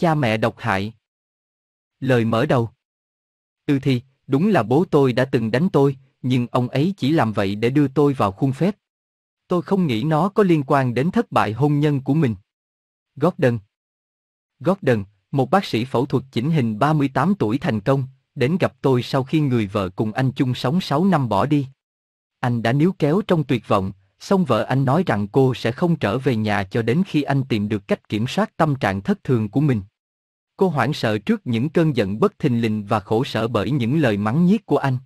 cha mẹ độc hại. Lời mở đầu. tư thì, đúng là bố tôi đã từng đánh tôi, nhưng ông ấy chỉ làm vậy để đưa tôi vào khuôn phép. Tôi không nghĩ nó có liên quan đến thất bại hôn nhân của mình. Gordon Gordon, một bác sĩ phẫu thuật chỉnh hình 38 tuổi thành công, đến gặp tôi sau khi người vợ cùng anh chung sống 6 năm bỏ đi. Anh đã níu kéo trong tuyệt vọng, xong vợ anh nói rằng cô sẽ không trở về nhà cho đến khi anh tìm được cách kiểm soát tâm trạng thất thường của mình. Cô hoảng sợ trước những cơn giận bất thình lình và khổ sở bởi những lời mắng nhiếc của anh.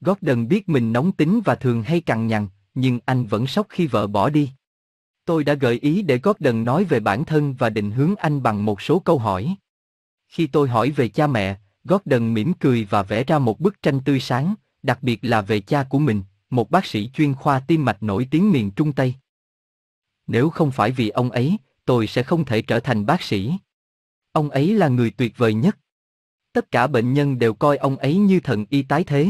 Gordon biết mình nóng tính và thường hay cằn nhằn, nhưng anh vẫn sốc khi vợ bỏ đi. Tôi đã gợi ý để Gordon nói về bản thân và định hướng anh bằng một số câu hỏi. Khi tôi hỏi về cha mẹ, Gordon mỉm cười và vẽ ra một bức tranh tươi sáng, đặc biệt là về cha của mình, một bác sĩ chuyên khoa tim mạch nổi tiếng miền Trung Tây. Nếu không phải vì ông ấy, tôi sẽ không thể trở thành bác sĩ. Ông ấy là người tuyệt vời nhất. Tất cả bệnh nhân đều coi ông ấy như thần y tái thế.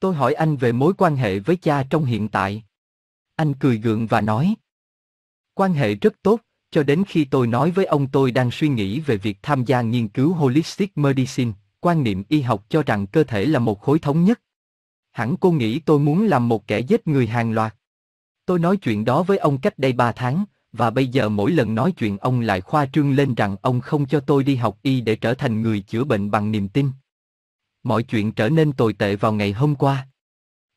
Tôi hỏi anh về mối quan hệ với cha trong hiện tại. Anh cười gượng và nói. Quan hệ rất tốt, cho đến khi tôi nói với ông tôi đang suy nghĩ về việc tham gia nghiên cứu Holistic Medicine, quan niệm y học cho rằng cơ thể là một khối thống nhất. Hẳn cô nghĩ tôi muốn làm một kẻ giết người hàng loạt. Tôi nói chuyện đó với ông cách đây ba tháng, và bây giờ mỗi lần nói chuyện ông lại khoa trương lên rằng ông không cho tôi đi học y để trở thành người chữa bệnh bằng niềm tin. Mọi chuyện trở nên tồi tệ vào ngày hôm qua.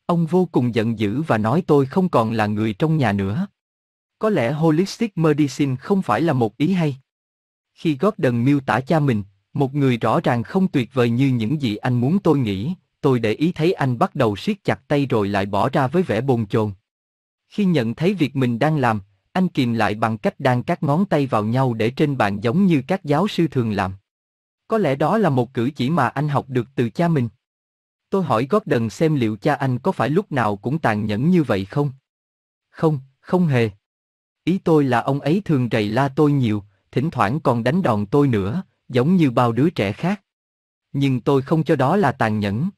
Ông vô cùng giận dữ và nói tôi không còn là người trong nhà nữa. Có lẽ Holistic Medicine không phải là một ý hay. Khi Gordon miêu tả cha mình, một người rõ ràng không tuyệt vời như những gì anh muốn tôi nghĩ, tôi để ý thấy anh bắt đầu siết chặt tay rồi lại bỏ ra với vẻ bồn chồn. Khi nhận thấy việc mình đang làm, anh kìm lại bằng cách đan các ngón tay vào nhau để trên bàn giống như các giáo sư thường làm. Có lẽ đó là một cử chỉ mà anh học được từ cha mình. Tôi hỏi Gordon xem liệu cha anh có phải lúc nào cũng tàn nhẫn như vậy không? Không, không hề. Ý tôi là ông ấy thường rầy la tôi nhiều, thỉnh thoảng còn đánh đòn tôi nữa, giống như bao đứa trẻ khác. Nhưng tôi không cho đó là tàn nhẫn.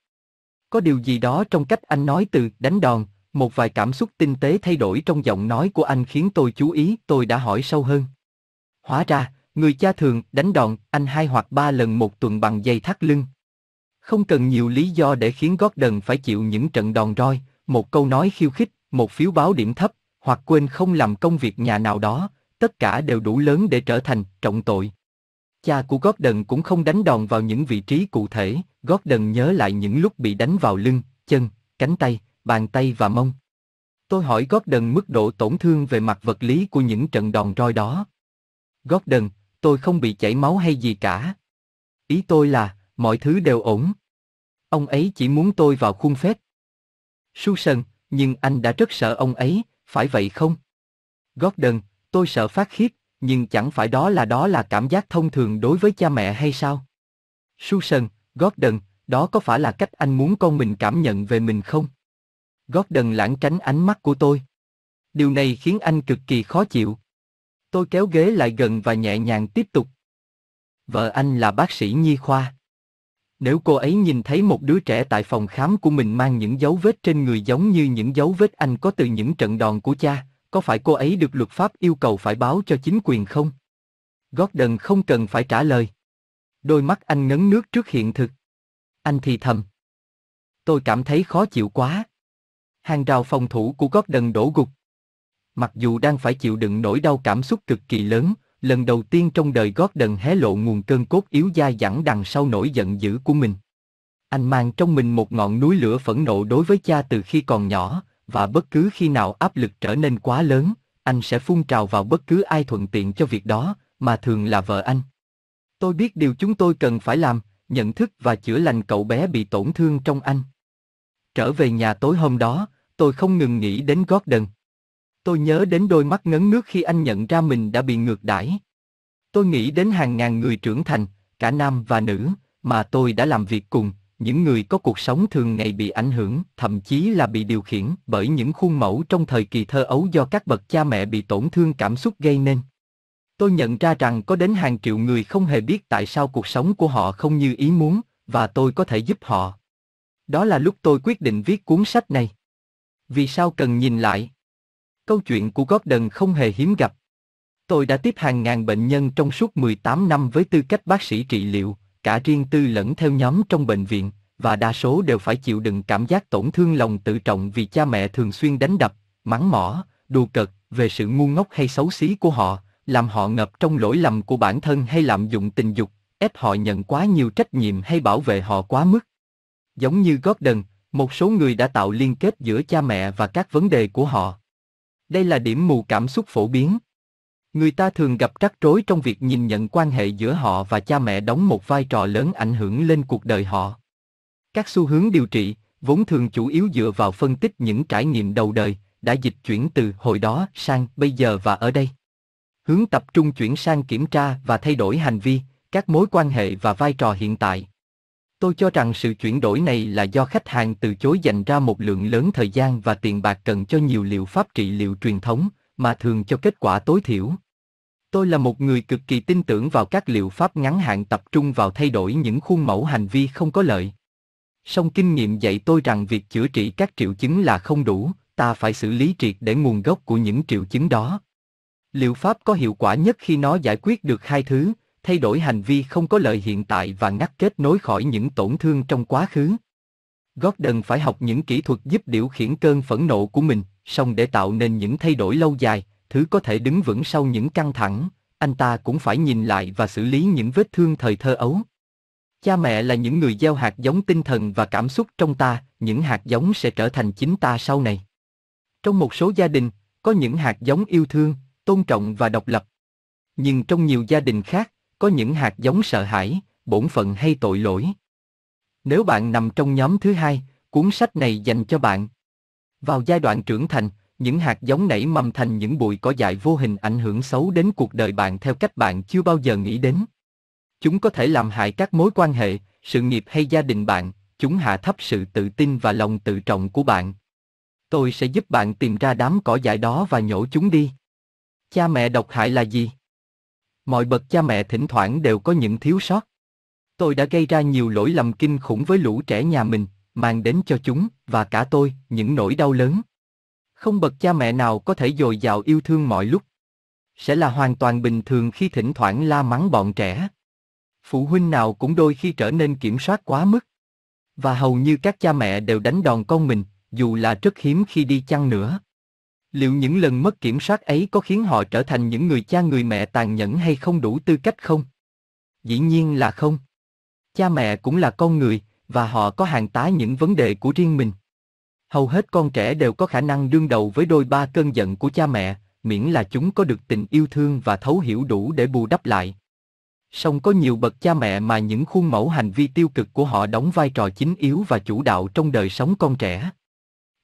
Có điều gì đó trong cách anh nói từ đánh đòn, một vài cảm xúc tinh tế thay đổi trong giọng nói của anh khiến tôi chú ý, tôi đã hỏi sâu hơn. Hóa ra, người cha thường đánh đòn anh hai hoặc ba lần một tuần bằng dây thắt lưng. Không cần nhiều lý do để khiến Gordon phải chịu những trận đòn roi, một câu nói khiêu khích, một phiếu báo điểm thấp, hoặc quên không làm công việc nhà nào đó, tất cả đều đủ lớn để trở thành trọng tội. Cha của Gordon cũng không đánh đòn vào những vị trí cụ thể, Gordon nhớ lại những lúc bị đánh vào lưng, chân, cánh tay, bàn tay và mông. Tôi hỏi Gordon mức độ tổn thương về mặt vật lý của những trận đòn roi đó. Gordon, tôi không bị chảy máu hay gì cả. Ý tôi là, mọi thứ đều ổn. Ông ấy chỉ muốn tôi vào khuôn phép. Susan, nhưng anh đã rất sợ ông ấy, phải vậy không? Gordon, tôi sợ phát khiếp, nhưng chẳng phải đó là đó là cảm giác thông thường đối với cha mẹ hay sao? Susan, Gordon, đó có phải là cách anh muốn con mình cảm nhận về mình không? Gordon lãng tránh ánh mắt của tôi. Điều này khiến anh cực kỳ khó chịu. Tôi kéo ghế lại gần và nhẹ nhàng tiếp tục. Vợ anh là bác sĩ nhi khoa. Nếu cô ấy nhìn thấy một đứa trẻ tại phòng khám của mình mang những dấu vết trên người giống như những dấu vết anh có từ những trận đòn của cha, có phải cô ấy được luật pháp yêu cầu phải báo cho chính quyền không? Gordon không cần phải trả lời. Đôi mắt anh ngấn nước trước hiện thực. Anh thì thầm. Tôi cảm thấy khó chịu quá. Hàng rào phòng thủ của Gordon đổ gục. Mặc dù đang phải chịu đựng nỗi đau cảm xúc cực kỳ lớn, lần đầu tiên trong đời Gordon hé lộ nguồn cơn cốt yếu dai dẳng đằng sau nỗi giận dữ của mình. Anh mang trong mình một ngọn núi lửa phẫn nộ đối với cha từ khi còn nhỏ, và bất cứ khi nào áp lực trở nên quá lớn, anh sẽ phun trào vào bất cứ ai thuận tiện cho việc đó, mà thường là vợ anh. Tôi biết điều chúng tôi cần phải làm, nhận thức và chữa lành cậu bé bị tổn thương trong anh. Trở về nhà tối hôm đó, tôi không ngừng nghĩ đến Gordon. Tôi nhớ đến đôi mắt ngấn nước khi anh nhận ra mình đã bị ngược đãi. Tôi nghĩ đến hàng ngàn người trưởng thành, cả nam và nữ, mà tôi đã làm việc cùng, những người có cuộc sống thường ngày bị ảnh hưởng, thậm chí là bị điều khiển bởi những khuôn mẫu trong thời kỳ thơ ấu do các bậc cha mẹ bị tổn thương cảm xúc gây nên. Tôi nhận ra rằng có đến hàng triệu người không hề biết tại sao cuộc sống của họ không như ý muốn, và tôi có thể giúp họ. Đó là lúc tôi quyết định viết cuốn sách này. Vì sao cần nhìn lại? Câu chuyện của Gordon không hề hiếm gặp. Tôi đã tiếp hàng ngàn bệnh nhân trong suốt 18 năm với tư cách bác sĩ trị liệu, cả riêng tư lẫn theo nhóm trong bệnh viện, và đa số đều phải chịu đựng cảm giác tổn thương lòng tự trọng vì cha mẹ thường xuyên đánh đập, mắng mỏ, đùa cợt về sự ngu ngốc hay xấu xí của họ, làm họ ngập trong lỗi lầm của bản thân hay lạm dụng tình dục, ép họ nhận quá nhiều trách nhiệm hay bảo vệ họ quá mức. Giống như Gordon, một số người đã tạo liên kết giữa cha mẹ và các vấn đề của họ. Đây là điểm mù cảm xúc phổ biến. Người ta thường gặp rắc rối trong việc nhìn nhận quan hệ giữa họ và cha mẹ đóng một vai trò lớn ảnh hưởng lên cuộc đời họ. Các xu hướng điều trị, vốn thường chủ yếu dựa vào phân tích những trải nghiệm đầu đời, đã dịch chuyển từ hồi đó sang bây giờ và ở đây. Hướng tập trung chuyển sang kiểm tra và thay đổi hành vi, các mối quan hệ và vai trò hiện tại. Tôi cho rằng sự chuyển đổi này là do khách hàng từ chối dành ra một lượng lớn thời gian và tiền bạc cần cho nhiều liệu pháp trị liệu truyền thống, mà thường cho kết quả tối thiểu. Tôi là một người cực kỳ tin tưởng vào các liệu pháp ngắn hạn tập trung vào thay đổi những khuôn mẫu hành vi không có lợi. Song kinh nghiệm dạy tôi rằng việc chữa trị các triệu chứng là không đủ, ta phải xử lý triệt để nguồn gốc của những triệu chứng đó. Liệu pháp có hiệu quả nhất khi nó giải quyết được hai thứ, thay đổi hành vi không có lợi hiện tại và ngắt kết nối khỏi những tổn thương trong quá khứ. Gordon phải học những kỹ thuật giúp điều khiển cơn phẫn nộ của mình, song để tạo nên những thay đổi lâu dài, thứ có thể đứng vững sau những căng thẳng, anh ta cũng phải nhìn lại và xử lý những vết thương thời thơ ấu. Cha mẹ là những người gieo hạt giống tinh thần và cảm xúc trong ta, những hạt giống sẽ trở thành chính ta sau này. Trong một số gia đình, có những hạt giống yêu thương, tôn trọng và độc lập. Nhưng trong nhiều gia đình khác, có những hạt giống sợ hãi, bổn phận hay tội lỗi. Nếu bạn nằm trong nhóm thứ hai, cuốn sách này dành cho bạn. Vào giai đoạn trưởng thành, những hạt giống nảy mầm thành những bụi cỏ dại vô hình ảnh hưởng xấu đến cuộc đời bạn theo cách bạn chưa bao giờ nghĩ đến. Chúng có thể làm hại các mối quan hệ, sự nghiệp hay gia đình bạn, chúng hạ thấp sự tự tin và lòng tự trọng của bạn. Tôi sẽ giúp bạn tìm ra đám cỏ dại đó và nhổ chúng đi. Cha mẹ độc hại là gì? Mọi bậc cha mẹ thỉnh thoảng đều có những thiếu sót. Tôi đã gây ra nhiều lỗi lầm kinh khủng với lũ trẻ nhà mình, mang đến cho chúng, và cả tôi, những nỗi đau lớn. Không bậc cha mẹ nào có thể dồi dào yêu thương mọi lúc. Sẽ là hoàn toàn bình thường khi thỉnh thoảng la mắng bọn trẻ. Phụ huynh nào cũng đôi khi trở nên kiểm soát quá mức. Và hầu như các cha mẹ đều đánh đòn con mình, dù là rất hiếm khi đi chăng nữa. Liệu những lần mất kiểm soát ấy có khiến họ trở thành những người cha người mẹ tàn nhẫn hay không đủ tư cách không? Dĩ nhiên là không. Cha mẹ cũng là con người, và họ có hàng tá những vấn đề của riêng mình. Hầu hết con trẻ đều có khả năng đương đầu với đôi ba cơn giận của cha mẹ, miễn là chúng có được tình yêu thương và thấu hiểu đủ để bù đắp lại. Song có nhiều bậc cha mẹ mà những khuôn mẫu hành vi tiêu cực của họ đóng vai trò chính yếu và chủ đạo trong đời sống con trẻ.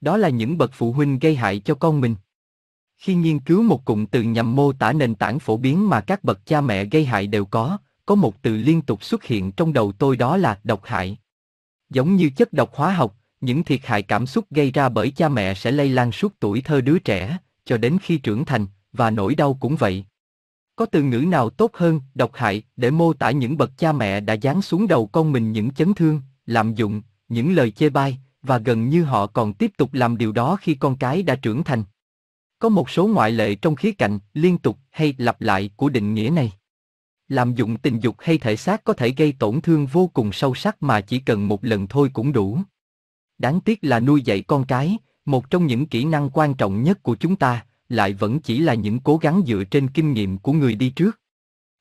Đó là những bậc phụ huynh gây hại cho con mình. Khi nghiên cứu một cụm từ nhằm mô tả nền tảng phổ biến mà các bậc cha mẹ gây hại đều có, có một từ liên tục xuất hiện trong đầu tôi đó là độc hại. Giống như chất độc hóa học, những thiệt hại cảm xúc gây ra bởi cha mẹ sẽ lây lan suốt tuổi thơ đứa trẻ, cho đến khi trưởng thành, và nỗi đau cũng vậy. Có từ ngữ nào tốt hơn, độc hại, để mô tả những bậc cha mẹ đã giáng xuống đầu con mình những chấn thương, lạm dụng, những lời chê bai, và gần như họ còn tiếp tục làm điều đó khi con cái đã trưởng thành. Có một số ngoại lệ trong khía cạnh, liên tục hay lặp lại của định nghĩa này. Làm dụng tình dục hay thể xác có thể gây tổn thương vô cùng sâu sắc mà chỉ cần một lần thôi cũng đủ. Đáng tiếc là nuôi dạy con cái, một trong những kỹ năng quan trọng nhất của chúng ta, lại vẫn chỉ là những cố gắng dựa trên kinh nghiệm của người đi trước.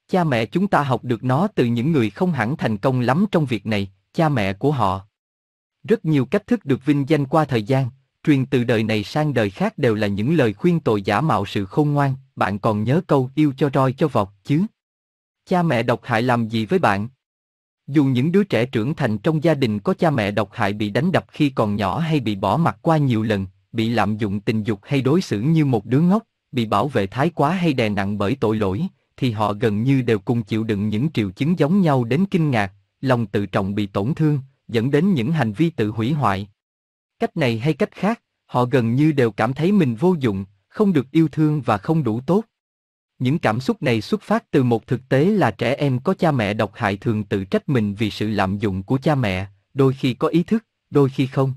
Cha mẹ chúng ta học được nó từ những người không hẳn thành công lắm trong việc này, cha mẹ của họ. Rất nhiều cách thức được vinh danh qua thời gian, truyền từ đời này sang đời khác đều là những lời khuyên tội giả mạo sự khôn ngoan, bạn còn nhớ câu yêu cho roi cho vọt chứ? Cha mẹ độc hại làm gì với bạn? Dù những đứa trẻ trưởng thành trong gia đình có cha mẹ độc hại bị đánh đập khi còn nhỏ hay bị bỏ mặc qua nhiều lần, bị lạm dụng tình dục hay đối xử như một đứa ngốc, bị bảo vệ thái quá hay đè nặng bởi tội lỗi, thì họ gần như đều cùng chịu đựng những triệu chứng giống nhau đến kinh ngạc, lòng tự trọng bị tổn thương, dẫn đến những hành vi tự hủy hoại. Cách này hay cách khác, họ gần như đều cảm thấy mình vô dụng, không được yêu thương và không đủ tốt. Những cảm xúc này xuất phát từ một thực tế là trẻ em có cha mẹ độc hại thường tự trách mình vì sự lạm dụng của cha mẹ, đôi khi có ý thức, đôi khi không.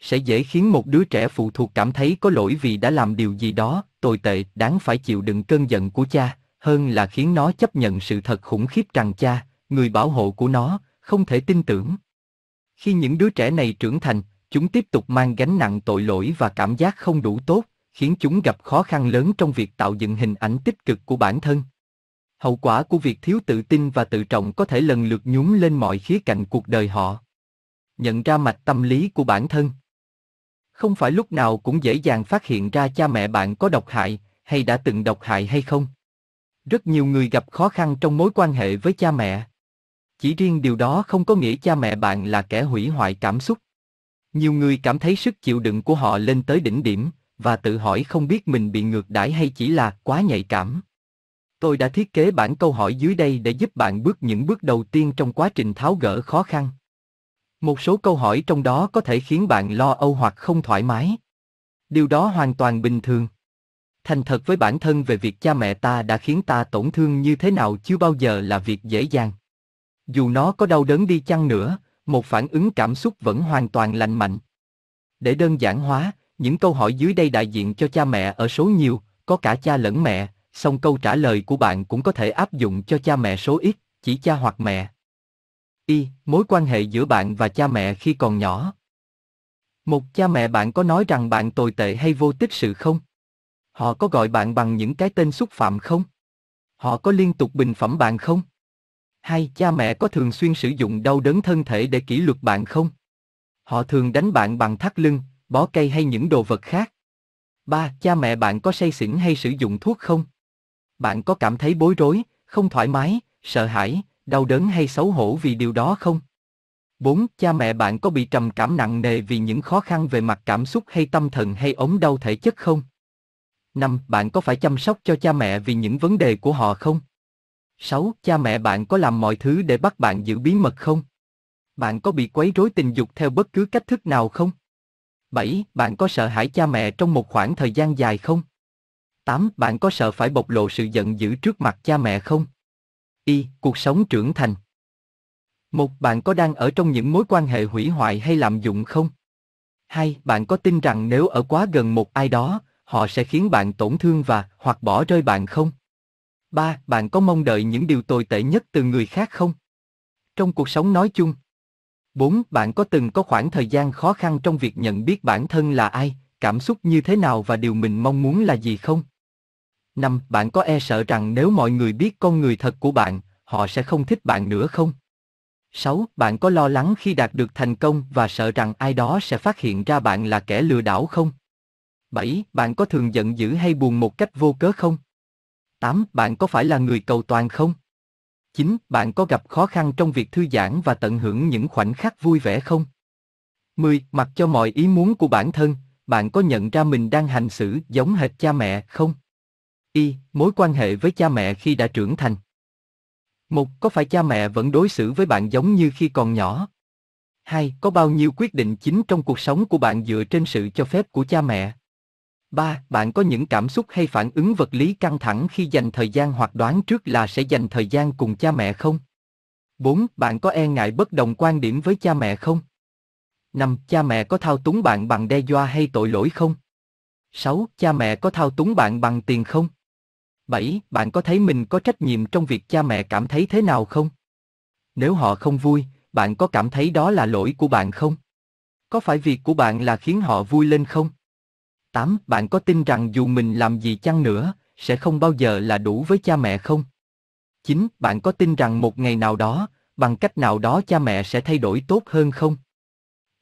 Sẽ dễ khiến một đứa trẻ phụ thuộc cảm thấy có lỗi vì đã làm điều gì đó, tồi tệ, đáng phải chịu đựng cơn giận của cha, hơn là khiến nó chấp nhận sự thật khủng khiếp rằng cha, người bảo hộ của nó, không thể tin tưởng. Khi những đứa trẻ này trưởng thành, chúng tiếp tục mang gánh nặng tội lỗi và cảm giác không đủ tốt, khiến chúng gặp khó khăn lớn trong việc tạo dựng hình ảnh tích cực của bản thân. Hậu quả của việc thiếu tự tin và tự trọng có thể lần lượt nhúng lên mọi khía cạnh cuộc đời họ. Nhận ra mạch tâm lý của bản thân. Không phải lúc nào cũng dễ dàng phát hiện ra cha mẹ bạn có độc hại hay đã từng độc hại hay không. Rất nhiều người gặp khó khăn trong mối quan hệ với cha mẹ. Chỉ riêng điều đó không có nghĩa cha mẹ bạn là kẻ hủy hoại cảm xúc. Nhiều người cảm thấy sức chịu đựng của họ lên tới đỉnh điểm, và tự hỏi không biết mình bị ngược đãi hay chỉ là quá nhạy cảm. Tôi đã thiết kế bản câu hỏi dưới đây để giúp bạn bước những bước đầu tiên trong quá trình tháo gỡ khó khăn. Một số câu hỏi trong đó có thể khiến bạn lo âu hoặc không thoải mái. Điều đó hoàn toàn bình thường. Thành thật với bản thân về việc cha mẹ ta đã khiến ta tổn thương như thế nào chưa bao giờ là việc dễ dàng. Dù nó có đau đớn đi chăng nữa, một phản ứng cảm xúc vẫn hoàn toàn lành mạnh. Để đơn giản hóa, những câu hỏi dưới đây đại diện cho cha mẹ ở số nhiều, có cả cha lẫn mẹ, song câu trả lời của bạn cũng có thể áp dụng cho cha mẹ số ít, chỉ cha hoặc mẹ. Y. Mối quan hệ giữa bạn và cha mẹ khi còn nhỏ. Một cha mẹ bạn có nói rằng bạn tồi tệ hay vô tích sự không? Họ có gọi bạn bằng những cái tên xúc phạm không? Họ có liên tục bình phẩm bạn không? Hai, cha mẹ có thường xuyên sử dụng đau đớn thân thể để kỷ luật bạn không? Họ thường đánh bạn bằng thắt lưng, bó cây hay những đồ vật khác. Ba, cha mẹ bạn có say xỉn hay sử dụng thuốc không? Bạn có cảm thấy bối rối, không thoải mái, sợ hãi, đau đớn hay xấu hổ vì điều đó không? 4. Cha mẹ bạn có bị trầm cảm nặng nề vì những khó khăn về mặt cảm xúc hay tâm thần hay ốm đau thể chất không? 5. Bạn có phải chăm sóc cho cha mẹ vì những vấn đề của họ không? 6. Cha mẹ bạn có làm mọi thứ để bắt bạn giữ bí mật không? Bạn có bị quấy rối tình dục theo bất cứ cách thức nào không? 7. Bạn có sợ hãi cha mẹ trong một khoảng thời gian dài không? 8. Bạn có sợ phải bộc lộ sự giận dữ trước mặt cha mẹ không? Y. Cuộc sống trưởng thành một Bạn có đang ở trong những mối quan hệ hủy hoại hay lạm dụng không? Hai Bạn có tin rằng nếu ở quá gần một ai đó, họ sẽ khiến bạn tổn thương và hoặc bỏ rơi bạn không? Ba Bạn có mong đợi những điều tồi tệ nhất từ người khác không? Trong cuộc sống nói chung. 4. Bạn có từng có khoảng thời gian khó khăn trong việc nhận biết bản thân là ai, cảm xúc như thế nào và điều mình mong muốn là gì không? 5. Bạn có e sợ rằng nếu mọi người biết con người thật của bạn, họ sẽ không thích bạn nữa không? 6. Bạn có lo lắng khi đạt được thành công và sợ rằng ai đó sẽ phát hiện ra bạn là kẻ lừa đảo không? 7. Bạn có thường giận dữ hay buồn một cách vô cớ không? 8. Bạn có phải là người cầu toàn không? 9. Bạn có gặp khó khăn trong việc thư giãn và tận hưởng những khoảnh khắc vui vẻ không? 10. Mặc cho mọi ý muốn của bản thân, bạn có nhận ra mình đang hành xử giống hệt cha mẹ không? Y. Mối quan hệ với cha mẹ khi đã trưởng thành. Một, có phải cha mẹ vẫn đối xử với bạn giống như khi còn nhỏ? Hai, có bao nhiêu quyết định chính trong cuộc sống của bạn dựa trên sự cho phép của cha mẹ? Ba, bạn có những cảm xúc hay phản ứng vật lý căng thẳng khi dành thời gian hoặc đoán trước là sẽ dành thời gian cùng cha mẹ không? Bốn, bạn có e ngại bất đồng quan điểm với cha mẹ không? Năm, cha mẹ có thao túng bạn bằng đe dọa hay tội lỗi không? Sáu, cha mẹ có thao túng bạn bằng tiền không? 7. Bạn có thấy mình có trách nhiệm trong việc cha mẹ cảm thấy thế nào không? Nếu họ không vui, bạn có cảm thấy đó là lỗi của bạn không? Có phải việc của bạn là khiến họ vui lên không? 8. Bạn có tin rằng dù mình làm gì chăng nữa, sẽ không bao giờ là đủ với cha mẹ không? 9. Bạn có tin rằng một ngày nào đó, bằng cách nào đó cha mẹ sẽ thay đổi tốt hơn không?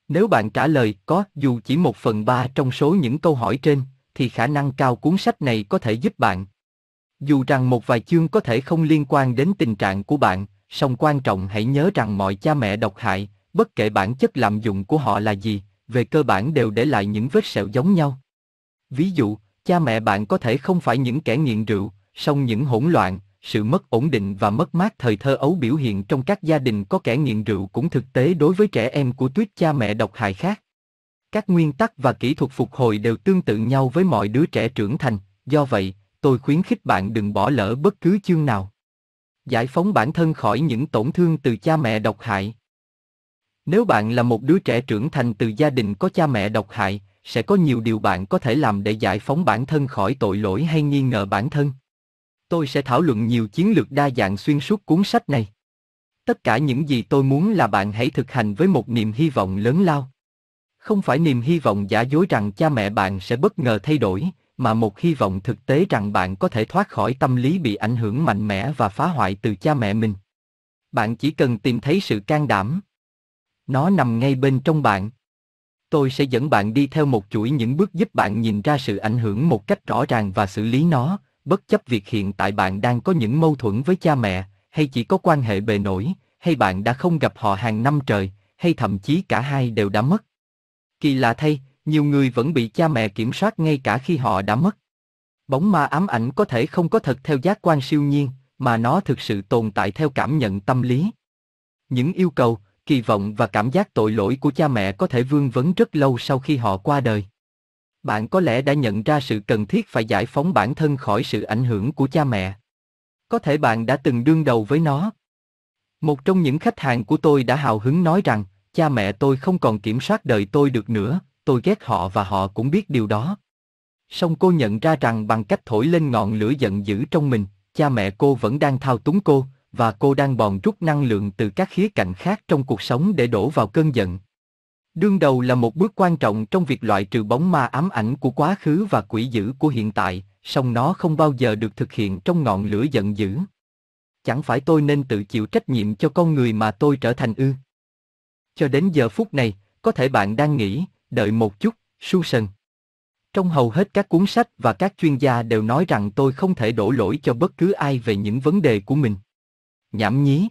Nếu bạn trả lời có dù chỉ một phần ba trong số những câu hỏi trên, thì khả năng cao cuốn sách này có thể giúp bạn. Dù rằng một vài chương có thể không liên quan đến tình trạng của bạn, song quan trọng hãy nhớ rằng mọi cha mẹ độc hại, bất kể bản chất lạm dụng của họ là gì, về cơ bản đều để lại những vết sẹo giống nhau. Ví dụ, cha mẹ bạn có thể không phải những kẻ nghiện rượu, song những hỗn loạn, sự mất ổn định và mất mát thời thơ ấu biểu hiện trong các gia đình có kẻ nghiện rượu cũng thực tế đối với trẻ em của tuyết cha mẹ độc hại khác. Các nguyên tắc và kỹ thuật phục hồi đều tương tự nhau với mọi đứa trẻ trưởng thành, do vậy, tôi khuyến khích bạn đừng bỏ lỡ bất cứ chương nào. Giải phóng bản thân khỏi những tổn thương từ cha mẹ độc hại. Nếu bạn là một đứa trẻ trưởng thành từ gia đình có cha mẹ độc hại, sẽ có nhiều điều bạn có thể làm để giải phóng bản thân khỏi tội lỗi hay nghi ngờ bản thân. Tôi sẽ thảo luận nhiều chiến lược đa dạng xuyên suốt cuốn sách này. Tất cả những gì tôi muốn là bạn hãy thực hành với một niềm hy vọng lớn lao. Không phải niềm hy vọng giả dối rằng cha mẹ bạn sẽ bất ngờ thay đổi, mà một hy vọng thực tế rằng bạn có thể thoát khỏi tâm lý bị ảnh hưởng mạnh mẽ và phá hoại từ cha mẹ mình. Bạn chỉ cần tìm thấy sự can đảm. Nó nằm ngay bên trong bạn. Tôi sẽ dẫn bạn đi theo một chuỗi những bước giúp bạn nhìn ra sự ảnh hưởng một cách rõ ràng và xử lý nó, bất chấp việc hiện tại bạn đang có những mâu thuẫn với cha mẹ, hay chỉ có quan hệ bề nổi, hay bạn đã không gặp họ hàng năm trời, hay thậm chí cả hai đều đã mất. Kỳ lạ thay, nhiều người vẫn bị cha mẹ kiểm soát ngay cả khi họ đã mất. Bóng ma ám ảnh có thể không có thật theo giác quan siêu nhiên, mà nó thực sự tồn tại theo cảm nhận tâm lý. Những yêu cầu, kỳ vọng và cảm giác tội lỗi của cha mẹ có thể vương vấn rất lâu sau khi họ qua đời. Bạn có lẽ đã nhận ra sự cần thiết phải giải phóng bản thân khỏi sự ảnh hưởng của cha mẹ. Có thể bạn đã từng đương đầu với nó. Một trong những khách hàng của tôi đã hào hứng nói rằng, cha mẹ tôi không còn kiểm soát đời tôi được nữa, tôi ghét họ và họ cũng biết điều đó. Song cô nhận ra rằng bằng cách thổi lên ngọn lửa giận dữ trong mình, cha mẹ cô vẫn đang thao túng cô, và cô đang bòn rút năng lượng từ các khía cạnh khác trong cuộc sống để đổ vào cơn giận. Đương đầu là một bước quan trọng trong việc loại trừ bóng ma ám ảnh của quá khứ và quỷ dữ của hiện tại, song nó không bao giờ được thực hiện trong ngọn lửa giận dữ. Chẳng phải tôi nên tự chịu trách nhiệm cho con người mà tôi trở thành ư? Cho đến giờ phút này, có thể bạn đang nghĩ, đợi một chút, Susan. Trong hầu hết các cuốn sách và các chuyên gia đều nói rằng tôi không thể đổ lỗi cho bất cứ ai về những vấn đề của mình. Nhảm nhí.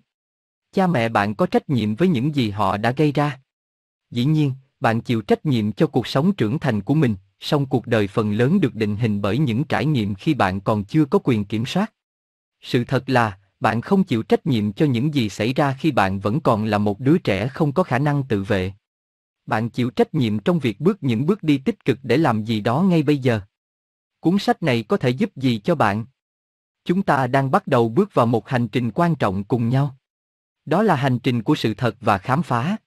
Cha mẹ bạn có trách nhiệm với những gì họ đã gây ra. Dĩ nhiên, bạn chịu trách nhiệm cho cuộc sống trưởng thành của mình, song cuộc đời phần lớn được định hình bởi những trải nghiệm khi bạn còn chưa có quyền kiểm soát. Sự thật là, bạn không chịu trách nhiệm cho những gì xảy ra khi bạn vẫn còn là một đứa trẻ không có khả năng tự vệ. Bạn chịu trách nhiệm trong việc bước những bước đi tích cực để làm gì đó ngay bây giờ. Cuốn sách này có thể giúp gì cho bạn? Chúng ta đang bắt đầu bước vào một hành trình quan trọng cùng nhau. Đó là hành trình của sự thật và khám phá.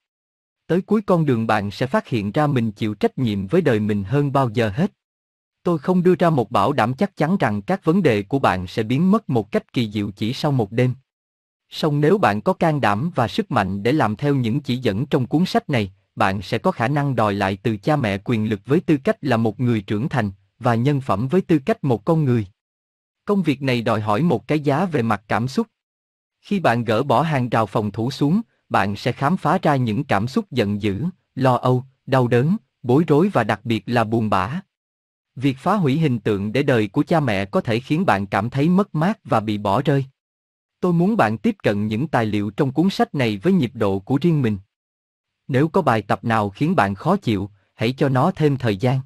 Tới cuối con đường bạn sẽ phát hiện ra mình chịu trách nhiệm với đời mình hơn bao giờ hết. Tôi không đưa ra một bảo đảm chắc chắn rằng các vấn đề của bạn sẽ biến mất một cách kỳ diệu chỉ sau một đêm. Song nếu bạn có can đảm và sức mạnh để làm theo những chỉ dẫn trong cuốn sách này, bạn sẽ có khả năng đòi lại từ cha mẹ quyền lực với tư cách là một người trưởng thành và nhân phẩm với tư cách một con người. Công việc này đòi hỏi một cái giá về mặt cảm xúc. Khi bạn gỡ bỏ hàng rào phòng thủ xuống, bạn sẽ khám phá ra những cảm xúc giận dữ, lo âu, đau đớn, bối rối và đặc biệt là buồn bã. Việc phá hủy hình tượng để đời của cha mẹ có thể khiến bạn cảm thấy mất mát và bị bỏ rơi. Tôi muốn bạn tiếp cận những tài liệu trong cuốn sách này với nhịp độ của riêng mình. Nếu có bài tập nào khiến bạn khó chịu, hãy cho nó thêm thời gian.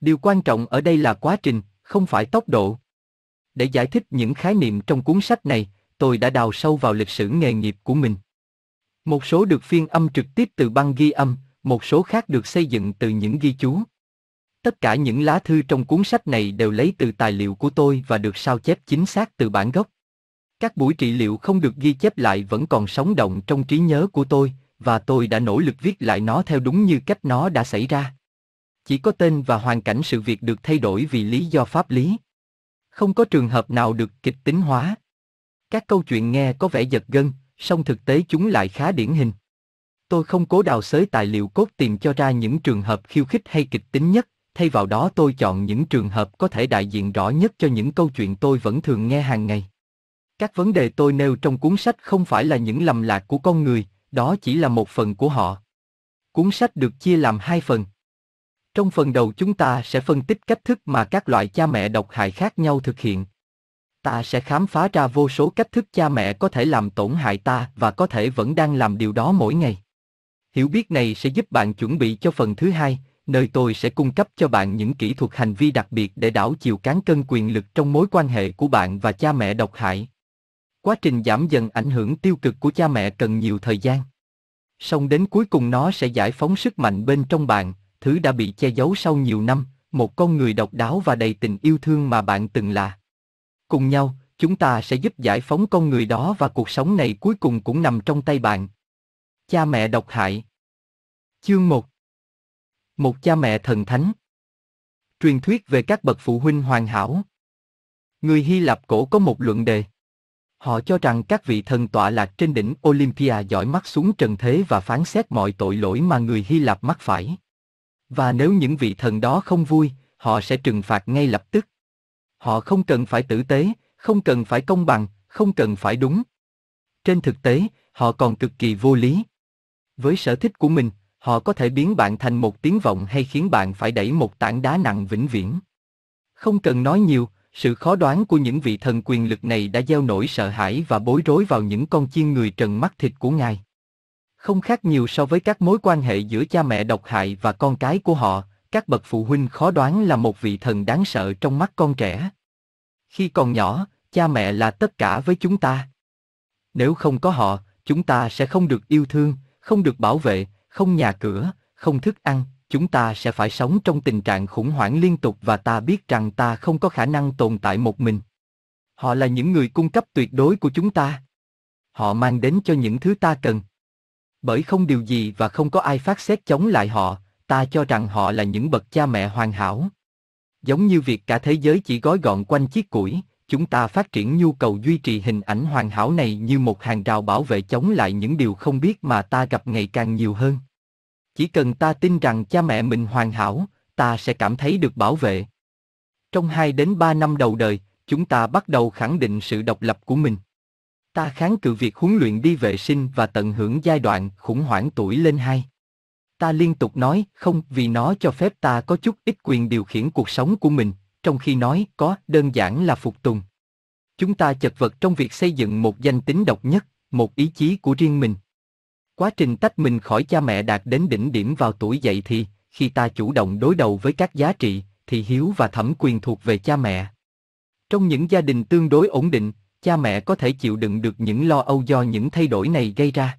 Điều quan trọng ở đây là quá trình, không phải tốc độ. Để giải thích những khái niệm trong cuốn sách này, tôi đã đào sâu vào lịch sử nghề nghiệp của mình. Một số được phiên âm trực tiếp từ băng ghi âm, một số khác được xây dựng từ những ghi chú. Tất cả những lá thư trong cuốn sách này đều lấy từ tài liệu của tôi và được sao chép chính xác từ bản gốc. Các buổi trị liệu không được ghi chép lại vẫn còn sống động trong trí nhớ của tôi, và tôi đã nỗ lực viết lại nó theo đúng như cách nó đã xảy ra. Chỉ có tên và hoàn cảnh sự việc được thay đổi vì lý do pháp lý. Không có trường hợp nào được kịch tính hóa. Các câu chuyện nghe có vẻ giật gân, song thực tế chúng lại khá điển hình. Tôi không cố đào xới tài liệu cốt tìm cho ra những trường hợp khiêu khích hay kịch tính nhất, thay vào đó tôi chọn những trường hợp có thể đại diện rõ nhất cho những câu chuyện tôi vẫn thường nghe hàng ngày. Các vấn đề tôi nêu trong cuốn sách không phải là những lầm lạc của con người, đó chỉ là một phần của họ. Cuốn sách được chia làm hai phần. Trong phần đầu chúng ta sẽ phân tích cách thức mà các loại cha mẹ độc hại khác nhau thực hiện. Ta sẽ khám phá ra vô số cách thức cha mẹ có thể làm tổn hại ta và có thể vẫn đang làm điều đó mỗi ngày. Hiểu biết này sẽ giúp bạn chuẩn bị cho phần thứ hai, nơi tôi sẽ cung cấp cho bạn những kỹ thuật hành vi đặc biệt để đảo chiều cán cân quyền lực trong mối quan hệ của bạn và cha mẹ độc hại. Quá trình giảm dần ảnh hưởng tiêu cực của cha mẹ cần nhiều thời gian. Song đến cuối cùng nó sẽ giải phóng sức mạnh bên trong bạn, thứ đã bị che giấu sau nhiều năm, một con người độc đáo và đầy tình yêu thương mà bạn từng là. Cùng nhau, chúng ta sẽ giúp giải phóng con người đó và cuộc sống này cuối cùng cũng nằm trong tay bạn. Cha mẹ độc hại Chương 1 Một cha mẹ thần thánh. Truyền thuyết về các bậc phụ huynh hoàn hảo. Người Hy Lạp cổ có một luận đề. Họ cho rằng các vị thần tọa lạc trên đỉnh Olympia dõi mắt xuống trần thế và phán xét mọi tội lỗi mà người Hy Lạp mắc phải. Và nếu những vị thần đó không vui, họ sẽ trừng phạt ngay lập tức. Họ không cần phải tử tế, không cần phải công bằng, không cần phải đúng. Trên thực tế, họ còn cực kỳ vô lý. Với sở thích của mình, họ có thể biến bạn thành một tiếng vọng hay khiến bạn phải đẩy một tảng đá nặng vĩnh viễn. Không cần nói nhiều, sự khó đoán của những vị thần quyền lực này đã gieo nỗi sợ hãi và bối rối vào những con chiên người trần mắt thịt của ngài. Không khác nhiều so với các mối quan hệ giữa cha mẹ độc hại và con cái của họ, các bậc phụ huynh khó đoán là một vị thần đáng sợ trong mắt con trẻ. Khi còn nhỏ, cha mẹ là tất cả với chúng ta. Nếu không có họ, chúng ta sẽ không được yêu thương, không được bảo vệ, không nhà cửa, không thức ăn, chúng ta sẽ phải sống trong tình trạng khủng hoảng liên tục và ta biết rằng ta không có khả năng tồn tại một mình. Họ là những người cung cấp tuyệt đối của chúng ta. Họ mang đến cho những thứ ta cần. Bởi không điều gì và không có ai phát xét chống lại họ, ta cho rằng họ là những bậc cha mẹ hoàn hảo. Giống như việc cả thế giới chỉ gói gọn quanh chiếc củi, chúng ta phát triển nhu cầu duy trì hình ảnh hoàn hảo này như một hàng rào bảo vệ chống lại những điều không biết mà ta gặp ngày càng nhiều hơn. Chỉ cần ta tin rằng cha mẹ mình hoàn hảo, ta sẽ cảm thấy được bảo vệ. Trong 2 đến 3 năm đầu đời, chúng ta bắt đầu khẳng định sự độc lập của mình. Ta kháng cự việc huấn luyện đi vệ sinh và tận hưởng giai đoạn khủng hoảng tuổi lên hai. Ta liên tục nói không vì nó cho phép ta có chút ít quyền điều khiển cuộc sống của mình, trong khi nói có đơn giản là phục tùng. Chúng ta chật vật trong việc xây dựng một danh tính độc nhất, một ý chí của riêng mình. Quá trình tách mình khỏi cha mẹ đạt đến đỉnh điểm vào tuổi dậy thì, khi ta chủ động đối đầu với các giá trị, thì hiếu và thẩm quyền thuộc về cha mẹ. Trong những gia đình tương đối ổn định, cha mẹ có thể chịu đựng được những lo âu do những thay đổi này gây ra.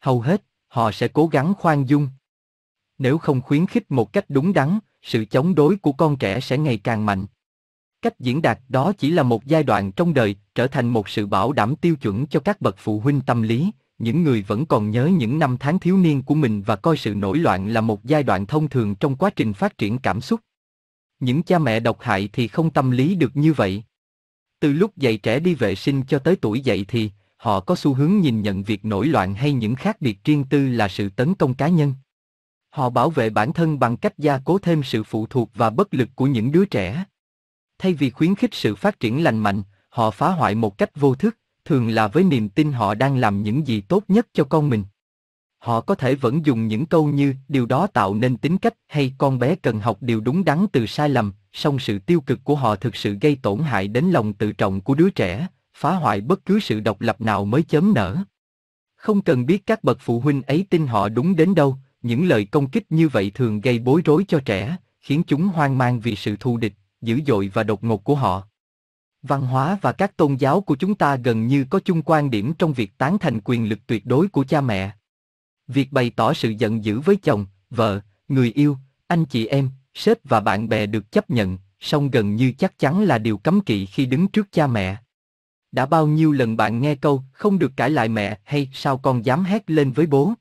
Hầu hết, họ sẽ cố gắng khoan dung. Nếu không khuyến khích một cách đúng đắn, sự chống đối của con trẻ sẽ ngày càng mạnh. Cách diễn đạt đó chỉ là một giai đoạn trong đời, trở thành một sự bảo đảm tiêu chuẩn cho các bậc phụ huynh tâm lý, những người vẫn còn nhớ những năm tháng thiếu niên của mình và coi sự nổi loạn là một giai đoạn thông thường trong quá trình phát triển cảm xúc. Những cha mẹ độc hại thì không tâm lý được như vậy. Từ lúc dạy trẻ đi vệ sinh cho tới tuổi dậy thì, họ có xu hướng nhìn nhận việc nổi loạn hay những khác biệt riêng tư là sự tấn công cá nhân. Họ bảo vệ bản thân bằng cách gia cố thêm sự phụ thuộc và bất lực của những đứa trẻ. Thay vì khuyến khích sự phát triển lành mạnh, họ phá hoại một cách vô thức, thường là với niềm tin họ đang làm những gì tốt nhất cho con mình. Họ có thể vẫn dùng những câu như điều đó tạo nên tính cách hay con bé cần học điều đúng đắn từ sai lầm, song sự tiêu cực của họ thực sự gây tổn hại đến lòng tự trọng của đứa trẻ, phá hoại bất cứ sự độc lập nào mới chớm nở. Không cần biết các bậc phụ huynh ấy tin họ đúng đến đâu, những lời công kích như vậy thường gây bối rối cho trẻ, khiến chúng hoang mang vì sự thù địch, dữ dội và đột ngột của họ. Văn hóa và các tôn giáo của chúng ta gần như có chung quan điểm trong việc tán thành quyền lực tuyệt đối của cha mẹ. Việc bày tỏ sự giận dữ với chồng, vợ, người yêu, anh chị em, sếp và bạn bè được chấp nhận, song gần như chắc chắn là điều cấm kỵ khi đứng trước cha mẹ. Đã bao nhiêu lần bạn nghe câu không được cãi lại mẹ hay sao con dám hét lên với bố?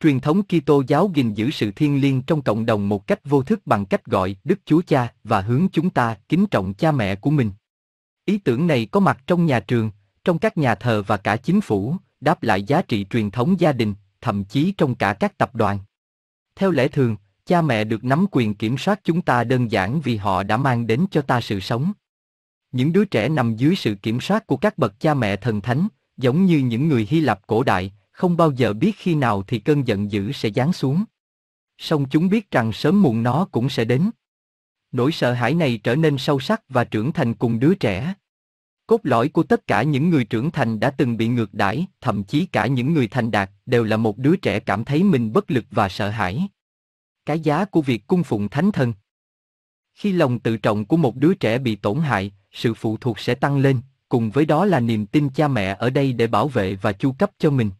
Truyền thống Kitô giáo gìn giữ sự thiêng liêng trong cộng đồng một cách vô thức bằng cách gọi Đức Chúa Cha và hướng chúng ta kính trọng cha mẹ của mình. Ý tưởng này có mặt trong nhà trường, trong các nhà thờ và cả chính phủ, đáp lại giá trị truyền thống gia đình, thậm chí trong cả các tập đoàn. Theo lẽ thường, cha mẹ được nắm quyền kiểm soát chúng ta đơn giản vì họ đã mang đến cho ta sự sống. Những đứa trẻ nằm dưới sự kiểm soát của các bậc cha mẹ thần thánh, giống như những người Hy Lạp cổ đại, không bao giờ biết khi nào thì cơn giận dữ sẽ giáng xuống. Song chúng biết rằng sớm muộn nó cũng sẽ đến. Nỗi sợ hãi này trở nên sâu sắc và trưởng thành cùng đứa trẻ. Cốt lõi của tất cả những người trưởng thành đã từng bị ngược đãi, thậm chí cả những người thành đạt, đều là một đứa trẻ cảm thấy mình bất lực và sợ hãi. Cái giá của việc cung phụng thánh thần. Khi lòng tự trọng của một đứa trẻ bị tổn hại, sự phụ thuộc sẽ tăng lên, cùng với đó là niềm tin cha mẹ ở đây để bảo vệ và chu cấp cho mình.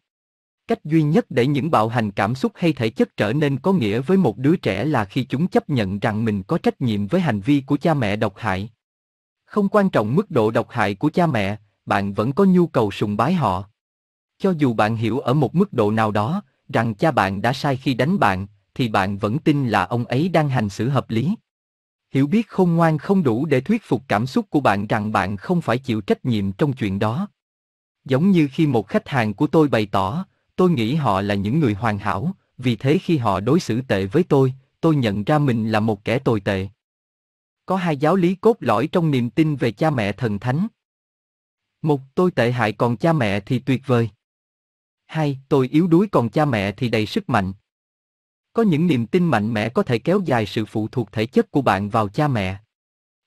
Cách duy nhất để những bạo hành cảm xúc hay thể chất trở nên có nghĩa với một đứa trẻ là khi chúng chấp nhận rằng mình có trách nhiệm với hành vi của cha mẹ độc hại. Không quan trọng mức độ độc hại của cha mẹ, bạn vẫn có nhu cầu sùng bái họ. Cho dù bạn hiểu ở một mức độ nào đó rằng cha bạn đã sai khi đánh bạn, thì bạn vẫn tin là ông ấy đang hành xử hợp lý. Hiểu biết khôn ngoan không đủ để thuyết phục cảm xúc của bạn rằng bạn không phải chịu trách nhiệm trong chuyện đó. Giống như khi một khách hàng của tôi bày tỏ, tôi nghĩ họ là những người hoàn hảo, vì thế khi họ đối xử tệ với tôi, tôi nhận ra mình là một kẻ tồi tệ. Có hai giáo lý cốt lõi trong niềm tin về cha mẹ thần thánh. Một, tôi tệ hại còn cha mẹ thì tuyệt vời. Hai, tôi yếu đuối còn cha mẹ thì đầy sức mạnh. Có những niềm tin mạnh mẽ có thể kéo dài sự phụ thuộc thể chất của bạn vào cha mẹ.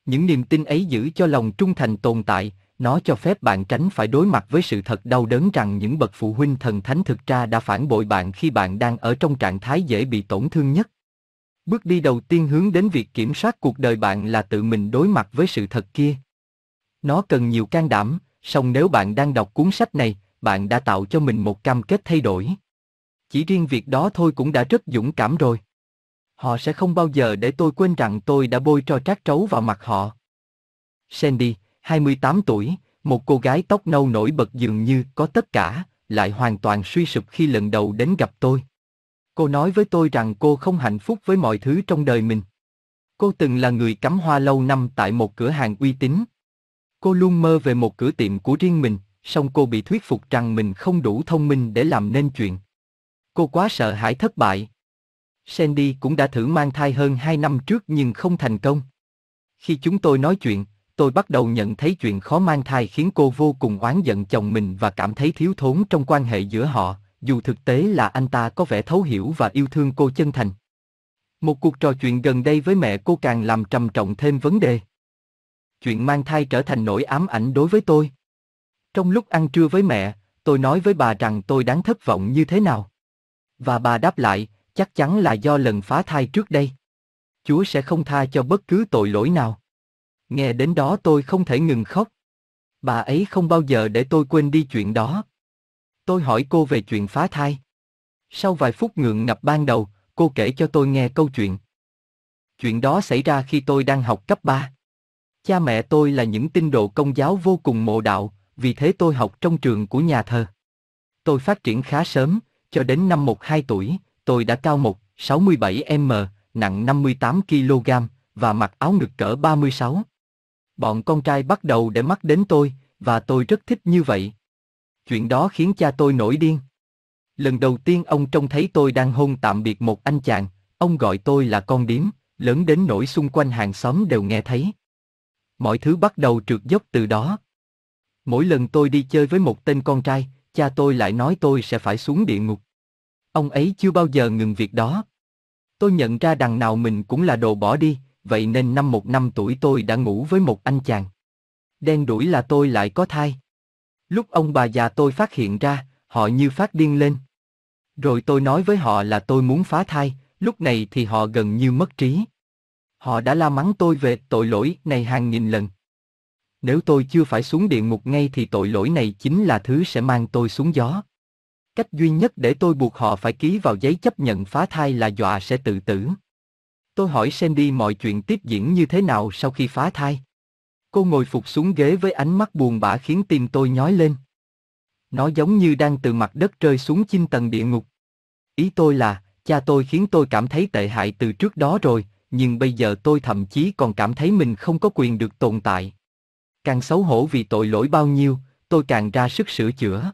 Những niềm tin ấy giữ cho lòng trung thành tồn tại, nó cho phép bạn tránh phải đối mặt với sự thật đau đớn rằng những bậc phụ huynh thần thánh thực ra đã phản bội bạn khi bạn đang ở trong trạng thái dễ bị tổn thương nhất. Bước đi đầu tiên hướng đến việc kiểm soát cuộc đời bạn là tự mình đối mặt với sự thật kia. Nó cần nhiều can đảm, song nếu bạn đang đọc cuốn sách này, bạn đã tạo cho mình một cam kết thay đổi. Chỉ riêng việc đó thôi cũng đã rất dũng cảm rồi. Họ sẽ không bao giờ để tôi quên rằng tôi đã bôi trò trát trấu vào mặt họ. Sandy, 28 tuổi, một cô gái tóc nâu nổi bật dường như có tất cả, lại hoàn toàn suy sụp khi lần đầu đến gặp tôi. Cô nói với tôi rằng cô không hạnh phúc với mọi thứ trong đời mình. Cô từng là người cắm hoa lâu năm tại một cửa hàng uy tín. Cô luôn mơ về một cửa tiệm của riêng mình, song cô bị thuyết phục rằng mình không đủ thông minh để làm nên chuyện. Cô quá sợ hãi thất bại. Sandy cũng đã thử mang thai hơn 2 năm trước nhưng không thành công. Khi chúng tôi nói chuyện, tôi bắt đầu nhận thấy chuyện khó mang thai khiến cô vô cùng oán giận chồng mình và cảm thấy thiếu thốn trong quan hệ giữa họ, dù thực tế là anh ta có vẻ thấu hiểu và yêu thương cô chân thành. Một cuộc trò chuyện gần đây với mẹ cô càng làm trầm trọng thêm vấn đề. Chuyện mang thai trở thành nỗi ám ảnh đối với tôi. Trong lúc ăn trưa với mẹ, tôi nói với bà rằng tôi đáng thất vọng như thế nào. Và bà đáp lại, chắc chắn là do lần phá thai trước đây. Chúa sẽ không tha cho bất cứ tội lỗi nào. Nghe đến đó tôi không thể ngừng khóc. Bà ấy không bao giờ để tôi quên đi chuyện đó. Tôi hỏi cô về chuyện phá thai. Sau vài phút ngượng ngập ban đầu, cô kể cho tôi nghe câu chuyện. Chuyện đó xảy ra khi tôi đang học cấp 3. Cha mẹ tôi là những tín đồ công giáo vô cùng mộ đạo, vì thế tôi học trong trường của nhà thờ. Tôi phát triển khá sớm, cho đến năm 1-2 tuổi, tôi đã cao 1, 67m, nặng 58 kg, và mặc áo ngực cỡ 36. Bọn con trai bắt đầu để mắt đến tôi, và tôi rất thích như vậy. Chuyện đó khiến cha tôi nổi điên. Lần đầu tiên ông trông thấy tôi đang hôn tạm biệt một anh chàng, ông gọi tôi là con điếm, lớn đến nỗi xung quanh hàng xóm đều nghe thấy. Mọi thứ bắt đầu trượt dốc từ đó. Mỗi lần tôi đi chơi với một tên con trai, cha tôi lại nói tôi sẽ phải xuống địa ngục. Ông ấy chưa bao giờ ngừng việc đó. Tôi nhận ra đằng nào mình cũng là đồ bỏ đi, vậy nên năm một năm tuổi tôi đã ngủ với một anh chàng. Đen đuổi là tôi lại có thai. Lúc ông bà già tôi phát hiện ra, họ như phát điên lên. Rồi tôi nói với họ là tôi muốn phá thai, lúc này thì họ gần như mất trí. Họ đã la mắng tôi về tội lỗi này hàng nghìn lần. Nếu tôi chưa phải xuống địa ngục ngay thì tội lỗi này chính là thứ sẽ mang tôi xuống gió. Cách duy nhất để tôi buộc họ phải ký vào giấy chấp nhận phá thai là dọa sẽ tự tử. Tôi hỏi Sandy mọi chuyện tiếp diễn như thế nào sau khi phá thai. Cô ngồi phục xuống ghế với ánh mắt buồn bã khiến tim tôi nhói lên. Nó giống như đang từ mặt đất rơi xuống chinh tầng địa ngục. Ý tôi là, cha tôi khiến tôi cảm thấy tệ hại từ trước đó rồi, nhưng bây giờ tôi thậm chí còn cảm thấy mình không có quyền được tồn tại. Càng xấu hổ vì tội lỗi bao nhiêu, tôi càng ra sức sửa chữa.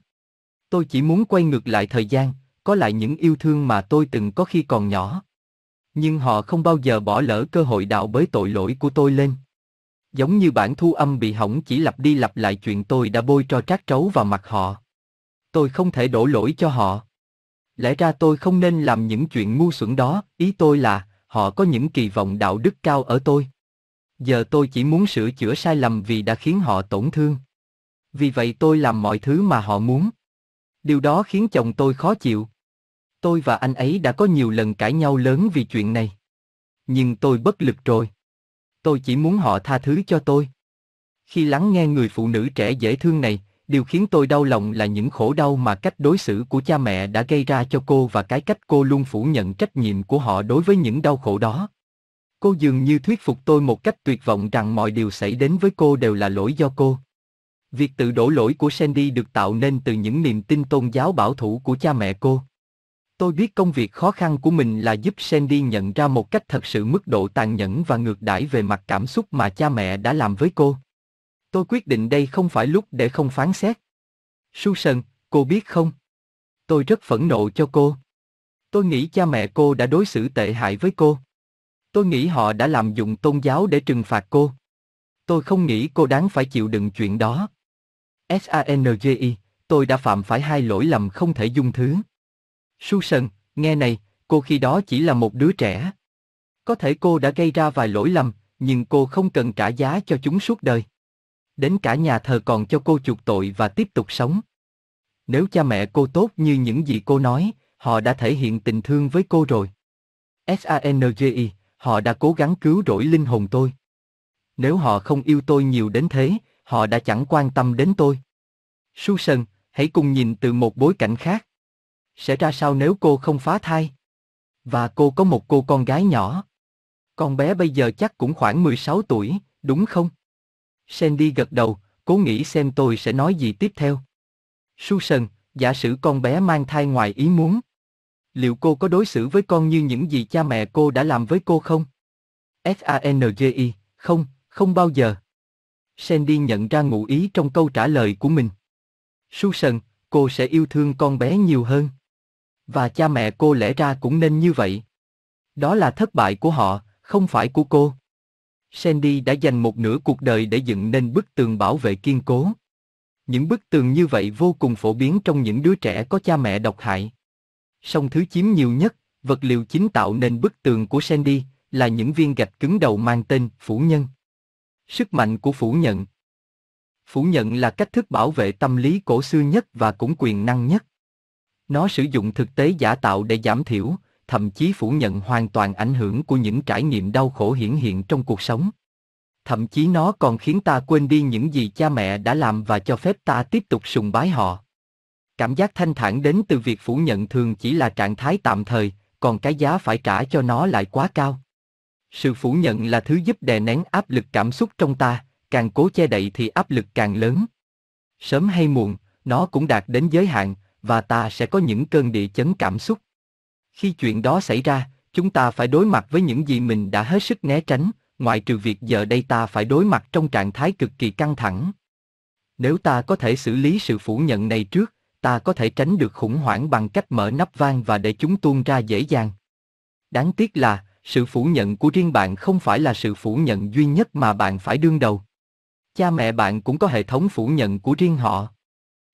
Tôi chỉ muốn quay ngược lại thời gian, có lại những yêu thương mà tôi từng có khi còn nhỏ. Nhưng họ không bao giờ bỏ lỡ cơ hội đạo bới tội lỗi của tôi lên. Giống như bản thu âm bị hỏng chỉ lặp đi lặp lại chuyện tôi đã bôi cho trát trấu vào mặt họ. Tôi không thể đổ lỗi cho họ. Lẽ ra tôi không nên làm những chuyện ngu xuẩn đó, ý tôi là, họ có những kỳ vọng đạo đức cao ở tôi. Giờ tôi chỉ muốn sửa chữa sai lầm vì đã khiến họ tổn thương. Vì vậy tôi làm mọi thứ mà họ muốn. Điều đó khiến chồng tôi khó chịu. Tôi và anh ấy đã có nhiều lần cãi nhau lớn vì chuyện này. Nhưng tôi bất lực rồi. Tôi chỉ muốn họ tha thứ cho tôi. Khi lắng nghe người phụ nữ trẻ dễ thương này, điều khiến tôi đau lòng là những khổ đau mà cách đối xử của cha mẹ đã gây ra cho cô và cái cách cô luôn phủ nhận trách nhiệm của họ đối với những đau khổ đó. Cô dường như thuyết phục tôi một cách tuyệt vọng rằng mọi điều xảy đến với cô đều là lỗi do cô. Việc tự đổ lỗi của Sandy được tạo nên từ những niềm tin tôn giáo bảo thủ của cha mẹ cô. Tôi biết công việc khó khăn của mình là giúp Sandy nhận ra một cách thật sự mức độ tàn nhẫn và ngược đãi về mặt cảm xúc mà cha mẹ đã làm với cô. Tôi quyết định đây không phải lúc để không phán xét. Susan, cô biết không? Tôi rất phẫn nộ cho cô. Tôi nghĩ cha mẹ cô đã đối xử tệ hại với cô. Tôi nghĩ họ đã làm dụng tôn giáo để trừng phạt cô. Tôi không nghĩ cô đáng phải chịu đựng chuyện đó. S-A-N-G-I, tôi đã phạm phải hai lỗi lầm không thể dung thứ. Susan, nghe này, cô khi đó chỉ là một đứa trẻ. Có thể cô đã gây ra vài lỗi lầm, nhưng cô không cần trả giá cho chúng suốt đời. Đến cả nhà thờ còn cho cô chuộc tội và tiếp tục sống. Nếu cha mẹ cô tốt như những gì cô nói, họ đã thể hiện tình thương với cô rồi. S-A-N-G-I, họ đã cố gắng cứu rỗi linh hồn tôi. Nếu họ không yêu tôi nhiều đến thế, họ đã chẳng quan tâm đến tôi. Susan, hãy cùng nhìn từ một bối cảnh khác. Sẽ ra sao nếu cô không phá thai? Và cô có một cô con gái nhỏ. Con bé bây giờ chắc cũng khoảng 16 tuổi, đúng không? Sandy gật đầu, cố nghĩ xem tôi sẽ nói gì tiếp theo. Susan, giả sử con bé mang thai ngoài ý muốn. Liệu cô có đối xử với con như những gì cha mẹ cô đã làm với cô không? S-A-N-G-I, không, không bao giờ. Sandy nhận ra ngụ ý trong câu trả lời của mình. Susan, cô sẽ yêu thương con bé nhiều hơn. Và cha mẹ cô lẽ ra cũng nên như vậy. Đó là thất bại của họ, không phải của cô. Sandy đã dành một nửa cuộc đời để dựng nên bức tường bảo vệ kiên cố. Những bức tường như vậy vô cùng phổ biến trong những đứa trẻ có cha mẹ độc hại. Song thứ chiếm nhiều nhất, vật liệu chính tạo nên bức tường của Sandy, là những viên gạch cứng đầu mang tên phủ nhân. Sức mạnh của phủ nhận Phủ nhận là cách thức bảo vệ tâm lý cổ xưa nhất và cũng quyền năng nhất. Nó sử dụng thực tế giả tạo để giảm thiểu, thậm chí phủ nhận hoàn toàn ảnh hưởng của những trải nghiệm đau khổ hiển hiện trong cuộc sống. Thậm chí nó còn khiến ta quên đi những gì cha mẹ đã làm và cho phép ta tiếp tục sùng bái họ. Cảm giác thanh thản đến từ việc phủ nhận thường chỉ là trạng thái tạm thời, còn cái giá phải trả cho nó lại quá cao. Sự phủ nhận là thứ giúp đè nén áp lực cảm xúc trong ta, càng cố che đậy thì áp lực càng lớn. Sớm hay muộn, nó cũng đạt đến giới hạn, và ta sẽ có những cơn địa chấn cảm xúc. Khi chuyện đó xảy ra, chúng ta phải đối mặt với những gì mình đã hết sức né tránh, ngoại trừ việc giờ đây ta phải đối mặt trong trạng thái cực kỳ căng thẳng. Nếu ta có thể xử lý sự phủ nhận này trước, ta có thể tránh được khủng hoảng bằng cách mở nắp van và để chúng tuôn ra dễ dàng. Đáng tiếc là, sự phủ nhận của riêng bạn không phải là sự phủ nhận duy nhất mà bạn phải đương đầu. Cha mẹ bạn cũng có hệ thống phủ nhận của riêng họ.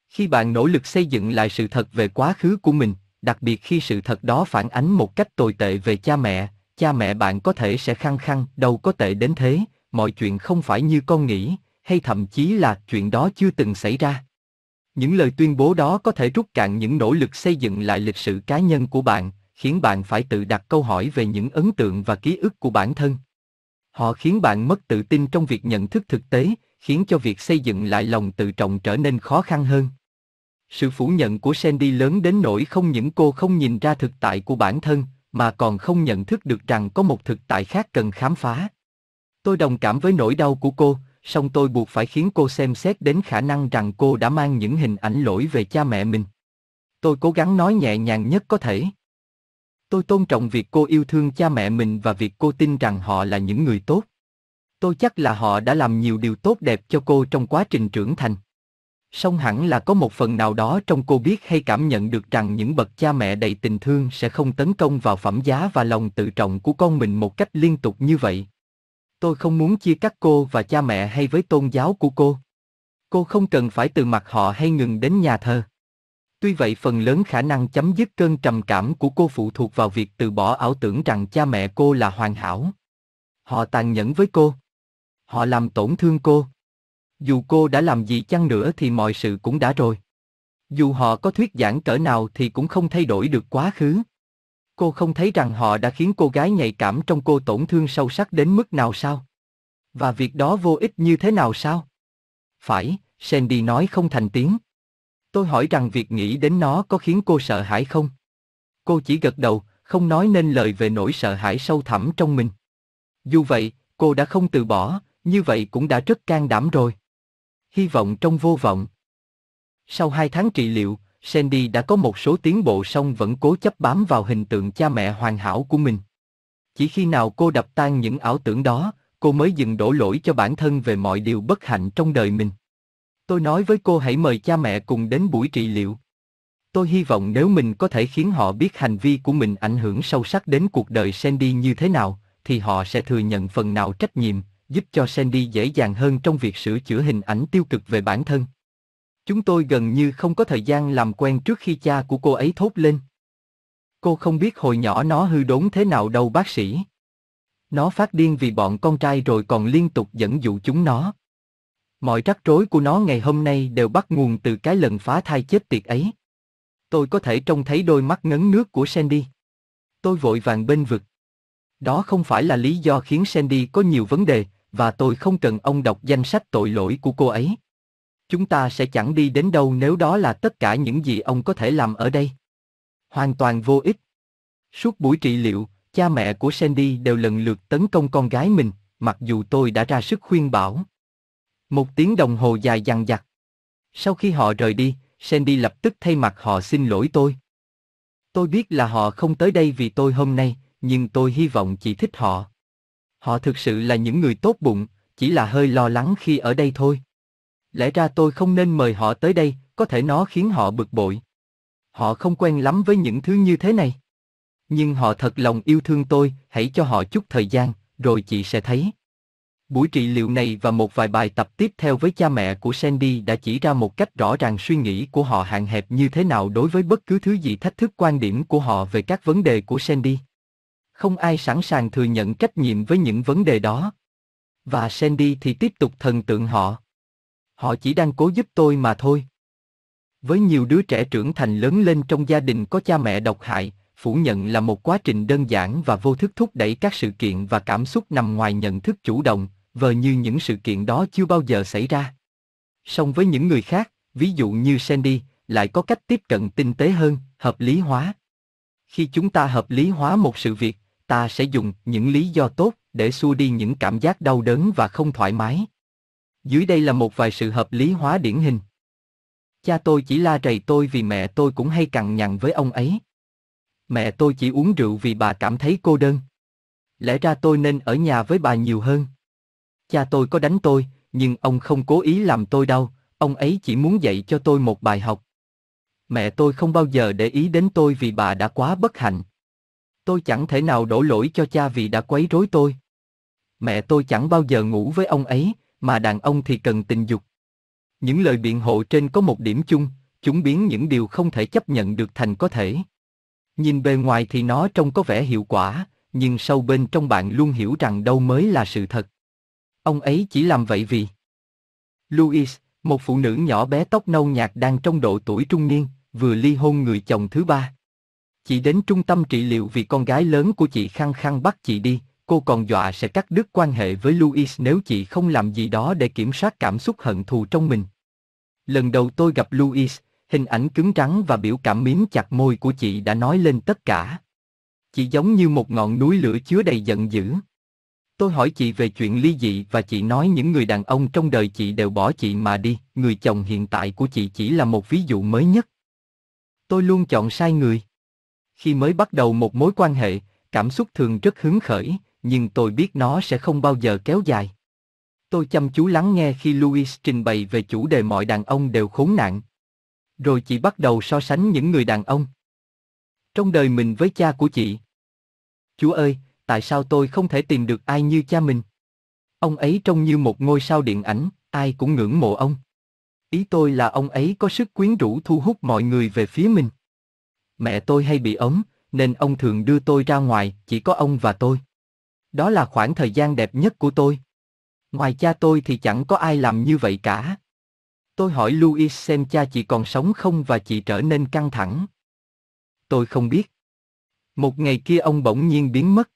Khi bạn nỗ lực xây dựng lại sự thật về quá khứ của mình, đặc biệt khi sự thật đó phản ánh một cách tồi tệ về cha mẹ, cha mẹ bạn có thể sẽ khăng khăng, đâu có tệ đến thế, mọi chuyện không phải như con nghĩ, hay thậm chí là chuyện đó chưa từng xảy ra. Những lời tuyên bố đó có thể rút cạn những nỗ lực xây dựng lại lịch sử cá nhân của bạn, khiến bạn phải tự đặt câu hỏi về những ấn tượng và ký ức của bản thân. Họ khiến bạn mất tự tin trong việc nhận thức thực tế, khiến cho việc xây dựng lại lòng tự trọng trở nên khó khăn hơn. Sự phủ nhận của Sandy lớn đến nỗi không những cô không nhìn ra thực tại của bản thân, mà còn không nhận thức được rằng có một thực tại khác cần khám phá. Tôi đồng cảm với nỗi đau của cô, song tôi buộc phải khiến cô xem xét đến khả năng rằng cô đã mang những hình ảnh lỗi về cha mẹ mình. Tôi cố gắng nói nhẹ nhàng nhất có thể. Tôi tôn trọng việc cô yêu thương cha mẹ mình và việc cô tin rằng họ là những người tốt. Tôi chắc là họ đã làm nhiều điều tốt đẹp cho cô trong quá trình trưởng thành. Song hẳn là có một phần nào đó trong cô biết hay cảm nhận được rằng những bậc cha mẹ đầy tình thương sẽ không tấn công vào phẩm giá và lòng tự trọng của con mình một cách liên tục như vậy. Tôi không muốn chia cắt cô và cha mẹ hay với tôn giáo của cô. Cô không cần phải từ mặt họ hay ngừng đến nhà thờ. Tuy vậy phần lớn khả năng chấm dứt cơn trầm cảm của cô phụ thuộc vào việc từ bỏ ảo tưởng rằng cha mẹ cô là hoàn hảo. Họ tàn nhẫn với cô. Họ làm tổn thương cô. Dù cô đã làm gì chăng nữa thì mọi sự cũng đã rồi. Dù họ có thuyết giảng cỡ nào thì cũng không thay đổi được quá khứ. Cô không thấy rằng họ đã khiến cô gái nhạy cảm trong cô tổn thương sâu sắc đến mức nào sao? Và việc đó vô ích như thế nào sao? Phải, Sandy nói không thành tiếng. Tôi hỏi rằng việc nghĩ đến nó có khiến cô sợ hãi không? Cô chỉ gật đầu, không nói nên lời về nỗi sợ hãi sâu thẳm trong mình. Dù vậy, cô đã không từ bỏ, như vậy cũng đã rất can đảm rồi. Hy vọng trong vô vọng. Sau hai tháng trị liệu, Sandy đã có một số tiến bộ song vẫn cố chấp bám vào hình tượng cha mẹ hoàn hảo của mình. Chỉ khi nào cô đập tan những ảo tưởng đó, cô mới dừng đổ lỗi cho bản thân về mọi điều bất hạnh trong đời mình. Tôi nói với cô hãy mời cha mẹ cùng đến buổi trị liệu. Tôi hy vọng nếu mình có thể khiến họ biết hành vi của mình ảnh hưởng sâu sắc đến cuộc đời Sandy như thế nào, thì họ sẽ thừa nhận phần nào trách nhiệm, giúp cho Sandy dễ dàng hơn trong việc sửa chữa hình ảnh tiêu cực về bản thân. Chúng tôi gần như không có thời gian làm quen trước khi cha của cô ấy thốt lên. Cô không biết hồi nhỏ nó hư đốn thế nào đâu bác sĩ. Nó phát điên vì bọn con trai rồi còn liên tục dẫn dụ chúng nó. Mọi rắc rối của nó ngày hôm nay đều bắt nguồn từ cái lần phá thai chết tiệt ấy. Tôi có thể trông thấy đôi mắt ngấn nước của Sandy. Tôi vội vàng bên vực. Đó không phải là lý do khiến Sandy có nhiều vấn đề, và tôi không cần ông đọc danh sách tội lỗi của cô ấy. Chúng ta sẽ chẳng đi đến đâu nếu đó là tất cả những gì ông có thể làm ở đây. Hoàn toàn vô ích. Suốt buổi trị liệu, cha mẹ của Sandy đều lần lượt tấn công con gái mình, mặc dù tôi đã ra sức khuyên bảo. Một tiếng đồng hồ dài dằng dặc. Sau khi họ rời đi, Sandy lập tức thay mặt họ xin lỗi tôi. Tôi biết là họ không tới đây vì tôi hôm nay, nhưng tôi hy vọng chị thích họ. Họ thực sự là những người tốt bụng, chỉ là hơi lo lắng khi ở đây thôi. Lẽ ra tôi không nên mời họ tới đây, có thể nó khiến họ bực bội. Họ không quen lắm với những thứ như thế này. Nhưng họ thật lòng yêu thương tôi, hãy cho họ chút thời gian, rồi chị sẽ thấy. Buổi trị liệu này và một vài bài tập tiếp theo với cha mẹ của Sandy đã chỉ ra một cách rõ ràng suy nghĩ của họ hạn hẹp như thế nào đối với bất cứ thứ gì thách thức quan điểm của họ về các vấn đề của Sandy. Không ai sẵn sàng thừa nhận trách nhiệm với những vấn đề đó. Và Sandy thì tiếp tục thần tượng họ. Họ chỉ đang cố giúp tôi mà thôi. Với nhiều đứa trẻ trưởng thành lớn lên trong gia đình có cha mẹ độc hại, phủ nhận là một quá trình đơn giản và vô thức thúc đẩy các sự kiện và cảm xúc nằm ngoài nhận thức chủ động, vờ như những sự kiện đó chưa bao giờ xảy ra. Song với những người khác, ví dụ như Sandy, lại có cách tiếp cận tinh tế hơn, hợp lý hóa. Khi chúng ta hợp lý hóa một sự việc, ta sẽ dùng những lý do tốt để xua đi những cảm giác đau đớn và không thoải mái. Dưới đây là một vài sự hợp lý hóa điển hình. Cha tôi chỉ la rầy tôi vì mẹ tôi cũng hay cằn nhằn với ông ấy. Mẹ tôi chỉ uống rượu vì bà cảm thấy cô đơn. Lẽ ra tôi nên ở nhà với bà nhiều hơn. Cha tôi có đánh tôi, nhưng ông không cố ý làm tôi đau, ông ấy chỉ muốn dạy cho tôi một bài học. Mẹ tôi không bao giờ để ý đến tôi vì bà đã quá bất hạnh. Tôi chẳng thể nào đổ lỗi cho cha vì đã quấy rối tôi. Mẹ tôi chẳng bao giờ ngủ với ông ấy, mà đàn ông thì cần tình dục. Những lời biện hộ trên có một điểm chung, chúng biến những điều không thể chấp nhận được thành có thể. Nhìn bề ngoài thì nó trông có vẻ hiệu quả, nhưng sâu bên trong bạn luôn hiểu rằng đâu mới là sự thật. Ông ấy chỉ làm vậy vì Louis, một phụ nữ nhỏ bé tóc nâu nhạt đang trong độ tuổi trung niên, vừa ly hôn người chồng thứ ba. Chị đến trung tâm trị liệu vì con gái lớn của chị khăng khăng bắt chị đi, cô còn dọa sẽ cắt đứt quan hệ với Louis nếu chị không làm gì đó để kiểm soát cảm xúc hận thù trong mình. Lần đầu tôi gặp Louis, hình ảnh cứng rắn và biểu cảm miếm chặt môi của chị đã nói lên tất cả. Chị giống như một ngọn núi lửa chứa đầy giận dữ. Tôi hỏi chị về chuyện ly dị và chị nói những người đàn ông trong đời chị đều bỏ chị mà đi, người chồng hiện tại của chị chỉ là một ví dụ mới nhất. Tôi luôn chọn sai người. Khi mới bắt đầu một mối quan hệ, cảm xúc thường rất hứng khởi, nhưng tôi biết nó sẽ không bao giờ kéo dài. Tôi chăm chú lắng nghe khi Louis trình bày về chủ đề mọi đàn ông đều khốn nạn. Rồi chị bắt đầu so sánh những người đàn ông. Trong đời mình với cha của chị. Chúa ơi, tại sao tôi không thể tìm được ai như cha mình? Ông ấy trông như một ngôi sao điện ảnh, ai cũng ngưỡng mộ ông. Ý tôi là ông ấy có sức quyến rũ thu hút mọi người về phía mình. Mẹ tôi hay bị ốm, nên ông thường đưa tôi ra ngoài, chỉ có ông và tôi. Đó là khoảng thời gian đẹp nhất của tôi. Ngoài cha tôi thì chẳng có ai làm như vậy cả. Tôi hỏi Louis xem cha chị còn sống không và chị trở nên căng thẳng. Tôi không biết. Một ngày kia ông bỗng nhiên biến mất.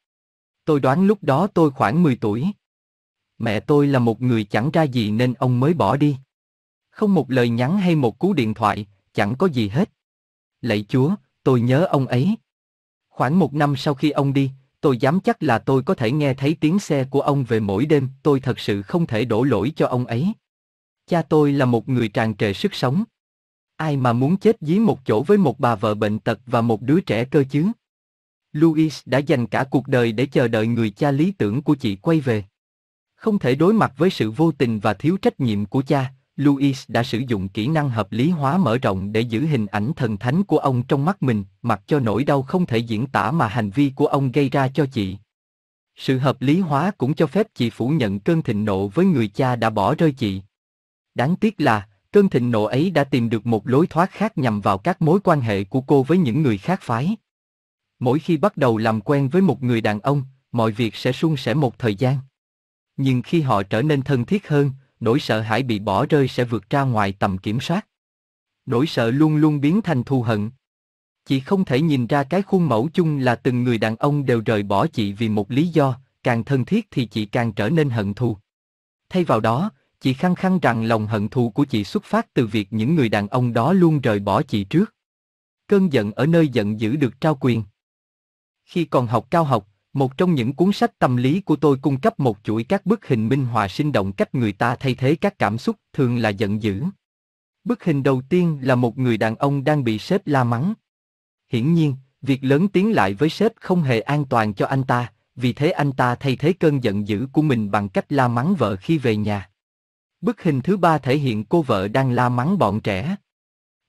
Tôi đoán lúc đó tôi khoảng 10 tuổi. Mẹ tôi là một người chẳng ra gì nên ông mới bỏ đi. Không một lời nhắn hay một cú điện thoại, chẳng có gì hết. Lạy Chúa, tôi nhớ ông ấy. Khoảng một năm sau khi ông đi, tôi dám chắc là tôi có thể nghe thấy tiếng xe của ông về mỗi đêm, tôi thật sự không thể đổ lỗi cho ông ấy. Cha tôi là một người tràn trề sức sống. Ai mà muốn chết dí một chỗ với một bà vợ bệnh tật và một đứa trẻ cơ chứ? Louis đã dành cả cuộc đời để chờ đợi người cha lý tưởng của chị quay về. Không thể đối mặt với sự vô tình và thiếu trách nhiệm của cha, Louis đã sử dụng kỹ năng hợp lý hóa mở rộng để giữ hình ảnh thần thánh của ông trong mắt mình, mặc cho nỗi đau không thể diễn tả mà hành vi của ông gây ra cho chị. Sự hợp lý hóa cũng cho phép chị phủ nhận cơn thịnh nộ với người cha đã bỏ rơi chị. Đáng tiếc là, cơn thịnh nộ ấy đã tìm được một lối thoát khác nhằm vào các mối quan hệ của cô với những người khác phái. Mỗi khi bắt đầu làm quen với một người đàn ông, mọi việc sẽ suôn sẻ một thời gian. Nhưng khi họ trở nên thân thiết hơn, nỗi sợ hãi bị bỏ rơi sẽ vượt ra ngoài tầm kiểm soát. Nỗi sợ luôn luôn biến thành thù hận. Chị không thể nhìn ra cái khuôn mẫu chung là từng người đàn ông đều rời bỏ chị vì một lý do, càng thân thiết thì chị càng trở nên hận thù. Thay vào đó, chị khăng khăng rằng lòng hận thù của chị xuất phát từ việc những người đàn ông đó luôn rời bỏ chị trước. Cơn giận ở nơi giận dữ được trao quyền. Khi còn học cao học, một trong những cuốn sách tâm lý của tôi cung cấp một chuỗi các bức hình minh họa sinh động cách người ta thay thế các cảm xúc, thường là giận dữ. Bức hình đầu tiên là một người đàn ông đang bị sếp la mắng. Hiển nhiên, việc lớn tiếng lại với sếp không hề an toàn cho anh ta, vì thế anh ta thay thế cơn giận dữ của mình bằng cách la mắng vợ khi về nhà. Bức hình thứ ba thể hiện cô vợ đang la mắng bọn trẻ.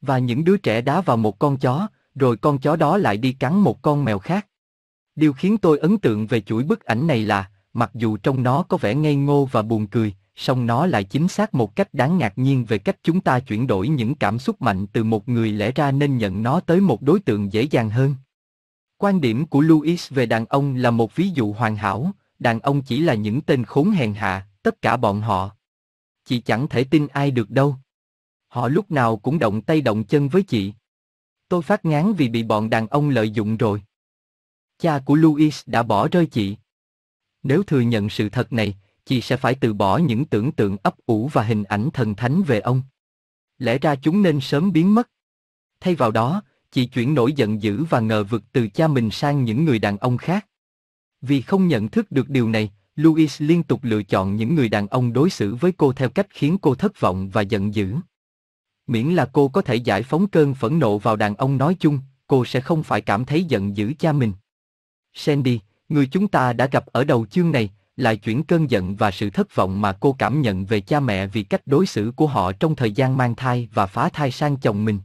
Và những đứa trẻ đá vào một con chó, rồi con chó đó lại đi cắn một con mèo khác. Điều khiến tôi ấn tượng về chuỗi bức ảnh này là, mặc dù trong nó có vẻ ngây ngô và buồn cười, song nó lại chính xác một cách đáng ngạc nhiên về cách chúng ta chuyển đổi những cảm xúc mạnh từ một người lẽ ra nên nhận nó tới một đối tượng dễ dàng hơn. Quan điểm của Louis về đàn ông là một ví dụ hoàn hảo, đàn ông chỉ là những tên khốn hèn hạ, tất cả bọn họ. Chị chẳng thể tin ai được đâu. Họ lúc nào cũng động tay động chân với chị. Tôi phát ngán vì bị bọn đàn ông lợi dụng rồi. Cha của Louis đã bỏ rơi chị. Nếu thừa nhận sự thật này, chị sẽ phải từ bỏ những tưởng tượng ấp ủ và hình ảnh thần thánh về ông. Lẽ ra chúng nên sớm biến mất. Thay vào đó, chị chuyển nỗi giận dữ và ngờ vực từ cha mình sang những người đàn ông khác. Vì không nhận thức được điều này, Louis liên tục lựa chọn những người đàn ông đối xử với cô theo cách khiến cô thất vọng và giận dữ. Miễn là cô có thể giải phóng cơn phẫn nộ vào đàn ông nói chung, cô sẽ không phải cảm thấy giận dữ cha mình. Sandy, người chúng ta đã gặp ở đầu chương này, lại chuyển cơn giận và sự thất vọng mà cô cảm nhận về cha mẹ vì cách đối xử của họ trong thời gian mang thai và phá thai sang chồng mình.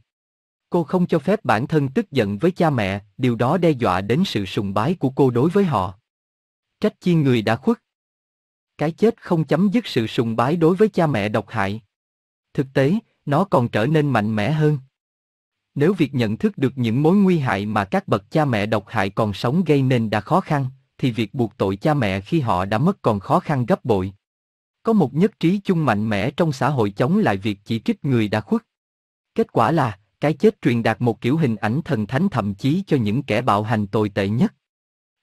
Cô không cho phép bản thân tức giận với cha mẹ, điều đó đe dọa đến sự sùng bái của cô đối với họ. Trách chi người đã khuất. Cái chết không chấm dứt sự sùng bái đối với cha mẹ độc hại. Thực tế, nó còn trở nên mạnh mẽ hơn. Nếu việc nhận thức được những mối nguy hại mà các bậc cha mẹ độc hại còn sống gây nên đã khó khăn, thì việc buộc tội cha mẹ khi họ đã mất còn khó khăn gấp bội. Có một nhất trí chung mạnh mẽ trong xã hội chống lại việc chỉ trích người đã khuất. Kết quả là, cái chết truyền đạt một kiểu hình ảnh thần thánh thậm chí cho những kẻ bạo hành tồi tệ nhất.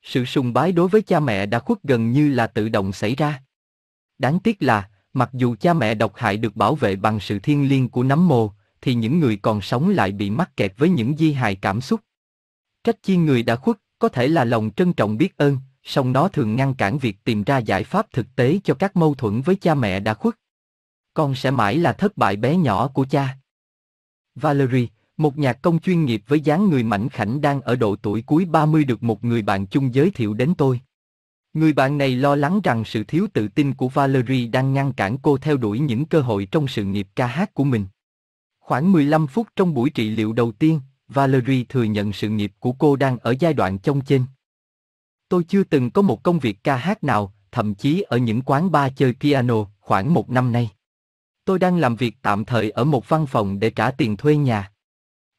Sự sùng bái đối với cha mẹ đã khuất gần như là tự động xảy ra. Đáng tiếc là, mặc dù cha mẹ độc hại được bảo vệ bằng sự thiêng liêng của nấm mồ, thì những người còn sống lại bị mắc kẹt với những di hài cảm xúc. Trách chi người đã khuất, có thể là lòng trân trọng biết ơn, song nó thường ngăn cản việc tìm ra giải pháp thực tế cho các mâu thuẫn với cha mẹ đã khuất. Con sẽ mãi là thất bại bé nhỏ của cha. Valerie, một nhạc công chuyên nghiệp với dáng người mảnh khảnh đang ở độ tuổi cuối 30 được một người bạn chung giới thiệu đến tôi. Người bạn này lo lắng rằng sự thiếu tự tin của Valerie đang ngăn cản cô theo đuổi những cơ hội trong sự nghiệp ca hát của mình. Khoảng 15 phút trong buổi trị liệu đầu tiên, Valerie thừa nhận sự nghiệp của cô đang ở giai đoạn trông trên. Tôi chưa từng có một công việc ca hát nào, thậm chí ở những quán bar chơi piano, khoảng một năm nay. Tôi đang làm việc tạm thời ở một văn phòng để trả tiền thuê nhà.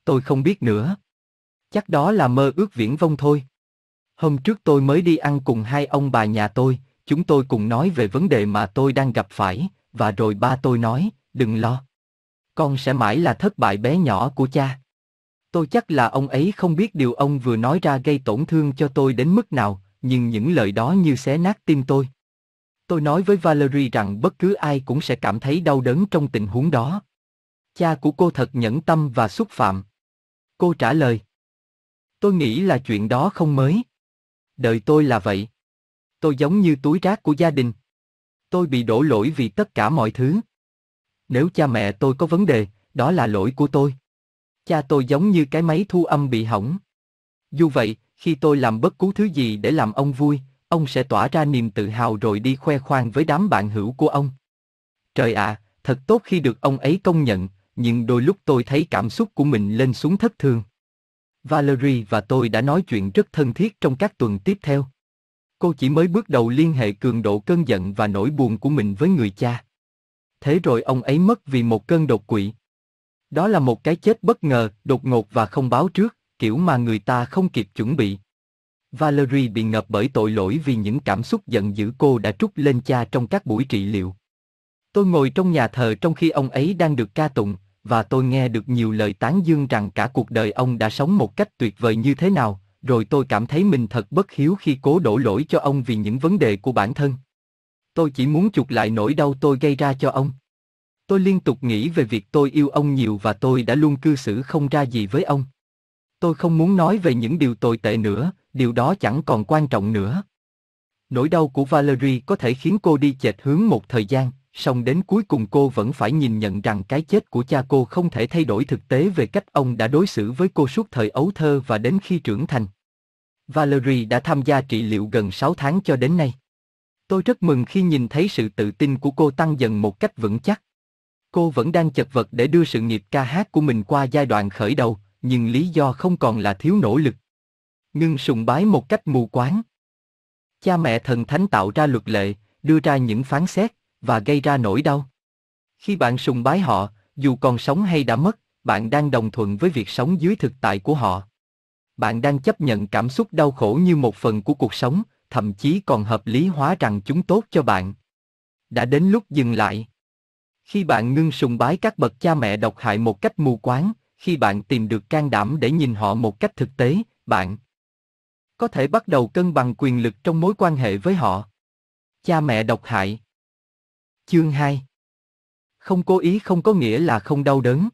Tôi không biết nữa. Chắc đó là mơ ước viễn vông thôi. Hôm trước tôi mới đi ăn cùng hai ông bà nhà tôi, chúng tôi cùng nói về vấn đề mà tôi đang gặp phải, và rồi ba tôi nói, đừng lo. Con sẽ mãi là thất bại bé nhỏ của cha. Tôi chắc là ông ấy không biết điều ông vừa nói ra gây tổn thương cho tôi đến mức nào, nhưng những lời đó như xé nát tim tôi. Tôi nói với Valerie rằng bất cứ ai cũng sẽ cảm thấy đau đớn trong tình huống đó. Cha của cô thật nhẫn tâm và xúc phạm. Cô trả lời. Tôi nghĩ là chuyện đó không mới. Đời tôi là vậy. Tôi giống như túi rác của gia đình. Tôi bị đổ lỗi vì tất cả mọi thứ. Nếu cha mẹ tôi có vấn đề, đó là lỗi của tôi. Cha tôi giống như cái máy thu âm bị hỏng. Dù vậy, khi tôi làm bất cứ thứ gì để làm ông vui, ông sẽ tỏa ra niềm tự hào rồi đi khoe khoang với đám bạn hữu của ông. Trời ạ, thật tốt khi được ông ấy công nhận, nhưng đôi lúc tôi thấy cảm xúc của mình lên xuống thất thường. Valerie và tôi đã nói chuyện rất thân thiết trong các tuần tiếp theo. Cô chỉ mới bước đầu liên hệ cường độ cơn giận và nỗi buồn của mình với người cha. Thế rồi ông ấy mất vì một cơn đột quỵ. Đó là một cái chết bất ngờ, đột ngột và không báo trước, kiểu mà người ta không kịp chuẩn bị. Valerie bị ngập bởi tội lỗi vì những cảm xúc giận dữ cô đã trút lên cha trong các buổi trị liệu. Tôi ngồi trong nhà thờ trong khi ông ấy đang được ca tụng, và tôi nghe được nhiều lời tán dương rằng cả cuộc đời ông đã sống một cách tuyệt vời như thế nào, rồi tôi cảm thấy mình thật bất hiếu khi cố đổ lỗi cho ông vì những vấn đề của bản thân. Tôi chỉ muốn chuộc lại nỗi đau tôi gây ra cho ông. Tôi liên tục nghĩ về việc tôi yêu ông nhiều và tôi đã luôn cư xử không ra gì với ông. Tôi không muốn nói về những điều tồi tệ nữa, điều đó chẳng còn quan trọng nữa. Nỗi đau của Valerie có thể khiến cô đi chệch hướng một thời gian, song đến cuối cùng cô vẫn phải nhìn nhận rằng cái chết của cha cô không thể thay đổi thực tế về cách ông đã đối xử với cô suốt thời ấu thơ và đến khi trưởng thành. Valerie đã tham gia trị liệu gần 6 tháng cho đến nay. Tôi rất mừng khi nhìn thấy sự tự tin của cô tăng dần một cách vững chắc. Cô vẫn đang chật vật để đưa sự nghiệp ca hát của mình qua giai đoạn khởi đầu, nhưng lý do không còn là thiếu nỗ lực. Ngưng sùng bái một cách mù quáng. Cha mẹ thần thánh tạo ra luật lệ, đưa ra những phán xét, và gây ra nỗi đau. Khi bạn sùng bái họ, dù còn sống hay đã mất, bạn đang đồng thuận với việc sống dưới thực tại của họ. Bạn đang chấp nhận cảm xúc đau khổ như một phần của cuộc sống, thậm chí còn hợp lý hóa rằng chúng tốt cho bạn. Đã đến lúc dừng lại. Khi bạn ngưng sùng bái các bậc cha mẹ độc hại một cách mù quáng, khi bạn tìm được can đảm để nhìn họ một cách thực tế, bạn có thể bắt đầu cân bằng quyền lực trong mối quan hệ với họ. Cha mẹ độc hại Chương 2 Không cố ý không có nghĩa là không đau đớn.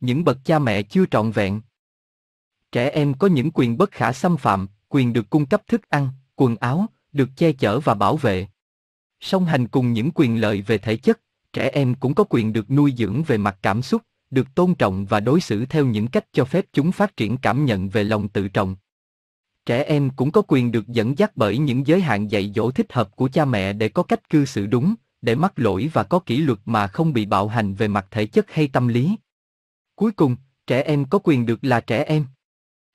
Những bậc cha mẹ chưa trọn vẹn. Trẻ em có những quyền bất khả xâm phạm, quyền được cung cấp thức ăn, quần áo, được che chở và bảo vệ. Song hành cùng những quyền lợi về thể chất, trẻ em cũng có quyền được nuôi dưỡng về mặt cảm xúc, được tôn trọng và đối xử theo những cách cho phép chúng phát triển cảm nhận về lòng tự trọng. Trẻ em cũng có quyền được dẫn dắt bởi những giới hạn dạy dỗ thích hợp của cha mẹ để có cách cư xử đúng, để mắc lỗi và có kỷ luật mà không bị bạo hành về mặt thể chất hay tâm lý. Cuối cùng, trẻ em có quyền được là trẻ em.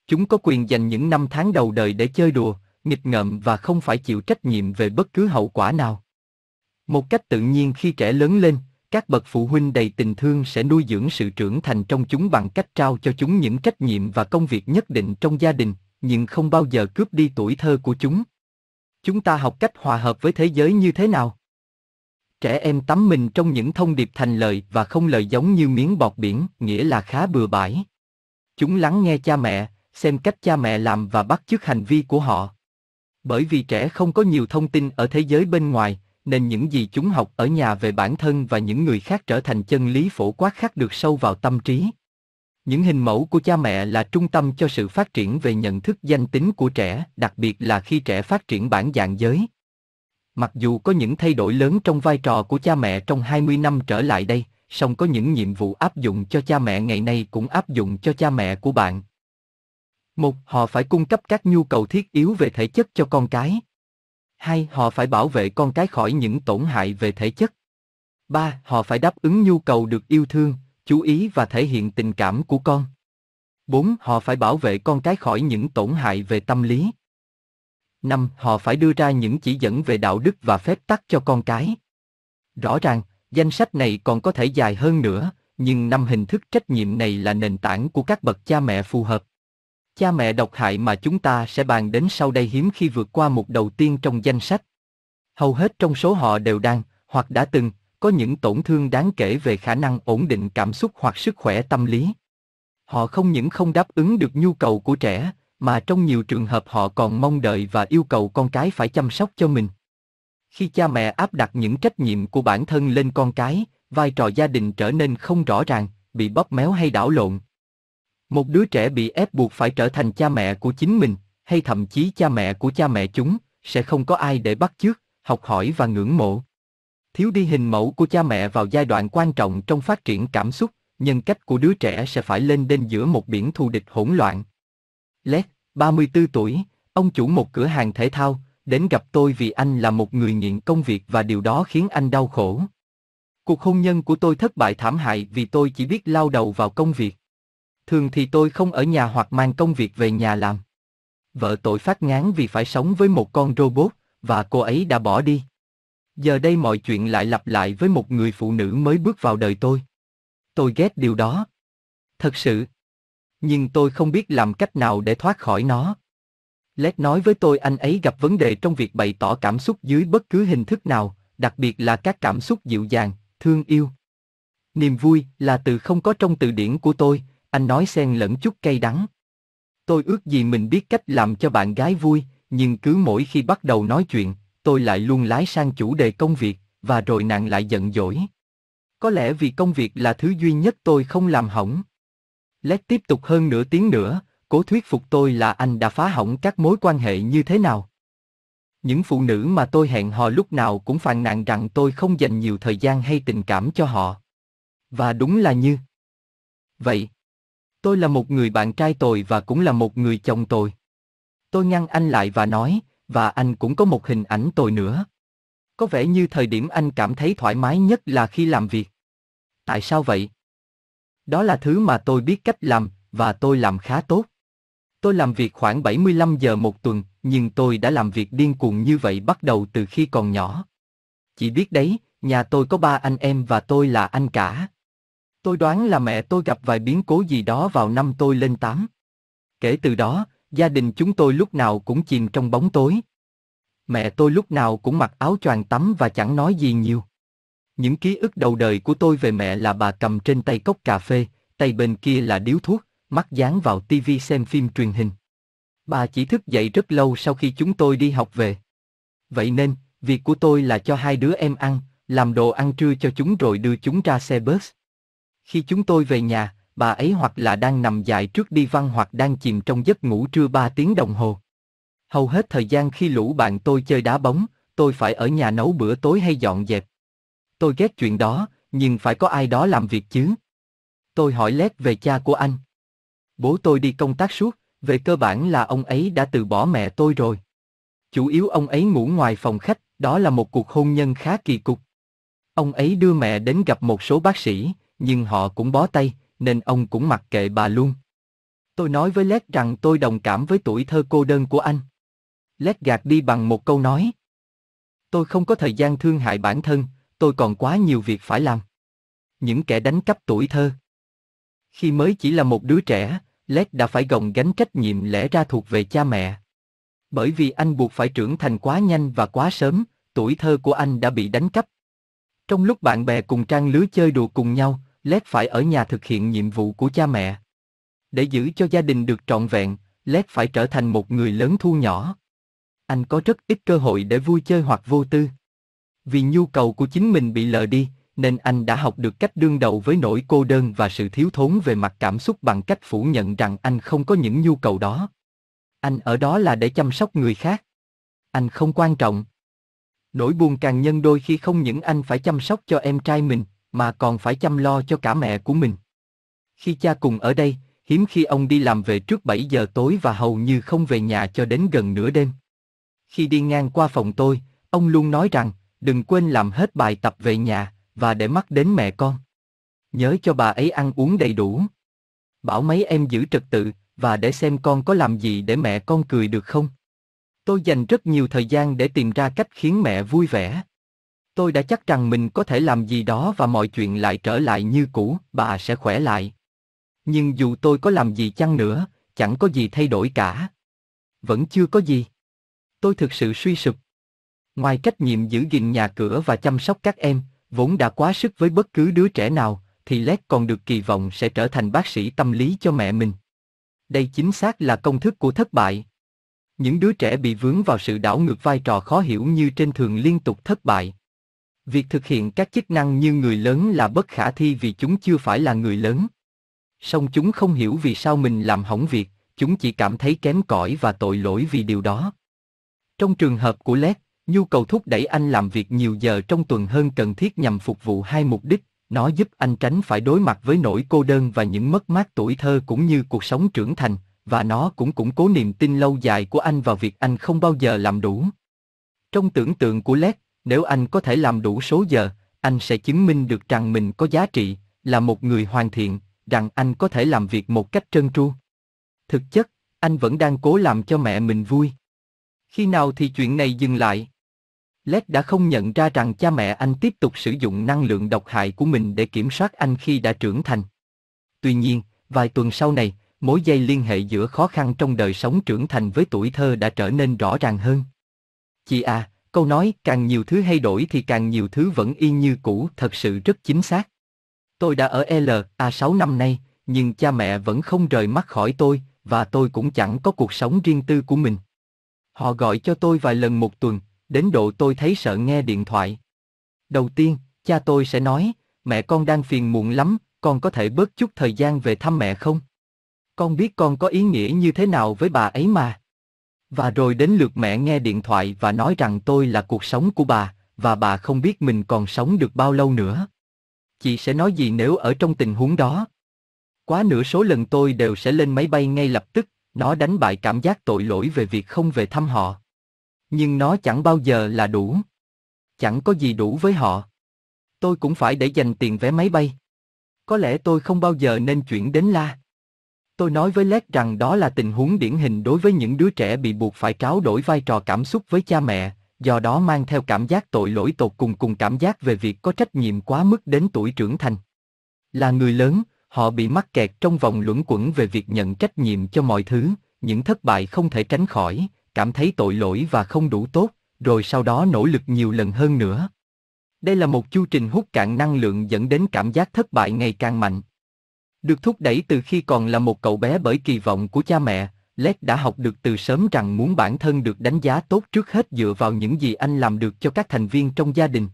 Chúng có quyền dành những năm tháng đầu đời để chơi đùa, nghịch ngợm và không phải chịu trách nhiệm về bất cứ hậu quả nào. Một cách tự nhiên khi trẻ lớn lên, các bậc phụ huynh đầy tình thương sẽ nuôi dưỡng sự trưởng thành trong chúng bằng cách trao cho chúng những trách nhiệm và công việc nhất định trong gia đình, nhưng không bao giờ cướp đi tuổi thơ của chúng. Chúng ta học cách hòa hợp với thế giới như thế nào? Trẻ em tắm mình trong những thông điệp thành lời và không lời giống như miếng bọt biển, nghĩa là khá bừa bãi. Chúng lắng nghe cha mẹ, xem cách cha mẹ làm và bắt chước hành vi của họ. Bởi vì trẻ không có nhiều thông tin ở thế giới bên ngoài, nên những gì chúng học ở nhà về bản thân và những người khác trở thành chân lý phổ quát khắc được sâu vào tâm trí. Những hình mẫu của cha mẹ là trung tâm cho sự phát triển về nhận thức danh tính của trẻ, đặc biệt là khi trẻ phát triển bản dạng giới. Mặc dù có những thay đổi lớn trong vai trò của cha mẹ trong 20 năm trở lại đây, song có những nhiệm vụ áp dụng cho cha mẹ ngày nay cũng áp dụng cho cha mẹ của bạn. Một, họ phải cung cấp các nhu cầu thiết yếu về thể chất cho con cái. Hai, họ phải bảo vệ con cái khỏi những tổn hại về thể chất. Ba, họ phải đáp ứng nhu cầu được yêu thương, chú ý và thể hiện tình cảm của con. Bốn, họ phải bảo vệ con cái khỏi những tổn hại về tâm lý. Năm, họ phải đưa ra những chỉ dẫn về đạo đức và phép tắc cho con cái. Rõ ràng, danh sách này còn có thể dài hơn nữa, nhưng năm hình thức trách nhiệm này là nền tảng của các bậc cha mẹ phù hợp. Cha mẹ độc hại mà chúng ta sẽ bàn đến sau đây hiếm khi vượt qua một đầu tiên trong danh sách. Hầu hết trong số họ đều đang, hoặc đã từng, có những tổn thương đáng kể về khả năng ổn định cảm xúc hoặc sức khỏe tâm lý. Họ không những không đáp ứng được nhu cầu của trẻ, mà trong nhiều trường hợp họ còn mong đợi và yêu cầu con cái phải chăm sóc cho mình. Khi cha mẹ áp đặt những trách nhiệm của bản thân lên con cái, vai trò gia đình trở nên không rõ ràng, bị bóp méo hay đảo lộn. Một đứa trẻ bị ép buộc phải trở thành cha mẹ của chính mình, hay thậm chí cha mẹ của cha mẹ chúng, sẽ không có ai để bắt chước, học hỏi và ngưỡng mộ. Thiếu đi hình mẫu của cha mẹ vào giai đoạn quan trọng trong phát triển cảm xúc, nhân cách của đứa trẻ sẽ phải lên đên giữa một biển thù địch hỗn loạn. Lét, 34 tuổi, ông chủ một cửa hàng thể thao, đến gặp tôi vì anh là một người nghiện công việc và điều đó khiến anh đau khổ. Cuộc hôn nhân của tôi thất bại thảm hại vì tôi chỉ biết lao đầu vào công việc. Thường thì tôi không ở nhà hoặc mang công việc về nhà làm. Vợ tôi phát ngán vì phải sống với một con robot, và cô ấy đã bỏ đi. Giờ đây mọi chuyện lại lặp lại với một người phụ nữ mới bước vào đời tôi. Tôi ghét điều đó. Thật sự. Nhưng tôi không biết làm cách nào để thoát khỏi nó. Led nói với tôi anh ấy gặp vấn đề trong việc bày tỏ cảm xúc dưới bất cứ hình thức nào, đặc biệt là các cảm xúc dịu dàng, thương yêu. Niềm vui là từ không có trong từ điển của tôi, anh nói xen lẫn chút cay đắng. Tôi ước gì mình biết cách làm cho bạn gái vui, nhưng cứ mỗi khi bắt đầu nói chuyện, tôi lại luôn lái sang chủ đề công việc, và rồi nàng lại giận dỗi. Có lẽ vì công việc là thứ duy nhất tôi không làm hỏng. Lét tiếp tục hơn nửa tiếng nữa, cố thuyết phục tôi là anh đã phá hỏng các mối quan hệ như thế nào. Những phụ nữ mà tôi hẹn hò lúc nào cũng phàn nàn rằng tôi không dành nhiều thời gian hay tình cảm cho họ. Và đúng là như. Vậy. Tôi là một người bạn trai tồi và cũng là một người chồng tồi. Tôi ngăn anh lại và nói, và anh cũng có một hình ảnh tồi nữa. Có vẻ như thời điểm anh cảm thấy thoải mái nhất là khi làm việc. Tại sao vậy? Đó là thứ mà tôi biết cách làm, và tôi làm khá tốt. Tôi làm việc khoảng 75 giờ một tuần, nhưng tôi đã làm việc điên cuồng như vậy bắt đầu từ khi còn nhỏ. Chỉ biết đấy, nhà tôi có ba anh em và tôi là anh cả. Tôi đoán là mẹ tôi gặp vài biến cố gì đó vào năm tôi lên 8. Kể từ đó, gia đình chúng tôi lúc nào cũng chìm trong bóng tối. Mẹ tôi lúc nào cũng mặc áo choàng tắm và chẳng nói gì nhiều. Những ký ức đầu đời của tôi về mẹ là bà cầm trên tay cốc cà phê, tay bên kia là điếu thuốc, mắt dán vào tivi xem phim truyền hình. Bà chỉ thức dậy rất lâu sau khi chúng tôi đi học về. Vậy nên, việc của tôi là cho hai đứa em ăn, làm đồ ăn trưa cho chúng rồi đưa chúng ra xe bus. Khi chúng tôi về nhà, bà ấy hoặc là đang nằm dài trước đi văn hoặc đang chìm trong giấc ngủ trưa 3 tiếng đồng hồ. Hầu hết thời gian khi lũ bạn tôi chơi đá bóng, tôi phải ở nhà nấu bữa tối hay dọn dẹp. Tôi ghét chuyện đó, nhưng phải có ai đó làm việc chứ. Tôi hỏi Lét về cha của anh. Bố tôi đi công tác suốt, về cơ bản là ông ấy đã từ bỏ mẹ tôi rồi. Chủ yếu ông ấy ngủ ngoài phòng khách, đó là một cuộc hôn nhân khá kỳ cục. Ông ấy đưa mẹ đến gặp một số bác sĩ, nhưng họ cũng bó tay, nên ông cũng mặc kệ bà luôn. Tôi nói với Lét rằng tôi đồng cảm với tuổi thơ cô đơn của anh. Lét gạt đi bằng một câu nói. Tôi không có thời gian thương hại bản thân, tôi còn quá nhiều việc phải làm. Những kẻ đánh cắp tuổi thơ. Khi mới chỉ là một đứa trẻ, Lét đã phải gồng gánh trách nhiệm lẽ ra thuộc về cha mẹ. Bởi vì anh buộc phải trưởng thành quá nhanh và quá sớm, tuổi thơ của anh đã bị đánh cắp. Trong lúc bạn bè cùng trang lứa chơi đùa cùng nhau, Lét phải ở nhà thực hiện nhiệm vụ của cha mẹ. Để giữ cho gia đình được trọn vẹn, Lét phải trở thành một người lớn thu nhỏ. Anh có rất ít cơ hội để vui chơi hoặc vô tư. Vì nhu cầu của chính mình bị lờ đi, nên anh đã học được cách đương đầu với nỗi cô đơn và sự thiếu thốn về mặt cảm xúc bằng cách phủ nhận rằng anh không có những nhu cầu đó. Anh ở đó là để chăm sóc người khác. Anh không quan trọng. Nỗi buồn càng nhân đôi khi không những anh phải chăm sóc cho em trai mình, mà còn phải chăm lo cho cả mẹ của mình. Khi cha cùng ở đây, hiếm khi ông đi làm về trước 7 giờ tối và hầu như không về nhà cho đến gần nửa đêm. Khi đi ngang qua phòng tôi, ông luôn nói rằng, đừng quên làm hết bài tập về nhà, và để mắt đến mẹ con. Nhớ cho bà ấy ăn uống đầy đủ. Bảo mấy em giữ trật tự, và để xem con có làm gì để mẹ con cười được không. Tôi dành rất nhiều thời gian để tìm ra cách khiến mẹ vui vẻ. Tôi đã chắc rằng mình có thể làm gì đó và mọi chuyện lại trở lại như cũ, bà sẽ khỏe lại. Nhưng dù tôi có làm gì chăng nữa, chẳng có gì thay đổi cả. Vẫn chưa có gì. Tôi thực sự suy sụp. Ngoài trách nhiệm giữ gìn nhà cửa và chăm sóc các em, vốn đã quá sức với bất cứ đứa trẻ nào, thì Lét còn được kỳ vọng sẽ trở thành bác sĩ tâm lý cho mẹ mình. Đây chính xác là công thức của thất bại. Những đứa trẻ bị vướng vào sự đảo ngược vai trò khó hiểu như trên thường liên tục thất bại. Việc thực hiện các chức năng như người lớn là bất khả thi vì chúng chưa phải là người lớn. Song chúng không hiểu vì sao mình làm hỏng việc, chúng chỉ cảm thấy kém cỏi và tội lỗi vì điều đó. Trong trường hợp của Lét, nhu cầu thúc đẩy anh làm việc nhiều giờ trong tuần hơn cần thiết nhằm phục vụ hai mục đích, nó giúp anh tránh phải đối mặt với nỗi cô đơn và những mất mát tuổi thơ cũng như cuộc sống trưởng thành, và nó cũng củng cố niềm tin lâu dài của anh vào việc anh không bao giờ làm đủ. Trong tưởng tượng của Led, nếu anh có thể làm đủ số giờ, anh sẽ chứng minh được rằng mình có giá trị, là một người hoàn thiện, rằng anh có thể làm việc một cách trơn tru. Thực chất, anh vẫn đang cố làm cho mẹ mình vui. Khi nào thì chuyện này dừng lại? Led đã không nhận ra rằng cha mẹ anh tiếp tục sử dụng năng lượng độc hại của mình để kiểm soát anh khi đã trưởng thành. Tuy nhiên, vài tuần sau này, mối dây liên hệ giữa khó khăn trong đời sống trưởng thành với tuổi thơ đã trở nên rõ ràng hơn. Chị à, câu nói càng nhiều thứ thay đổi thì càng nhiều thứ vẫn y như cũ thật sự rất chính xác. Tôi đã ở LA 6 năm nay, nhưng cha mẹ vẫn không rời mắt khỏi tôi, và tôi cũng chẳng có cuộc sống riêng tư của mình. Họ gọi cho tôi vài lần một tuần, đến độ tôi thấy sợ nghe điện thoại. Đầu tiên, cha tôi sẽ nói, mẹ con đang phiền muộn lắm, con có thể bớt chút thời gian về thăm mẹ không? Con biết con có ý nghĩa như thế nào với bà ấy mà. Và rồi đến lượt mẹ nghe điện thoại và nói rằng tôi là cuộc sống của bà, và bà không biết mình còn sống được bao lâu nữa. Chị sẽ nói gì nếu ở trong tình huống đó? Quá nửa số lần tôi đều sẽ lên máy bay ngay lập tức, nó đánh bại cảm giác tội lỗi về việc không về thăm họ. Nhưng nó chẳng bao giờ là đủ. Chẳng có gì đủ với họ. Tôi cũng phải để dành tiền vé máy bay. Có lẽ tôi không bao giờ nên chuyển đến La. Tôi nói với Led rằng đó là tình huống điển hình đối với những đứa trẻ bị buộc phải tráo đổi vai trò cảm xúc với cha mẹ, do đó mang theo cảm giác tội lỗi tột cùng cùng cảm giác về việc có trách nhiệm quá mức đến tuổi trưởng thành. Là người lớn, họ bị mắc kẹt trong vòng luẩn quẩn về việc nhận trách nhiệm cho mọi thứ, những thất bại không thể tránh khỏi, cảm thấy tội lỗi và không đủ tốt, rồi sau đó nỗ lực nhiều lần hơn nữa. Đây là một chu trình hút cạn năng lượng dẫn đến cảm giác thất bại ngày càng mạnh. Được thúc đẩy từ khi còn là một cậu bé bởi kỳ vọng của cha mẹ, Led đã học được từ sớm rằng muốn bản thân được đánh giá tốt trước hết dựa vào những gì anh làm được cho các thành viên trong gia đình.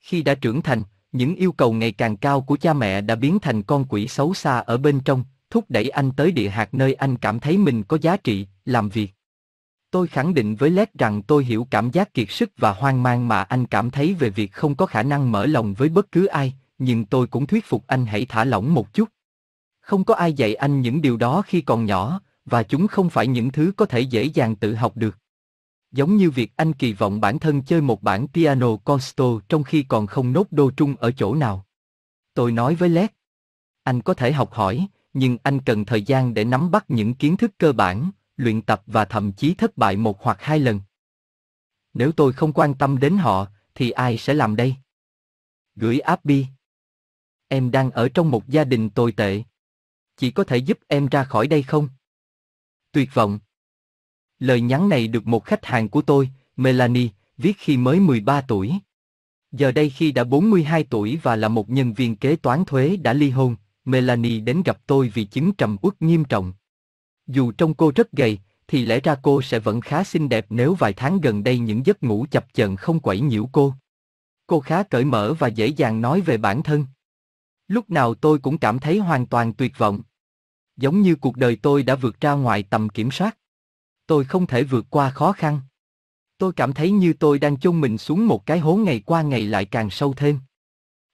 Khi đã trưởng thành, những yêu cầu ngày càng cao của cha mẹ đã biến thành con quỷ xấu xa ở bên trong, thúc đẩy anh tới địa hạt nơi anh cảm thấy mình có giá trị, làm việc. Tôi khẳng định với Led rằng tôi hiểu cảm giác kiệt sức và hoang mang mà anh cảm thấy về việc không có khả năng mở lòng với bất cứ ai, nhưng tôi cũng thuyết phục anh hãy thả lỏng một chút. Không có ai dạy anh những điều đó khi còn nhỏ, và chúng không phải những thứ có thể dễ dàng tự học được. Giống như việc anh kỳ vọng bản thân chơi một bản piano concerto trong khi còn không nốt đô trung ở chỗ nào. Tôi nói với Led, anh có thể học hỏi, nhưng anh cần thời gian để nắm bắt những kiến thức cơ bản, luyện tập và thậm chí thất bại một hoặc hai lần. Nếu tôi không quan tâm đến họ, thì ai sẽ làm đây? Gửi Abby. Em đang ở trong một gia đình tồi tệ chỉ có thể giúp em ra khỏi đây không? Tuyệt vọng. Lời nhắn này được một khách hàng của tôi, Melanie, viết khi mới 13 tuổi. Giờ đây khi đã 42 tuổi và là một nhân viên kế toán thuế đã ly hôn, Melanie đến gặp tôi vì chứng trầm uất nghiêm trọng. Dù trông cô rất gầy, thì lẽ ra cô sẽ vẫn khá xinh đẹp nếu vài tháng gần đây những giấc ngủ chập chờn không quẩy nhiễu cô. Cô khá cởi mở và dễ dàng nói về bản thân. Lúc nào tôi cũng cảm thấy hoàn toàn tuyệt vọng. Giống như cuộc đời tôi đã vượt ra ngoài tầm kiểm soát. Tôi không thể vượt qua khó khăn. Tôi cảm thấy như tôi đang chôn mình xuống một cái hố ngày qua ngày lại càng sâu thêm.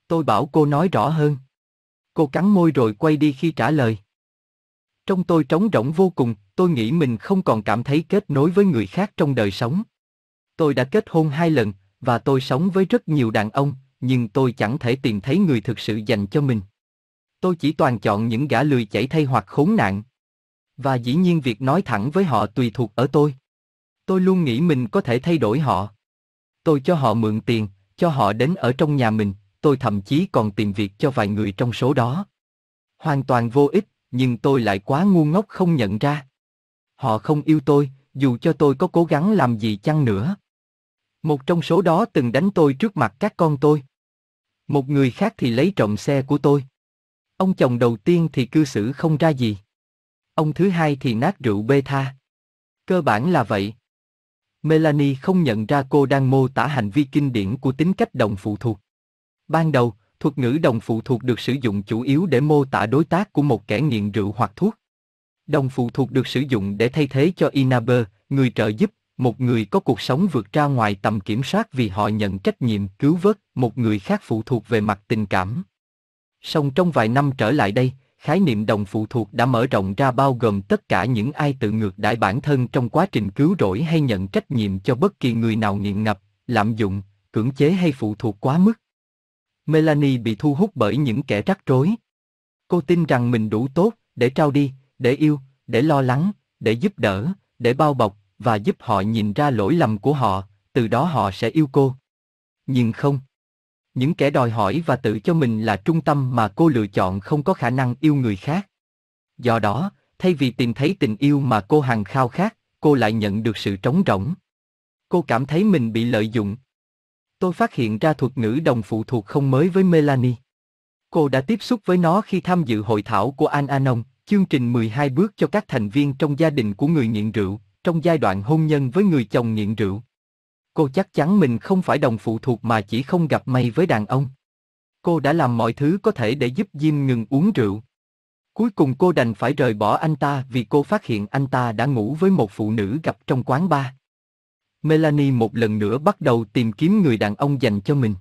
Tôi bảo cô nói rõ hơn. Cô cắn môi rồi quay đi khi trả lời. Trong tôi trống rỗng vô cùng, tôi nghĩ mình không còn cảm thấy kết nối với người khác trong đời sống. Tôi đã kết hôn hai lần, và tôi sống với rất nhiều đàn ông, nhưng tôi chẳng thể tìm thấy người thực sự dành cho mình. Tôi chỉ toàn chọn những gã lười chảy thay hoặc khốn nạn. Và dĩ nhiên việc nói thẳng với họ tùy thuộc ở tôi. Tôi luôn nghĩ mình có thể thay đổi họ. Tôi cho họ mượn tiền, cho họ đến ở trong nhà mình, tôi thậm chí còn tìm việc cho vài người trong số đó. Hoàn toàn vô ích, nhưng tôi lại quá ngu ngốc không nhận ra. Họ không yêu tôi, dù cho tôi có cố gắng làm gì chăng nữa. Một trong số đó từng đánh tôi trước mặt các con tôi. Một người khác thì lấy trộm xe của tôi. Ông chồng đầu tiên thì cư xử không ra gì. Ông thứ hai thì nát rượu bê tha. Cơ bản là vậy. Melanie không nhận ra cô đang mô tả hành vi kinh điển của tính cách đồng phụ thuộc. Ban đầu, thuật ngữ đồng phụ thuộc được sử dụng chủ yếu để mô tả đối tác của một kẻ nghiện rượu hoặc thuốc. Đồng phụ thuộc được sử dụng để thay thế cho Inaber, người trợ giúp, một người có cuộc sống vượt ra ngoài tầm kiểm soát vì họ nhận trách nhiệm cứu vớt một người khác phụ thuộc về mặt tình cảm. Song trong vài năm trở lại đây, khái niệm đồng phụ thuộc đã mở rộng ra bao gồm tất cả những ai tự ngược đãi bản thân trong quá trình cứu rỗi hay nhận trách nhiệm cho bất kỳ người nào nghiện ngập, lạm dụng, cưỡng chế hay phụ thuộc quá mức. Melanie bị thu hút bởi những kẻ rắc rối. Cô tin rằng mình đủ tốt để trao đi, để yêu, để lo lắng, để giúp đỡ, để bao bọc và giúp họ nhìn ra lỗi lầm của họ, từ đó họ sẽ yêu cô. Nhưng không. Những kẻ đòi hỏi và tự cho mình là trung tâm mà cô lựa chọn không có khả năng yêu người khác. Do đó, thay vì tìm thấy tình yêu mà cô hằng khao khát, cô lại nhận được sự trống rỗng. Cô cảm thấy mình bị lợi dụng. Tôi phát hiện ra thuật ngữ đồng phụ thuộc không mới với Melanie. Cô đã tiếp xúc với nó khi tham dự hội thảo của An Anon, chương trình 12 bước cho các thành viên trong gia đình của người nghiện rượu, trong giai đoạn hôn nhân với người chồng nghiện rượu. Cô chắc chắn mình không phải đồng phụ thuộc mà chỉ không gặp may với đàn ông. Cô đã làm mọi thứ có thể để giúp Jim ngừng uống rượu. Cuối cùng cô đành phải rời bỏ anh ta vì cô phát hiện anh ta đã ngủ với một phụ nữ gặp trong quán bar. Melanie một lần nữa bắt đầu tìm kiếm người đàn ông dành cho mình.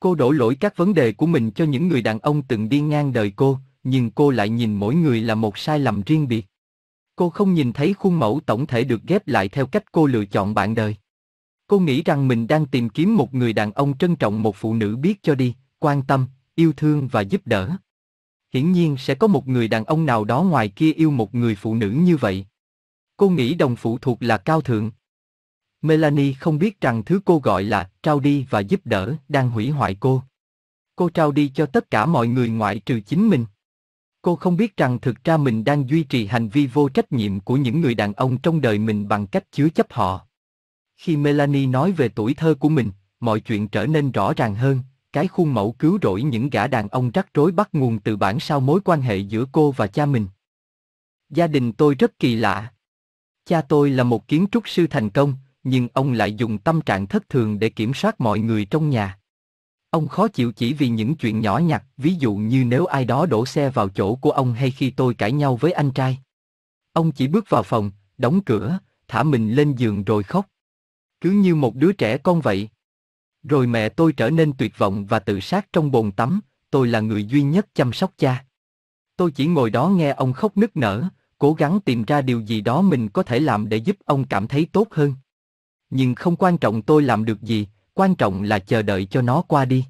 Cô đổ lỗi các vấn đề của mình cho những người đàn ông từng đi ngang đời cô, nhưng cô lại nhìn mỗi người là một sai lầm riêng biệt. Cô không nhìn thấy khuôn mẫu tổng thể được ghép lại theo cách cô lựa chọn bạn đời. Cô nghĩ rằng mình đang tìm kiếm một người đàn ông trân trọng một phụ nữ biết cho đi, quan tâm, yêu thương và giúp đỡ. Hiển nhiên sẽ có một người đàn ông nào đó ngoài kia yêu một người phụ nữ như vậy. Cô nghĩ đồng phụ thuộc là cao thượng. Melanie không biết rằng thứ cô gọi là trao đi và giúp đỡ đang hủy hoại cô. Cô trao đi cho tất cả mọi người ngoại trừ chính mình. Cô không biết rằng thực ra mình đang duy trì hành vi vô trách nhiệm của những người đàn ông trong đời mình bằng cách chứa chấp họ. Khi Melanie nói về tuổi thơ của mình, mọi chuyện trở nên rõ ràng hơn, cái khuôn mẫu cứu rỗi những gã đàn ông rắc rối bắt nguồn từ bản sao mối quan hệ giữa cô và cha mình. Gia đình tôi rất kỳ lạ. Cha tôi là một kiến trúc sư thành công, nhưng ông lại dùng tâm trạng thất thường để kiểm soát mọi người trong nhà. Ông khó chịu chỉ vì những chuyện nhỏ nhặt, ví dụ như nếu ai đó đổ xe vào chỗ của ông hay khi tôi cãi nhau với anh trai. Ông chỉ bước vào phòng, đóng cửa, thả mình lên giường rồi khóc. Cứ như một đứa trẻ con vậy. Rồi mẹ tôi trở nên tuyệt vọng và tự sát trong bồn tắm, tôi là người duy nhất chăm sóc cha. Tôi chỉ ngồi đó nghe ông khóc nức nở, cố gắng tìm ra điều gì đó mình có thể làm để giúp ông cảm thấy tốt hơn. Nhưng không quan trọng tôi làm được gì, quan trọng là chờ đợi cho nó qua đi.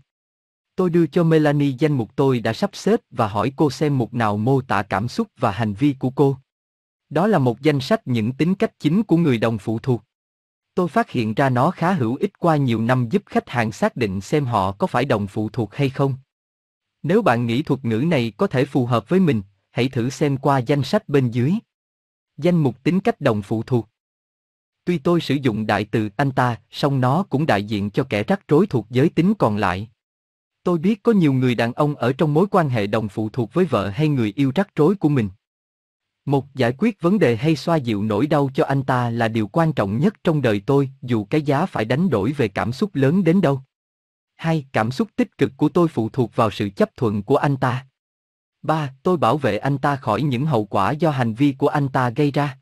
Tôi đưa cho Melanie danh mục tôi đã sắp xếp và hỏi cô xem mục nào mô tả cảm xúc và hành vi của cô. Đó là một danh sách những tính cách chính của người đồng phụ thuộc. Tôi phát hiện ra nó khá hữu ích qua nhiều năm giúp khách hàng xác định xem họ có phải đồng phụ thuộc hay không. Nếu bạn nghĩ thuật ngữ này có thể phù hợp với mình, hãy thử xem qua danh sách bên dưới. Danh mục tính cách đồng phụ thuộc. Tuy tôi sử dụng đại từ anh ta, song nó cũng đại diện cho kẻ rắc rối thuộc giới tính còn lại. Tôi biết có nhiều người đàn ông ở trong mối quan hệ đồng phụ thuộc với vợ hay người yêu rắc rối của mình. Một, giải quyết vấn đề hay xoa dịu nỗi đau cho anh ta là điều quan trọng nhất trong đời tôi, dù cái giá phải đánh đổi về cảm xúc lớn đến đâu. Hai, cảm xúc tích cực của tôi phụ thuộc vào sự chấp thuận của anh ta. Ba, tôi bảo vệ anh ta khỏi những hậu quả do hành vi của anh ta gây ra.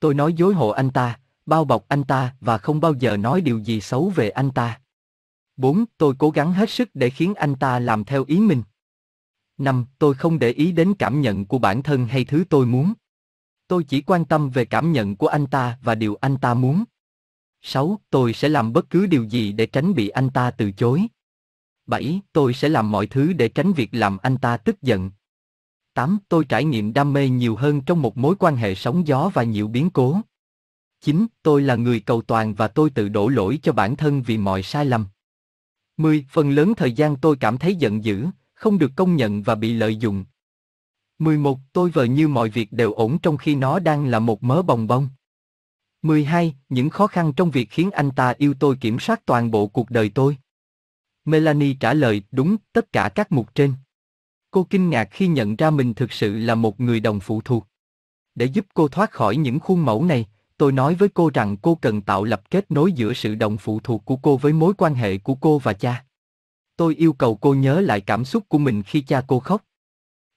Tôi nói dối hộ anh ta, bao bọc anh ta và không bao giờ nói điều gì xấu về anh ta. 4. Tôi cố gắng hết sức để khiến anh ta làm theo ý mình. 5. Tôi không để ý đến cảm nhận của bản thân hay thứ tôi muốn. Tôi chỉ quan tâm về cảm nhận của anh ta và điều anh ta muốn. 6. Tôi sẽ làm bất cứ điều gì để tránh bị anh ta từ chối. 7. Tôi sẽ làm mọi thứ để tránh việc làm anh ta tức giận. 8. Tôi trải nghiệm đam mê nhiều hơn trong một mối quan hệ sóng gió và nhiều biến cố. 9. Tôi là người cầu toàn và tôi tự đổ lỗi cho bản thân vì mọi sai lầm. 10. Phần lớn thời gian tôi cảm thấy giận dữ, không được công nhận và bị lợi dụng. 11. Tôi vờ như mọi việc đều ổn trong khi nó đang là một mớ bồng bông. 12. Những khó khăn trong việc khiến anh ta yêu tôi kiểm soát toàn bộ cuộc đời tôi. Melanie trả lời đúng tất cả các mục trên. Cô kinh ngạc khi nhận ra mình thực sự là một người đồng phụ thuộc. Để giúp cô thoát khỏi những khuôn mẫu này, tôi nói với cô rằng cô cần tạo lập kết nối giữa sự đồng phụ thuộc của cô với mối quan hệ của cô và cha. Tôi yêu cầu cô nhớ lại cảm xúc của mình khi cha cô khóc.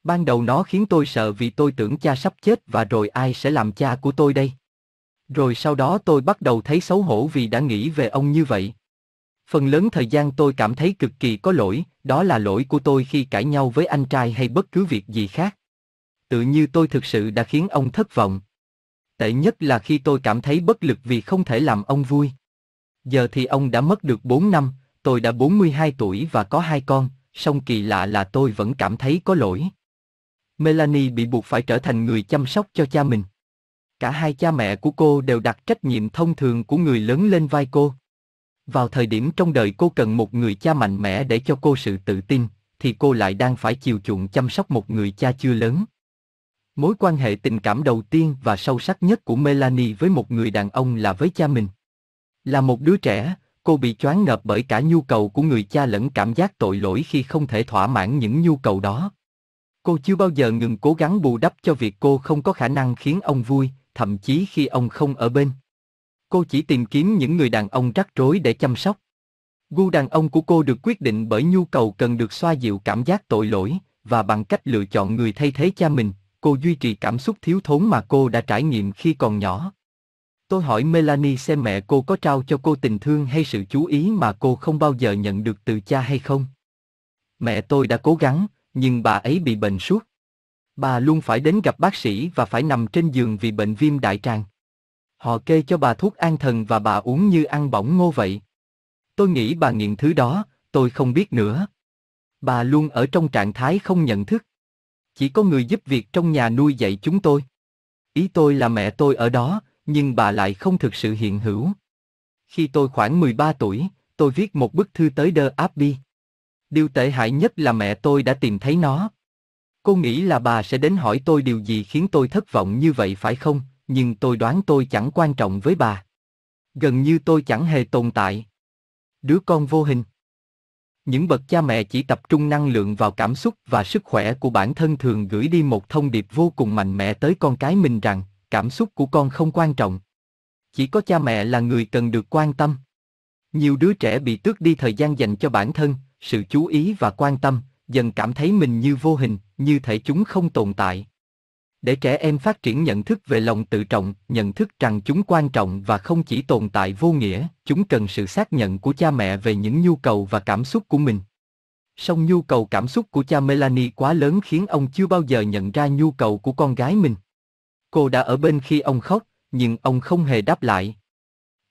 Ban đầu nó khiến tôi sợ vì tôi tưởng cha sắp chết và rồi ai sẽ làm cha của tôi đây. Rồi sau đó tôi bắt đầu thấy xấu hổ vì đã nghĩ về ông như vậy. Phần lớn thời gian tôi cảm thấy cực kỳ có lỗi, đó là lỗi của tôi khi cãi nhau với anh trai hay bất cứ việc gì khác. Tự như tôi thực sự đã khiến ông thất vọng. Tệ nhất là khi tôi cảm thấy bất lực vì không thể làm ông vui. Giờ thì ông đã mất được 4 năm, tôi đã 42 tuổi và có hai con, song kỳ lạ là tôi vẫn cảm thấy có lỗi. Melanie bị buộc phải trở thành người chăm sóc cho cha mình. Cả hai cha mẹ của cô đều đặt trách nhiệm thông thường của người lớn lên vai cô. Vào thời điểm trong đời cô cần một người cha mạnh mẽ để cho cô sự tự tin, thì cô lại đang phải chiều chuộng chăm sóc một người cha chưa lớn. Mối quan hệ tình cảm đầu tiên và sâu sắc nhất của Melanie với một người đàn ông là với cha mình. Là một đứa trẻ, cô bị choáng ngợp bởi cả nhu cầu của người cha lẫn cảm giác tội lỗi khi không thể thỏa mãn những nhu cầu đó. Cô chưa bao giờ ngừng cố gắng bù đắp cho việc cô không có khả năng khiến ông vui, thậm chí khi ông không ở bên. Cô chỉ tìm kiếm những người đàn ông rắc rối để chăm sóc. Gu đàn ông của cô được quyết định bởi nhu cầu cần được xoa dịu cảm giác tội lỗi, và bằng cách lựa chọn người thay thế cha mình, cô duy trì cảm xúc thiếu thốn mà cô đã trải nghiệm khi còn nhỏ. Tôi hỏi Melanie xem mẹ cô có trao cho cô tình thương hay sự chú ý mà cô không bao giờ nhận được từ cha hay không. Mẹ tôi đã cố gắng, nhưng bà ấy bị bệnh suốt. Bà luôn phải đến gặp bác sĩ và phải nằm trên giường vì bệnh viêm đại tràng. Họ kê cho bà thuốc an thần và bà uống như ăn bỏng ngô vậy. Tôi nghĩ bà nghiện thứ đó, tôi không biết nữa. Bà luôn ở trong trạng thái không nhận thức. Chỉ có người giúp việc trong nhà nuôi dạy chúng tôi. Ý tôi là mẹ tôi ở đó, nhưng bà lại không thực sự hiện hữu. Khi tôi khoảng 13 tuổi, tôi viết một bức thư tới The Abbey. Điều tệ hại nhất là mẹ tôi đã tìm thấy nó. Cô nghĩ là bà sẽ đến hỏi tôi điều gì khiến tôi thất vọng như vậy phải không, nhưng tôi đoán tôi chẳng quan trọng với bà. Gần như tôi chẳng hề tồn tại. Đứa con vô hình. Những bậc cha mẹ chỉ tập trung năng lượng vào cảm xúc và sức khỏe của bản thân thường gửi đi một thông điệp vô cùng mạnh mẽ tới con cái mình rằng cảm xúc của con không quan trọng. Chỉ có cha mẹ là người cần được quan tâm. Nhiều đứa trẻ bị tước đi thời gian dành cho bản thân, sự chú ý và quan tâm, dần cảm thấy mình như vô hình, như thể chúng không tồn tại. Để trẻ em phát triển nhận thức về lòng tự trọng, nhận thức rằng chúng quan trọng và không chỉ tồn tại vô nghĩa, chúng cần sự xác nhận của cha mẹ về những nhu cầu và cảm xúc của mình. Song nhu cầu cảm xúc của cha Melanie quá lớn khiến ông chưa bao giờ nhận ra nhu cầu của con gái mình. Cô đã ở bên khi ông khóc, nhưng ông không hề đáp lại.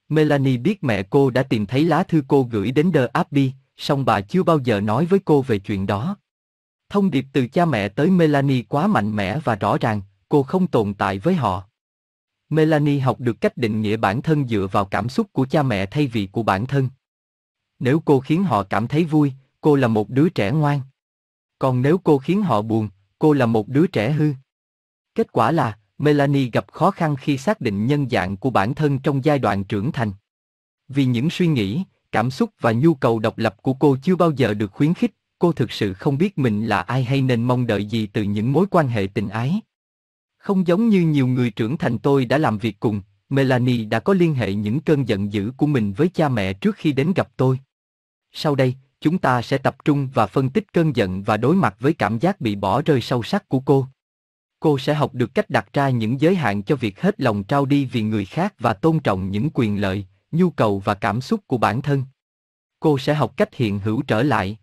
Melanie biết mẹ cô đã tìm thấy lá thư cô gửi đến The Abbey, song bà chưa bao giờ nói với cô về chuyện đó. Thông điệp từ cha mẹ tới Melanie quá mạnh mẽ và rõ ràng, cô không tồn tại với họ. Melanie học được cách định nghĩa bản thân dựa vào cảm xúc của cha mẹ thay vì của bản thân. Nếu cô khiến họ cảm thấy vui, cô là một đứa trẻ ngoan. Còn nếu cô khiến họ buồn, cô là một đứa trẻ hư. Kết quả là, Melanie gặp khó khăn khi xác định nhân dạng của bản thân trong giai đoạn trưởng thành. Vì những suy nghĩ, cảm xúc và nhu cầu độc lập của cô chưa bao giờ được khuyến khích, cô thực sự không biết mình là ai hay nên mong đợi gì từ những mối quan hệ tình ái. Không giống như nhiều người trưởng thành tôi đã làm việc cùng, Melanie đã có liên hệ những cơn giận dữ của mình với cha mẹ trước khi đến gặp tôi. Sau đây, chúng ta sẽ tập trung và phân tích cơn giận và đối mặt với cảm giác bị bỏ rơi sâu sắc của cô. Cô sẽ học được cách đặt ra những giới hạn cho việc hết lòng trao đi vì người khác và tôn trọng những quyền lợi, nhu cầu và cảm xúc của bản thân. Cô sẽ học cách hiện hữu trở lại.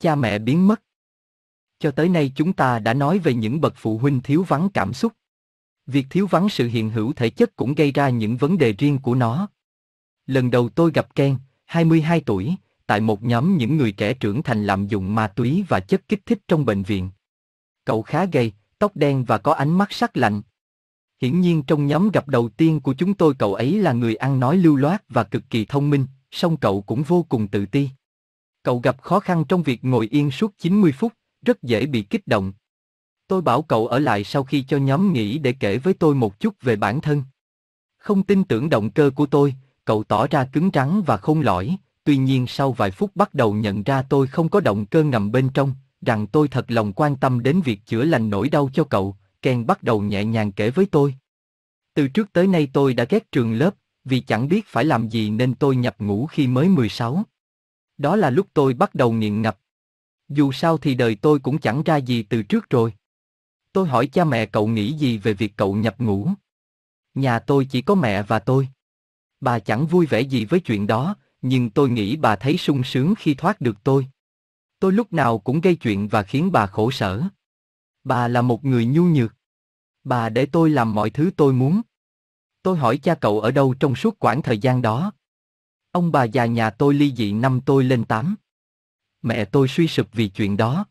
Cha mẹ biến mất. Cho tới nay chúng ta đã nói về những bậc phụ huynh thiếu vắng cảm xúc. Việc thiếu vắng sự hiện hữu thể chất cũng gây ra những vấn đề riêng của nó. Lần đầu tôi gặp Ken, 22 tuổi, tại một nhóm những người trẻ trưởng thành lạm dụng ma túy và chất kích thích trong bệnh viện. Cậu khá gầy, tóc đen và có ánh mắt sắc lạnh. Hiển nhiên trong nhóm gặp đầu tiên của chúng tôi cậu ấy là người ăn nói lưu loát và cực kỳ thông minh, song cậu cũng vô cùng tự ti. Cậu gặp khó khăn trong việc ngồi yên suốt 90 phút, rất dễ bị kích động. Tôi bảo cậu ở lại sau khi cho nhóm nghỉ để kể với tôi một chút về bản thân. Không tin tưởng động cơ của tôi, cậu tỏ ra cứng rắn và không lõi, tuy nhiên sau vài phút bắt đầu nhận ra tôi không có động cơ ngầm bên trong, rằng tôi thật lòng quan tâm đến việc chữa lành nỗi đau cho cậu, Ken bắt đầu nhẹ nhàng kể với tôi. Từ trước tới nay tôi đã ghét trường lớp, vì chẳng biết phải làm gì nên tôi nhập ngũ khi mới 16. Đó là lúc tôi bắt đầu nghiện ngập. Dù sao thì đời tôi cũng chẳng ra gì từ trước rồi. Tôi hỏi cha mẹ cậu nghĩ gì về việc cậu nhập ngũ. Nhà tôi chỉ có mẹ và tôi. Bà chẳng vui vẻ gì với chuyện đó, nhưng tôi nghĩ bà thấy sung sướng khi thoát được tôi. Tôi lúc nào cũng gây chuyện và khiến bà khổ sở. Bà là một người nhu nhược. Bà để tôi làm mọi thứ tôi muốn. Tôi hỏi cha cậu ở đâu trong suốt quãng thời gian đó. Ông bà già nhà tôi ly dị năm tôi lên tám. Mẹ tôi suy sụp vì chuyện đó.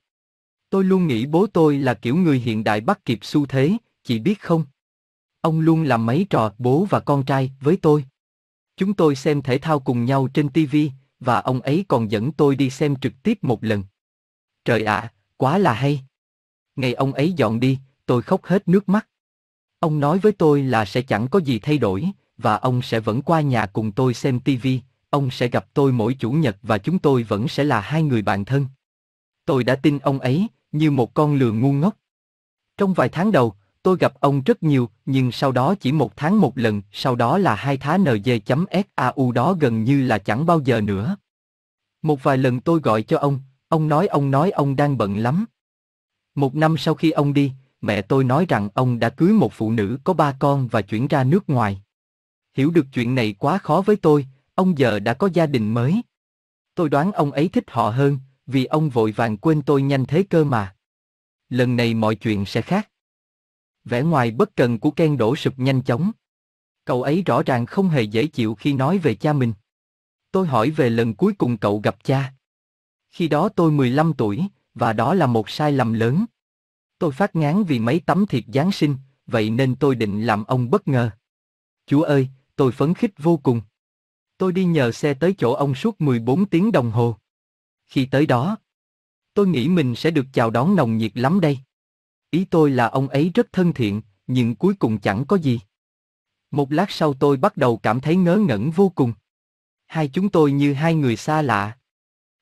Tôi luôn nghĩ bố tôi là kiểu người hiện đại bắt kịp xu thế, chị biết không? Ông luôn làm mấy trò bố và con trai với tôi. Chúng tôi xem thể thao cùng nhau trên TV, và ông ấy còn dẫn tôi đi xem trực tiếp một lần. Trời ạ, quá là hay. Ngày ông ấy dọn đi, tôi khóc hết nước mắt. Ông nói với tôi là sẽ chẳng có gì thay đổi, và ông sẽ vẫn qua nhà cùng tôi xem tivi. ông sẽ gặp tôi mỗi chủ nhật và chúng tôi vẫn sẽ là hai người bạn thân. Tôi đã tin ông ấy, như một con lừa ngu ngốc. Trong vài tháng đầu, tôi gặp ông rất nhiều, nhưng sau đó chỉ một tháng một lần, sau đó là hai tháng NG.SAU đó gần như là chẳng bao giờ nữa. Một vài lần tôi gọi cho ông, ông nói ông nói ông đang bận lắm. Một năm sau khi ông đi, mẹ tôi nói rằng ông đã cưới một phụ nữ có ba con và chuyển ra nước ngoài. Hiểu được chuyện này quá khó với tôi, ông giờ đã có gia đình mới. Tôi đoán ông ấy thích họ hơn, vì ông vội vàng quên tôi nhanh thế cơ mà. Lần này mọi chuyện sẽ khác. Vẻ ngoài bất cần của Ken đổ sụp nhanh chóng. Cậu ấy rõ ràng không hề dễ chịu khi nói về cha mình. Tôi hỏi về lần cuối cùng cậu gặp cha. Khi đó tôi 15 tuổi, và đó là một sai lầm lớn. Tôi phát ngán vì mấy tấm thiệp Giáng sinh, vậy nên tôi định làm ông bất ngờ. Chúa ơi, tôi phấn khích vô cùng. Tôi đi nhờ xe tới chỗ ông suốt 14 tiếng đồng hồ. Khi tới đó, tôi nghĩ mình sẽ được chào đón nồng nhiệt lắm đây. Ý tôi là ông ấy rất thân thiện, nhưng cuối cùng chẳng có gì. Một lát sau tôi bắt đầu cảm thấy ngớ ngẩn vô cùng. Hai chúng tôi như hai người xa lạ.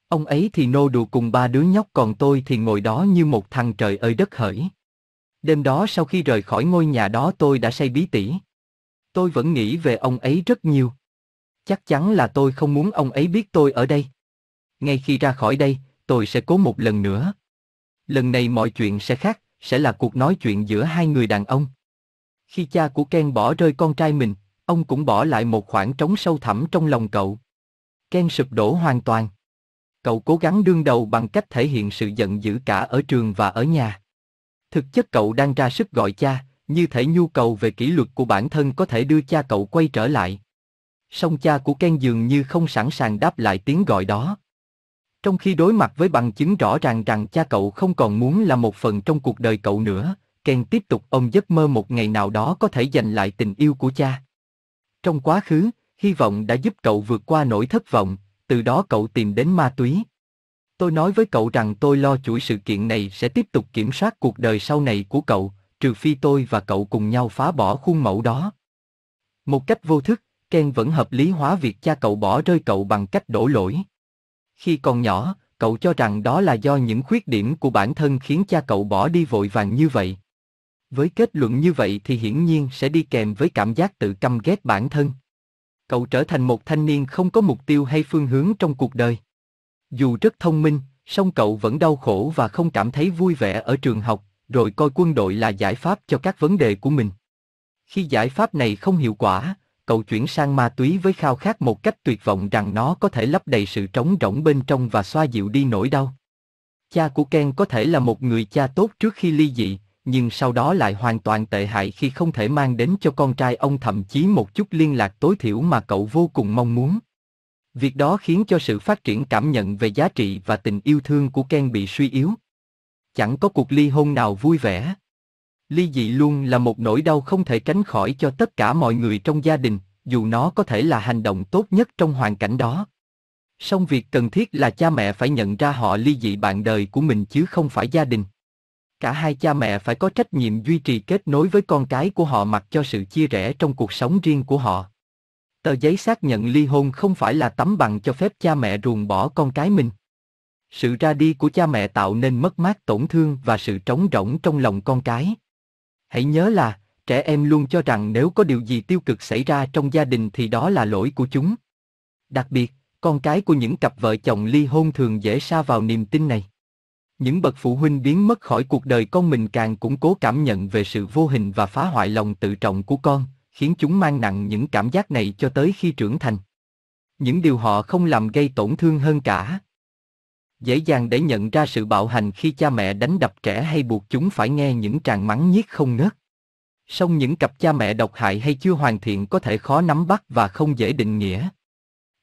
Ông ấy thì nô đùa cùng ba đứa nhóc còn tôi thì ngồi đó như một thằng trời ơi đất hỡi. Đêm đó sau khi rời khỏi ngôi nhà đó tôi đã say bí tỉ. Tôi vẫn nghĩ về ông ấy rất nhiều. Chắc chắn là tôi không muốn ông ấy biết tôi ở đây. Ngay khi ra khỏi đây, tôi sẽ cố một lần nữa. Lần này mọi chuyện sẽ khác, sẽ là cuộc nói chuyện giữa hai người đàn ông. Khi cha của Ken bỏ rơi con trai mình, ông cũng bỏ lại một khoảng trống sâu thẳm trong lòng cậu. Ken sụp đổ hoàn toàn. Cậu cố gắng đương đầu bằng cách thể hiện sự giận dữ cả ở trường và ở nhà. Thực chất cậu đang ra sức gọi cha, như thể nhu cầu về kỷ luật của bản thân có thể đưa cha cậu quay trở lại. Song cha của Ken dường như không sẵn sàng đáp lại tiếng gọi đó. Trong khi đối mặt với bằng chứng rõ ràng rằng cha cậu không còn muốn là một phần trong cuộc đời cậu nữa, Ken tiếp tục ôm giấc mơ một ngày nào đó có thể giành lại tình yêu của cha. Trong quá khứ, hy vọng đã giúp cậu vượt qua nỗi thất vọng, từ đó cậu tìm đến ma túy. Tôi nói với cậu rằng tôi lo chuỗi sự kiện này sẽ tiếp tục kiểm soát cuộc đời sau này của cậu, trừ phi tôi và cậu cùng nhau phá bỏ khuôn mẫu đó. Một cách vô thức, Ken vẫn hợp lý hóa việc cha cậu bỏ rơi cậu bằng cách đổ lỗi. Khi còn nhỏ, cậu cho rằng đó là do những khuyết điểm của bản thân khiến cha cậu bỏ đi vội vàng như vậy. Với kết luận như vậy thì hiển nhiên sẽ đi kèm với cảm giác tự căm ghét bản thân. Cậu trở thành một thanh niên không có mục tiêu hay phương hướng trong cuộc đời. Dù rất thông minh, song cậu vẫn đau khổ và không cảm thấy vui vẻ ở trường học, rồi coi quân đội là giải pháp cho các vấn đề của mình. Khi giải pháp này không hiệu quả, cậu chuyển sang ma túy với khao khát một cách tuyệt vọng rằng nó có thể lấp đầy sự trống rỗng bên trong và xoa dịu đi nỗi đau. Cha của Ken có thể là một người cha tốt trước khi ly dị, nhưng sau đó lại hoàn toàn tệ hại khi không thể mang đến cho con trai ông thậm chí một chút liên lạc tối thiểu mà cậu vô cùng mong muốn. Việc đó khiến cho sự phát triển cảm nhận về giá trị và tình yêu thương của Ken bị suy yếu. Chẳng có cuộc ly hôn nào vui vẻ. Ly dị luôn là một nỗi đau không thể tránh khỏi cho tất cả mọi người trong gia đình, dù nó có thể là hành động tốt nhất trong hoàn cảnh đó. Song việc cần thiết là cha mẹ phải nhận ra họ ly dị bạn đời của mình chứ không phải gia đình. Cả hai cha mẹ phải có trách nhiệm duy trì kết nối với con cái của họ mặc cho sự chia rẽ trong cuộc sống riêng của họ. Tờ giấy xác nhận ly hôn không phải là tấm bằng cho phép cha mẹ ruồng bỏ con cái mình. Sự ra đi của cha mẹ tạo nên mất mát tổn thương và sự trống rỗng trong lòng con cái. Hãy nhớ là, trẻ em luôn cho rằng nếu có điều gì tiêu cực xảy ra trong gia đình thì đó là lỗi của chúng. Đặc biệt, con cái của những cặp vợ chồng ly hôn thường dễ sa vào niềm tin này. Những bậc phụ huynh biến mất khỏi cuộc đời con mình càng củng cố cảm nhận về sự vô hình và phá hoại lòng tự trọng của con, khiến chúng mang nặng những cảm giác này cho tới khi trưởng thành. Những điều họ không làm gây tổn thương hơn cả. Dễ dàng để nhận ra sự bạo hành khi cha mẹ đánh đập trẻ hay buộc chúng phải nghe những tràng mắng nhiếc không ngớt. Song những cặp cha mẹ độc hại hay chưa hoàn thiện có thể khó nắm bắt và không dễ định nghĩa.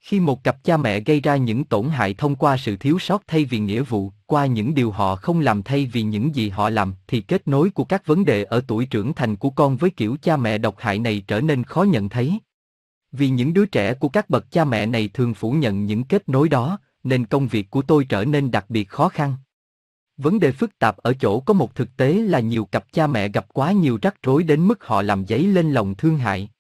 Khi một cặp cha mẹ gây ra những tổn hại thông qua sự thiếu sót thay vì nghĩa vụ, qua những điều họ không làm thay vì những gì họ làm, thì kết nối của các vấn đề ở tuổi trưởng thành của con với kiểu cha mẹ độc hại này trở nên khó nhận thấy. Vì những đứa trẻ của các bậc cha mẹ này thường phủ nhận những kết nối đó, nên công việc của tôi trở nên đặc biệt khó khăn. Vấn đề phức tạp ở chỗ có một thực tế là nhiều cặp cha mẹ gặp quá nhiều rắc rối đến mức họ làm dấy lên lòng thương hại.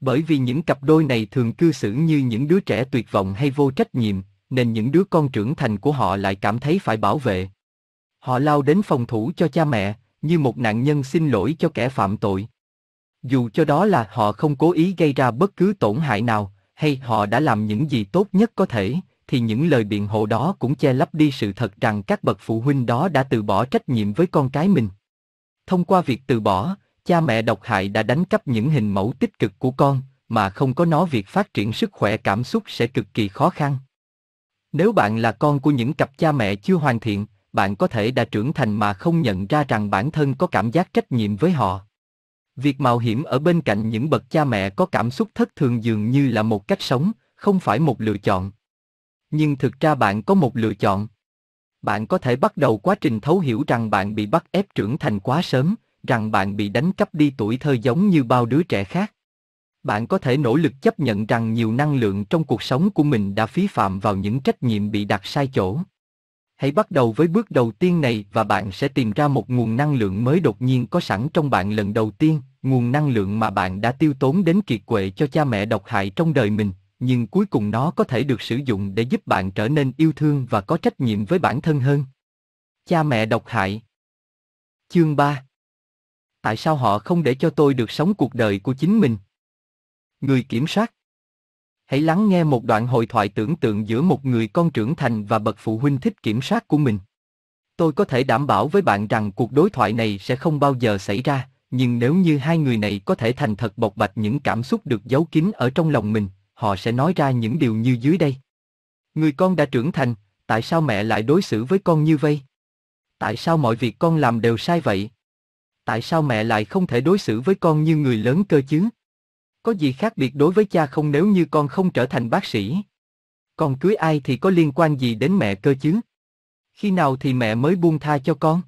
Bởi vì những cặp đôi này thường cư xử như những đứa trẻ tuyệt vọng hay vô trách nhiệm, nên những đứa con trưởng thành của họ lại cảm thấy phải bảo vệ. Họ lao đến phòng thủ cho cha mẹ, như một nạn nhân xin lỗi cho kẻ phạm tội. Dù cho đó là họ không cố ý gây ra bất cứ tổn hại nào, hay họ đã làm những gì tốt nhất có thể, thì những lời biện hộ đó cũng che lấp đi sự thật rằng các bậc phụ huynh đó đã từ bỏ trách nhiệm với con cái mình. Thông qua việc từ bỏ, cha mẹ độc hại đã đánh cắp những hình mẫu tích cực của con, mà không có nó việc phát triển sức khỏe cảm xúc sẽ cực kỳ khó khăn. Nếu bạn là con của những cặp cha mẹ chưa hoàn thiện, bạn có thể đã trưởng thành mà không nhận ra rằng bản thân có cảm giác trách nhiệm với họ. Việc mạo hiểm ở bên cạnh những bậc cha mẹ có cảm xúc thất thường dường như là một cách sống, không phải một lựa chọn. Nhưng thực ra bạn có một lựa chọn. Bạn có thể bắt đầu quá trình thấu hiểu rằng bạn bị bắt ép trưởng thành quá sớm, rằng bạn bị đánh cắp đi tuổi thơ giống như bao đứa trẻ khác. Bạn có thể nỗ lực chấp nhận rằng nhiều năng lượng trong cuộc sống của mình đã phí phạm vào những trách nhiệm bị đặt sai chỗ. Hãy bắt đầu với bước đầu tiên này và bạn sẽ tìm ra một nguồn năng lượng mới đột nhiên có sẵn trong bạn lần đầu tiên, nguồn năng lượng mà bạn đã tiêu tốn đến kiệt quệ cho cha mẹ độc hại trong đời mình, nhưng cuối cùng nó có thể được sử dụng để giúp bạn trở nên yêu thương và có trách nhiệm với bản thân hơn. Cha mẹ độc hại Chương 3 Tại sao họ không để cho tôi được sống cuộc đời của chính mình? Người kiểm soát Hãy lắng nghe một đoạn hội thoại tưởng tượng giữa một người con trưởng thành và bậc phụ huynh thích kiểm soát của mình. Tôi có thể đảm bảo với bạn rằng cuộc đối thoại này sẽ không bao giờ xảy ra, nhưng nếu như hai người này có thể thành thật bộc bạch những cảm xúc được giấu kín ở trong lòng mình, họ sẽ nói ra những điều như dưới đây. Người con đã trưởng thành, tại sao mẹ lại đối xử với con như vậy? Tại sao mọi việc con làm đều sai vậy? Tại sao mẹ lại không thể đối xử với con như người lớn cơ chứ? Có gì khác biệt đối với cha không nếu như con không trở thành bác sĩ? Con cưới ai thì có liên quan gì đến mẹ cơ chứ? Khi nào thì mẹ mới buông tha cho con?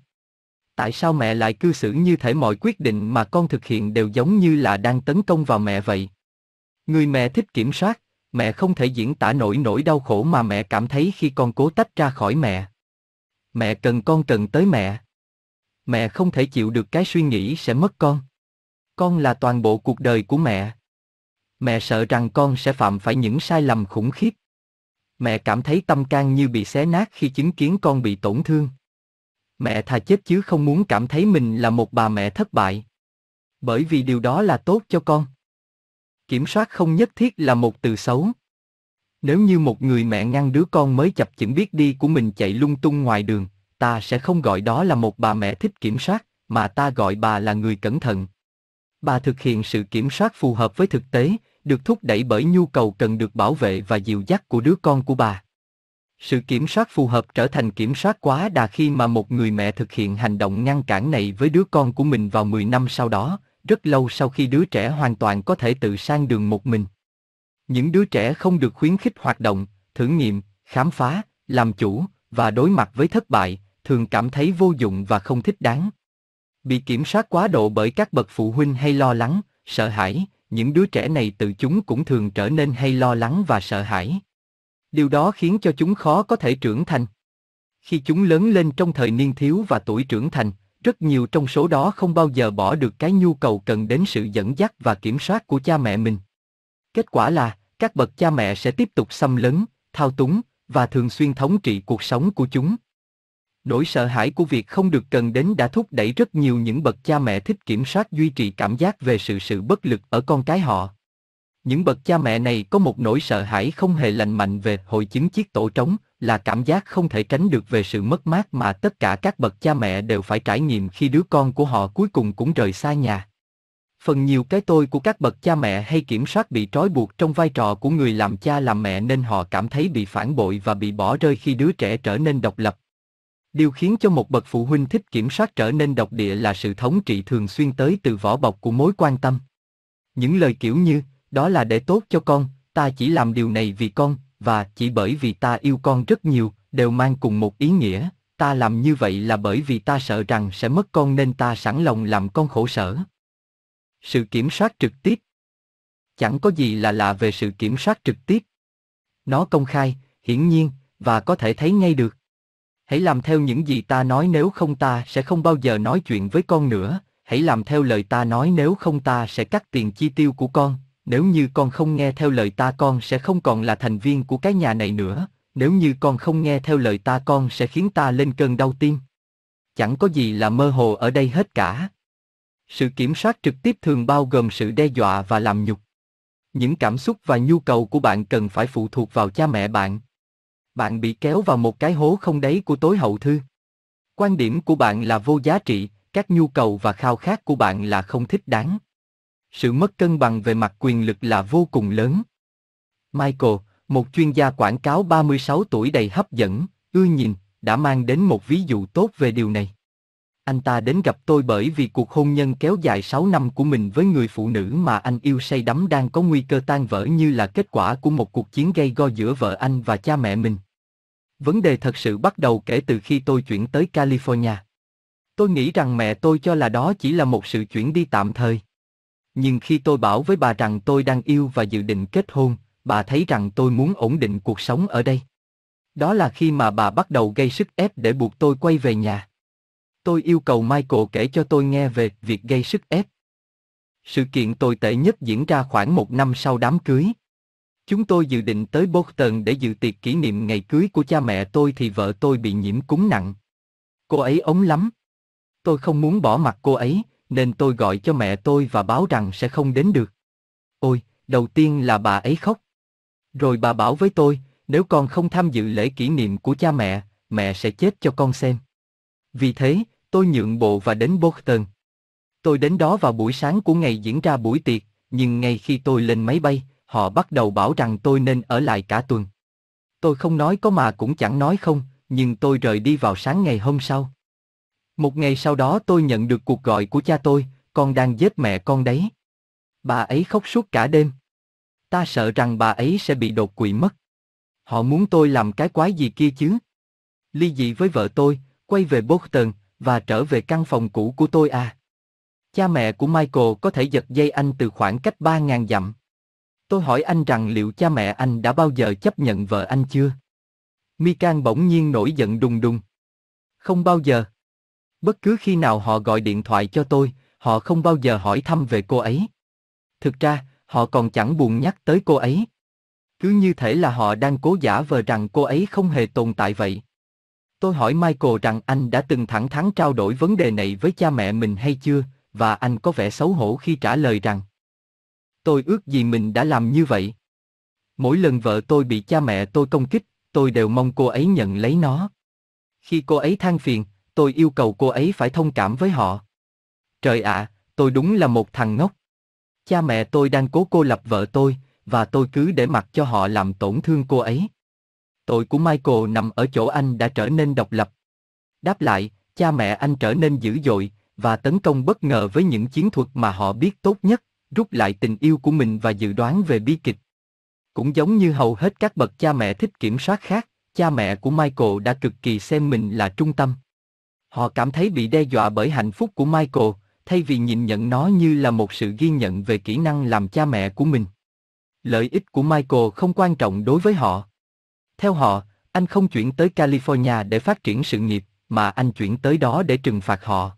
Tại sao mẹ lại cư xử như thể mọi quyết định mà con thực hiện đều giống như là đang tấn công vào mẹ vậy? Người mẹ thích kiểm soát, mẹ không thể diễn tả nổi nỗi đau khổ mà mẹ cảm thấy khi con cố tách ra khỏi mẹ. Mẹ cần con cần tới mẹ. Mẹ không thể chịu được cái suy nghĩ sẽ mất con. Con là toàn bộ cuộc đời của mẹ. Mẹ sợ rằng con sẽ phạm phải những sai lầm khủng khiếp. Mẹ cảm thấy tâm can như bị xé nát khi chứng kiến con bị tổn thương. Mẹ thà chết chứ không muốn cảm thấy mình là một bà mẹ thất bại. Bởi vì điều đó là tốt cho con. Kiểm soát không nhất thiết là một từ xấu. Nếu như một người mẹ ngăn đứa con mới chập chững biết đi của mình chạy lung tung ngoài đường, ta sẽ không gọi đó là một bà mẹ thích kiểm soát, mà ta gọi bà là người cẩn thận. Bà thực hiện sự kiểm soát phù hợp với thực tế, được thúc đẩy bởi nhu cầu cần được bảo vệ và dìu dắt của đứa con của bà. Sự kiểm soát phù hợp trở thành kiểm soát quá đà khi mà một người mẹ thực hiện hành động ngăn cản này với đứa con của mình vào 10 năm sau đó, rất lâu sau khi đứa trẻ hoàn toàn có thể tự sang đường một mình. Những đứa trẻ không được khuyến khích hoạt động, thử nghiệm, khám phá, làm chủ và đối mặt với thất bại, thường cảm thấy vô dụng và không thích đáng. Bị kiểm soát quá độ bởi các bậc phụ huynh hay lo lắng, sợ hãi, những đứa trẻ này tự chúng cũng thường trở nên hay lo lắng và sợ hãi. Điều đó khiến cho chúng khó có thể trưởng thành. Khi chúng lớn lên trong thời niên thiếu và tuổi trưởng thành, rất nhiều trong số đó không bao giờ bỏ được cái nhu cầu cần đến sự dẫn dắt và kiểm soát của cha mẹ mình. Kết quả là, các bậc cha mẹ sẽ tiếp tục xâm lấn, thao túng và thường xuyên thống trị cuộc sống của chúng. Nỗi sợ hãi của việc không được cần đến đã thúc đẩy rất nhiều những bậc cha mẹ thích kiểm soát duy trì cảm giác về sự sự bất lực ở con cái họ. Những bậc cha mẹ này có một nỗi sợ hãi không hề lành mạnh về hội chứng chiếc tổ trống, là cảm giác không thể tránh được về sự mất mát mà tất cả các bậc cha mẹ đều phải trải nghiệm khi đứa con của họ cuối cùng cũng rời xa nhà. Phần nhiều cái tôi của các bậc cha mẹ hay kiểm soát bị trói buộc trong vai trò của người làm cha làm mẹ nên họ cảm thấy bị phản bội và bị bỏ rơi khi đứa trẻ trở nên độc lập. Điều khiến cho một bậc phụ huynh thích kiểm soát trở nên độc địa là sự thống trị thường xuyên tới từ vỏ bọc của mối quan tâm. Những lời kiểu như, đó là để tốt cho con, ta chỉ làm điều này vì con, và chỉ bởi vì ta yêu con rất nhiều, đều mang cùng một ý nghĩa, ta làm như vậy là bởi vì ta sợ rằng sẽ mất con nên ta sẵn lòng làm con khổ sở. Sự kiểm soát trực tiếp Chẳng có gì là lạ về sự kiểm soát trực tiếp. Nó công khai, hiển nhiên, và có thể thấy ngay được. Hãy làm theo những gì ta nói nếu không ta sẽ không bao giờ nói chuyện với con nữa, hãy làm theo lời ta nói nếu không ta sẽ cắt tiền chi tiêu của con, nếu như con không nghe theo lời ta con sẽ không còn là thành viên của cái nhà này nữa, nếu như con không nghe theo lời ta con sẽ khiến ta lên cơn đau tim. Chẳng có gì là mơ hồ ở đây hết cả. Sự kiểm soát trực tiếp thường bao gồm sự đe dọa và làm nhục. Những cảm xúc và nhu cầu của bạn cần phải phụ thuộc vào cha mẹ bạn. Bạn bị kéo vào một cái hố không đáy của tối hậu thư. Quan điểm của bạn là vô giá trị, các nhu cầu và khao khát của bạn là không thích đáng. Sự mất cân bằng về mặt quyền lực là vô cùng lớn. Michael, một chuyên gia quảng cáo 36 tuổi đầy hấp dẫn, ưa nhìn, đã mang đến một ví dụ tốt về điều này. Anh ta đến gặp tôi bởi vì cuộc hôn nhân kéo dài 6 năm của mình với người phụ nữ mà anh yêu say đắm đang có nguy cơ tan vỡ như là kết quả của một cuộc chiến gây go giữa vợ anh và cha mẹ mình. Vấn đề thật sự bắt đầu kể từ khi tôi chuyển tới California. Tôi nghĩ rằng mẹ tôi cho là đó chỉ là một sự chuyển đi tạm thời. Nhưng khi tôi bảo với bà rằng tôi đang yêu và dự định kết hôn, bà thấy rằng tôi muốn ổn định cuộc sống ở đây. Đó là khi mà bà bắt đầu gây sức ép để buộc tôi quay về nhà. Tôi yêu cầu Michael kể cho tôi nghe về việc gây sức ép. Sự kiện tồi tệ nhất diễn ra khoảng một năm sau đám cưới. Chúng tôi dự định tới Boston để dự tiệc kỷ niệm ngày cưới của cha mẹ tôi thì vợ tôi bị nhiễm cúm nặng. Cô ấy ốm lắm. Tôi không muốn bỏ mặt cô ấy, nên tôi gọi cho mẹ tôi và báo rằng sẽ không đến được. Ôi, đầu tiên là bà ấy khóc. Rồi bà bảo với tôi, nếu con không tham dự lễ kỷ niệm của cha mẹ, mẹ sẽ chết cho con xem. Vì thế, tôi nhượng bộ và đến Boston. Tôi đến đó vào buổi sáng của ngày diễn ra buổi tiệc, nhưng ngay khi tôi lên máy bay, họ bắt đầu bảo rằng tôi nên ở lại cả tuần. Tôi không nói có mà cũng chẳng nói không, nhưng tôi rời đi vào sáng ngày hôm sau. Một ngày sau đó tôi nhận được cuộc gọi của cha tôi, con đang giết mẹ con đấy. Bà ấy khóc suốt cả đêm. Ta sợ rằng bà ấy sẽ bị đột quỵ mất. Họ muốn tôi làm cái quái gì kia chứ? Ly dị với vợ tôi, quay về Boston, và trở về căn phòng cũ của tôi à. Cha mẹ của Michael có thể giật dây anh từ khoảng cách 3.000 dặm. Tôi hỏi anh rằng liệu cha mẹ anh đã bao giờ chấp nhận vợ anh chưa? Mikan bỗng nhiên nổi giận đùng đùng. Không bao giờ. Bất cứ khi nào họ gọi điện thoại cho tôi, họ không bao giờ hỏi thăm về cô ấy. Thực ra, họ còn chẳng buồn nhắc tới cô ấy. Cứ như thể là họ đang cố giả vờ rằng cô ấy không hề tồn tại vậy. Tôi hỏi Michael rằng anh đã từng thẳng thắn trao đổi vấn đề này với cha mẹ mình hay chưa, và anh có vẻ xấu hổ khi trả lời rằng Tôi ước gì mình đã làm như vậy. Mỗi lần vợ tôi bị cha mẹ tôi công kích, tôi đều mong cô ấy nhận lấy nó. Khi cô ấy than phiền, tôi yêu cầu cô ấy phải thông cảm với họ. Trời ạ, tôi đúng là một thằng ngốc. Cha mẹ tôi đang cố cô lập vợ tôi, và tôi cứ để mặc cho họ làm tổn thương cô ấy. Tội của Michael nằm ở chỗ anh đã trở nên độc lập. Đáp lại, cha mẹ anh trở nên dữ dội, và tấn công bất ngờ với những chiến thuật mà họ biết tốt nhất, rút lại tình yêu của mình và dự đoán về bi kịch. Cũng giống như hầu hết các bậc cha mẹ thích kiểm soát khác, cha mẹ của Michael đã cực kỳ xem mình là trung tâm. Họ cảm thấy bị đe dọa bởi hạnh phúc của Michael, thay vì nhìn nhận nó như là một sự ghi nhận về kỹ năng làm cha mẹ của mình. Lợi ích của Michael không quan trọng đối với họ. Theo họ, anh không chuyển tới California để phát triển sự nghiệp, mà anh chuyển tới đó để trừng phạt họ.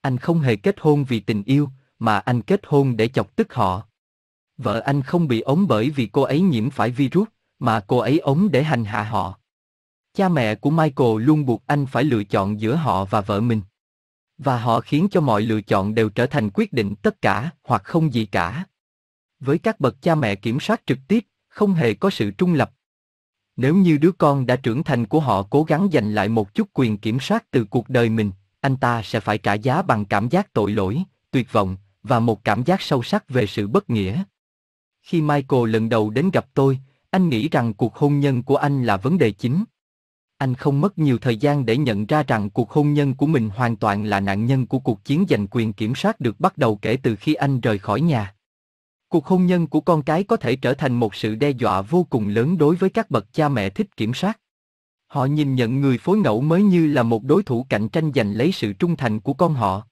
Anh không hề kết hôn vì tình yêu, mà anh kết hôn để chọc tức họ. Vợ anh không bị ốm bởi vì cô ấy nhiễm phải virus, mà cô ấy ốm để hành hạ họ. Cha mẹ của Michael luôn buộc anh phải lựa chọn giữa họ và vợ mình. Và họ khiến cho mọi lựa chọn đều trở thành quyết định tất cả hoặc không gì cả. Với các bậc cha mẹ kiểm soát trực tiếp, không hề có sự trung lập. Nếu như đứa con đã trưởng thành của họ cố gắng giành lại một chút quyền kiểm soát từ cuộc đời mình, anh ta sẽ phải trả giá bằng cảm giác tội lỗi, tuyệt vọng, và một cảm giác sâu sắc về sự bất nghĩa. Khi Michael lần đầu đến gặp tôi, anh nghĩ rằng cuộc hôn nhân của anh là vấn đề chính. Anh không mất nhiều thời gian để nhận ra rằng cuộc hôn nhân của mình hoàn toàn là nạn nhân của cuộc chiến giành quyền kiểm soát được bắt đầu kể từ khi anh rời khỏi nhà. Cuộc hôn nhân của con cái có thể trở thành một sự đe dọa vô cùng lớn đối với các bậc cha mẹ thích kiểm soát. Họ nhìn nhận người phối ngẫu mới như là một đối thủ cạnh tranh giành lấy sự trung thành của con họ.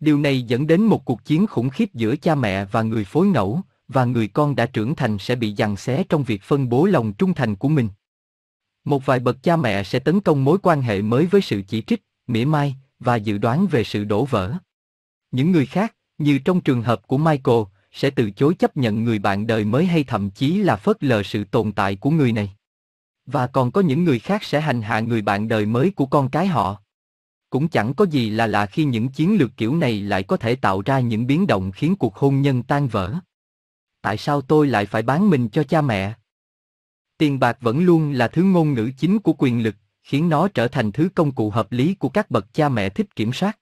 Điều này dẫn đến một cuộc chiến khủng khiếp giữa cha mẹ và người phối ngẫu, và người con đã trưởng thành sẽ bị giằng xé trong việc phân bố lòng trung thành của mình. Một vài bậc cha mẹ sẽ tấn công mối quan hệ mới với sự chỉ trích, mỉa mai và dự đoán về sự đổ vỡ. Những người khác, như trong trường hợp của Michael, sẽ từ chối chấp nhận người bạn đời mới hay thậm chí là phớt lờ sự tồn tại của người này. Và còn có những người khác sẽ hành hạ người bạn đời mới của con cái họ. Cũng chẳng có gì là lạ khi những chiến lược kiểu này lại có thể tạo ra những biến động khiến cuộc hôn nhân tan vỡ. Tại sao tôi lại phải bán mình cho cha mẹ? Tiền bạc vẫn luôn là thứ ngôn ngữ chính của quyền lực, khiến nó trở thành thứ công cụ hợp lý của các bậc cha mẹ thích kiểm soát.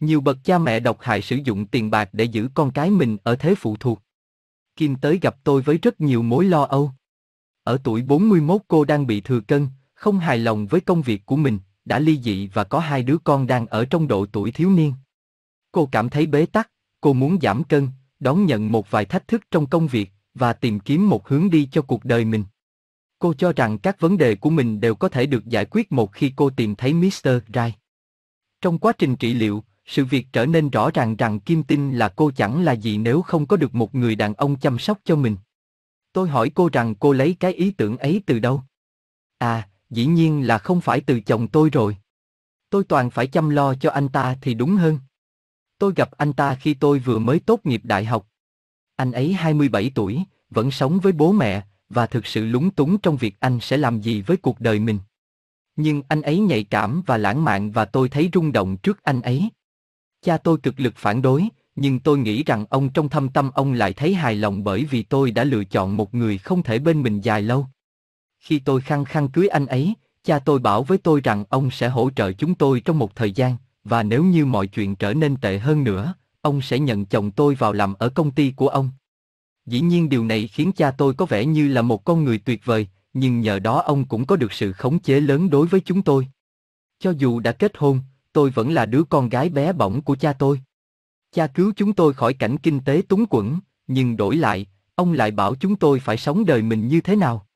Nhiều bậc cha mẹ độc hại sử dụng tiền bạc để giữ con cái mình ở thế phụ thuộc. Kim tới gặp tôi với rất nhiều mối lo âu. Ở tuổi 41 cô đang bị thừa cân, không hài lòng với công việc của mình, đã ly dị và có hai đứa con đang ở trong độ tuổi thiếu niên. Cô cảm thấy bế tắc, cô muốn giảm cân, đón nhận một vài thách thức trong công việc và tìm kiếm một hướng đi cho cuộc đời mình. Cô cho rằng các vấn đề của mình đều có thể được giải quyết một khi cô tìm thấy Mr. Rai. Trong quá trình trị liệu, sự việc trở nên rõ ràng rằng Kim Tinh là cô chẳng là gì nếu không có được một người đàn ông chăm sóc cho mình. Tôi hỏi cô rằng cô lấy cái ý tưởng ấy từ đâu? À, dĩ nhiên là không phải từ chồng tôi rồi. Tôi toàn phải chăm lo cho anh ta thì đúng hơn. Tôi gặp anh ta khi tôi vừa mới tốt nghiệp đại học. Anh ấy 27 tuổi, vẫn sống với bố mẹ, và thực sự lúng túng trong việc anh sẽ làm gì với cuộc đời mình. Nhưng anh ấy nhạy cảm và lãng mạn và tôi thấy rung động trước anh ấy. Cha tôi cực lực phản đối, nhưng tôi nghĩ rằng ông trong thâm tâm ông lại thấy hài lòng bởi vì tôi đã lựa chọn một người không thể bên mình dài lâu. Khi tôi khăng khăng cưới anh ấy, cha tôi bảo với tôi rằng ông sẽ hỗ trợ chúng tôi trong một thời gian, và nếu như mọi chuyện trở nên tệ hơn nữa, ông sẽ nhận chồng tôi vào làm ở công ty của ông. Dĩ nhiên điều này khiến cha tôi có vẻ như là một con người tuyệt vời, nhưng nhờ đó ông cũng có được sự khống chế lớn đối với chúng tôi. Cho dù đã kết hôn, tôi vẫn là đứa con gái bé bỏng của cha tôi. Cha cứu chúng tôi khỏi cảnh kinh tế túng quẫn, nhưng đổi lại, ông lại bảo chúng tôi phải sống đời mình như thế nào.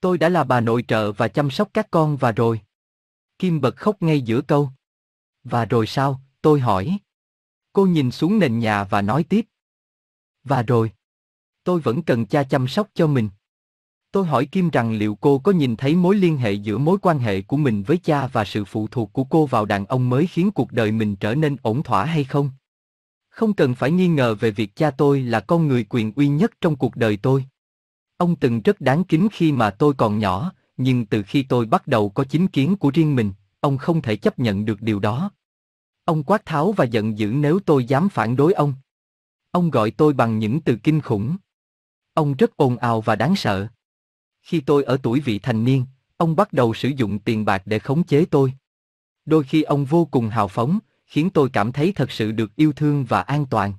Tôi đã là bà nội trợ và chăm sóc các con và rồi. Kim bật khóc ngay giữa câu. Và rồi sao, tôi hỏi. Cô nhìn xuống nền nhà và nói tiếp. Và rồi. Tôi vẫn cần cha chăm sóc cho mình. Tôi hỏi Kim rằng liệu cô có nhìn thấy mối liên hệ giữa mối quan hệ của mình với cha và sự phụ thuộc của cô vào đàn ông mới khiến cuộc đời mình trở nên ổn thỏa hay không? Không cần phải nghi ngờ về việc cha tôi là con người quyền uy nhất trong cuộc đời tôi. Ông từng rất đáng kính khi mà tôi còn nhỏ, nhưng từ khi tôi bắt đầu có chính kiến của riêng mình, ông không thể chấp nhận được điều đó. Ông quát tháo và giận dữ nếu tôi dám phản đối ông. Ông gọi tôi bằng những từ kinh khủng. Ông rất ồn ào và đáng sợ. Khi tôi ở tuổi vị thành niên, ông bắt đầu sử dụng tiền bạc để khống chế tôi. Đôi khi ông vô cùng hào phóng, khiến tôi cảm thấy thật sự được yêu thương và an toàn.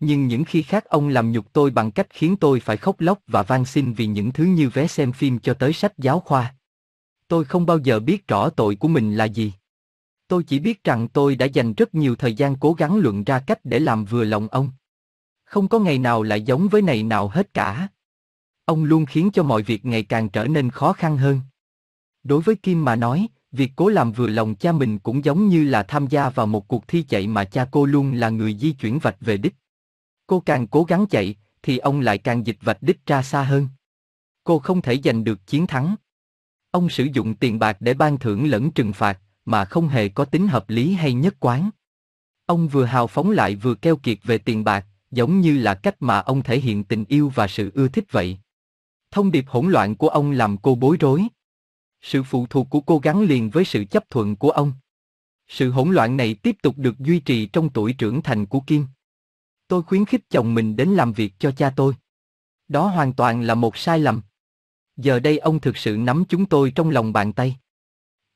Nhưng những khi khác ông làm nhục tôi bằng cách khiến tôi phải khóc lóc và van xin vì những thứ như vé xem phim cho tới sách giáo khoa. Tôi không bao giờ biết rõ tội của mình là gì. Tôi chỉ biết rằng tôi đã dành rất nhiều thời gian cố gắng luận ra cách để làm vừa lòng ông. Không có ngày nào lại giống với này nào hết cả. Ông luôn khiến cho mọi việc ngày càng trở nên khó khăn hơn. Đối với Kim mà nói, việc cố làm vừa lòng cha mình cũng giống như là tham gia vào một cuộc thi chạy mà cha cô luôn là người di chuyển vạch về đích. Cô càng cố gắng chạy, thì ông lại càng dịch vạch đích ra xa hơn. Cô không thể giành được chiến thắng. Ông sử dụng tiền bạc để ban thưởng lẫn trừng phạt, mà không hề có tính hợp lý hay nhất quán. Ông vừa hào phóng lại vừa keo kiệt về tiền bạc, giống như là cách mà ông thể hiện tình yêu và sự ưa thích vậy. Thông điệp hỗn loạn của ông làm cô bối rối. Sự phụ thuộc của cô gắn liền với sự chấp thuận của ông. Sự hỗn loạn này tiếp tục được duy trì trong tuổi trưởng thành của Kim. Tôi khuyến khích chồng mình đến làm việc cho cha tôi. Đó hoàn toàn là một sai lầm. Giờ đây ông thực sự nắm chúng tôi trong lòng bàn tay.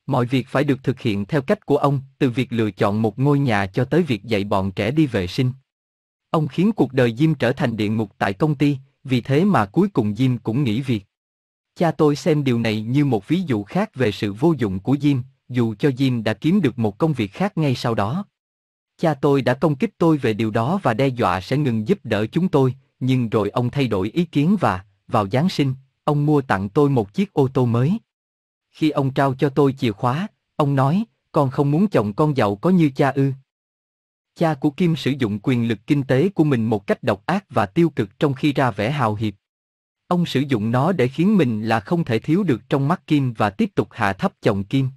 Mọi việc phải được thực hiện theo cách của ông, từ việc lựa chọn một ngôi nhà cho tới việc dạy bọn trẻ đi vệ sinh. Ông khiến cuộc đời Jim trở thành địa ngục tại công ty, vì thế mà cuối cùng Jim cũng nghỉ việc. Cha tôi xem điều này như một ví dụ khác về sự vô dụng của Jim, dù cho Jim đã kiếm được một công việc khác ngay sau đó. Cha tôi đã công kích tôi về điều đó và đe dọa sẽ ngừng giúp đỡ chúng tôi, nhưng rồi ông thay đổi ý kiến và, vào Giáng sinh, ông mua tặng tôi một chiếc ô tô mới. Khi ông trao cho tôi chìa khóa, ông nói, con không muốn chồng con giàu có như cha ư. Cha của Kim sử dụng quyền lực kinh tế của mình một cách độc ác và tiêu cực trong khi ra vẻ hào hiệp. Ông sử dụng nó để khiến mình là không thể thiếu được trong mắt Kim và tiếp tục hạ thấp chồng Kim.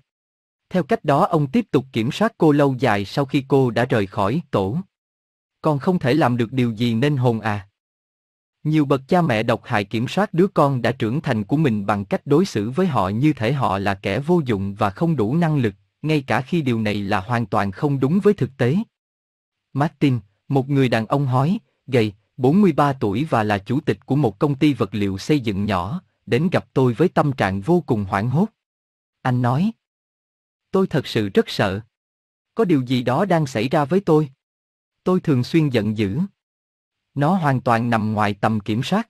Theo cách đó ông tiếp tục kiểm soát cô lâu dài sau khi cô đã rời khỏi tổ. Con không thể làm được điều gì nên hồn à. Nhiều bậc cha mẹ độc hại kiểm soát đứa con đã trưởng thành của mình bằng cách đối xử với họ như thể họ là kẻ vô dụng và không đủ năng lực, ngay cả khi điều này là hoàn toàn không đúng với thực tế. Martin, một người đàn ông hói, gầy, 43 tuổi và là chủ tịch của một công ty vật liệu xây dựng nhỏ, đến gặp tôi với tâm trạng vô cùng hoảng hốt. Anh nói, tôi thật sự rất sợ. Có điều gì đó đang xảy ra với tôi. Tôi thường xuyên giận dữ. Nó hoàn toàn nằm ngoài tầm kiểm soát.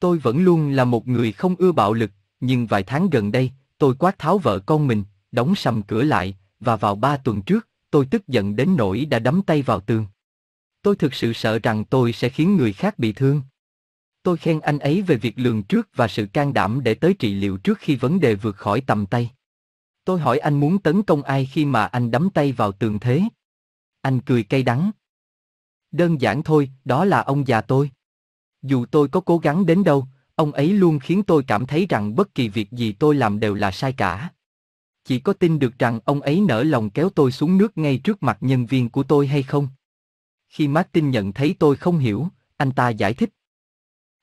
Tôi vẫn luôn là một người không ưa bạo lực, nhưng vài tháng gần đây, tôi quát tháo vợ con mình, đóng sầm cửa lại, và vào ba tuần trước, tôi tức giận đến nỗi đã đấm tay vào tường. Tôi thực sự sợ rằng tôi sẽ khiến người khác bị thương. Tôi khen anh ấy về việc lường trước và sự can đảm để tới trị liệu trước khi vấn đề vượt khỏi tầm tay. Tôi hỏi anh muốn tấn công ai khi mà anh đấm tay vào tường thế? Anh cười cay đắng. Đơn giản thôi, đó là ông già tôi. Dù tôi có cố gắng đến đâu, ông ấy luôn khiến tôi cảm thấy rằng bất kỳ việc gì tôi làm đều là sai cả. Chỉ có tin được rằng ông ấy nở lòng kéo tôi xuống nước ngay trước mặt nhân viên của tôi hay không? Khi Martin nhận thấy tôi không hiểu, anh ta giải thích.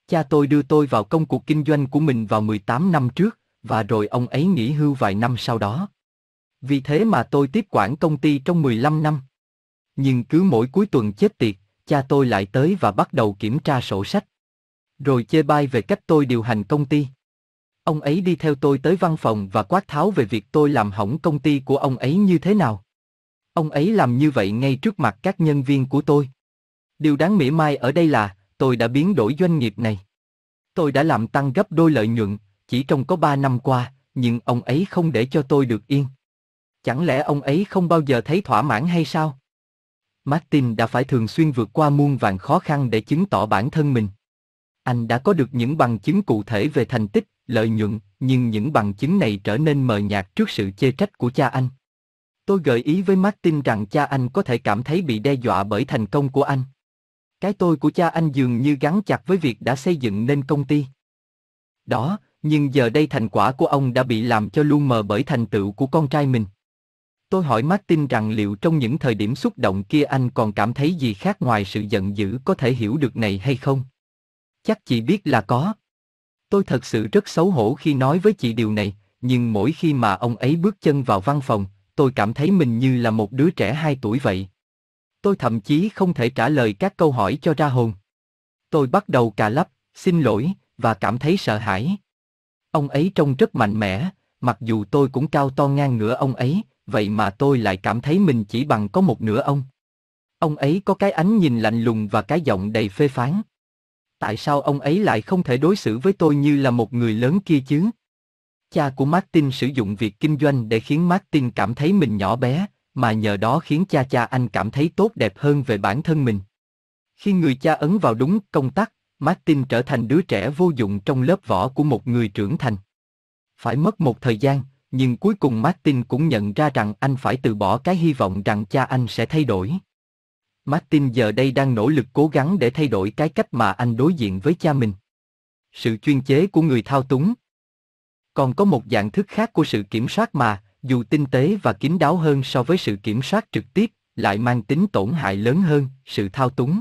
Cha tôi đưa tôi vào công cuộc kinh doanh của mình vào 18 năm trước, và rồi ông ấy nghỉ hưu vài năm sau đó. Vì thế mà tôi tiếp quản công ty trong 15 năm. Nhưng cứ mỗi cuối tuần chết tiệt, cha tôi lại tới và bắt đầu kiểm tra sổ sách. Rồi chê bai về cách tôi điều hành công ty. Ông ấy đi theo tôi tới văn phòng và quát tháo về việc tôi làm hỏng công ty của ông ấy như thế nào. Ông ấy làm như vậy ngay trước mặt các nhân viên của tôi. Điều đáng mỉa mai ở đây là, tôi đã biến đổi doanh nghiệp này. Tôi đã làm tăng gấp đôi lợi nhuận, chỉ trong có 3 năm qua, nhưng ông ấy không để cho tôi được yên. Chẳng lẽ ông ấy không bao giờ thấy thỏa mãn hay sao? Martin đã phải thường xuyên vượt qua muôn vàng khó khăn để chứng tỏ bản thân mình. Anh đã có được những bằng chứng cụ thể về thành tích, lợi nhuận, nhưng những bằng chứng này trở nên mờ nhạt trước sự chê trách của cha anh. Tôi gợi ý với Martin rằng cha anh có thể cảm thấy bị đe dọa bởi thành công của anh. Cái tôi của cha anh dường như gắn chặt với việc đã xây dựng nên công ty. Đó, nhưng giờ đây thành quả của ông đã bị làm cho lu mờ bởi thành tựu của con trai mình. Tôi hỏi Martin rằng liệu trong những thời điểm xúc động kia anh còn cảm thấy gì khác ngoài sự giận dữ có thể hiểu được này hay không? Chắc chỉ biết là có. Tôi thật sự rất xấu hổ khi nói với chị điều này, nhưng mỗi khi mà ông ấy bước chân vào văn phòng, tôi cảm thấy mình như là một đứa trẻ 2 tuổi vậy. Tôi thậm chí không thể trả lời các câu hỏi cho ra hồn. Tôi bắt đầu cà lắp, xin lỗi, và cảm thấy sợ hãi. Ông ấy trông rất mạnh mẽ, mặc dù tôi cũng cao to ngang ngửa ông ấy, vậy mà tôi lại cảm thấy mình chỉ bằng có một nửa ông. Ông ấy có cái ánh nhìn lạnh lùng và cái giọng đầy phê phán. Tại sao ông ấy lại không thể đối xử với tôi như là một người lớn kia chứ? Cha của Martin sử dụng việc kinh doanh để khiến Martin cảm thấy mình nhỏ bé, mà nhờ đó khiến cha cha anh cảm thấy tốt đẹp hơn về bản thân mình. Khi người cha ấn vào đúng công tắc, Martin trở thành đứa trẻ vô dụng trong lớp vỏ của một người trưởng thành. Phải mất một thời gian, nhưng cuối cùng Martin cũng nhận ra rằng anh phải từ bỏ cái hy vọng rằng cha anh sẽ thay đổi. Martin giờ đây đang nỗ lực cố gắng để thay đổi cái cách mà anh đối diện với cha mình. Sự chuyên chế của người thao túng. Còn có một dạng thức khác của sự kiểm soát mà, dù tinh tế và kín đáo hơn so với sự kiểm soát trực tiếp, lại mang tính tổn hại lớn hơn, sự thao túng.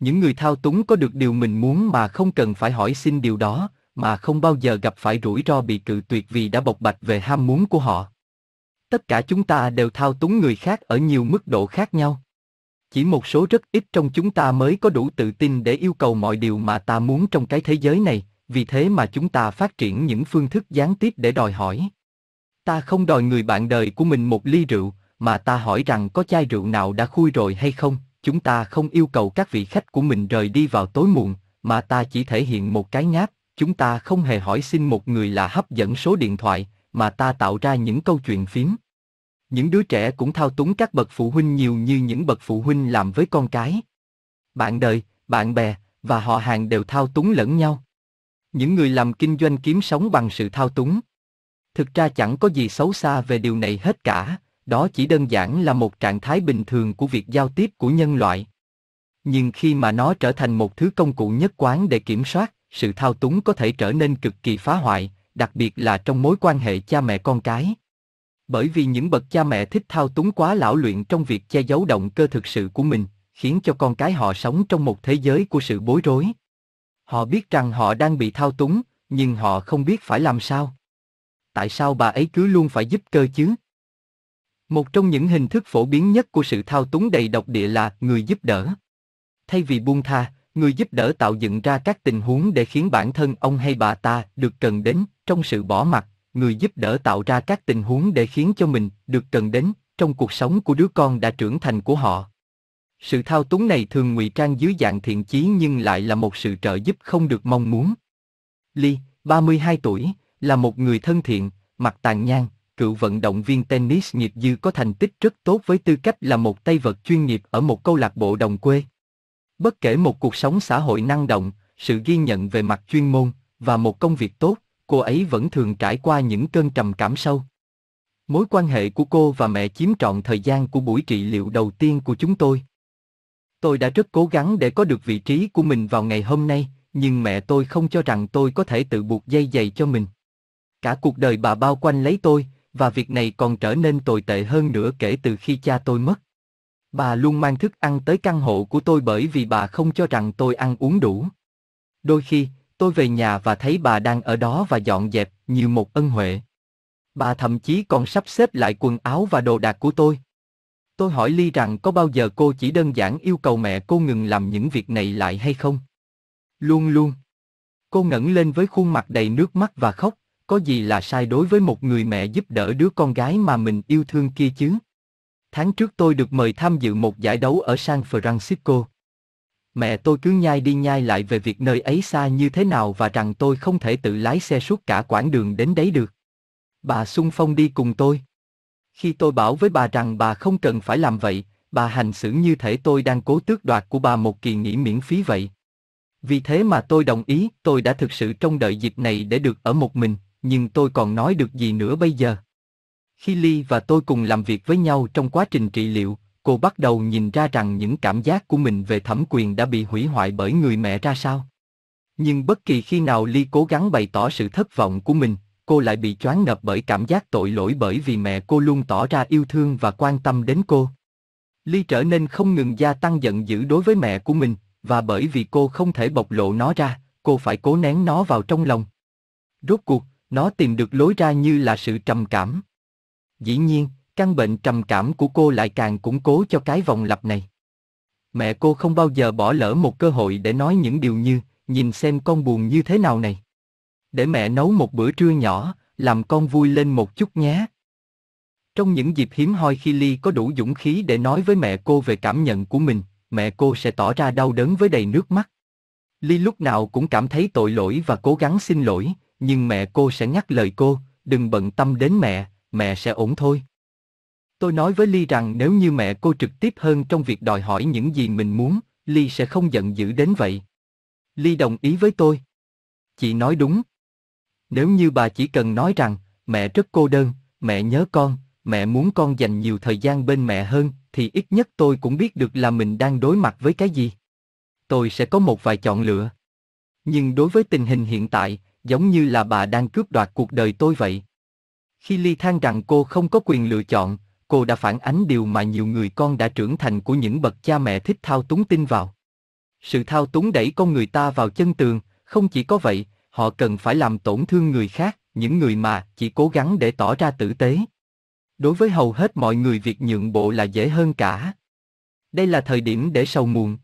Những người thao túng có được điều mình muốn mà không cần phải hỏi xin điều đó, mà không bao giờ gặp phải rủi ro bị cự tuyệt vì đã bộc bạch về ham muốn của họ. Tất cả chúng ta đều thao túng người khác ở nhiều mức độ khác nhau. Chỉ một số rất ít trong chúng ta mới có đủ tự tin để yêu cầu mọi điều mà ta muốn trong cái thế giới này, vì thế mà chúng ta phát triển những phương thức gián tiếp để đòi hỏi. Ta không đòi người bạn đời của mình một ly rượu, mà ta hỏi rằng có chai rượu nào đã khui rồi hay không, chúng ta không yêu cầu các vị khách của mình rời đi vào tối muộn, mà ta chỉ thể hiện một cái nháp, chúng ta không hề hỏi xin một người là hấp dẫn số điện thoại, mà ta tạo ra những câu chuyện phím. Những đứa trẻ cũng thao túng các bậc phụ huynh nhiều như những bậc phụ huynh làm với con cái. Bạn đời, bạn bè và họ hàng đều thao túng lẫn nhau. Những người làm kinh doanh kiếm sống bằng sự thao túng. Thực ra chẳng có gì xấu xa về điều này hết cả, đó chỉ đơn giản là một trạng thái bình thường của việc giao tiếp của nhân loại. Nhưng khi mà nó trở thành một thứ công cụ nhất quán để kiểm soát, sự thao túng có thể trở nên cực kỳ phá hoại, đặc biệt là trong mối quan hệ cha mẹ con cái. Bởi vì những bậc cha mẹ thích thao túng quá lão luyện trong việc che giấu động cơ thực sự của mình, khiến cho con cái họ sống trong một thế giới của sự bối rối. Họ biết rằng họ đang bị thao túng, nhưng họ không biết phải làm sao. Tại sao bà ấy cứ luôn phải giúp cơ chứ? Một trong những hình thức phổ biến nhất của sự thao túng đầy độc địa là người giúp đỡ. Thay vì buông tha, người giúp đỡ tạo dựng ra các tình huống để khiến bản thân ông hay bà ta được cần đến, trong sự bỏ mặt, người giúp đỡ tạo ra các tình huống để khiến cho mình được cần đến trong cuộc sống của đứa con đã trưởng thành của họ. Sự thao túng này thường ngụy trang dưới dạng thiện chí nhưng lại là một sự trợ giúp không được mong muốn. Lee, 32 tuổi, là một người thân thiện, mặt tàn nhang, cựu vận động viên tennis nghiệp dư có thành tích rất tốt với tư cách là một tay vợt chuyên nghiệp ở một câu lạc bộ đồng quê. Bất kể một cuộc sống xã hội năng động, sự ghi nhận về mặt chuyên môn và một công việc tốt, cô ấy vẫn thường trải qua những cơn trầm cảm sâu. Mối quan hệ của cô và mẹ chiếm trọn thời gian của buổi trị liệu đầu tiên của chúng tôi. Tôi đã rất cố gắng để có được vị trí của mình vào ngày hôm nay, nhưng mẹ tôi không cho rằng tôi có thể tự buộc dây giày cho mình. Cả cuộc đời bà bao quanh lấy tôi, và việc này còn trở nên tồi tệ hơn nữa kể từ khi cha tôi mất. Bà luôn mang thức ăn tới căn hộ của tôi bởi vì bà không cho rằng tôi ăn uống đủ. Đôi khi, tôi về nhà và thấy bà đang ở đó và dọn dẹp như một ân huệ. Bà thậm chí còn sắp xếp lại quần áo và đồ đạc của tôi. Tôi hỏi Ly rằng có bao giờ cô chỉ đơn giản yêu cầu mẹ cô ngừng làm những việc này lại hay không? Luôn luôn. Cô ngẩng lên với khuôn mặt đầy nước mắt và khóc, có gì là sai đối với một người mẹ giúp đỡ đứa con gái mà mình yêu thương kia chứ? Tháng trước tôi được mời tham dự một giải đấu ở San Francisco. Mẹ tôi cứ nhai đi nhai lại về việc nơi ấy xa như thế nào và rằng tôi không thể tự lái xe suốt cả quãng đường đến đấy được. Bà xung phong đi cùng tôi. Khi tôi bảo với bà rằng bà không cần phải làm vậy, bà hành xử như thể tôi đang cố tước đoạt của bà một kỳ nghỉ miễn phí vậy. Vì thế mà tôi đồng ý, tôi đã thực sự trông đợi dịp này để được ở một mình, nhưng tôi còn nói được gì nữa bây giờ? Khi Ly và tôi cùng làm việc với nhau trong quá trình trị liệu, cô bắt đầu nhìn ra rằng những cảm giác của mình về thẩm quyền đã bị hủy hoại bởi người mẹ ra sao. Nhưng bất kỳ khi nào Ly cố gắng bày tỏ sự thất vọng của mình, cô lại bị choáng ngợp bởi cảm giác tội lỗi bởi vì mẹ cô luôn tỏ ra yêu thương và quan tâm đến cô. Ly trở nên không ngừng gia tăng giận dữ đối với mẹ của mình, và bởi vì cô không thể bộc lộ nó ra, cô phải cố nén nó vào trong lòng. Rốt cuộc, nó tìm được lối ra như là sự trầm cảm. Dĩ nhiên, căn bệnh trầm cảm của cô lại càng củng cố cho cái vòng lặp này. Mẹ cô không bao giờ bỏ lỡ một cơ hội để nói những điều như, nhìn xem con buồn như thế nào này. Để mẹ nấu một bữa trưa nhỏ, làm con vui lên một chút nhé. Trong những dịp hiếm hoi khi Ly có đủ dũng khí để nói với mẹ cô về cảm nhận của mình, mẹ cô sẽ tỏ ra đau đớn với đầy nước mắt. Ly lúc nào cũng cảm thấy tội lỗi và cố gắng xin lỗi, nhưng mẹ cô sẽ nhắc lời cô, đừng bận tâm đến mẹ, mẹ sẽ ổn thôi. Tôi nói với Ly rằng nếu như mẹ cô trực tiếp hơn trong việc đòi hỏi những gì mình muốn, Ly sẽ không giận dữ đến vậy. Ly đồng ý với tôi. Chị nói đúng. Nếu như bà chỉ cần nói rằng, mẹ rất cô đơn, mẹ nhớ con, mẹ muốn con dành nhiều thời gian bên mẹ hơn, thì ít nhất tôi cũng biết được là mình đang đối mặt với cái gì. Tôi sẽ có một vài chọn lựa. Nhưng đối với tình hình hiện tại, giống như là bà đang cướp đoạt cuộc đời tôi vậy. Khi Ly than rằng cô không có quyền lựa chọn, cô đã phản ánh điều mà nhiều người con đã trưởng thành của những bậc cha mẹ thích thao túng tin vào. Sự thao túng đẩy con người ta vào chân tường, không chỉ có vậy, họ cần phải làm tổn thương người khác, những người mà chỉ cố gắng để tỏ ra tử tế. Đối với hầu hết mọi người việc nhượng bộ là dễ hơn cả. Đây là thời điểm để sầu muộn.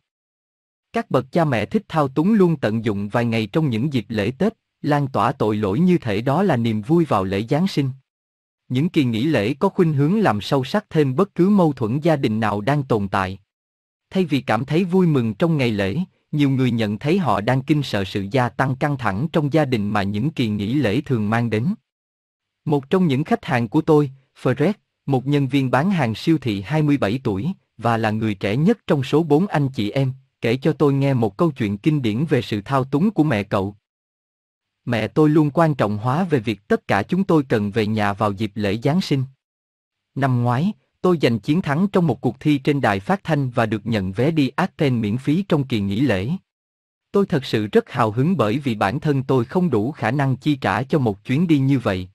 Các bậc cha mẹ thích thao túng luôn tận dụng vài ngày trong những dịp lễ Tết, lan tỏa tội lỗi như thể đó là niềm vui vào lễ Giáng sinh. Những kỳ nghỉ lễ có khuynh hướng làm sâu sắc thêm bất cứ mâu thuẫn gia đình nào đang tồn tại. Thay vì cảm thấy vui mừng trong ngày lễ, nhiều người nhận thấy họ đang kinh sợ sự gia tăng căng thẳng trong gia đình mà những kỳ nghỉ lễ thường mang đến. Một trong những khách hàng của tôi, Fred, một nhân viên bán hàng siêu thị 27 tuổi, và là người trẻ nhất trong số bốn anh chị em, kể cho tôi nghe một câu chuyện kinh điển về sự thao túng của mẹ cậu. Mẹ tôi luôn quan trọng hóa về việc tất cả chúng tôi cần về nhà vào dịp lễ Giáng sinh. Năm ngoái, tôi giành chiến thắng trong một cuộc thi trên đài phát thanh và được nhận vé đi Athens miễn phí trong kỳ nghỉ lễ. Tôi thật sự rất hào hứng bởi vì bản thân tôi không đủ khả năng chi trả cho một chuyến đi như vậy.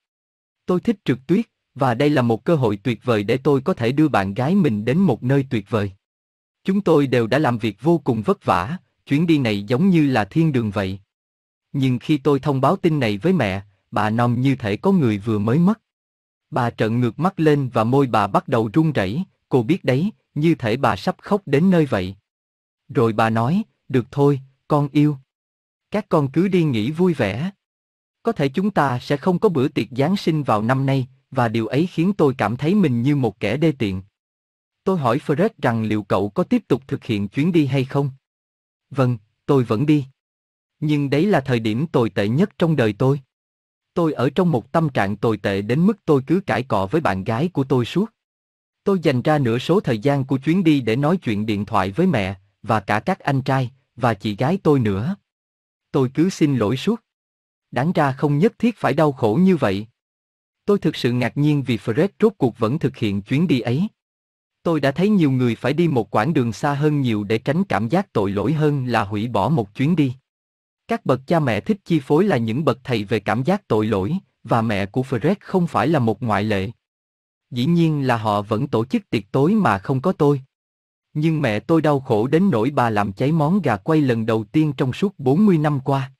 Tôi thích trượt tuyết, và đây là một cơ hội tuyệt vời để tôi có thể đưa bạn gái mình đến một nơi tuyệt vời. Chúng tôi đều đã làm việc vô cùng vất vả, chuyến đi này giống như là thiên đường vậy. Nhưng khi tôi thông báo tin này với mẹ, bà nằm như thể có người vừa mới mất. Bà trợn ngược mắt lên và môi bà bắt đầu run rẩy, cô biết đấy, như thể bà sắp khóc đến nơi vậy. Rồi bà nói, được thôi, con yêu. Các con cứ đi nghỉ vui vẻ. Có thể chúng ta sẽ không có bữa tiệc Giáng sinh vào năm nay, và điều ấy khiến tôi cảm thấy mình như một kẻ đê tiện. Tôi hỏi Fred rằng liệu cậu có tiếp tục thực hiện chuyến đi hay không? Vâng, tôi vẫn đi. Nhưng đấy là thời điểm tồi tệ nhất trong đời tôi. Tôi ở trong một tâm trạng tồi tệ đến mức tôi cứ cãi cọ với bạn gái của tôi suốt. Tôi dành ra nửa số thời gian của chuyến đi để nói chuyện điện thoại với mẹ, và cả các anh trai, và chị gái tôi nữa. Tôi cứ xin lỗi suốt. Đáng ra không nhất thiết phải đau khổ như vậy. Tôi thực sự ngạc nhiên vì Fred rốt cuộc vẫn thực hiện chuyến đi ấy. Tôi đã thấy nhiều người phải đi một quãng đường xa hơn nhiều để tránh cảm giác tội lỗi hơn là hủy bỏ một chuyến đi. Các bậc cha mẹ thích chi phối là những bậc thầy về cảm giác tội lỗi, và mẹ của Fred không phải là một ngoại lệ. Dĩ nhiên là họ vẫn tổ chức tiệc tối mà không có tôi. Nhưng mẹ tôi đau khổ đến nỗi bà làm cháy món gà quay lần đầu tiên trong suốt 40 năm qua.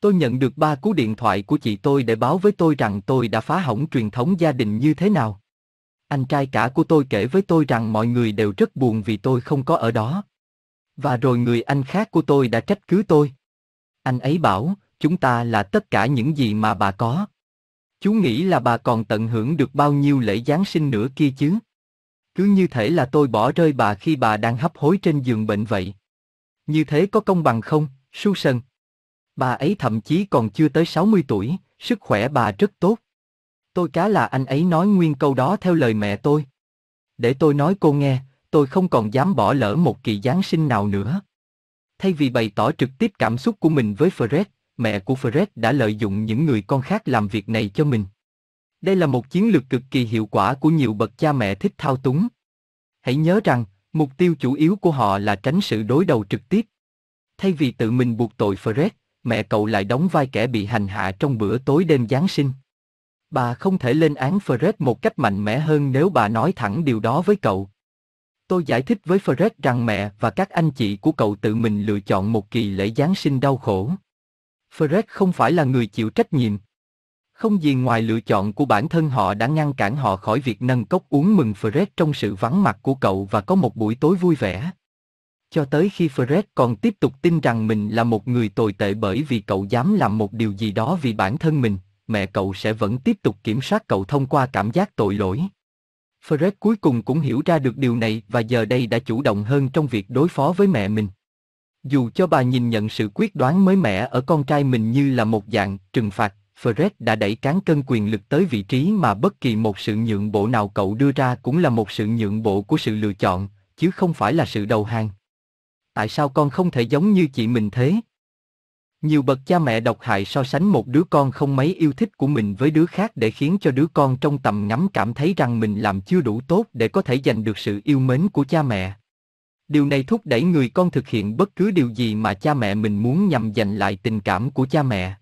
Tôi nhận được ba cú điện thoại của chị tôi để báo với tôi rằng tôi đã phá hỏng truyền thống gia đình như thế nào. Anh trai cả của tôi kể với tôi rằng mọi người đều rất buồn vì tôi không có ở đó. Và rồi người anh khác của tôi đã trách cứ tôi. Anh ấy bảo, chúng ta là tất cả những gì mà bà có. Chú nghĩ là bà còn tận hưởng được bao nhiêu lễ Giáng sinh nữa kia chứ? Cứ như thể là tôi bỏ rơi bà khi bà đang hấp hối trên giường bệnh vậy. Như thế có công bằng không, Susan? Bà ấy thậm chí còn chưa tới 60 tuổi, sức khỏe bà rất tốt. Tôi cá là anh ấy nói nguyên câu đó theo lời mẹ tôi. Để tôi nói cô nghe, tôi không còn dám bỏ lỡ một kỳ Giáng sinh nào nữa. Thay vì bày tỏ trực tiếp cảm xúc của mình với Fred, mẹ của Fred đã lợi dụng những người con khác làm việc này cho mình. Đây là một chiến lược cực kỳ hiệu quả của nhiều bậc cha mẹ thích thao túng. Hãy nhớ rằng, mục tiêu chủ yếu của họ là tránh sự đối đầu trực tiếp. Thay vì tự mình buộc tội Fred, mẹ cậu lại đóng vai kẻ bị hành hạ trong bữa tối đêm Giáng sinh. Bà không thể lên án Fred một cách mạnh mẽ hơn nếu bà nói thẳng điều đó với cậu. Tôi giải thích với Fred rằng mẹ và các anh chị của cậu tự mình lựa chọn một kỳ lễ Giáng sinh đau khổ. Fred không phải là người chịu trách nhiệm. Không gì ngoài lựa chọn của bản thân họ đã ngăn cản họ khỏi việc nâng cốc uống mừng Fred trong sự vắng mặt của cậu và có một buổi tối vui vẻ. Cho tới khi Fred còn tiếp tục tin rằng mình là một người tồi tệ bởi vì cậu dám làm một điều gì đó vì bản thân mình, mẹ cậu sẽ vẫn tiếp tục kiểm soát cậu thông qua cảm giác tội lỗi. Fred cuối cùng cũng hiểu ra được điều này và giờ đây đã chủ động hơn trong việc đối phó với mẹ mình. Dù cho bà nhìn nhận sự quyết đoán mới mẻ ở con trai mình như là một dạng trừng phạt, Fred đã đẩy cán cân quyền lực tới vị trí mà bất kỳ một sự nhượng bộ nào cậu đưa ra cũng là một sự nhượng bộ của sự lựa chọn, chứ không phải là sự đầu hàng. Tại sao con không thể giống như chị mình thế? Nhiều bậc cha mẹ độc hại so sánh một đứa con không mấy yêu thích của mình với đứa khác để khiến cho đứa con trong tầm ngắm cảm thấy rằng mình làm chưa đủ tốt để có thể giành được sự yêu mến của cha mẹ. Điều này thúc đẩy người con thực hiện bất cứ điều gì mà cha mẹ mình muốn nhằm giành lại tình cảm của cha mẹ.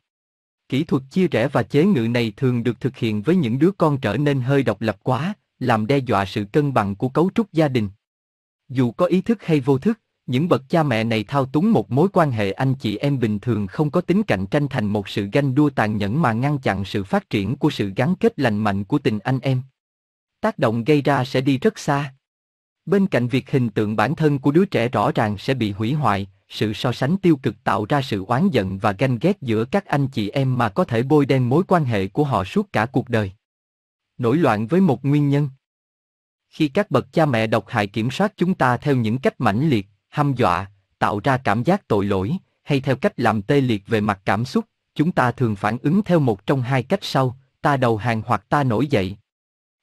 Kỹ thuật chia rẽ và chế ngự này thường được thực hiện với những đứa con trở nên hơi độc lập quá, làm đe dọa sự cân bằng của cấu trúc gia đình. Dù có ý thức hay vô thức, những bậc cha mẹ này thao túng một mối quan hệ anh chị em bình thường không có tính cạnh tranh thành một sự ganh đua tàn nhẫn mà ngăn chặn sự phát triển của sự gắn kết lành mạnh của tình anh em. Tác động gây ra sẽ đi rất xa. Bên cạnh việc hình tượng bản thân của đứa trẻ rõ ràng sẽ bị hủy hoại, sự so sánh tiêu cực tạo ra sự oán giận và ganh ghét giữa các anh chị em mà có thể bôi đen mối quan hệ của họ suốt cả cuộc đời. Nổi loạn với một nguyên nhân Khi các bậc cha mẹ độc hại kiểm soát chúng ta theo những cách mãnh liệt, hăm dọa, tạo ra cảm giác tội lỗi, hay theo cách làm tê liệt về mặt cảm xúc, chúng ta thường phản ứng theo một trong hai cách sau, ta đầu hàng hoặc ta nổi dậy.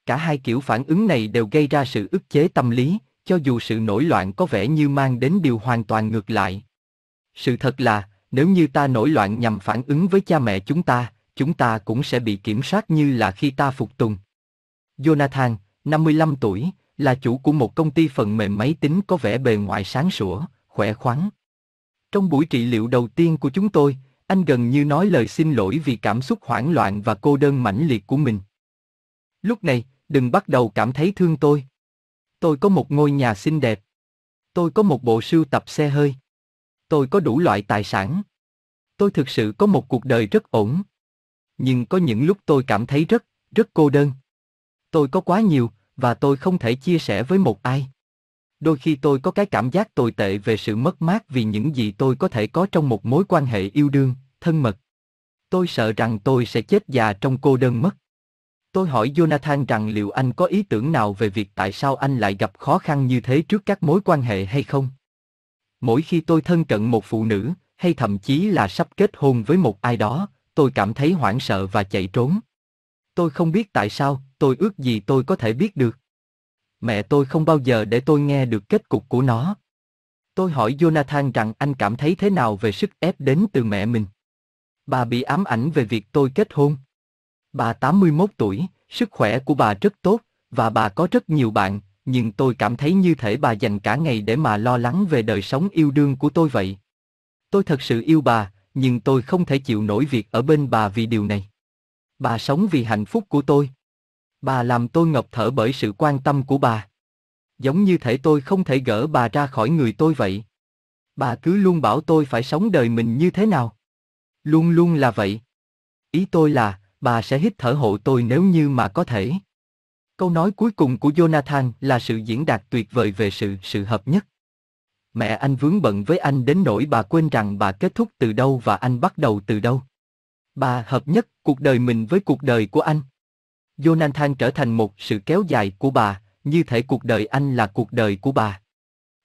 Cả hai kiểu phản ứng này đều gây ra sự ức chế tâm lý, cho dù sự nổi loạn có vẻ như mang đến điều hoàn toàn ngược lại. Sự thật là, nếu như ta nổi loạn nhằm phản ứng với cha mẹ chúng ta, chúng ta cũng sẽ bị kiểm soát như là khi ta phục tùng. Jonathan, 55 tuổi, là chủ của một công ty phần mềm máy tính có vẻ bề ngoài sáng sủa, khỏe khoắn. Trong buổi trị liệu đầu tiên của chúng tôi, anh gần như nói lời xin lỗi vì cảm xúc hoảng loạn và cô đơn mãnh liệt của mình. Lúc này, đừng bắt đầu cảm thấy thương tôi. Tôi có một ngôi nhà xinh đẹp. Tôi có một bộ sưu tập xe hơi. Tôi có đủ loại tài sản. Tôi thực sự có một cuộc đời rất ổn. Nhưng có những lúc tôi cảm thấy rất, rất cô đơn. Tôi có quá nhiều, và tôi không thể chia sẻ với một ai. Đôi khi tôi có cái cảm giác tồi tệ về sự mất mát vì những gì tôi có thể có trong một mối quan hệ yêu đương, thân mật. Tôi sợ rằng tôi sẽ chết già trong cô đơn mất. Tôi hỏi Jonathan rằng liệu anh có ý tưởng nào về việc tại sao anh lại gặp khó khăn như thế trước các mối quan hệ hay không? Mỗi khi tôi thân cận một phụ nữ, hay thậm chí là sắp kết hôn với một ai đó, tôi cảm thấy hoảng sợ và chạy trốn. Tôi không biết tại sao, tôi ước gì tôi có thể biết được. Mẹ tôi không bao giờ để tôi nghe được kết cục của nó. Tôi hỏi Jonathan rằng anh cảm thấy thế nào về sức ép đến từ mẹ mình. Bà bị ám ảnh về việc tôi kết hôn. Bà 81 tuổi, sức khỏe của bà rất tốt, và bà có rất nhiều bạn, nhưng tôi cảm thấy như thể bà dành cả ngày để mà lo lắng về đời sống yêu đương của tôi vậy. Tôi thật sự yêu bà, nhưng tôi không thể chịu nổi việc ở bên bà vì điều này. Bà sống vì hạnh phúc của tôi. Bà làm tôi ngập thở bởi sự quan tâm của bà. Giống như thể tôi không thể gỡ bà ra khỏi người tôi vậy. Bà cứ luôn bảo tôi phải sống đời mình như thế nào. Luôn luôn là vậy. Ý tôi là, bà sẽ hít thở hộ tôi nếu như mà có thể. Câu nói cuối cùng của Jonathan là sự diễn đạt tuyệt vời về sự sự hợp nhất. Mẹ anh vướng bận với anh đến nỗi bà quên rằng bà kết thúc từ đâu và anh bắt đầu từ đâu. Bà hợp nhất cuộc đời mình với cuộc đời của anh. Jonathan trở thành một sự kéo dài của bà, như thể cuộc đời anh là cuộc đời của bà.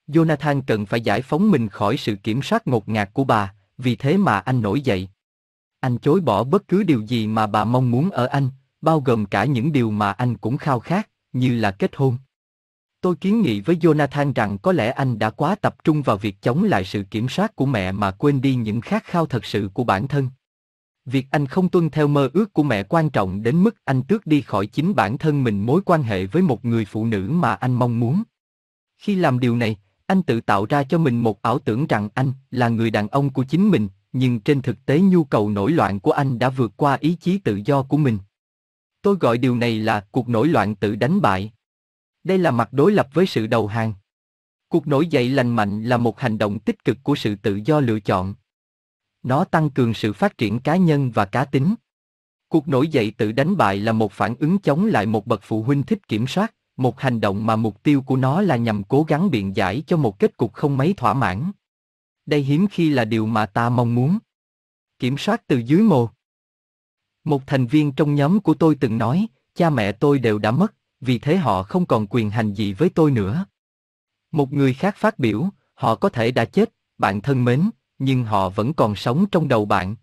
Jonathan cần phải giải phóng mình khỏi sự kiểm soát ngột ngạt của bà, vì thế mà anh nổi dậy. Anh chối bỏ bất cứ điều gì mà bà mong muốn ở anh, bao gồm cả những điều mà anh cũng khao khát, như là kết hôn. Tôi kiến nghị với Jonathan rằng có lẽ anh đã quá tập trung vào việc chống lại sự kiểm soát của mẹ mà quên đi những khát khao thật sự của bản thân. Việc anh không tuân theo mơ ước của mẹ quan trọng đến mức anh tước đi khỏi chính bản thân mình mối quan hệ với một người phụ nữ mà anh mong muốn. Khi làm điều này, anh tự tạo ra cho mình một ảo tưởng rằng anh là người đàn ông của chính mình, nhưng trên thực tế nhu cầu nổi loạn của anh đã vượt qua ý chí tự do của mình. Tôi gọi điều này là cuộc nổi loạn tự đánh bại. Đây là mặt đối lập với sự đầu hàng. Cuộc nổi dậy lành mạnh là một hành động tích cực của sự tự do lựa chọn. Nó tăng cường sự phát triển cá nhân và cá tính. Cuộc nổi dậy tự đánh bại là một phản ứng chống lại một bậc phụ huynh thích kiểm soát, một hành động mà mục tiêu của nó là nhằm cố gắng biện giải cho một kết cục không mấy thỏa mãn. Đây hiếm khi là điều mà ta mong muốn. Kiểm soát từ dưới mồ. Một thành viên trong nhóm của tôi từng nói, cha mẹ tôi đều đã mất, vì thế họ không còn quyền hành gì với tôi nữa. Một người khác phát biểu, họ có thể đã chết, bạn thân mến, nhưng họ vẫn còn sống trong đầu bạn.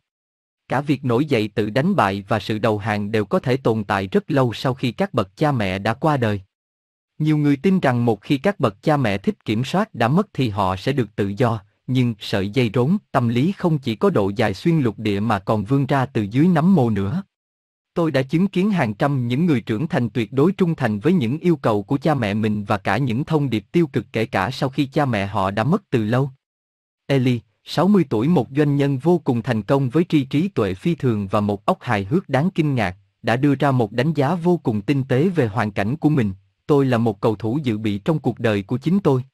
Cả việc nổi dậy tự đánh bại và sự đầu hàng đều có thể tồn tại rất lâu sau khi các bậc cha mẹ đã qua đời. Nhiều người tin rằng một khi các bậc cha mẹ thích kiểm soát đã mất thì họ sẽ được tự do, nhưng sợi dây rốn tâm lý không chỉ có độ dài xuyên lục địa mà còn vươn ra từ dưới nắm mồ nữa. Tôi đã chứng kiến hàng trăm những người trưởng thành tuyệt đối trung thành với những yêu cầu của cha mẹ mình và cả những thông điệp tiêu cực kể cả sau khi cha mẹ họ đã mất từ lâu. Eli, 60 tuổi một doanh nhân vô cùng thành công với tri trí tuệ phi thường và một óc hài hước đáng kinh ngạc, đã đưa ra một đánh giá vô cùng tinh tế về hoàn cảnh của mình. Tôi là một cầu thủ dự bị trong cuộc đời của chính tôi.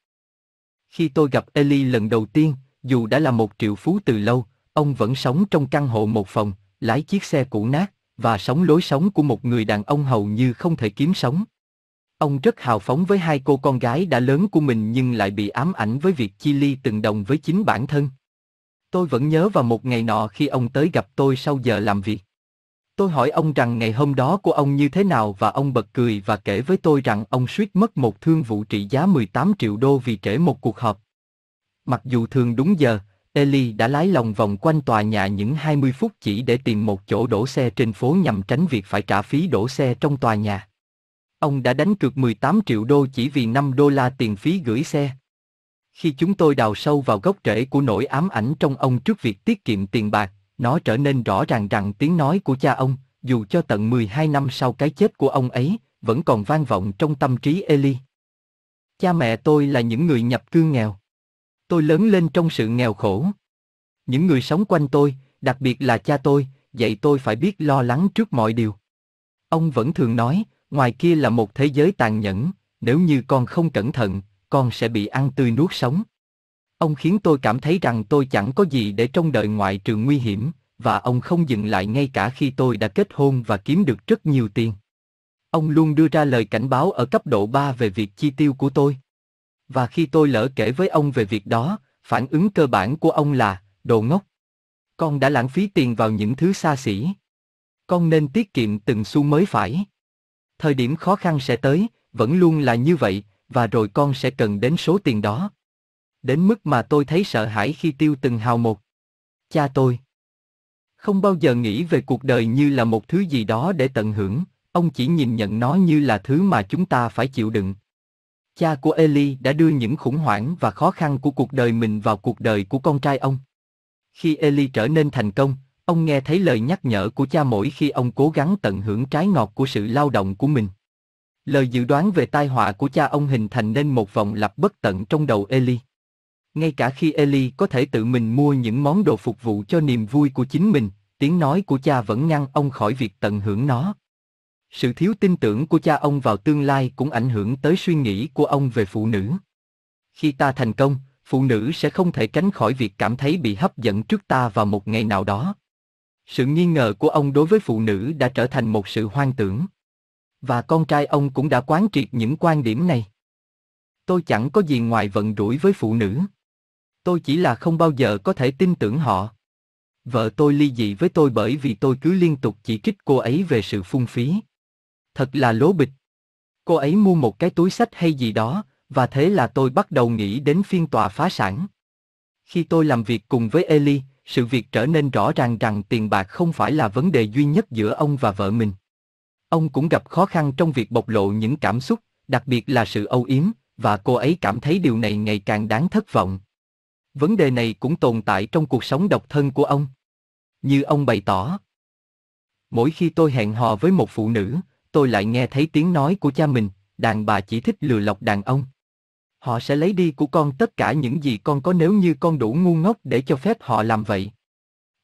Khi tôi gặp Eli lần đầu tiên, dù đã là một triệu phú từ lâu, ông vẫn sống trong căn hộ một phòng, lái chiếc xe cũ nát, và sống lối sống của một người đàn ông hầu như không thể kiếm sống. Ông rất hào phóng với hai cô con gái đã lớn của mình nhưng lại bị ám ảnh với việc chi ly từng đồng với chính bản thân. Tôi vẫn nhớ vào một ngày nọ khi ông tới gặp tôi sau giờ làm việc. Tôi hỏi ông rằng ngày hôm đó của ông như thế nào và ông bật cười và kể với tôi rằng ông suýt mất một thương vụ trị giá 18 triệu đô vì trễ một cuộc họp. Mặc dù thường đúng giờ, Eli đã lái lòng vòng quanh tòa nhà những 20 phút chỉ để tìm một chỗ đổ xe trên phố nhằm tránh việc phải trả phí đổ xe trong tòa nhà. Ông đã đánh cược 18 triệu đô chỉ vì 5 đô la tiền phí gửi xe. Khi chúng tôi đào sâu vào gốc rễ của nỗi ám ảnh trong ông trước việc tiết kiệm tiền bạc, nó trở nên rõ ràng rằng tiếng nói của cha ông, dù cho tận 12 năm sau cái chết của ông ấy, vẫn còn vang vọng trong tâm trí Eli. Cha mẹ tôi là những người nhập cư nghèo. Tôi lớn lên trong sự nghèo khổ. Những người sống quanh tôi, đặc biệt là cha tôi, dạy tôi phải biết lo lắng trước mọi điều. Ông vẫn thường nói, ngoài kia là một thế giới tàn nhẫn, nếu như con không cẩn thận, con sẽ bị ăn tươi nuốt sống. Ông khiến tôi cảm thấy rằng tôi chẳng có gì để trong đời ngoại trừ nguy hiểm, và ông không dừng lại ngay cả khi tôi đã kết hôn và kiếm được rất nhiều tiền. Ông luôn đưa ra lời cảnh báo ở cấp độ 3 về việc chi tiêu của tôi. Và khi tôi lỡ kể với ông về việc đó, phản ứng cơ bản của ông là, đồ ngốc. Con đã lãng phí tiền vào những thứ xa xỉ. Con nên tiết kiệm từng xu mới phải. Thời điểm khó khăn sẽ tới, vẫn luôn là như vậy, và rồi con sẽ cần đến số tiền đó. Đến mức mà tôi thấy sợ hãi khi tiêu từng hào một. Cha tôi không bao giờ nghĩ về cuộc đời như là một thứ gì đó để tận hưởng, ông chỉ nhìn nhận nó như là thứ mà chúng ta phải chịu đựng. Cha của Eli đã đưa những khủng hoảng và khó khăn của cuộc đời mình vào cuộc đời của con trai ông. Khi Eli trở nên thành công, ông nghe thấy lời nhắc nhở của cha mỗi khi ông cố gắng tận hưởng trái ngọt của sự lao động của mình. Lời dự đoán về tai họa của cha ông hình thành nên một vòng lặp bất tận trong đầu Eli. Ngay cả khi Eli có thể tự mình mua những món đồ phục vụ cho niềm vui của chính mình, tiếng nói của cha vẫn ngăn ông khỏi việc tận hưởng nó. Sự thiếu tin tưởng của cha ông vào tương lai cũng ảnh hưởng tới suy nghĩ của ông về phụ nữ. Khi ta thành công, phụ nữ sẽ không thể tránh khỏi việc cảm thấy bị hấp dẫn trước ta vào một ngày nào đó. Sự nghi ngờ của ông đối với phụ nữ đã trở thành một sự hoang tưởng. Và con trai ông cũng đã quán triệt những quan điểm này. Tôi chẳng có gì ngoài vận rủi với phụ nữ. Tôi chỉ là không bao giờ có thể tin tưởng họ. Vợ tôi ly dị với tôi bởi vì tôi cứ liên tục chỉ trích cô ấy về sự phung phí. Thật là lố bịch. Cô ấy mua một cái túi sách hay gì đó, và thế là tôi bắt đầu nghĩ đến phiên tòa phá sản. Khi tôi làm việc cùng với Eli, sự việc trở nên rõ ràng rằng tiền bạc không phải là vấn đề duy nhất giữa ông và vợ mình. Ông cũng gặp khó khăn trong việc bộc lộ những cảm xúc, đặc biệt là sự âu yếm, và cô ấy cảm thấy điều này ngày càng đáng thất vọng. Vấn đề này cũng tồn tại trong cuộc sống độc thân của ông. Như ông bày tỏ. Mỗi khi tôi hẹn hò với một phụ nữ, tôi lại nghe thấy tiếng nói của cha mình, đàn bà chỉ thích lừa lọc đàn ông. Họ sẽ lấy đi của con tất cả những gì con có nếu như con đủ ngu ngốc để cho phép họ làm vậy.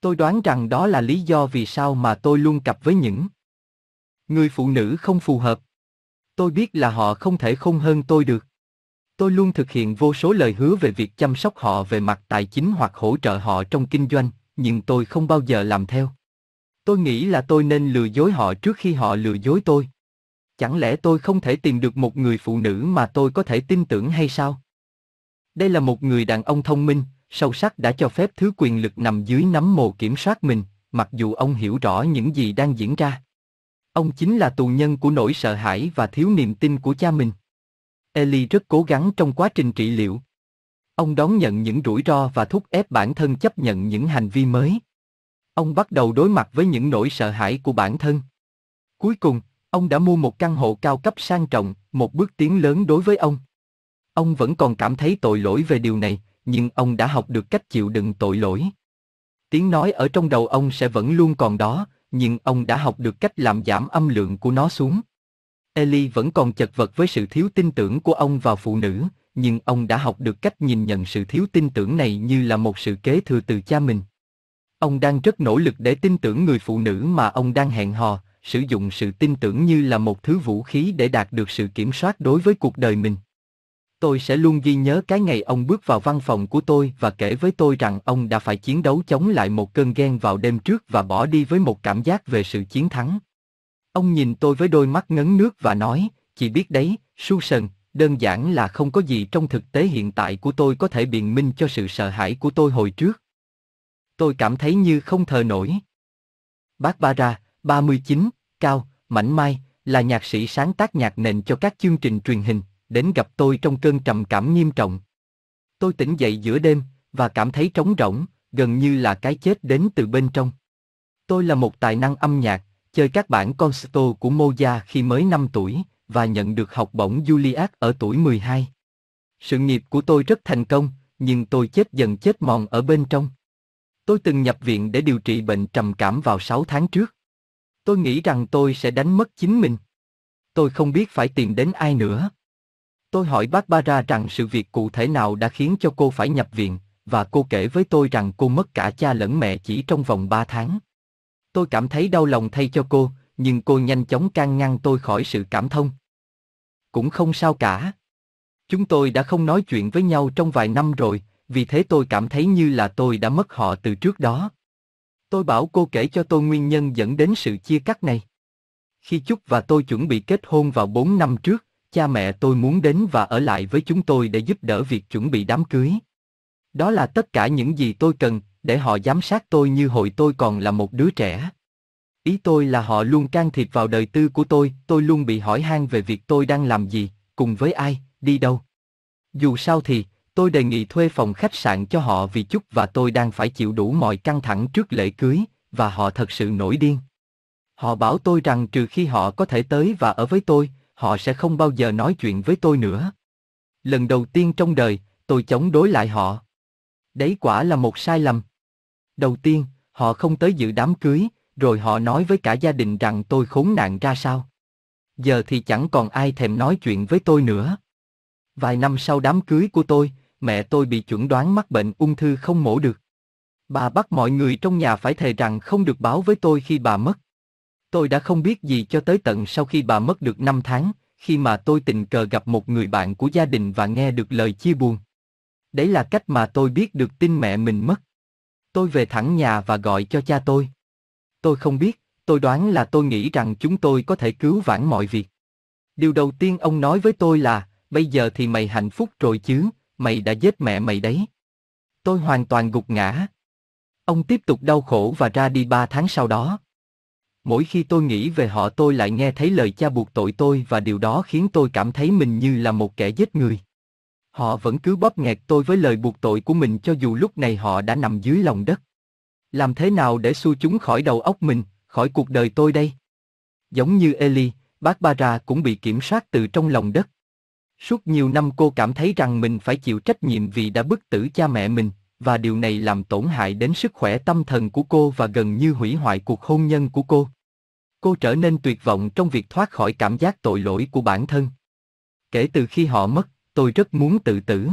Tôi đoán rằng đó là lý do vì sao mà tôi luôn cặp với những người phụ nữ không phù hợp. Tôi biết là họ không thể khôn hơn tôi được. Tôi luôn thực hiện vô số lời hứa về việc chăm sóc họ về mặt tài chính hoặc hỗ trợ họ trong kinh doanh, nhưng tôi không bao giờ làm theo. Tôi nghĩ là tôi nên lừa dối họ trước khi họ lừa dối tôi. Chẳng lẽ tôi không thể tìm được một người phụ nữ mà tôi có thể tin tưởng hay sao? Đây là một người đàn ông thông minh, sâu sắc đã cho phép thứ quyền lực nằm dưới nắm mồ kiểm soát mình, mặc dù ông hiểu rõ những gì đang diễn ra. Ông chính là tù nhân của nỗi sợ hãi và thiếu niềm tin của cha mình. Eli rất cố gắng trong quá trình trị liệu. Ông đón nhận những rủi ro và thúc ép bản thân chấp nhận những hành vi mới. Ông bắt đầu đối mặt với những nỗi sợ hãi của bản thân. Cuối cùng, ông đã mua một căn hộ cao cấp sang trọng, một bước tiến lớn đối với ông. Ông vẫn còn cảm thấy tội lỗi về điều này, nhưng ông đã học được cách chịu đựng tội lỗi. Tiếng nói ở trong đầu ông sẽ vẫn luôn còn đó, nhưng ông đã học được cách làm giảm âm lượng của nó xuống. Eli vẫn còn chật vật với sự thiếu tin tưởng của ông vào phụ nữ, nhưng ông đã học được cách nhìn nhận sự thiếu tin tưởng này như là một sự kế thừa từ cha mình. Ông đang rất nỗ lực để tin tưởng người phụ nữ mà ông đang hẹn hò, sử dụng sự tin tưởng như là một thứ vũ khí để đạt được sự kiểm soát đối với cuộc đời mình. Tôi sẽ luôn ghi nhớ cái ngày ông bước vào văn phòng của tôi và kể với tôi rằng ông đã phải chiến đấu chống lại một cơn ghen vào đêm trước và bỏ đi với một cảm giác về sự chiến thắng. Ông nhìn tôi với đôi mắt ngấn nước và nói, chỉ biết đấy, Susan, đơn giản là không có gì trong thực tế hiện tại của tôi có thể biện minh cho sự sợ hãi của tôi hồi trước. Tôi cảm thấy như không thờ nổi. Bác Bara, 39, cao, mảnh mai, là nhạc sĩ sáng tác nhạc nền cho các chương trình truyền hình, đến gặp tôi trong cơn trầm cảm nghiêm trọng. Tôi tỉnh dậy giữa đêm và cảm thấy trống rỗng, gần như là cái chết đến từ bên trong. Tôi là một tài năng âm nhạc, chơi các bản concerto của Mozart khi mới 5 tuổi và nhận được học bổng Juilliard ở tuổi 12. Sự nghiệp của tôi rất thành công, nhưng tôi chết dần chết mòn ở bên trong. Tôi từng nhập viện để điều trị bệnh trầm cảm vào 6 tháng trước. Tôi nghĩ rằng tôi sẽ đánh mất chính mình. Tôi không biết phải tìm đến ai nữa. Tôi hỏi bác Bara rằng sự việc cụ thể nào đã khiến cho cô phải nhập viện, và cô kể với tôi rằng cô mất cả cha lẫn mẹ chỉ trong vòng 3 tháng. Tôi cảm thấy đau lòng thay cho cô, nhưng cô nhanh chóng can ngăn tôi khỏi sự cảm thông. Cũng không sao cả. Chúng tôi đã không nói chuyện với nhau trong vài năm rồi, vì thế tôi cảm thấy như là tôi đã mất họ từ trước đó. Tôi bảo cô kể cho tôi nguyên nhân dẫn đến sự chia cắt này. Khi Chúc và tôi chuẩn bị kết hôn vào 4 năm trước, cha mẹ tôi muốn đến và ở lại với chúng tôi để giúp đỡ việc chuẩn bị đám cưới. Đó là tất cả những gì tôi cần, để họ giám sát tôi như hồi tôi còn là một đứa trẻ. Ý tôi là họ luôn can thiệp vào đời tư của tôi, tôi luôn bị hỏi han về việc tôi đang làm gì, cùng với ai, đi đâu. Dù sao thì, tôi đề nghị thuê phòng khách sạn cho họ vì Chúc và tôi đang phải chịu đủ mọi căng thẳng trước lễ cưới, và họ thật sự nổi điên. Họ bảo tôi rằng trừ khi họ có thể tới và ở với tôi, họ sẽ không bao giờ nói chuyện với tôi nữa. Lần đầu tiên trong đời, tôi chống đối lại họ. Đấy quả là một sai lầm. Đầu tiên, họ không tới dự đám cưới, rồi họ nói với cả gia đình rằng tôi khốn nạn ra sao. Giờ thì chẳng còn ai thèm nói chuyện với tôi nữa. Vài năm sau đám cưới của tôi, mẹ tôi bị chuẩn đoán mắc bệnh ung thư không mổ được. Bà bắt mọi người trong nhà phải thề rằng không được báo với tôi khi bà mất. Tôi đã không biết gì cho tới tận sau khi bà mất được 5 tháng, khi mà tôi tình cờ gặp một người bạn của gia đình và nghe được lời chia buồn. Đấy là cách mà tôi biết được tin mẹ mình mất. Tôi về thẳng nhà và gọi cho cha tôi. Tôi không biết, tôi đoán là tôi nghĩ rằng chúng tôi có thể cứu vãn mọi việc. Điều đầu tiên ông nói với tôi là, bây giờ thì mày hạnh phúc rồi chứ, mày đã giết mẹ mày đấy. Tôi hoàn toàn gục ngã. Ông tiếp tục đau khổ và ra đi ba tháng sau đó. Mỗi khi tôi nghĩ về họ tôi lại nghe thấy lời cha buộc tội tôi và điều đó khiến tôi cảm thấy mình như là một kẻ giết người. Họ vẫn cứ bóp nghẹt tôi với lời buộc tội của mình cho dù lúc này họ đã nằm dưới lòng đất. Làm thế nào để xua chúng khỏi đầu óc mình, khỏi cuộc đời tôi đây? Giống như Eli, bác cũng bị kiểm soát từ trong lòng đất. Suốt nhiều năm cô cảm thấy rằng mình phải chịu trách nhiệm vì đã bức tử cha mẹ mình, và điều này làm tổn hại đến sức khỏe tâm thần của cô và gần như hủy hoại cuộc hôn nhân của cô. Cô trở nên tuyệt vọng trong việc thoát khỏi cảm giác tội lỗi của bản thân. Kể từ khi họ mất, tôi rất muốn tự tử.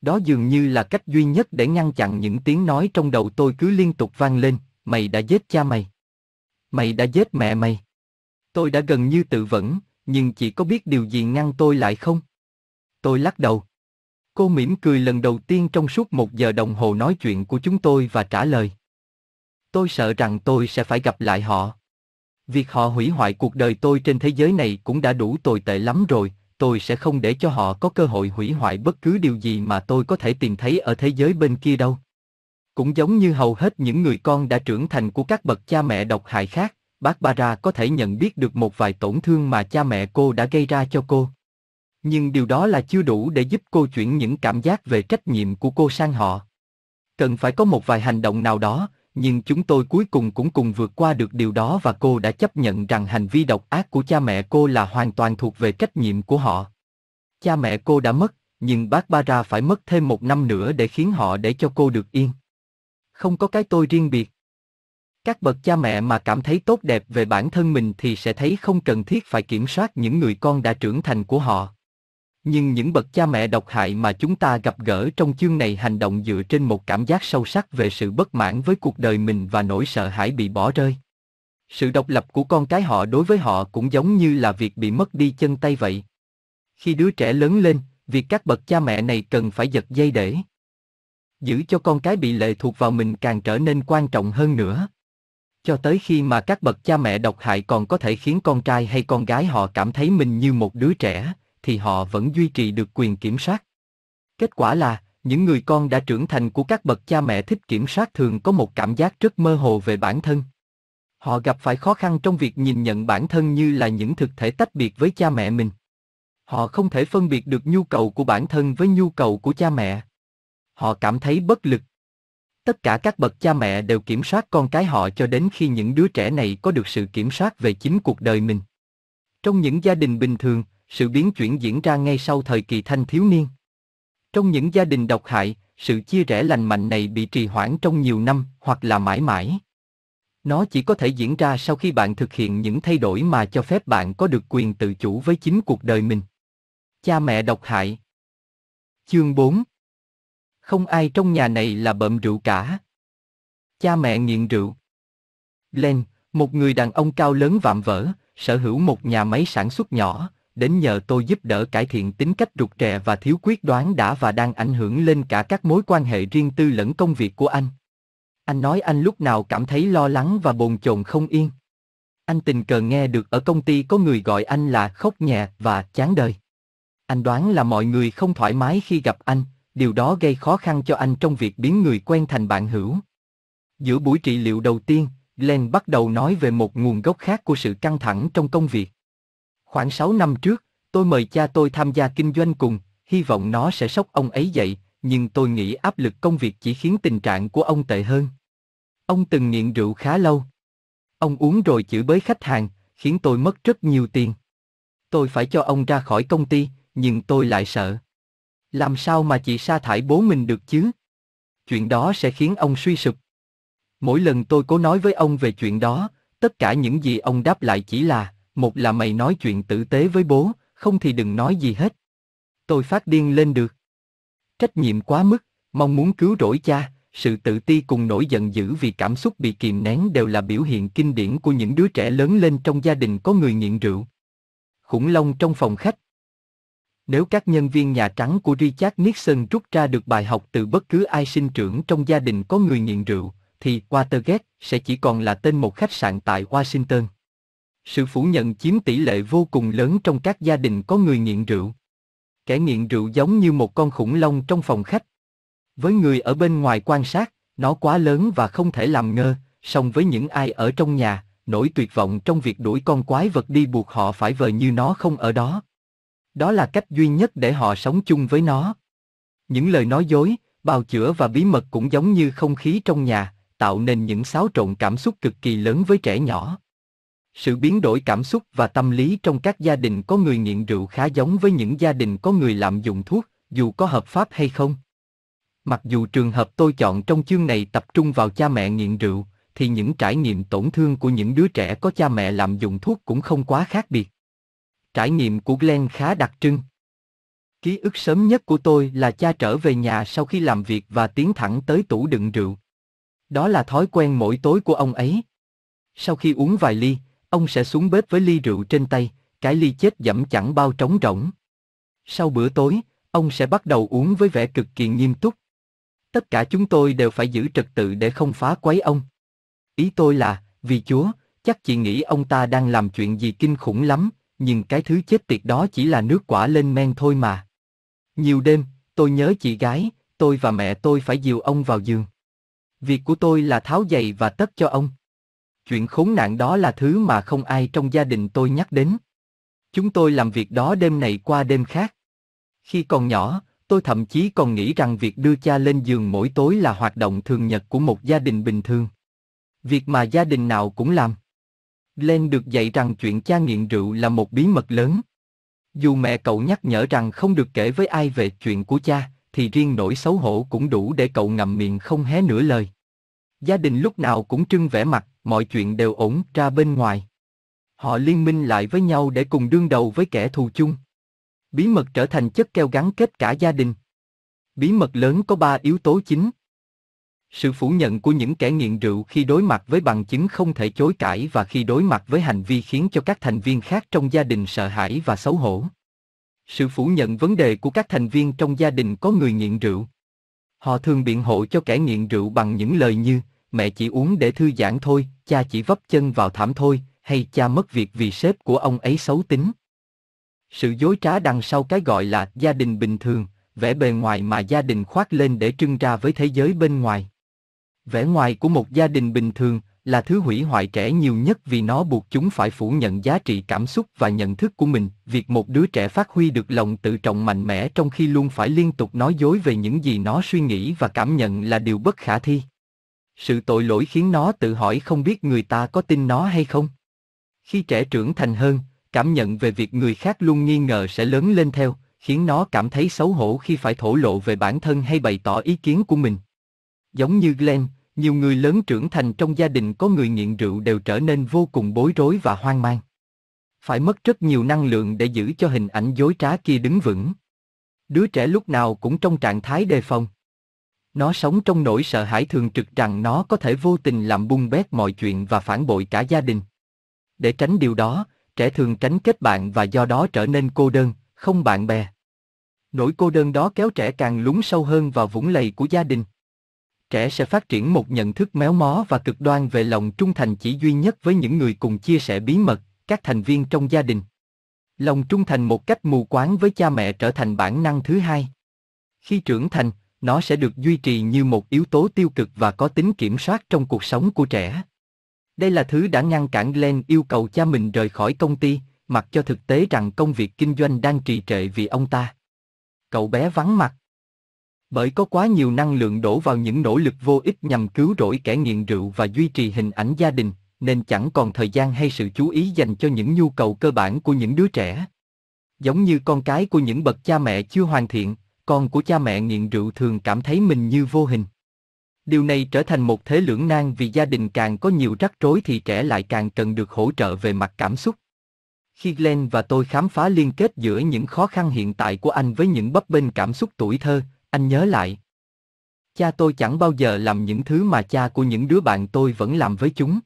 Đó dường như là cách duy nhất để ngăn chặn những tiếng nói trong đầu tôi cứ liên tục vang lên, mày đã giết cha mày. Mày đã giết mẹ mày. Tôi đã gần như tự vẫn, nhưng chỉ có biết điều gì ngăn tôi lại không? Tôi lắc đầu. Cô mỉm cười lần đầu tiên trong suốt một giờ đồng hồ nói chuyện của chúng tôi và trả lời. Tôi sợ rằng tôi sẽ phải gặp lại họ. Việc họ hủy hoại cuộc đời tôi trên thế giới này cũng đã đủ tồi tệ lắm rồi, tôi sẽ không để cho họ có cơ hội hủy hoại bất cứ điều gì mà tôi có thể tìm thấy ở thế giới bên kia đâu. Cũng giống như hầu hết những người con đã trưởng thành của các bậc cha mẹ độc hại khác, bác có thể nhận biết được một vài tổn thương mà cha mẹ cô đã gây ra cho cô. Nhưng điều đó là chưa đủ để giúp cô chuyển những cảm giác về trách nhiệm của cô sang họ. Cần phải có một vài hành động nào đó, nhưng chúng tôi cuối cùng cũng cùng vượt qua được điều đó và cô đã chấp nhận rằng hành vi độc ác của cha mẹ cô là hoàn toàn thuộc về trách nhiệm của họ. Cha mẹ cô đã mất, nhưng bác Bara phải mất thêm một năm nữa để khiến họ để cho cô được yên. Không có cái tôi riêng biệt. Các bậc cha mẹ mà cảm thấy tốt đẹp về bản thân mình thì sẽ thấy không cần thiết phải kiểm soát những người con đã trưởng thành của họ. Nhưng những bậc cha mẹ độc hại mà chúng ta gặp gỡ trong chương này hành động dựa trên một cảm giác sâu sắc về sự bất mãn với cuộc đời mình và nỗi sợ hãi bị bỏ rơi. Sự độc lập của con cái họ đối với họ cũng giống như là việc bị mất đi chân tay vậy. Khi đứa trẻ lớn lên, việc các bậc cha mẹ này cần phải giật dây để giữ cho con cái bị lệ thuộc vào mình càng trở nên quan trọng hơn nữa. Cho tới khi mà các bậc cha mẹ độc hại còn có thể khiến con trai hay con gái họ cảm thấy mình như một đứa trẻ, thì họ vẫn duy trì được quyền kiểm soát. Kết quả là, những người con đã trưởng thành của các bậc cha mẹ thích kiểm soát thường có một cảm giác rất mơ hồ về bản thân. Họ gặp phải khó khăn trong việc nhìn nhận bản thân như là những thực thể tách biệt với cha mẹ mình. Họ không thể phân biệt được nhu cầu của bản thân với nhu cầu của cha mẹ. Họ cảm thấy bất lực. Tất cả các bậc cha mẹ đều kiểm soát con cái họ cho đến khi những đứa trẻ này có được sự kiểm soát về chính cuộc đời mình. Trong những gia đình bình thường, sự biến chuyển diễn ra ngay sau thời kỳ thanh thiếu niên. Trong những gia đình độc hại, sự chia rẽ lành mạnh này bị trì hoãn trong nhiều năm hoặc là mãi mãi. Nó chỉ có thể diễn ra sau khi bạn thực hiện những thay đổi mà cho phép bạn có được quyền tự chủ với chính cuộc đời mình. Cha mẹ độc hại Chương 4 Không ai trong nhà này là bợm rượu cả. Cha mẹ nghiện rượu Glenn, một người đàn ông cao lớn vạm vỡ, sở hữu một nhà máy sản xuất nhỏ, đến nhờ tôi giúp đỡ cải thiện tính cách rụt rè và thiếu quyết đoán đã và đang ảnh hưởng lên cả các mối quan hệ riêng tư lẫn công việc của anh. Anh nói anh lúc nào cảm thấy lo lắng và bồn chồn không yên. Anh tình cờ nghe được ở công ty có người gọi anh là khóc nhẹ và chán đời. Anh đoán là mọi người không thoải mái khi gặp anh, điều đó gây khó khăn cho anh trong việc biến người quen thành bạn hữu. Giữa buổi trị liệu đầu tiên, Glenn bắt đầu nói về một nguồn gốc khác của sự căng thẳng trong công việc. Khoảng 6 năm trước, tôi mời cha tôi tham gia kinh doanh cùng, hy vọng nó sẽ sốc ông ấy dậy, nhưng tôi nghĩ áp lực công việc chỉ khiến tình trạng của ông tệ hơn. Ông từng nghiện rượu khá lâu. Ông uống rồi chửi bới khách hàng, khiến tôi mất rất nhiều tiền. Tôi phải cho ông ra khỏi công ty, nhưng tôi lại sợ. Làm sao mà chị sa thải bố mình được chứ? Chuyện đó sẽ khiến ông suy sụp. Mỗi lần tôi cố nói với ông về chuyện đó, tất cả những gì ông đáp lại chỉ là, một là mày nói chuyện tử tế với bố, không thì đừng nói gì hết. Tôi phát điên lên được. Trách nhiệm quá mức, mong muốn cứu rỗi cha, sự tự ti cùng nỗi giận dữ vì cảm xúc bị kìm nén đều là biểu hiện kinh điển của những đứa trẻ lớn lên trong gia đình có người nghiện rượu. Khủng long trong phòng khách Nếu các nhân viên Nhà Trắng của Richard Nixon rút ra được bài học từ bất cứ ai sinh trưởng trong gia đình có người nghiện rượu, thì Watergate sẽ chỉ còn là tên một khách sạn tại Washington. Sự phủ nhận chiếm tỷ lệ vô cùng lớn trong các gia đình có người nghiện rượu. Kẻ nghiện rượu giống như một con khủng long trong phòng khách. Với người ở bên ngoài quan sát, nó quá lớn và không thể làm ngơ, song với những ai ở trong nhà, nỗi tuyệt vọng trong việc đuổi con quái vật đi buộc họ phải vờ như nó không ở đó. Đó là cách duy nhất để họ sống chung với nó. Những lời nói dối, bào chữa và bí mật cũng giống như không khí trong nhà, tạo nên những xáo trộn cảm xúc cực kỳ lớn với trẻ nhỏ. Sự biến đổi cảm xúc và tâm lý trong các gia đình có người nghiện rượu khá giống với những gia đình có người lạm dụng thuốc, dù có hợp pháp hay không. Mặc dù trường hợp tôi chọn trong chương này tập trung vào cha mẹ nghiện rượu, thì những trải nghiệm tổn thương của những đứa trẻ có cha mẹ lạm dụng thuốc cũng không quá khác biệt. Trải nghiệm của Glenn khá đặc trưng. Ký ức sớm nhất của tôi là cha trở về nhà sau khi làm việc và tiến thẳng tới tủ đựng rượu. Đó là thói quen mỗi tối của ông ấy. Sau khi uống vài ly, ông sẽ xuống bếp với ly rượu trên tay, cái ly chết dẫm chẳng bao trống rỗng. Sau bữa tối, ông sẽ bắt đầu uống với vẻ cực kỳ nghiêm túc. Tất cả chúng tôi đều phải giữ trật tự để không phá quấy ông. Ý tôi là, vì Chúa, chắc chị nghĩ ông ta đang làm chuyện gì kinh khủng lắm, nhưng cái thứ chết tiệt đó chỉ là nước quả lên men thôi mà. Nhiều đêm, tôi nhớ chị gái, tôi và mẹ tôi phải dìu ông vào giường. Việc của tôi là tháo giày và tất cho ông. Chuyện khốn nạn đó là thứ mà không ai trong gia đình tôi nhắc đến. Chúng tôi làm việc đó đêm này qua đêm khác. Khi còn nhỏ, tôi thậm chí còn nghĩ rằng việc đưa cha lên giường mỗi tối là hoạt động thường nhật của một gia đình bình thường. Việc mà gia đình nào cũng làm. Glenn được dạy rằng chuyện cha nghiện rượu là một bí mật lớn. Dù mẹ cậu nhắc nhở rằng không được kể với ai về chuyện của cha, thì riêng nỗi xấu hổ cũng đủ để cậu ngậm miệng không hé nửa lời. Gia đình lúc nào cũng trưng vẻ mặt, mọi chuyện đều ổn ra bên ngoài. Họ liên minh lại với nhau để cùng đương đầu với kẻ thù chung. Bí mật trở thành chất keo gắn kết cả gia đình. Bí mật lớn có ba yếu tố chính. Sự phủ nhận của những kẻ nghiện rượu khi đối mặt với bằng chứng không thể chối cãi và khi đối mặt với hành vi khiến cho các thành viên khác trong gia đình sợ hãi và xấu hổ. Sự phủ nhận vấn đề của các thành viên trong gia đình có người nghiện rượu. Họ thường biện hộ cho kẻ nghiện rượu bằng những lời như mẹ chỉ uống để thư giãn thôi, cha chỉ vấp chân vào thảm thôi, hay cha mất việc vì sếp của ông ấy xấu tính. Sự dối trá đằng sau cái gọi là gia đình bình thường, vẻ bề ngoài mà gia đình khoác lên để trưng ra với thế giới bên ngoài. Vẻ ngoài của một gia đình bình thường là thứ hủy hoại trẻ nhiều nhất vì nó buộc chúng phải phủ nhận giá trị cảm xúc và nhận thức của mình. Việc một đứa trẻ phát huy được lòng tự trọng mạnh mẽ trong khi luôn phải liên tục nói dối về những gì nó suy nghĩ và cảm nhận là điều bất khả thi. Sự tội lỗi khiến nó tự hỏi không biết người ta có tin nó hay không. Khi trẻ trưởng thành hơn, cảm nhận về việc người khác luôn nghi ngờ sẽ lớn lên theo, khiến nó cảm thấy xấu hổ khi phải thổ lộ về bản thân hay bày tỏ ý kiến của mình. Giống như Glenn, nhiều người lớn trưởng thành trong gia đình có người nghiện rượu đều trở nên vô cùng bối rối và hoang mang. Phải mất rất nhiều năng lượng để giữ cho hình ảnh dối trá kia đứng vững. Đứa trẻ lúc nào cũng trong trạng thái đề phòng. Nó sống trong nỗi sợ hãi thường trực rằng nó có thể vô tình làm bung bét mọi chuyện và phản bội cả gia đình. Để tránh điều đó, trẻ thường tránh kết bạn và do đó trở nên cô đơn, không bạn bè. Nỗi cô đơn đó kéo trẻ càng lún sâu hơn vào vũng lầy của gia đình. Trẻ sẽ phát triển một nhận thức méo mó và cực đoan về lòng trung thành chỉ duy nhất với những người cùng chia sẻ bí mật, các thành viên trong gia đình. Lòng trung thành một cách mù quáng với cha mẹ trở thành bản năng thứ hai. Khi trưởng thành, nó sẽ được duy trì như một yếu tố tiêu cực và có tính kiểm soát trong cuộc sống của trẻ. Đây là thứ đã ngăn cản Glenn yêu cầu cha mình rời khỏi công ty, mặc cho thực tế rằng công việc kinh doanh đang trì trệ vì ông ta. Cậu bé vắng mặt. Bởi có quá nhiều năng lượng đổ vào những nỗ lực vô ích nhằm cứu rỗi kẻ nghiện rượu và duy trì hình ảnh gia đình, nên chẳng còn thời gian hay sự chú ý dành cho những nhu cầu cơ bản của những đứa trẻ. Giống như con cái của những bậc cha mẹ chưa hoàn thiện, con của cha mẹ nghiện rượu thường cảm thấy mình như vô hình. Điều này trở thành một thế lưỡng nan vì gia đình càng có nhiều rắc rối thì trẻ lại càng cần được hỗ trợ về mặt cảm xúc. Khi Glenn và tôi khám phá liên kết giữa những khó khăn hiện tại của anh với những bấp bênh cảm xúc tuổi thơ, anh nhớ lại. Cha tôi chẳng bao giờ làm những thứ mà cha của những đứa bạn tôi vẫn làm với chúng.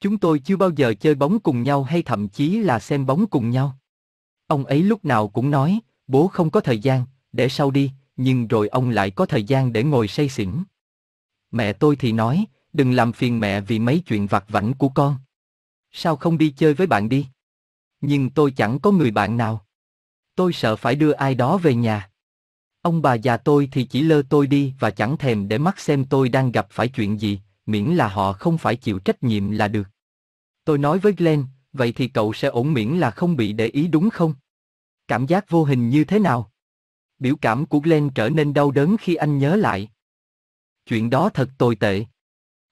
Chúng tôi chưa bao giờ chơi bóng cùng nhau hay thậm chí là xem bóng cùng nhau. Ông ấy lúc nào cũng nói, bố không có thời gian, để sau đi, nhưng rồi ông lại có thời gian để ngồi say xỉn. Mẹ tôi thì nói, đừng làm phiền mẹ vì mấy chuyện vặt vảnh của con. Sao không đi chơi với bạn đi? Nhưng tôi chẳng có người bạn nào. Tôi sợ phải đưa ai đó về nhà. Ông bà già tôi thì chỉ lơ tôi đi và chẳng thèm để mắt xem tôi đang gặp phải chuyện gì, miễn là họ không phải chịu trách nhiệm là được. Tôi nói với Glenn, vậy thì cậu sẽ ổn miễn là không bị để ý đúng không? Cảm giác vô hình như thế nào? Biểu cảm của Glenn trở nên đau đớn khi anh nhớ lại. Chuyện đó thật tồi tệ.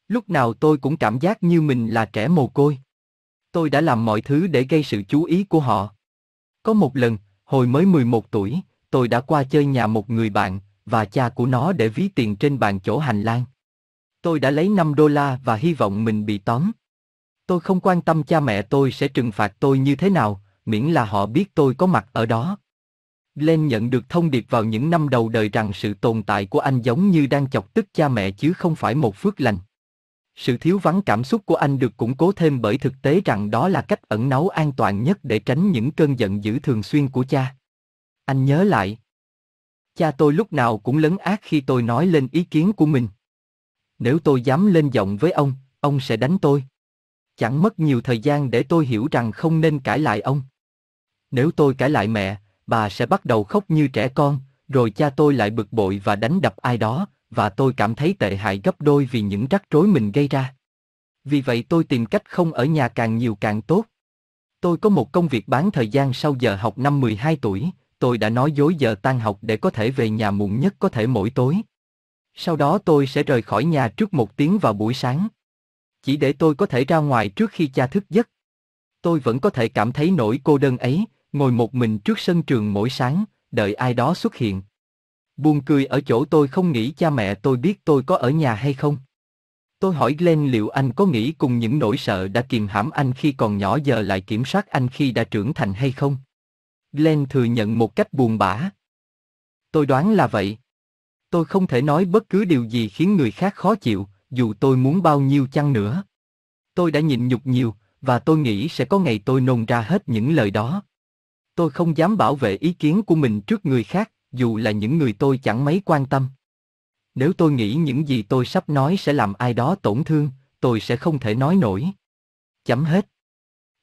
Lúc nào tôi cũng cảm giác như mình là trẻ mồ côi. Tôi đã làm mọi thứ để gây sự chú ý của họ. Có một lần, hồi mới 11 tuổi, tôi đã qua chơi nhà một người bạn, và cha của nó để ví tiền trên bàn chỗ hành lang. Tôi đã lấy 5 đô la và hy vọng mình bị tóm. Tôi không quan tâm cha mẹ tôi sẽ trừng phạt tôi như thế nào, miễn là họ biết tôi có mặt ở đó. Glenn nhận được thông điệp vào những năm đầu đời rằng sự tồn tại của anh giống như đang chọc tức cha mẹ chứ không phải một phước lành. Sự thiếu vắng cảm xúc của anh được củng cố thêm bởi thực tế rằng đó là cách ẩn náu an toàn nhất để tránh những cơn giận dữ thường xuyên của cha. Anh nhớ lại. Cha tôi lúc nào cũng lấn ác khi tôi nói lên ý kiến của mình. Nếu tôi dám lên giọng với ông, ông sẽ đánh tôi. Chẳng mất nhiều thời gian để tôi hiểu rằng không nên cãi lại ông. Nếu tôi cãi lại mẹ, bà sẽ bắt đầu khóc như trẻ con, rồi cha tôi lại bực bội và đánh đập ai đó, và tôi cảm thấy tệ hại gấp đôi vì những rắc rối mình gây ra. Vì vậy tôi tìm cách không ở nhà càng nhiều càng tốt. Tôi có một công việc bán thời gian sau giờ học năm 12 tuổi, tôi đã nói dối giờ tan học để có thể về nhà muộn nhất có thể mỗi tối. Sau đó tôi sẽ rời khỏi nhà trước một tiếng vào buổi sáng. Chỉ để tôi có thể ra ngoài trước khi cha thức giấc. Tôi vẫn có thể cảm thấy nỗi cô đơn ấy, ngồi một mình trước sân trường mỗi sáng, đợi ai đó xuất hiện. Buồn cười ở chỗ tôi không nghĩ cha mẹ tôi biết tôi có ở nhà hay không. Tôi hỏi Glenn liệu anh có nghĩ cùng những nỗi sợ đã kìm hãm anh khi còn nhỏ giờ lại kiểm soát anh khi đã trưởng thành hay không? Glenn thừa nhận một cách buồn bã. Tôi đoán là vậy. Tôi không thể nói bất cứ điều gì khiến người khác khó chịu, dù tôi muốn bao nhiêu chăng nữa. Tôi đã nhịn nhục nhiều, và tôi nghĩ sẽ có ngày tôi nôn ra hết những lời đó. Tôi không dám bảo vệ ý kiến của mình trước người khác, dù là những người tôi chẳng mấy quan tâm. Nếu tôi nghĩ những gì tôi sắp nói sẽ làm ai đó tổn thương, tôi sẽ không thể nói nổi. Chấm hết.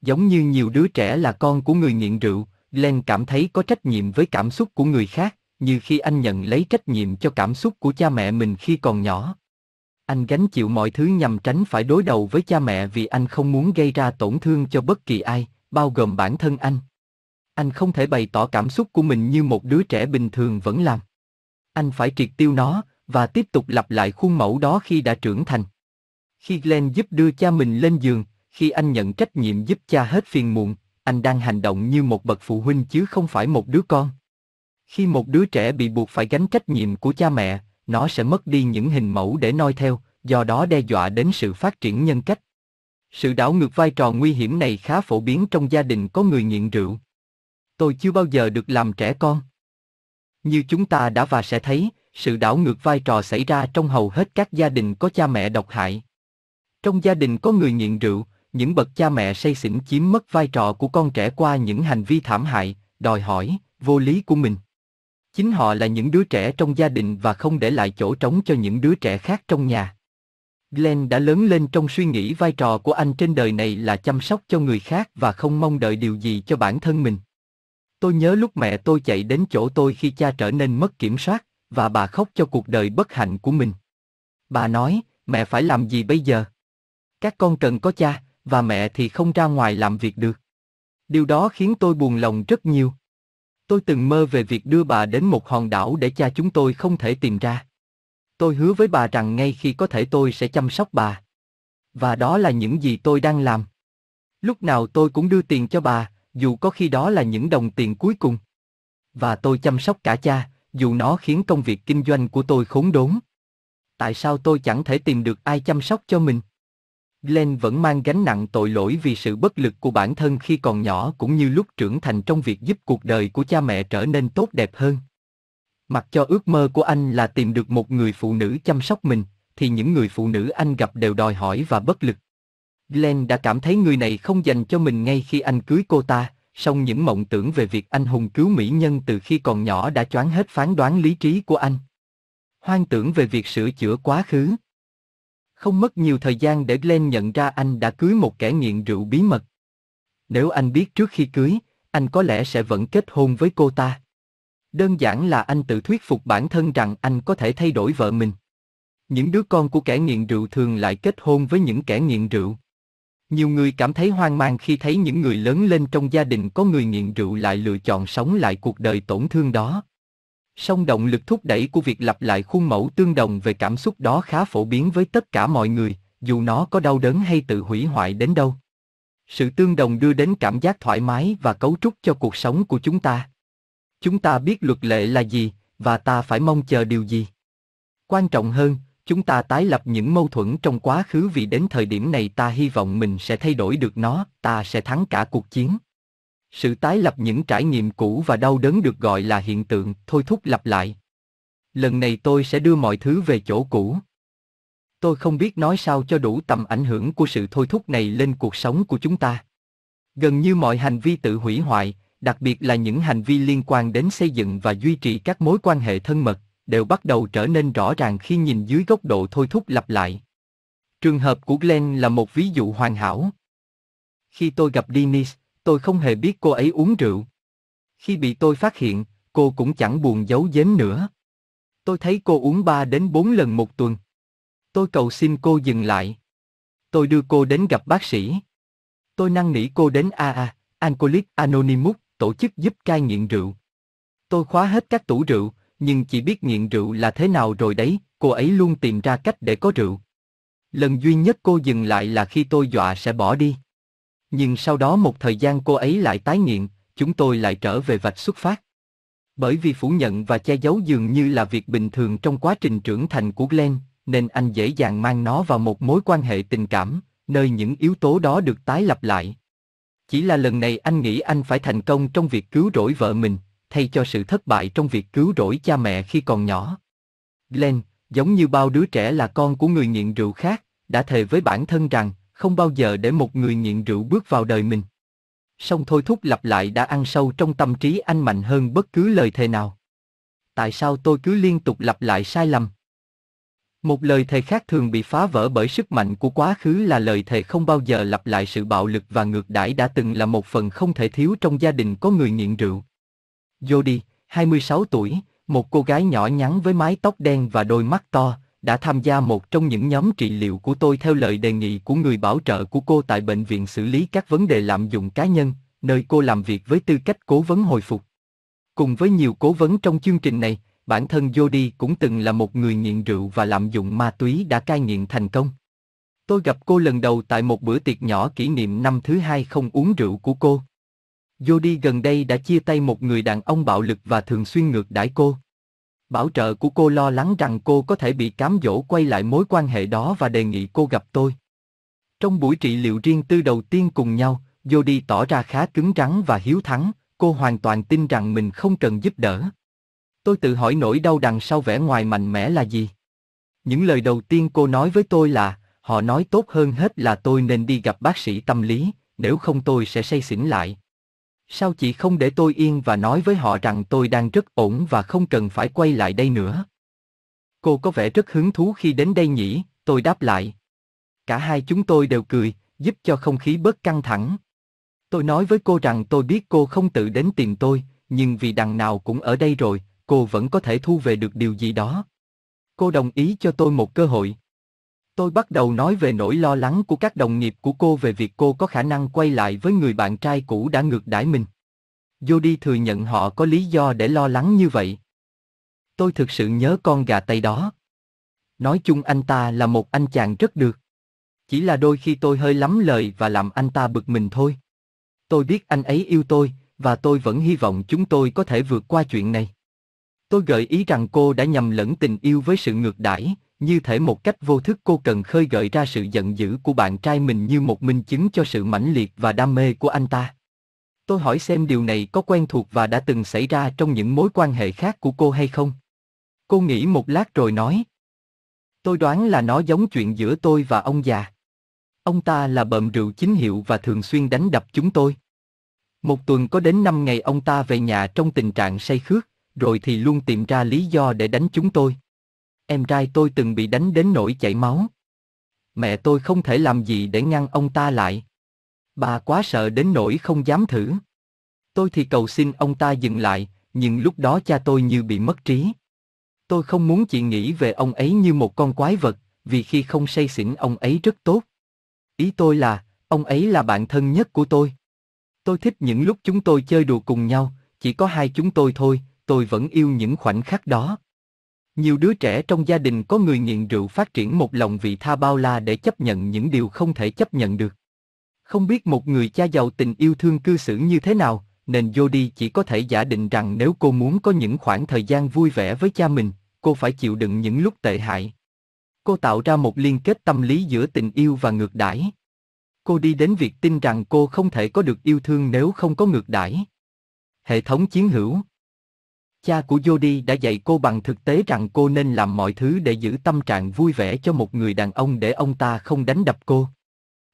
Giống như nhiều đứa trẻ là con của người nghiện rượu, Glenn cảm thấy có trách nhiệm với cảm xúc của người khác, như khi anh nhận lấy trách nhiệm cho cảm xúc của cha mẹ mình khi còn nhỏ. Anh gánh chịu mọi thứ nhằm tránh phải đối đầu với cha mẹ vì anh không muốn gây ra tổn thương cho bất kỳ ai, bao gồm bản thân anh. Anh không thể bày tỏ cảm xúc của mình như một đứa trẻ bình thường vẫn làm. Anh phải triệt tiêu nó và tiếp tục lặp lại khuôn mẫu đó khi đã trưởng thành. Khi Glenn giúp đưa cha mình lên giường, khi anh nhận trách nhiệm giúp cha hết phiền muộn, anh đang hành động như một bậc phụ huynh chứ không phải một đứa con. Khi một đứa trẻ bị buộc phải gánh trách nhiệm của cha mẹ, nó sẽ mất đi những hình mẫu để noi theo, do đó đe dọa đến sự phát triển nhân cách. Sự đảo ngược vai trò nguy hiểm này khá phổ biến trong gia đình có người nghiện rượu. Tôi chưa bao giờ được làm trẻ con. Như chúng ta đã và sẽ thấy, sự đảo ngược vai trò xảy ra trong hầu hết các gia đình có cha mẹ độc hại. Trong gia đình có người nghiện rượu, những bậc cha mẹ say xỉn chiếm mất vai trò của con trẻ qua những hành vi thảm hại, đòi hỏi, vô lý của mình. Chính họ là những đứa trẻ trong gia đình và không để lại chỗ trống cho những đứa trẻ khác trong nhà. Glenn đã lớn lên trong suy nghĩ vai trò của anh trên đời này là chăm sóc cho người khác và không mong đợi điều gì cho bản thân mình. Tôi nhớ lúc mẹ tôi chạy đến chỗ tôi khi cha trở nên mất kiểm soát, và bà khóc cho cuộc đời bất hạnh của mình. Bà nói, mẹ phải làm gì bây giờ? Các con cần có cha, và mẹ thì không ra ngoài làm việc được. Điều đó khiến tôi buồn lòng rất nhiều. Tôi từng mơ về việc đưa bà đến một hòn đảo để cha chúng tôi không thể tìm ra. Tôi hứa với bà rằng ngay khi có thể tôi sẽ chăm sóc bà. Và đó là những gì tôi đang làm. Lúc nào tôi cũng đưa tiền cho bà, dù có khi đó là những đồng tiền cuối cùng. Và tôi chăm sóc cả cha, dù nó khiến công việc kinh doanh của tôi khốn đốn. Tại sao tôi chẳng thể tìm được ai chăm sóc cho mình? Glenn vẫn mang gánh nặng tội lỗi vì sự bất lực của bản thân khi còn nhỏ cũng như lúc trưởng thành trong việc giúp cuộc đời của cha mẹ trở nên tốt đẹp hơn. Mặc cho ước mơ của anh là tìm được một người phụ nữ chăm sóc mình, thì những người phụ nữ anh gặp đều đòi hỏi và bất lực. Glenn đã cảm thấy người này không dành cho mình ngay khi anh cưới cô ta, song những mộng tưởng về việc anh hùng cứu mỹ nhân từ khi còn nhỏ đã choáng hết phán đoán lý trí của anh. Hoang tưởng về việc sửa chữa quá khứ. Không mất nhiều thời gian để Glenn nhận ra anh đã cưới một kẻ nghiện rượu bí mật. Nếu anh biết trước khi cưới, anh có lẽ sẽ vẫn kết hôn với cô ta. Đơn giản là anh tự thuyết phục bản thân rằng anh có thể thay đổi vợ mình. Những đứa con của kẻ nghiện rượu thường lại kết hôn với những kẻ nghiện rượu. Nhiều người cảm thấy hoang mang khi thấy những người lớn lên trong gia đình có người nghiện rượu lại lựa chọn sống lại cuộc đời tổn thương đó. Song động lực thúc đẩy của việc lặp lại khuôn mẫu tương đồng về cảm xúc đó khá phổ biến với tất cả mọi người, dù nó có đau đớn hay tự hủy hoại đến đâu. Sự tương đồng đưa đến cảm giác thoải mái và cấu trúc cho cuộc sống của chúng ta. Chúng ta biết luật lệ là gì, và ta phải mong chờ điều gì. Quan trọng hơn, chúng ta tái lập những mâu thuẫn trong quá khứ vì đến thời điểm này ta hy vọng mình sẽ thay đổi được nó, ta sẽ thắng cả cuộc chiến. Sự tái lập những trải nghiệm cũ và đau đớn được gọi là hiện tượng thôi thúc lặp lại. Lần này tôi sẽ đưa mọi thứ về chỗ cũ. Tôi không biết nói sao cho đủ tầm ảnh hưởng của sự thôi thúc này lên cuộc sống của chúng ta. Gần như mọi hành vi tự hủy hoại, đặc biệt là những hành vi liên quan đến xây dựng và duy trì các mối quan hệ thân mật, đều bắt đầu trở nên rõ ràng khi nhìn dưới góc độ thôi thúc lặp lại. Trường hợp của Glenn là một ví dụ hoàn hảo. Khi tôi gặp Dennis, tôi không hề biết cô ấy uống rượu. Khi bị tôi phát hiện, cô cũng chẳng buồn giấu giếm nữa. Tôi thấy cô uống 3 đến 4 lần một tuần. Tôi cầu xin cô dừng lại. Tôi đưa cô đến gặp bác sĩ. Tôi năn nỉ cô đến AA, Alcoholic Anonymous, tổ chức giúp cai nghiện rượu. Tôi khóa hết các tủ rượu, nhưng chỉ biết nghiện rượu là thế nào rồi đấy, cô ấy luôn tìm ra cách để có rượu. Lần duy nhất cô dừng lại là khi tôi dọa sẽ bỏ đi. Nhưng sau đó một thời gian cô ấy lại tái nghiện, chúng tôi lại trở về vạch xuất phát. Bởi vì phủ nhận và che giấu dường như là việc bình thường trong quá trình trưởng thành của Glenn, nên anh dễ dàng mang nó vào một mối quan hệ tình cảm, nơi những yếu tố đó được tái lập lại. Chỉ là lần này anh nghĩ anh phải thành công trong việc cứu rỗi vợ mình, thay cho sự thất bại trong việc cứu rỗi cha mẹ khi còn nhỏ. Glenn, giống như bao đứa trẻ là con của người nghiện rượu khác, đã thề với bản thân rằng không bao giờ để một người nghiện rượu bước vào đời mình. Song thôi thúc lặp lại đã ăn sâu trong tâm trí anh mạnh hơn bất cứ lời thề nào. Tại sao tôi cứ liên tục lặp lại sai lầm? Một lời thề khác thường bị phá vỡ bởi sức mạnh của quá khứ là lời thề không bao giờ lặp lại sự bạo lực và ngược đãi đã từng là một phần không thể thiếu trong gia đình có người nghiện rượu. Jody, 26 tuổi, một cô gái nhỏ nhắn với mái tóc đen và đôi mắt to, đã tham gia một trong những nhóm trị liệu của tôi theo lời đề nghị của người bảo trợ của cô tại bệnh viện xử lý các vấn đề lạm dụng cá nhân, nơi cô làm việc với tư cách cố vấn hồi phục. Cùng với nhiều cố vấn trong chương trình này, bản thân Jody cũng từng là một người nghiện rượu và lạm dụng ma túy đã cai nghiện thành công. Tôi gặp cô lần đầu tại một bữa tiệc nhỏ kỷ niệm năm thứ hai không uống rượu của cô. Jody gần đây đã chia tay một người đàn ông bạo lực và thường xuyên ngược đãi cô. Bảo trợ của cô lo lắng rằng cô có thể bị cám dỗ quay lại mối quan hệ đó và đề nghị cô gặp tôi. Trong buổi trị liệu riêng tư đầu tiên cùng nhau, Jody tỏ ra khá cứng rắn và hiếu thắng, cô hoàn toàn tin rằng mình không cần giúp đỡ. Tôi tự hỏi nỗi đau đằng sau vẻ ngoài mạnh mẽ là gì. Những lời đầu tiên cô nói với tôi là, họ nói tốt hơn hết là tôi nên đi gặp bác sĩ tâm lý, nếu không tôi sẽ say xỉn lại. Sao chị không để tôi yên và nói với họ rằng tôi đang rất ổn và không cần phải quay lại đây nữa? Cô có vẻ rất hứng thú khi đến đây nhỉ, tôi đáp lại. Cả hai chúng tôi đều cười, giúp cho không khí bớt căng thẳng. Tôi nói với cô rằng tôi biết cô không tự đến tìm tôi, nhưng vì đằng nào cũng ở đây rồi, cô vẫn có thể thu về được điều gì đó. Cô đồng ý cho tôi một cơ hội. Tôi bắt đầu nói về nỗi lo lắng của các đồng nghiệp của cô về việc cô có khả năng quay lại với người bạn trai cũ đã ngược đãi mình. Jody thừa nhận họ có lý do để lo lắng như vậy. Tôi thực sự nhớ con gà tây đó. Nói chung anh ta là một anh chàng rất được. Chỉ là đôi khi tôi hơi lắm lời và làm anh ta bực mình thôi. Tôi biết anh ấy yêu tôi, và tôi vẫn hy vọng chúng tôi có thể vượt qua chuyện này. Tôi gợi ý rằng cô đã nhầm lẫn tình yêu với sự ngược đãi, như thể một cách vô thức cô cần khơi gợi ra sự giận dữ của bạn trai mình như một minh chứng cho sự mãnh liệt và đam mê của anh ta. Tôi hỏi xem điều này có quen thuộc và đã từng xảy ra trong những mối quan hệ khác của cô hay không. Cô nghĩ một lát rồi nói. Tôi đoán là nó giống chuyện giữa tôi và ông già. Ông ta là bợm rượu chính hiệu và thường xuyên đánh đập chúng tôi. Một tuần có đến 5 ngày ông ta về nhà trong tình trạng say khướt, rồi thì luôn tìm ra lý do để đánh chúng tôi. Em trai tôi từng bị đánh đến nỗi chảy máu. Mẹ tôi không thể làm gì để ngăn ông ta lại. Bà quá sợ đến nỗi không dám thử. Tôi thì cầu xin ông ta dừng lại, nhưng lúc đó cha tôi như bị mất trí. Tôi không muốn chị nghĩ về ông ấy như một con quái vật, vì khi không say xỉn ông ấy rất tốt. Ý tôi là, ông ấy là bạn thân nhất của tôi. Tôi thích những lúc chúng tôi chơi đùa cùng nhau, chỉ có hai chúng tôi thôi, tôi vẫn yêu những khoảnh khắc đó. Nhiều đứa trẻ trong gia đình có người nghiện rượu phát triển một lòng vị tha bao la để chấp nhận những điều không thể chấp nhận được. Không biết một người cha giàu tình yêu thương cư xử như thế nào, nên Jody chỉ có thể giả định rằng nếu cô muốn có những khoảng thời gian vui vẻ với cha mình, cô phải chịu đựng những lúc tệ hại. Cô tạo ra một liên kết tâm lý giữa tình yêu và ngược đãi. Cô đi đến việc tin rằng cô không thể có được yêu thương nếu không có ngược đãi. Hệ thống chiến hữu Cha của Jody đã dạy cô bằng thực tế rằng cô nên làm mọi thứ để giữ tâm trạng vui vẻ cho một người đàn ông để ông ta không đánh đập cô.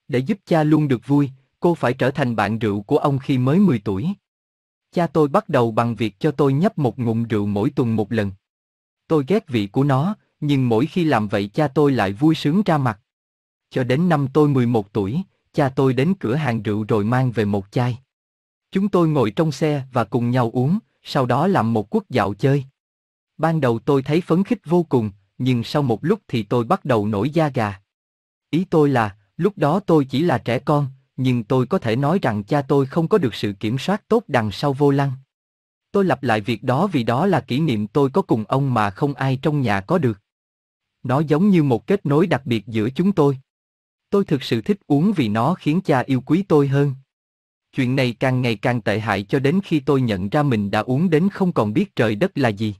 Để giúp cha luôn được vui, cô phải trở thành bạn rượu của ông khi mới 10 tuổi. Cha tôi bắt đầu bằng việc cho tôi nhấp một ngụm rượu mỗi tuần một lần. Tôi ghét vị của nó, nhưng mỗi khi làm vậy cha tôi lại vui sướng ra mặt. Cho đến năm tôi 11 tuổi, cha tôi đến cửa hàng rượu rồi mang về một chai. Chúng tôi ngồi trong xe và cùng nhau uống, sau đó làm một quốc dạo chơi. Ban đầu tôi thấy phấn khích vô cùng, nhưng sau một lúc thì tôi bắt đầu nổi da gà. Ý tôi là, lúc đó tôi chỉ là trẻ con, nhưng tôi có thể nói rằng cha tôi không có được sự kiểm soát tốt đằng sau vô lăng. Tôi lặp lại việc đó vì đó là kỷ niệm tôi có cùng ông mà không ai trong nhà có được. Nó giống như một kết nối đặc biệt giữa chúng tôi. Tôi thực sự thích uống vì nó khiến cha yêu quý tôi hơn. Chuyện này càng ngày càng tệ hại cho đến khi tôi nhận ra mình đã uống đến không còn biết trời đất là gì.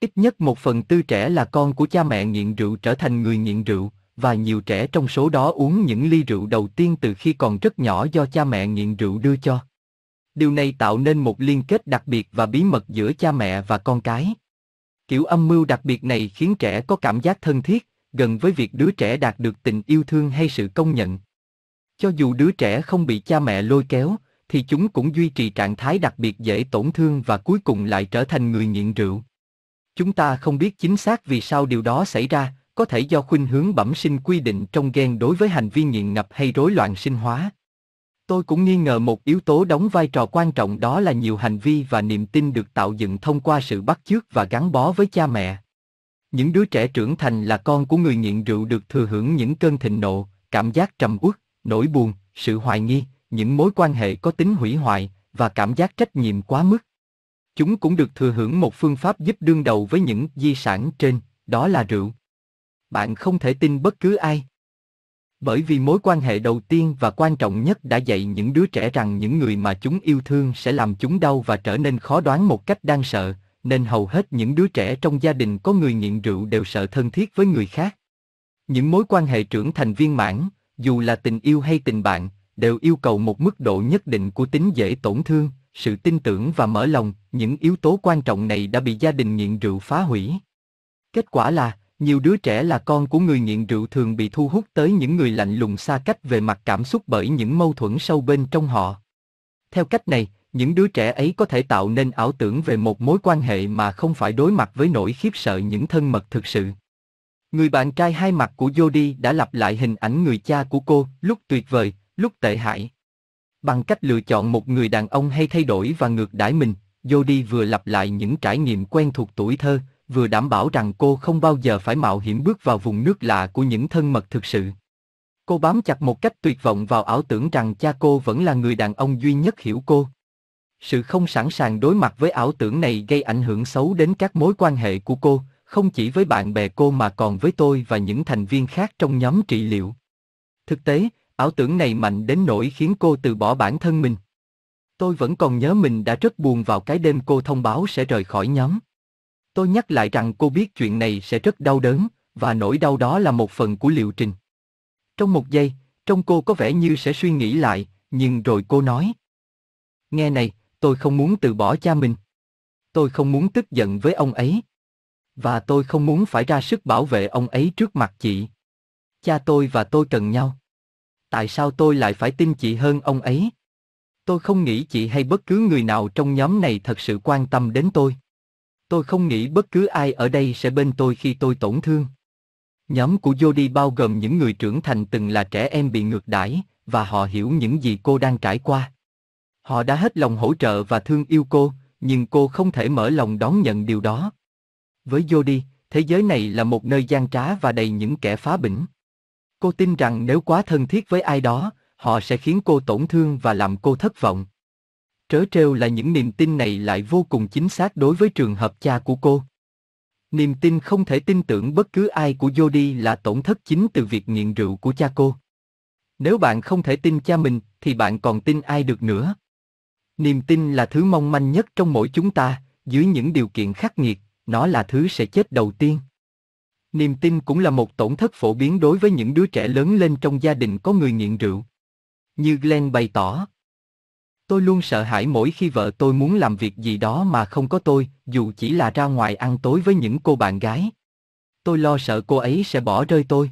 Ít nhất một phần tư trẻ là con của cha mẹ nghiện rượu trở thành người nghiện rượu, và nhiều trẻ trong số đó uống những ly rượu đầu tiên từ khi còn rất nhỏ do cha mẹ nghiện rượu đưa cho. Điều này tạo nên một liên kết đặc biệt và bí mật giữa cha mẹ và con cái. Kiểu âm mưu đặc biệt này khiến trẻ có cảm giác thân thiết, gần với việc đứa trẻ đạt được tình yêu thương hay sự công nhận. Cho dù đứa trẻ không bị cha mẹ lôi kéo, thì chúng cũng duy trì trạng thái đặc biệt dễ tổn thương và cuối cùng lại trở thành người nghiện rượu. Chúng ta không biết chính xác vì sao điều đó xảy ra, có thể do khuynh hướng bẩm sinh quy định trong gen đối với hành vi nghiện ngập hay rối loạn sinh hóa. Tôi cũng nghi ngờ một yếu tố đóng vai trò quan trọng đó là nhiều hành vi và niềm tin được tạo dựng thông qua sự bắt chước và gắn bó với cha mẹ. Những đứa trẻ trưởng thành là con của người nghiện rượu được thừa hưởng những cơn thịnh nộ, cảm giác trầm uất, nỗi buồn, sự hoài nghi, những mối quan hệ có tính hủy hoại và cảm giác trách nhiệm quá mức. Chúng cũng được thừa hưởng một phương pháp giúp đương đầu với những di sản trên, đó là rượu. Bạn không thể tin bất cứ ai. Bởi vì mối quan hệ đầu tiên và quan trọng nhất đã dạy những đứa trẻ rằng những người mà chúng yêu thương sẽ làm chúng đau và trở nên khó đoán một cách đáng sợ, nên hầu hết những đứa trẻ trong gia đình có người nghiện rượu đều sợ thân thiết với người khác. Những mối quan hệ trưởng thành viên mãn, dù là tình yêu hay tình bạn, đều yêu cầu một mức độ nhất định của tính dễ tổn thương, sự tin tưởng và mở lòng, những yếu tố quan trọng này đã bị gia đình nghiện rượu phá hủy. Kết quả là, nhiều đứa trẻ là con của người nghiện rượu thường bị thu hút tới những người lạnh lùng xa cách về mặt cảm xúc bởi những mâu thuẫn sâu bên trong họ. Theo cách này, những đứa trẻ ấy có thể tạo nên ảo tưởng về một mối quan hệ mà không phải đối mặt với nỗi khiếp sợ những thân mật thực sự. Người bạn trai hai mặt của Jody đã lặp lại hình ảnh người cha của cô, lúc tuyệt vời, lúc tệ hại. Bằng cách lựa chọn một người đàn ông hay thay đổi và ngược đãi mình, Jody vừa lặp lại những trải nghiệm quen thuộc tuổi thơ, vừa đảm bảo rằng cô không bao giờ phải mạo hiểm bước vào vùng nước lạ của những thân mật thực sự. Cô bám chặt một cách tuyệt vọng vào ảo tưởng rằng cha cô vẫn là người đàn ông duy nhất hiểu cô. Sự không sẵn sàng đối mặt với ảo tưởng này gây ảnh hưởng xấu đến các mối quan hệ của cô, không chỉ với bạn bè cô mà còn với tôi và những thành viên khác trong nhóm trị liệu. Thực tế, ảo tưởng này mạnh đến nỗi khiến cô từ bỏ bản thân mình. Tôi vẫn còn nhớ mình đã rất buồn vào cái đêm cô thông báo sẽ rời khỏi nhóm. Tôi nhắc lại rằng cô biết chuyện này sẽ rất đau đớn, và nỗi đau đó là một phần của liệu trình. Trong một giây, trong cô có vẻ như sẽ suy nghĩ lại, nhưng rồi cô nói. Nghe này, tôi không muốn từ bỏ cha mình. Tôi không muốn tức giận với ông ấy. Và tôi không muốn phải ra sức bảo vệ ông ấy trước mặt chị. Cha tôi và tôi cần nhau. Tại sao tôi lại phải tin chị hơn ông ấy? Tôi không nghĩ chị hay bất cứ người nào trong nhóm này thật sự quan tâm đến tôi. Tôi không nghĩ bất cứ ai ở đây sẽ bên tôi khi tôi tổn thương. Nhóm của Jody bao gồm những người trưởng thành từng là trẻ em bị ngược đãi, và họ hiểu những gì cô đang trải qua. Họ đã hết lòng hỗ trợ và thương yêu cô, nhưng cô không thể mở lòng đón nhận điều đó. Với Jody, thế giới này là một nơi gian trá và đầy những kẻ phá bỉnh. Cô tin rằng nếu quá thân thiết với ai đó, họ sẽ khiến cô tổn thương và làm cô thất vọng. Trớ trêu là những niềm tin này lại vô cùng chính xác đối với trường hợp cha của cô. Niềm tin không thể tin tưởng bất cứ ai của Jody là tổn thất chính từ việc nghiện rượu của cha cô. Nếu bạn không thể tin cha mình, thì bạn còn tin ai được nữa? Niềm tin là thứ mong manh nhất trong mỗi chúng ta, dưới những điều kiện khắc nghiệt, nó là thứ sẽ chết đầu tiên. Niềm tin cũng là một tổn thất phổ biến đối với những đứa trẻ lớn lên trong gia đình có người nghiện rượu. Như Glenn bày tỏ, Tôi luôn sợ hãi mỗi khi vợ tôi muốn làm việc gì đó mà không có tôi, dù chỉ là ra ngoài ăn tối với những cô bạn gái. Tôi lo sợ cô ấy sẽ bỏ rơi tôi.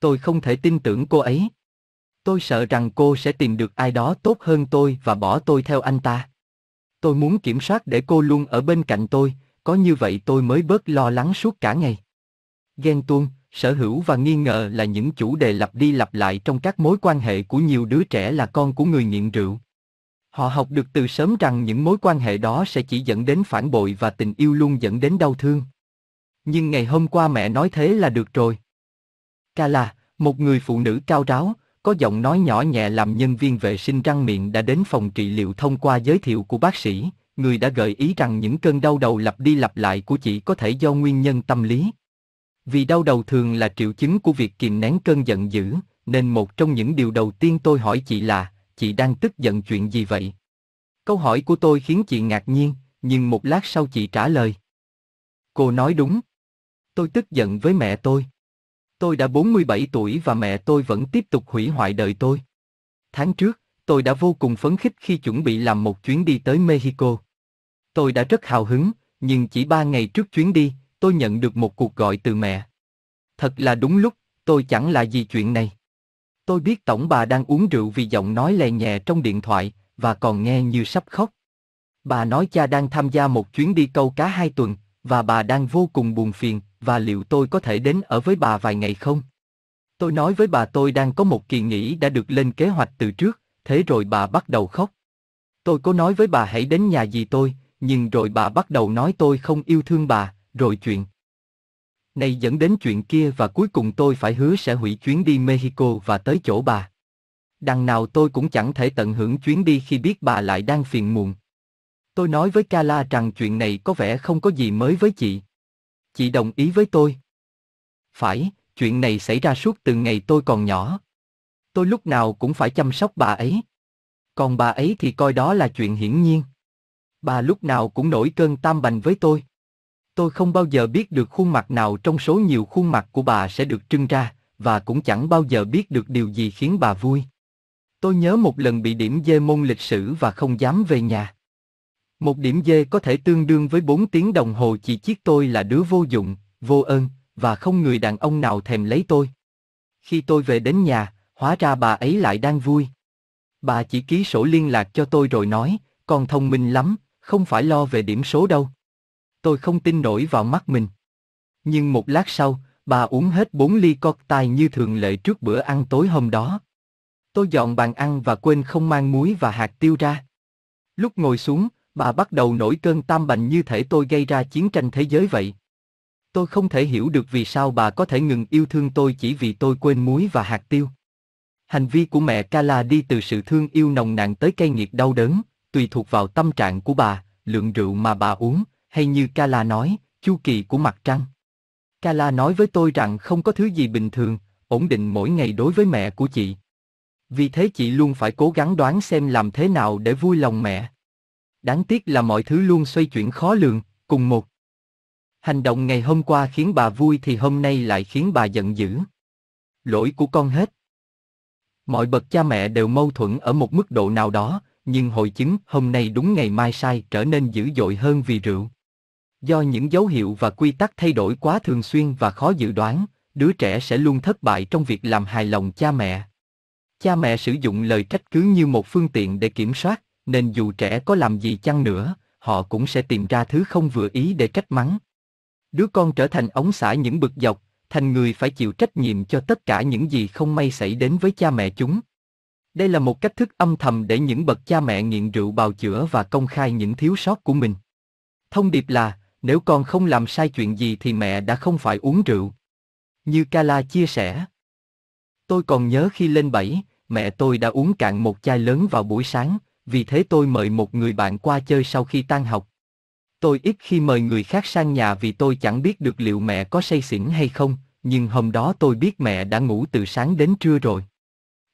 Tôi không thể tin tưởng cô ấy. Tôi sợ rằng cô sẽ tìm được ai đó tốt hơn tôi và bỏ tôi theo anh ta. Tôi muốn kiểm soát để cô luôn ở bên cạnh tôi, có như vậy tôi mới bớt lo lắng suốt cả ngày. Ghen tuông, sở hữu và nghi ngờ là những chủ đề lặp đi lặp lại trong các mối quan hệ của nhiều đứa trẻ là con của người nghiện rượu. Họ học được từ sớm rằng những mối quan hệ đó sẽ chỉ dẫn đến phản bội và tình yêu luôn dẫn đến đau thương. Nhưng ngày hôm qua mẹ nói thế là được rồi. Kala, một người phụ nữ cao ráo, có giọng nói nhỏ nhẹ làm nhân viên vệ sinh răng miệng đã đến phòng trị liệu thông qua giới thiệu của bác sĩ, người đã gợi ý rằng những cơn đau đầu lặp đi lặp lại của chị có thể do nguyên nhân tâm lý. Vì đau đầu thường là triệu chứng của việc kìm nén cơn giận dữ, nên một trong những điều đầu tiên tôi hỏi chị là, chị đang tức giận chuyện gì vậy? Câu hỏi của tôi khiến chị ngạc nhiên, nhưng một lát sau chị trả lời. Cô nói đúng. Tôi tức giận với mẹ tôi. Tôi đã 47 tuổi và mẹ tôi vẫn tiếp tục hủy hoại đời tôi. Tháng trước, tôi đã vô cùng phấn khích khi chuẩn bị làm một chuyến đi tới Mexico. Tôi đã rất hào hứng, nhưng chỉ ba ngày trước chuyến đi, tôi nhận được một cuộc gọi từ mẹ. Thật là đúng lúc, tôi chẳng là gì chuyện này. Tôi biết tổng bà đang uống rượu vì giọng nói lè nhẹ trong điện thoại, và còn nghe như sắp khóc. Bà nói cha đang tham gia một chuyến đi câu cá hai tuần, và bà đang vô cùng buồn phiền, và liệu tôi có thể đến ở với bà vài ngày không? Tôi nói với bà tôi đang có một kỳ nghỉ đã được lên kế hoạch từ trước, thế rồi bà bắt đầu khóc. Tôi có nói với bà hãy đến nhà dì tôi, nhưng rồi bà bắt đầu nói tôi không yêu thương bà, rồi chuyện. Này dẫn đến chuyện kia và cuối cùng tôi phải hứa sẽ hủy chuyến đi Mexico và tới chỗ bà. Đằng nào tôi cũng chẳng thể tận hưởng chuyến đi khi biết bà lại đang phiền muộn. Tôi nói với Kala rằng chuyện này có vẻ không có gì mới với chị. Chị đồng ý với tôi. Phải, chuyện này xảy ra suốt từ ngày tôi còn nhỏ. Tôi lúc nào cũng phải chăm sóc bà ấy. Còn bà ấy thì coi đó là chuyện hiển nhiên. Bà lúc nào cũng nổi cơn tam bành với tôi. Tôi không bao giờ biết được khuôn mặt nào trong số nhiều khuôn mặt của bà sẽ được trưng ra, và cũng chẳng bao giờ biết được điều gì khiến bà vui. Tôi nhớ một lần bị điểm dê môn lịch sử và không dám về nhà. Một điểm dê có thể tương đương với 4 tiếng đồng hồ chỉ chiếc tôi là đứa vô dụng, vô ơn, và không người đàn ông nào thèm lấy tôi. Khi tôi về đến nhà, hóa ra bà ấy lại đang vui. Bà chỉ ký sổ liên lạc cho tôi rồi nói, con thông minh lắm, không phải lo về điểm số đâu. Tôi không tin nổi vào mắt mình. Nhưng một lát sau, bà uống hết bốn ly cocktail như thường lệ trước bữa ăn tối hôm đó. Tôi dọn bàn ăn và quên không mang muối và hạt tiêu ra. Lúc ngồi xuống, bà bắt đầu nổi cơn tam bành như thể tôi gây ra chiến tranh thế giới vậy. Tôi không thể hiểu được vì sao bà có thể ngừng yêu thương tôi chỉ vì tôi quên muối và hạt tiêu. Hành vi của mẹ Kala đi từ sự thương yêu nồng nàn tới cay nghiệt đau đớn, tùy thuộc vào tâm trạng của bà, lượng rượu mà bà uống, hay như Kala nói, chu kỳ của mặt trăng. Kala nói với tôi rằng không có thứ gì bình thường, ổn định mỗi ngày đối với mẹ của chị. Vì thế chị luôn phải cố gắng đoán xem làm thế nào để vui lòng mẹ. Đáng tiếc là mọi thứ luôn xoay chuyển khó lường, cùng một. Hành động ngày hôm qua khiến bà vui thì hôm nay lại khiến bà giận dữ. Lỗi của con hết. Mọi bậc cha mẹ đều mâu thuẫn ở một mức độ nào đó, nhưng hội chứng hôm nay đúng ngày mai sai trở nên dữ dội hơn vì rượu. Do những dấu hiệu và quy tắc thay đổi quá thường xuyên và khó dự đoán, đứa trẻ sẽ luôn thất bại trong việc làm hài lòng cha mẹ. Cha mẹ sử dụng lời trách cứ như một phương tiện để kiểm soát, nên dù trẻ có làm gì chăng nữa, họ cũng sẽ tìm ra thứ không vừa ý để trách mắng. Đứa con trở thành ống xả những bực dọc, thành người phải chịu trách nhiệm cho tất cả những gì không may xảy đến với cha mẹ chúng. Đây là một cách thức âm thầm để những bậc cha mẹ nghiện rượu bào chữa và công khai những thiếu sót của mình. Thông điệp là, nếu con không làm sai chuyện gì thì mẹ đã không phải uống rượu. Như Kala chia sẻ. Tôi còn nhớ khi lên bảy, mẹ tôi đã uống cạn một chai lớn vào buổi sáng, vì thế tôi mời một người bạn qua chơi sau khi tan học. Tôi ít khi mời người khác sang nhà vì tôi chẳng biết được liệu mẹ có say xỉn hay không, nhưng hôm đó tôi biết mẹ đã ngủ từ sáng đến trưa rồi.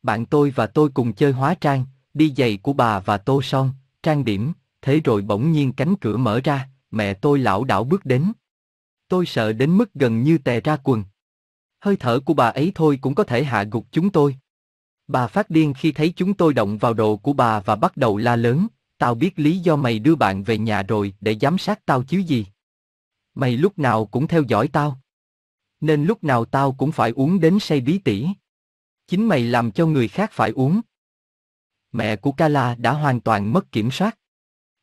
Bạn tôi và tôi cùng chơi hóa trang, đi giày của bà và tô son, trang điểm, thế rồi bỗng nhiên cánh cửa mở ra, mẹ tôi lão đảo bước đến. Tôi sợ đến mức gần như tè ra quần. Hơi thở của bà ấy thôi cũng có thể hạ gục chúng tôi. Bà phát điên khi thấy chúng tôi động vào đồ của bà và bắt đầu la lớn, tao biết lý do mày đưa bạn về nhà rồi để giám sát tao chứ gì. Mày lúc nào cũng theo dõi tao. Nên lúc nào tao cũng phải uống đến say bí tỉ. Chính mày làm cho người khác phải uống. Mẹ của Kala đã hoàn toàn mất kiểm soát.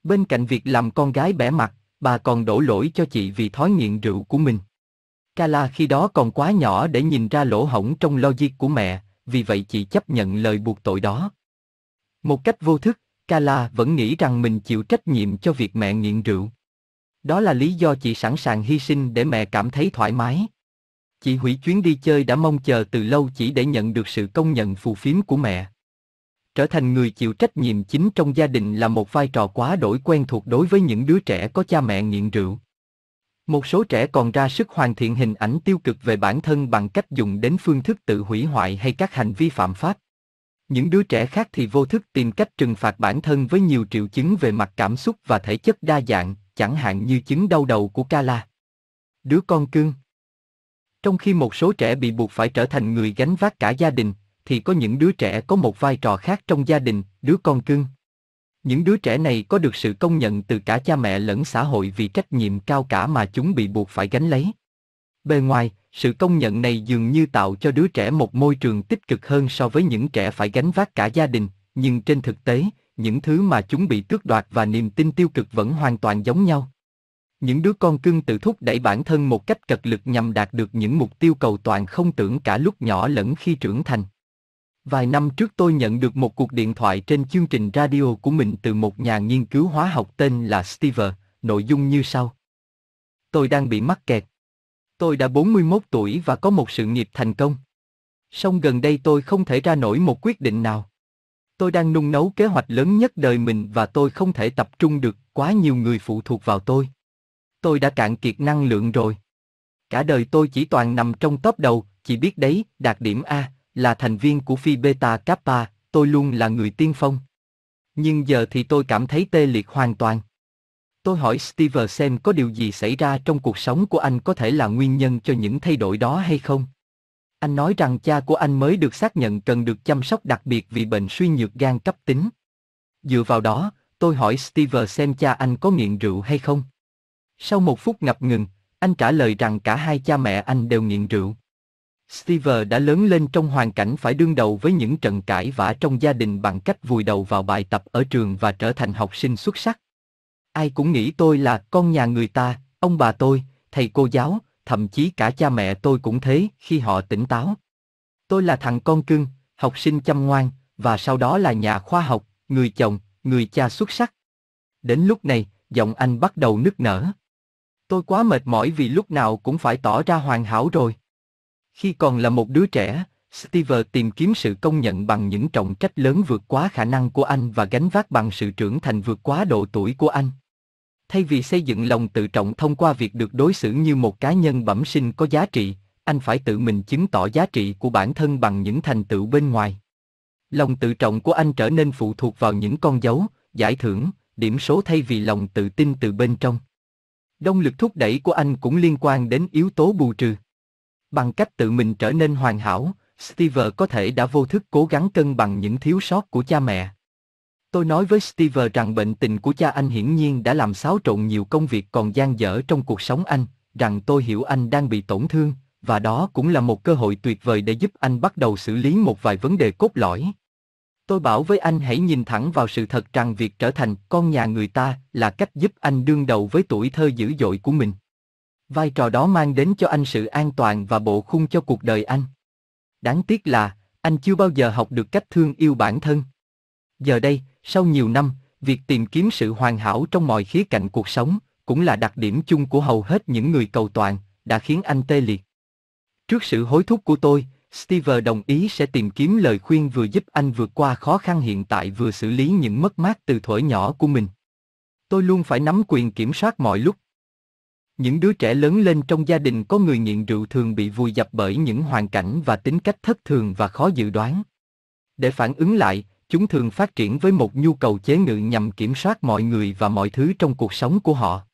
Bên cạnh việc làm con gái bẻ mặt, bà còn đổ lỗi cho chị vì thói nghiện rượu của mình. Kala khi đó còn quá nhỏ để nhìn ra lỗ hổng trong logic của mẹ, vì vậy chị chấp nhận lời buộc tội đó. Một cách vô thức, Kala vẫn nghĩ rằng mình chịu trách nhiệm cho việc mẹ nghiện rượu. Đó là lý do chị sẵn sàng hy sinh để mẹ cảm thấy thoải mái. Chị hủy chuyến đi chơi đã mong chờ từ lâu chỉ để nhận được sự công nhận phù phiếm của mẹ. Trở thành người chịu trách nhiệm chính trong gia đình là một vai trò quá đổi quen thuộc đối với những đứa trẻ có cha mẹ nghiện rượu. Một số trẻ còn ra sức hoàn thiện hình ảnh tiêu cực về bản thân bằng cách dùng đến phương thức tự hủy hoại hay các hành vi phạm pháp. Những đứa trẻ khác thì vô thức tìm cách trừng phạt bản thân với nhiều triệu chứng về mặt cảm xúc và thể chất đa dạng, chẳng hạn như chứng đau đầu của Kala. Đứa con cưng trong khi một số trẻ bị buộc phải trở thành người gánh vác cả gia đình, thì có những đứa trẻ có một vai trò khác trong gia đình, đứa con cưng. Những đứa trẻ này có được sự công nhận từ cả cha mẹ lẫn xã hội vì trách nhiệm cao cả mà chúng bị buộc phải gánh lấy. Bề ngoài, sự công nhận này dường như tạo cho đứa trẻ một môi trường tích cực hơn so với những trẻ phải gánh vác cả gia đình, nhưng trên thực tế, những thứ mà chúng bị tước đoạt và niềm tin tiêu cực vẫn hoàn toàn giống nhau. Những đứa con cưng tự thúc đẩy bản thân một cách cật lực nhằm đạt được những mục tiêu cầu toàn không tưởng cả lúc nhỏ lẫn khi trưởng thành. Vài năm trước tôi nhận được một cuộc điện thoại trên chương trình radio của mình từ một nhà nghiên cứu hóa học tên là Steve, nội dung như sau. Tôi đang bị mắc kẹt. Tôi đã 41 tuổi và có một sự nghiệp thành công. Song gần đây tôi không thể ra nổi một quyết định nào. Tôi đang nung nấu kế hoạch lớn nhất đời mình và tôi không thể tập trung được, quá nhiều người phụ thuộc vào tôi. Tôi đã cạn kiệt năng lượng rồi. Cả đời tôi chỉ toàn nằm trong top đầu, chỉ biết đấy, đạt điểm A, là thành viên của Phi Beta Kappa, tôi luôn là người tiên phong. Nhưng giờ thì tôi cảm thấy tê liệt hoàn toàn. Tôi hỏi Steve xem có điều gì xảy ra trong cuộc sống của anh có thể là nguyên nhân cho những thay đổi đó hay không. Anh nói rằng cha của anh mới được xác nhận cần được chăm sóc đặc biệt vì bệnh suy nhược gan cấp tính. Dựa vào đó, tôi hỏi Steve xem cha anh có nghiện rượu hay không. Sau một phút ngập ngừng, anh trả lời rằng cả hai cha mẹ anh đều nghiện rượu. Steve đã lớn lên trong hoàn cảnh phải đương đầu với những trận cãi vã trong gia đình bằng cách vùi đầu vào bài tập ở trường và trở thành học sinh xuất sắc. Ai cũng nghĩ tôi là con nhà người ta, ông bà tôi, thầy cô giáo, thậm chí cả cha mẹ tôi cũng thế khi họ tỉnh táo. Tôi là thằng con cưng, học sinh chăm ngoan, và sau đó là nhà khoa học, người chồng, người cha xuất sắc. Đến lúc này, giọng anh bắt đầu nức nở. Tôi quá mệt mỏi vì lúc nào cũng phải tỏ ra hoàn hảo rồi. Khi còn là một đứa trẻ, Steve tìm kiếm sự công nhận bằng những trọng trách lớn vượt quá khả năng của anh và gánh vác bằng sự trưởng thành vượt quá độ tuổi của anh. Thay vì xây dựng lòng tự trọng thông qua việc được đối xử như một cá nhân bẩm sinh có giá trị, anh phải tự mình chứng tỏ giá trị của bản thân bằng những thành tựu bên ngoài. Lòng tự trọng của anh trở nên phụ thuộc vào những con dấu, giải thưởng, điểm số thay vì lòng tự tin từ bên trong. Động lực thúc đẩy của anh cũng liên quan đến yếu tố bù trừ. Bằng cách tự mình trở nên hoàn hảo, Steve có thể đã vô thức cố gắng cân bằng những thiếu sót của cha mẹ. Tôi nói với Steve rằng bệnh tình của cha anh hiển nhiên đã làm xáo trộn nhiều công việc còn dang dở trong cuộc sống anh, rằng tôi hiểu anh đang bị tổn thương, và đó cũng là một cơ hội tuyệt vời để giúp anh bắt đầu xử lý một vài vấn đề cốt lõi. Tôi bảo với anh hãy nhìn thẳng vào sự thật rằng việc trở thành con nhà người ta là cách giúp anh đương đầu với tuổi thơ dữ dội của mình. Vai trò đó mang đến cho anh sự an toàn và bộ khung cho cuộc đời anh. Đáng tiếc là, anh chưa bao giờ học được cách thương yêu bản thân. Giờ đây, sau nhiều năm, việc tìm kiếm sự hoàn hảo trong mọi khía cạnh cuộc sống, cũng là đặc điểm chung của hầu hết những người cầu toàn, đã khiến anh tê liệt. Trước sự hối thúc của tôi, Steve đồng ý sẽ tìm kiếm lời khuyên vừa giúp anh vượt qua khó khăn hiện tại vừa xử lý những mất mát từ thuở nhỏ của mình. Tôi luôn phải nắm quyền kiểm soát mọi lúc. Những đứa trẻ lớn lên trong gia đình có người nghiện rượu thường bị vùi dập bởi những hoàn cảnh và tính cách thất thường và khó dự đoán. Để phản ứng lại, chúng thường phát triển với một nhu cầu chế ngự nhằm kiểm soát mọi người và mọi thứ trong cuộc sống của họ.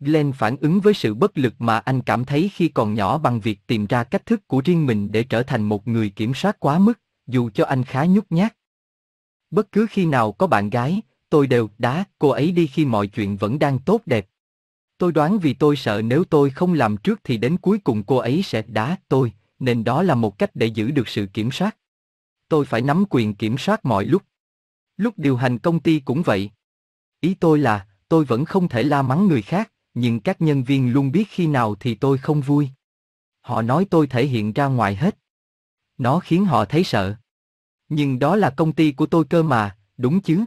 Glenn phản ứng với sự bất lực mà anh cảm thấy khi còn nhỏ bằng việc tìm ra cách thức của riêng mình để trở thành một người kiểm soát quá mức, dù cho anh khá nhút nhát. Bất cứ khi nào có bạn gái, tôi đều đá cô ấy đi khi mọi chuyện vẫn đang tốt đẹp. Tôi đoán vì tôi sợ nếu tôi không làm trước thì đến cuối cùng cô ấy sẽ đá tôi, nên đó là một cách để giữ được sự kiểm soát. Tôi phải nắm quyền kiểm soát mọi lúc. Lúc điều hành công ty cũng vậy. Ý tôi là, tôi vẫn không thể la mắng người khác, nhưng các nhân viên luôn biết khi nào thì tôi không vui. Họ nói tôi thể hiện ra ngoài hết. Nó khiến họ thấy sợ. Nhưng đó là công ty của tôi cơ mà, đúng chứ?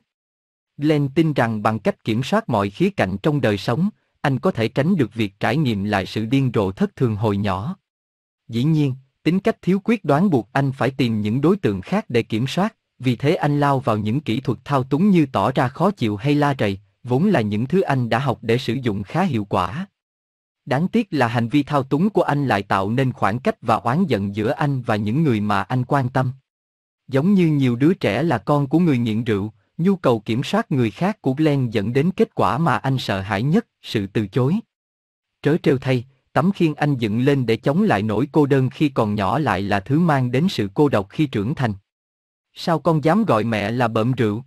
Glenn tin rằng bằng cách kiểm soát mọi khía cạnh trong đời sống, anh có thể tránh được việc trải nghiệm lại sự điên rồ thất thường hồi nhỏ. Dĩ nhiên, tính cách thiếu quyết đoán buộc anh phải tìm những đối tượng khác để kiểm soát, vì thế anh lao vào những kỹ thuật thao túng như tỏ ra khó chịu hay la rầy, vốn là những thứ anh đã học để sử dụng khá hiệu quả. Đáng tiếc là hành vi thao túng của anh lại tạo nên khoảng cách và oán giận giữa anh và những người mà anh quan tâm. Giống như nhiều đứa trẻ là con của người nghiện rượu, nhu cầu kiểm soát người khác của Glenn dẫn đến kết quả mà anh sợ hãi nhất, sự từ chối. Trớ trêu thay, tấm khiên anh dựng lên để chống lại nỗi cô đơn khi còn nhỏ lại là thứ mang đến sự cô độc khi trưởng thành. Sao con dám gọi mẹ là bợm rượu?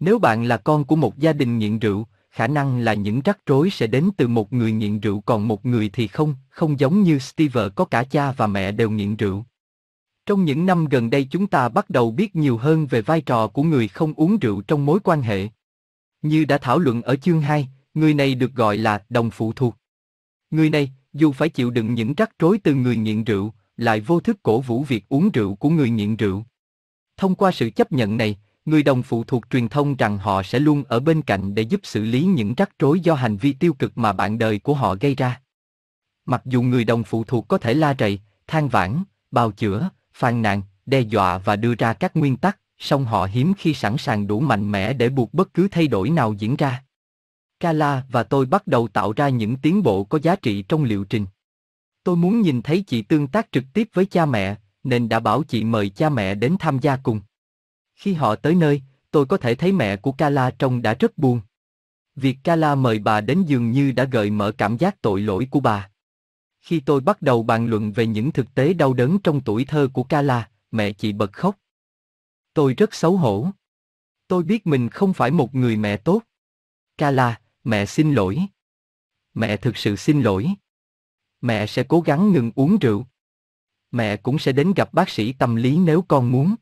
Nếu bạn là con của một gia đình nghiện rượu, khả năng là những rắc rối sẽ đến từ một người nghiện rượu còn một người thì không, không giống như Steve có cả cha và mẹ đều nghiện rượu. Trong những năm gần đây chúng ta bắt đầu biết nhiều hơn về vai trò của người không uống rượu trong mối quan hệ. Như đã thảo luận ở chương 2, người này được gọi là đồng phụ thuộc. Người này, dù phải chịu đựng những rắc rối từ người nghiện rượu, lại vô thức cổ vũ việc uống rượu của người nghiện rượu. Thông qua sự chấp nhận này, người đồng phụ thuộc truyền thông rằng họ sẽ luôn ở bên cạnh để giúp xử lý những rắc rối do hành vi tiêu cực mà bạn đời của họ gây ra. Mặc dù người đồng phụ thuộc có thể la rầy, than vãn, bào chữa, phàn nàn, đe dọa và đưa ra các nguyên tắc, song họ hiếm khi sẵn sàng đủ mạnh mẽ để buộc bất cứ thay đổi nào diễn ra. Kala và tôi bắt đầu tạo ra những tiến bộ có giá trị trong liệu trình. Tôi muốn nhìn thấy chị tương tác trực tiếp với cha mẹ, nên đã bảo chị mời cha mẹ đến tham gia cùng. Khi họ tới nơi, tôi có thể thấy mẹ của Kala trông đã rất buồn. Việc Kala mời bà đến dường như đã gợi mở cảm giác tội lỗi của bà. Khi tôi bắt đầu bàn luận về những thực tế đau đớn trong tuổi thơ của Kala, mẹ chị bật khóc. Tôi rất xấu hổ. Tôi biết mình không phải một người mẹ tốt. Kala, mẹ xin lỗi. Mẹ thực sự xin lỗi. Mẹ sẽ cố gắng ngừng uống rượu. Mẹ cũng sẽ đến gặp bác sĩ tâm lý nếu con muốn.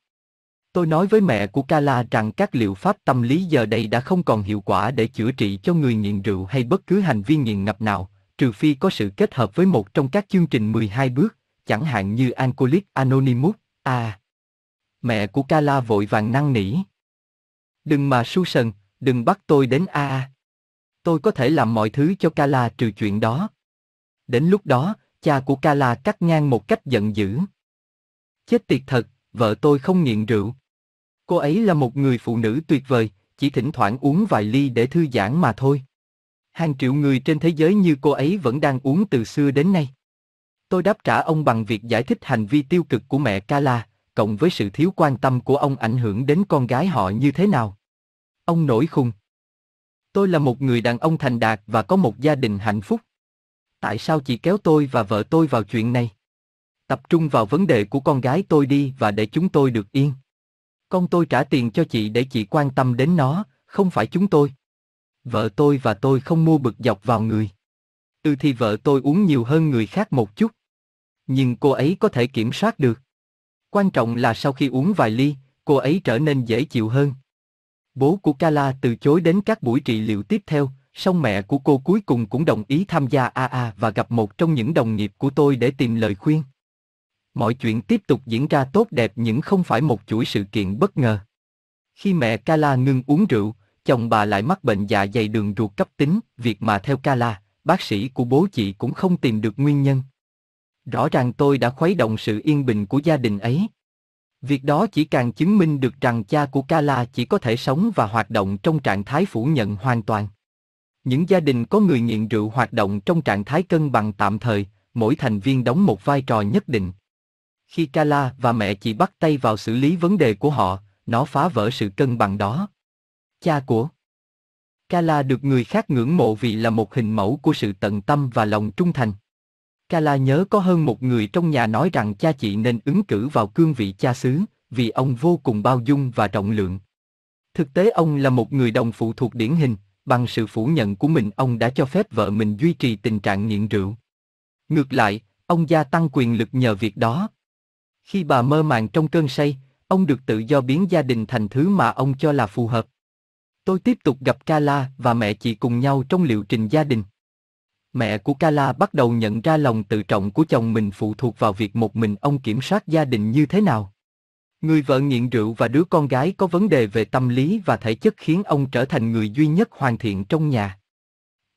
Tôi nói với mẹ của Kala rằng các liệu pháp tâm lý giờ đây đã không còn hiệu quả để chữa trị cho người nghiện rượu hay bất cứ hành vi nghiện ngập nào, trừ phi có sự kết hợp với một trong các chương trình 12 bước, chẳng hạn như Alcoholic Anonymous. À, Mẹ của Kala vội vàng năn nỉ. Đừng mà Susan, đừng bắt tôi đến A. Tôi có thể làm mọi thứ cho Kala trừ chuyện đó. Đến lúc đó, cha của Kala cắt ngang một cách giận dữ. Chết tiệt thật, vợ tôi không nghiện rượu. Cô ấy là một người phụ nữ tuyệt vời, chỉ thỉnh thoảng uống vài ly để thư giãn mà thôi. Hàng triệu người trên thế giới như cô ấy vẫn đang uống từ xưa đến nay. Tôi đáp trả ông bằng việc giải thích hành vi tiêu cực của mẹ Kala, cộng với sự thiếu quan tâm của ông ảnh hưởng đến con gái họ như thế nào. Ông nổi khùng. Tôi là một người đàn ông thành đạt và có một gia đình hạnh phúc. Tại sao chị kéo tôi và vợ tôi vào chuyện này? Tập trung vào vấn đề của con gái tôi đi và để chúng tôi được yên. Con tôi trả tiền cho chị để chị quan tâm đến nó, không phải chúng tôi. Vợ tôi và tôi không mua bực dọc vào người. Ừ thì vợ tôi uống nhiều hơn người khác một chút. Nhưng cô ấy có thể kiểm soát được. Quan trọng là sau khi uống vài ly, cô ấy trở nên dễ chịu hơn. Bố của Kala từ chối đến các buổi trị liệu tiếp theo, song mẹ của cô cuối cùng cũng đồng ý tham gia AA và gặp một trong những đồng nghiệp của tôi để tìm lời khuyên. Mọi chuyện tiếp tục diễn ra tốt đẹp nhưng không phải một chuỗi sự kiện bất ngờ. Khi mẹ Kala ngưng uống rượu, chồng bà lại mắc bệnh dạ dày đường ruột cấp tính, việc mà theo Kala, bác sĩ của bố chị cũng không tìm được nguyên nhân. Rõ ràng tôi đã khuấy động sự yên bình của gia đình ấy. Việc đó chỉ càng chứng minh được rằng cha của Kala chỉ có thể sống và hoạt động trong trạng thái phủ nhận hoàn toàn. Những gia đình có người nghiện rượu hoạt động trong trạng thái cân bằng tạm thời, mỗi thành viên đóng một vai trò nhất định. Khi Kala và mẹ chị bắt tay vào xử lý vấn đề của họ, nó phá vỡ sự cân bằng đó. Cha của Kala được người khác ngưỡng mộ vì là một hình mẫu của sự tận tâm và lòng trung thành. Kala nhớ có hơn một người trong nhà nói rằng cha chị nên ứng cử vào cương vị cha xứ, vì ông vô cùng bao dung và trọng lượng. Thực tế ông là một người đồng phụ thuộc điển hình, bằng sự phủ nhận của mình ông đã cho phép vợ mình duy trì tình trạng nghiện rượu. Ngược lại, ông gia tăng quyền lực nhờ việc đó. Khi bà mơ màng trong cơn say, ông được tự do biến gia đình thành thứ mà ông cho là phù hợp. Tôi tiếp tục gặp Kala và mẹ chị cùng nhau trong liệu trình gia đình. Mẹ của Kala bắt đầu nhận ra lòng tự trọng của chồng mình phụ thuộc vào việc một mình ông kiểm soát gia đình như thế nào. Người vợ nghiện rượu và đứa con gái có vấn đề về tâm lý và thể chất khiến ông trở thành người duy nhất hoàn thiện trong nhà.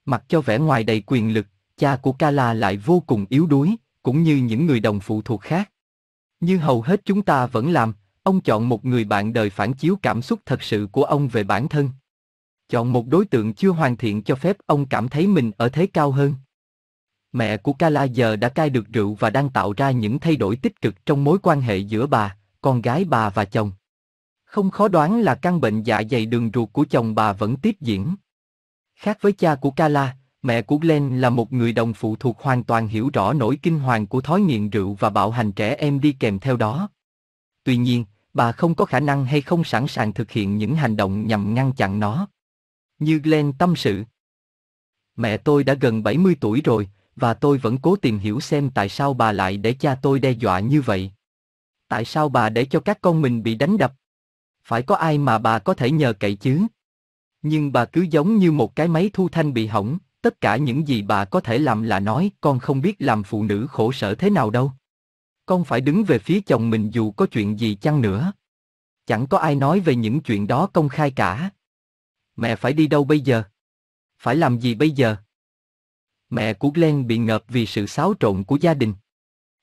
Mặc cho vẻ ngoài đầy quyền lực, cha của Kala lại vô cùng yếu đuối, cũng như những người đồng phụ thuộc khác. Như hầu hết chúng ta vẫn làm, ông chọn một người bạn đời phản chiếu cảm xúc thật sự của ông về bản thân. Chọn một đối tượng chưa hoàn thiện cho phép ông cảm thấy mình ở thế cao hơn. Mẹ của Kala giờ đã cai được rượu và đang tạo ra những thay đổi tích cực trong mối quan hệ giữa bà, con gái bà và chồng. Không khó đoán là căn bệnh dạ dày đường ruột của chồng bà vẫn tiếp diễn. Khác với cha của Kala, mẹ của Glenn là một người đồng phụ thuộc hoàn toàn hiểu rõ nỗi kinh hoàng của thói nghiện rượu và bạo hành trẻ em đi kèm theo đó. Tuy nhiên, bà không có khả năng hay không sẵn sàng thực hiện những hành động nhằm ngăn chặn nó. Như Glenn tâm sự. Mẹ tôi đã gần 70 tuổi rồi, và tôi vẫn cố tìm hiểu xem tại sao bà lại để cha tôi đe dọa như vậy. Tại sao bà để cho các con mình bị đánh đập? Phải có ai mà bà có thể nhờ cậy chứ? Nhưng bà cứ giống như một cái máy thu thanh bị hỏng, tất cả những gì bà có thể làm là nói con không biết làm phụ nữ khổ sở thế nào đâu. Con phải đứng về phía chồng mình dù có chuyện gì chăng nữa. Chẳng có ai nói về những chuyện đó công khai cả. Mẹ phải đi đâu bây giờ? Phải làm gì bây giờ? Mẹ của Glenn bị ngợp vì sự xáo trộn của gia đình.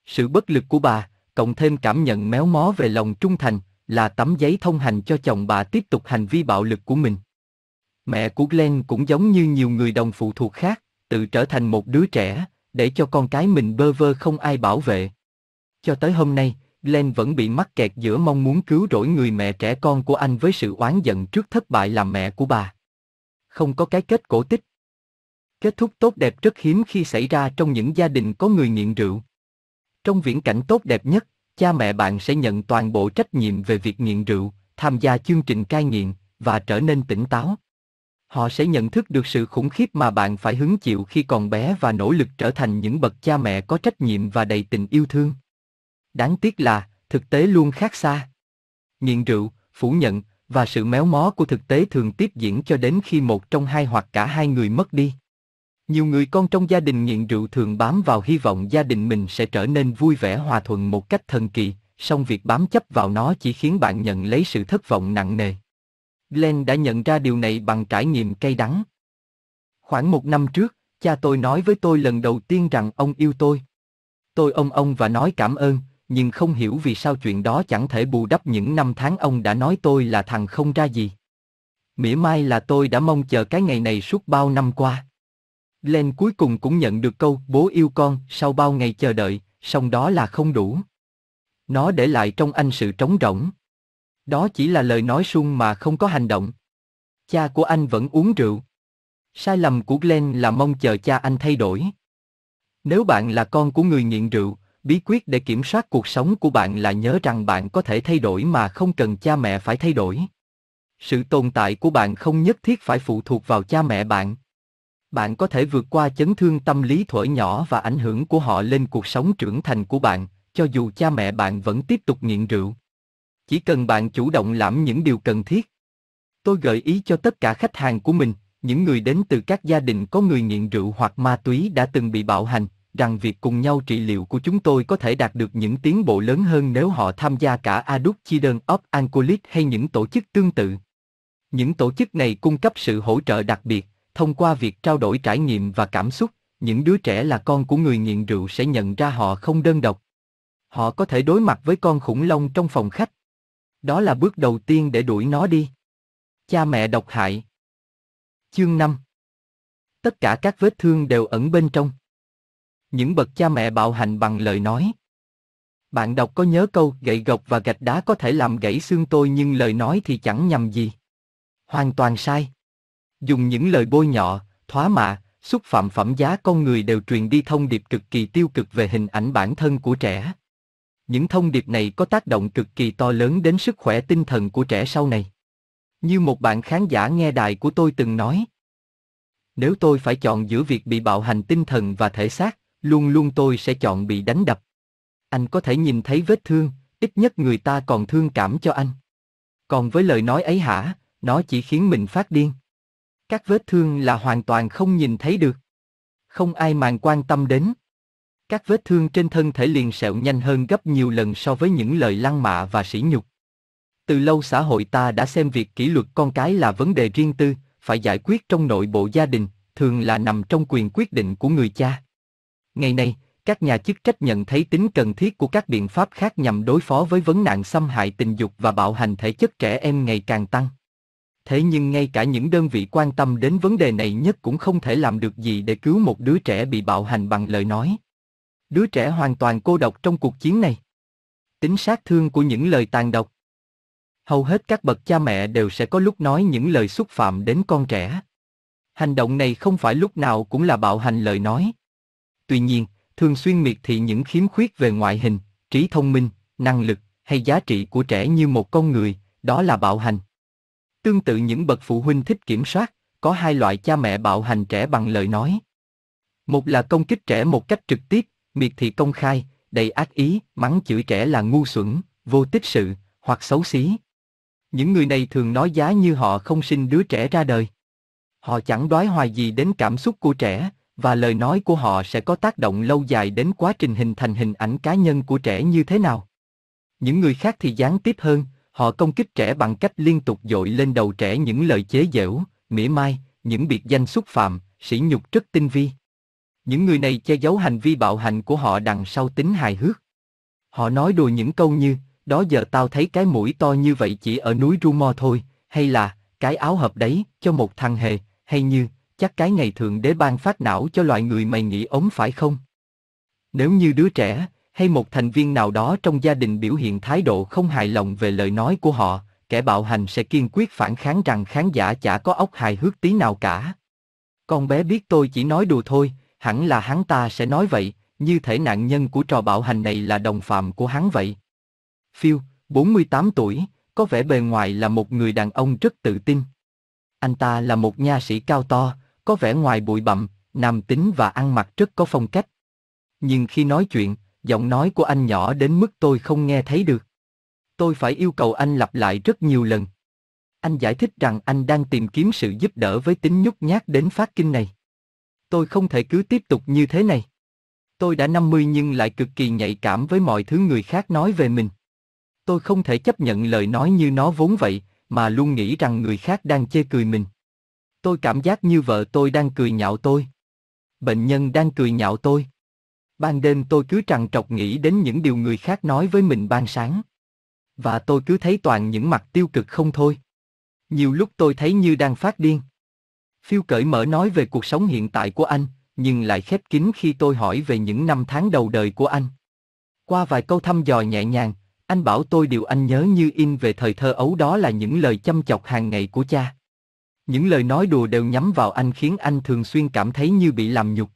Sự bất lực của bà, cộng thêm cảm nhận méo mó về lòng trung thành, là tấm giấy thông hành cho chồng bà tiếp tục hành vi bạo lực của mình. Mẹ của Glenn cũng giống như nhiều người đồng phụ thuộc khác, tự trở thành một đứa trẻ, để cho con cái mình bơ vơ không ai bảo vệ. Cho tới hôm nay, Glenn vẫn bị mắc kẹt giữa mong muốn cứu rỗi người mẹ trẻ con của anh với sự oán giận trước thất bại làm mẹ của bà. Không có cái kết cổ tích. Kết thúc tốt đẹp rất hiếm khi xảy ra trong những gia đình có người nghiện rượu. Trong viễn cảnh tốt đẹp nhất, cha mẹ bạn sẽ nhận toàn bộ trách nhiệm về việc nghiện rượu, tham gia chương trình cai nghiện và trở nên tỉnh táo. Họ sẽ nhận thức được sự khủng khiếp mà bạn phải hứng chịu khi còn bé và nỗ lực trở thành những bậc cha mẹ có trách nhiệm và đầy tình yêu thương. Đáng tiếc là, thực tế luôn khác xa. Nghiện rượu, phủ nhận và sự méo mó của thực tế thường tiếp diễn cho đến khi một trong hai hoặc cả hai người mất đi. Nhiều người con trong gia đình nghiện rượu thường bám vào hy vọng gia đình mình sẽ trở nên vui vẻ hòa thuận một cách thần kỳ, song việc bám chấp vào nó chỉ khiến bạn nhận lấy sự thất vọng nặng nề. Glenn đã nhận ra điều này bằng trải nghiệm cay đắng. Khoảng một năm trước, cha tôi nói với tôi lần đầu tiên rằng ông yêu tôi. Tôi ông ông và nói cảm ơn, nhưng không hiểu vì sao chuyện đó chẳng thể bù đắp những năm tháng ông đã nói tôi là thằng không ra gì. Mỉa mai là tôi đã mong chờ cái ngày này suốt bao năm qua. Glenn cuối cùng cũng nhận được câu bố yêu con sau bao ngày chờ đợi, song đó là không đủ. Nó để lại trong anh sự trống rỗng. Đó chỉ là lời nói suông mà không có hành động. Cha của anh vẫn uống rượu. Sai lầm của Glenn là mong chờ cha anh thay đổi. Nếu bạn là con của người nghiện rượu, bí quyết để kiểm soát cuộc sống của bạn là nhớ rằng bạn có thể thay đổi mà không cần cha mẹ phải thay đổi. Sự tồn tại của bạn không nhất thiết phải phụ thuộc vào cha mẹ bạn. Bạn có thể vượt qua chấn thương tâm lý thuở nhỏ và ảnh hưởng của họ lên cuộc sống trưởng thành của bạn, cho dù cha mẹ bạn vẫn tiếp tục nghiện rượu. Chỉ cần bạn chủ động làm những điều cần thiết. Tôi gợi ý cho tất cả khách hàng của mình, những người đến từ các gia đình có người nghiện rượu hoặc ma túy đã từng bị bạo hành, rằng việc cùng nhau trị liệu của chúng tôi có thể đạt được những tiến bộ lớn hơn nếu họ tham gia cả Adult Children of Alcoholics hay những tổ chức tương tự. Những tổ chức này cung cấp sự hỗ trợ đặc biệt, thông qua việc trao đổi trải nghiệm và cảm xúc, những đứa trẻ là con của người nghiện rượu sẽ nhận ra họ không đơn độc. Họ có thể đối mặt với con khủng long trong phòng khách. Đó là bước đầu tiên để đuổi nó đi. Cha mẹ độc hại. Chương 5 Tất cả các vết thương đều ẩn bên trong. Những bậc cha mẹ bạo hành bằng lời nói. Bạn đọc có nhớ câu gậy gộc và gạch đá có thể làm gãy xương tôi nhưng lời nói thì chẳng nhằm gì. Hoàn toàn sai. Dùng những lời bôi nhọ, thóa mạ, xúc phạm phẩm giá con người đều truyền đi thông điệp cực kỳ tiêu cực về hình ảnh bản thân của trẻ. Những thông điệp này có tác động cực kỳ to lớn đến sức khỏe tinh thần của trẻ sau này. Như một bạn khán giả nghe đài của tôi từng nói. Nếu tôi phải chọn giữa việc bị bạo hành tinh thần và thể xác, luôn luôn tôi sẽ chọn bị đánh đập. Anh có thể nhìn thấy vết thương, ít nhất người ta còn thương cảm cho anh. Còn với lời nói ấy hả, nó chỉ khiến mình phát điên. Các vết thương là hoàn toàn không nhìn thấy được. Không ai màng quan tâm đến. Các vết thương trên thân thể liền sẹo nhanh hơn gấp nhiều lần so với những lời lăng mạ và sỉ nhục. Từ lâu xã hội ta đã xem việc kỷ luật con cái là vấn đề riêng tư, phải giải quyết trong nội bộ gia đình, thường là nằm trong quyền quyết định của người cha. Ngày nay, các nhà chức trách nhận thấy tính cần thiết của các biện pháp khác nhằm đối phó với vấn nạn xâm hại tình dục và bạo hành thể chất trẻ em ngày càng tăng. Thế nhưng ngay cả những đơn vị quan tâm đến vấn đề này nhất cũng không thể làm được gì để cứu một đứa trẻ bị bạo hành bằng lời nói. Đứa trẻ hoàn toàn cô độc trong cuộc chiến này. Tính sát thương của những lời tàn độc. Hầu hết các bậc cha mẹ đều sẽ có lúc nói những lời xúc phạm đến con trẻ. Hành động này không phải lúc nào cũng là bạo hành lời nói. Tuy nhiên, thường xuyên miệt thị những khiếm khuyết về ngoại hình, trí thông minh, năng lực hay giá trị của trẻ như một con người, đó là bạo hành. Tương tự những bậc phụ huynh thích kiểm soát, có hai loại cha mẹ bạo hành trẻ bằng lời nói. Một là công kích trẻ một cách trực tiếp, miệt thị công khai, đầy ác ý, mắng chửi trẻ là ngu xuẩn, vô tích sự, hoặc xấu xí. Những người này thường nói giá như họ không sinh đứa trẻ ra đời. Họ chẳng đoái hoài gì đến cảm xúc của trẻ, và lời nói của họ sẽ có tác động lâu dài đến quá trình hình thành hình ảnh cá nhân của trẻ như thế nào. Những người khác thì gián tiếp hơn, họ công kích trẻ bằng cách liên tục dội lên đầu trẻ những lời chế giễu, mỉa mai, những biệt danh xúc phạm, sỉ nhục rất tinh vi. Những người này che giấu hành vi bạo hành của họ đằng sau tính hài hước. Họ nói đùa những câu như, đó giờ tao thấy cái mũi to như vậy chỉ ở núi Rumo thôi, hay là, cái áo hợp đấy, cho một thằng hề, hay như, chắc cái ngày thượng đế ban phát não cho loại người mày nghĩ ống phải không? Nếu như đứa trẻ, hay một thành viên nào đó trong gia đình biểu hiện thái độ không hài lòng về lời nói của họ, kẻ bạo hành sẽ kiên quyết phản kháng rằng khán giả chả có óc hài hước tí nào cả. Con bé biết tôi chỉ nói đùa thôi, hẳn là hắn ta sẽ nói vậy, như thể nạn nhân của trò bạo hành này là đồng phạm của hắn vậy. Phil, 48 tuổi, có vẻ bề ngoài là một người đàn ông rất tự tin. Anh ta là một nha sĩ cao to, có vẻ ngoài bụi bặm, nam tính và ăn mặc rất có phong cách. Nhưng khi nói chuyện, giọng nói của anh nhỏ đến mức tôi không nghe thấy được. Tôi phải yêu cầu anh lặp lại rất nhiều lần. Anh giải thích rằng anh đang tìm kiếm sự giúp đỡ với tính nhút nhát đến phát kinh này. Tôi không thể cứ tiếp tục như thế này. Tôi đã 50 nhưng lại cực kỳ nhạy cảm với mọi thứ người khác nói về mình. Tôi không thể chấp nhận lời nói như nó vốn vậy, mà luôn nghĩ rằng người khác đang chê cười mình. Tôi cảm giác như vợ tôi đang cười nhạo tôi. Bệnh nhân đang cười nhạo tôi. Ban đêm tôi cứ trằn trọc nghĩ đến những điều người khác nói với mình ban sáng. Và tôi cứ thấy toàn những mặt tiêu cực không thôi. Nhiều lúc tôi thấy như đang phát điên. Phiêu cởi mở nói về cuộc sống hiện tại của anh, nhưng lại khép kín khi tôi hỏi về những năm tháng đầu đời của anh. Qua vài câu thăm dò nhẹ nhàng, anh bảo tôi điều anh nhớ như in về thời thơ ấu đó là những lời chăm chọc hàng ngày của cha. Những lời nói đùa đều nhắm vào anh khiến anh thường xuyên cảm thấy như bị làm nhục.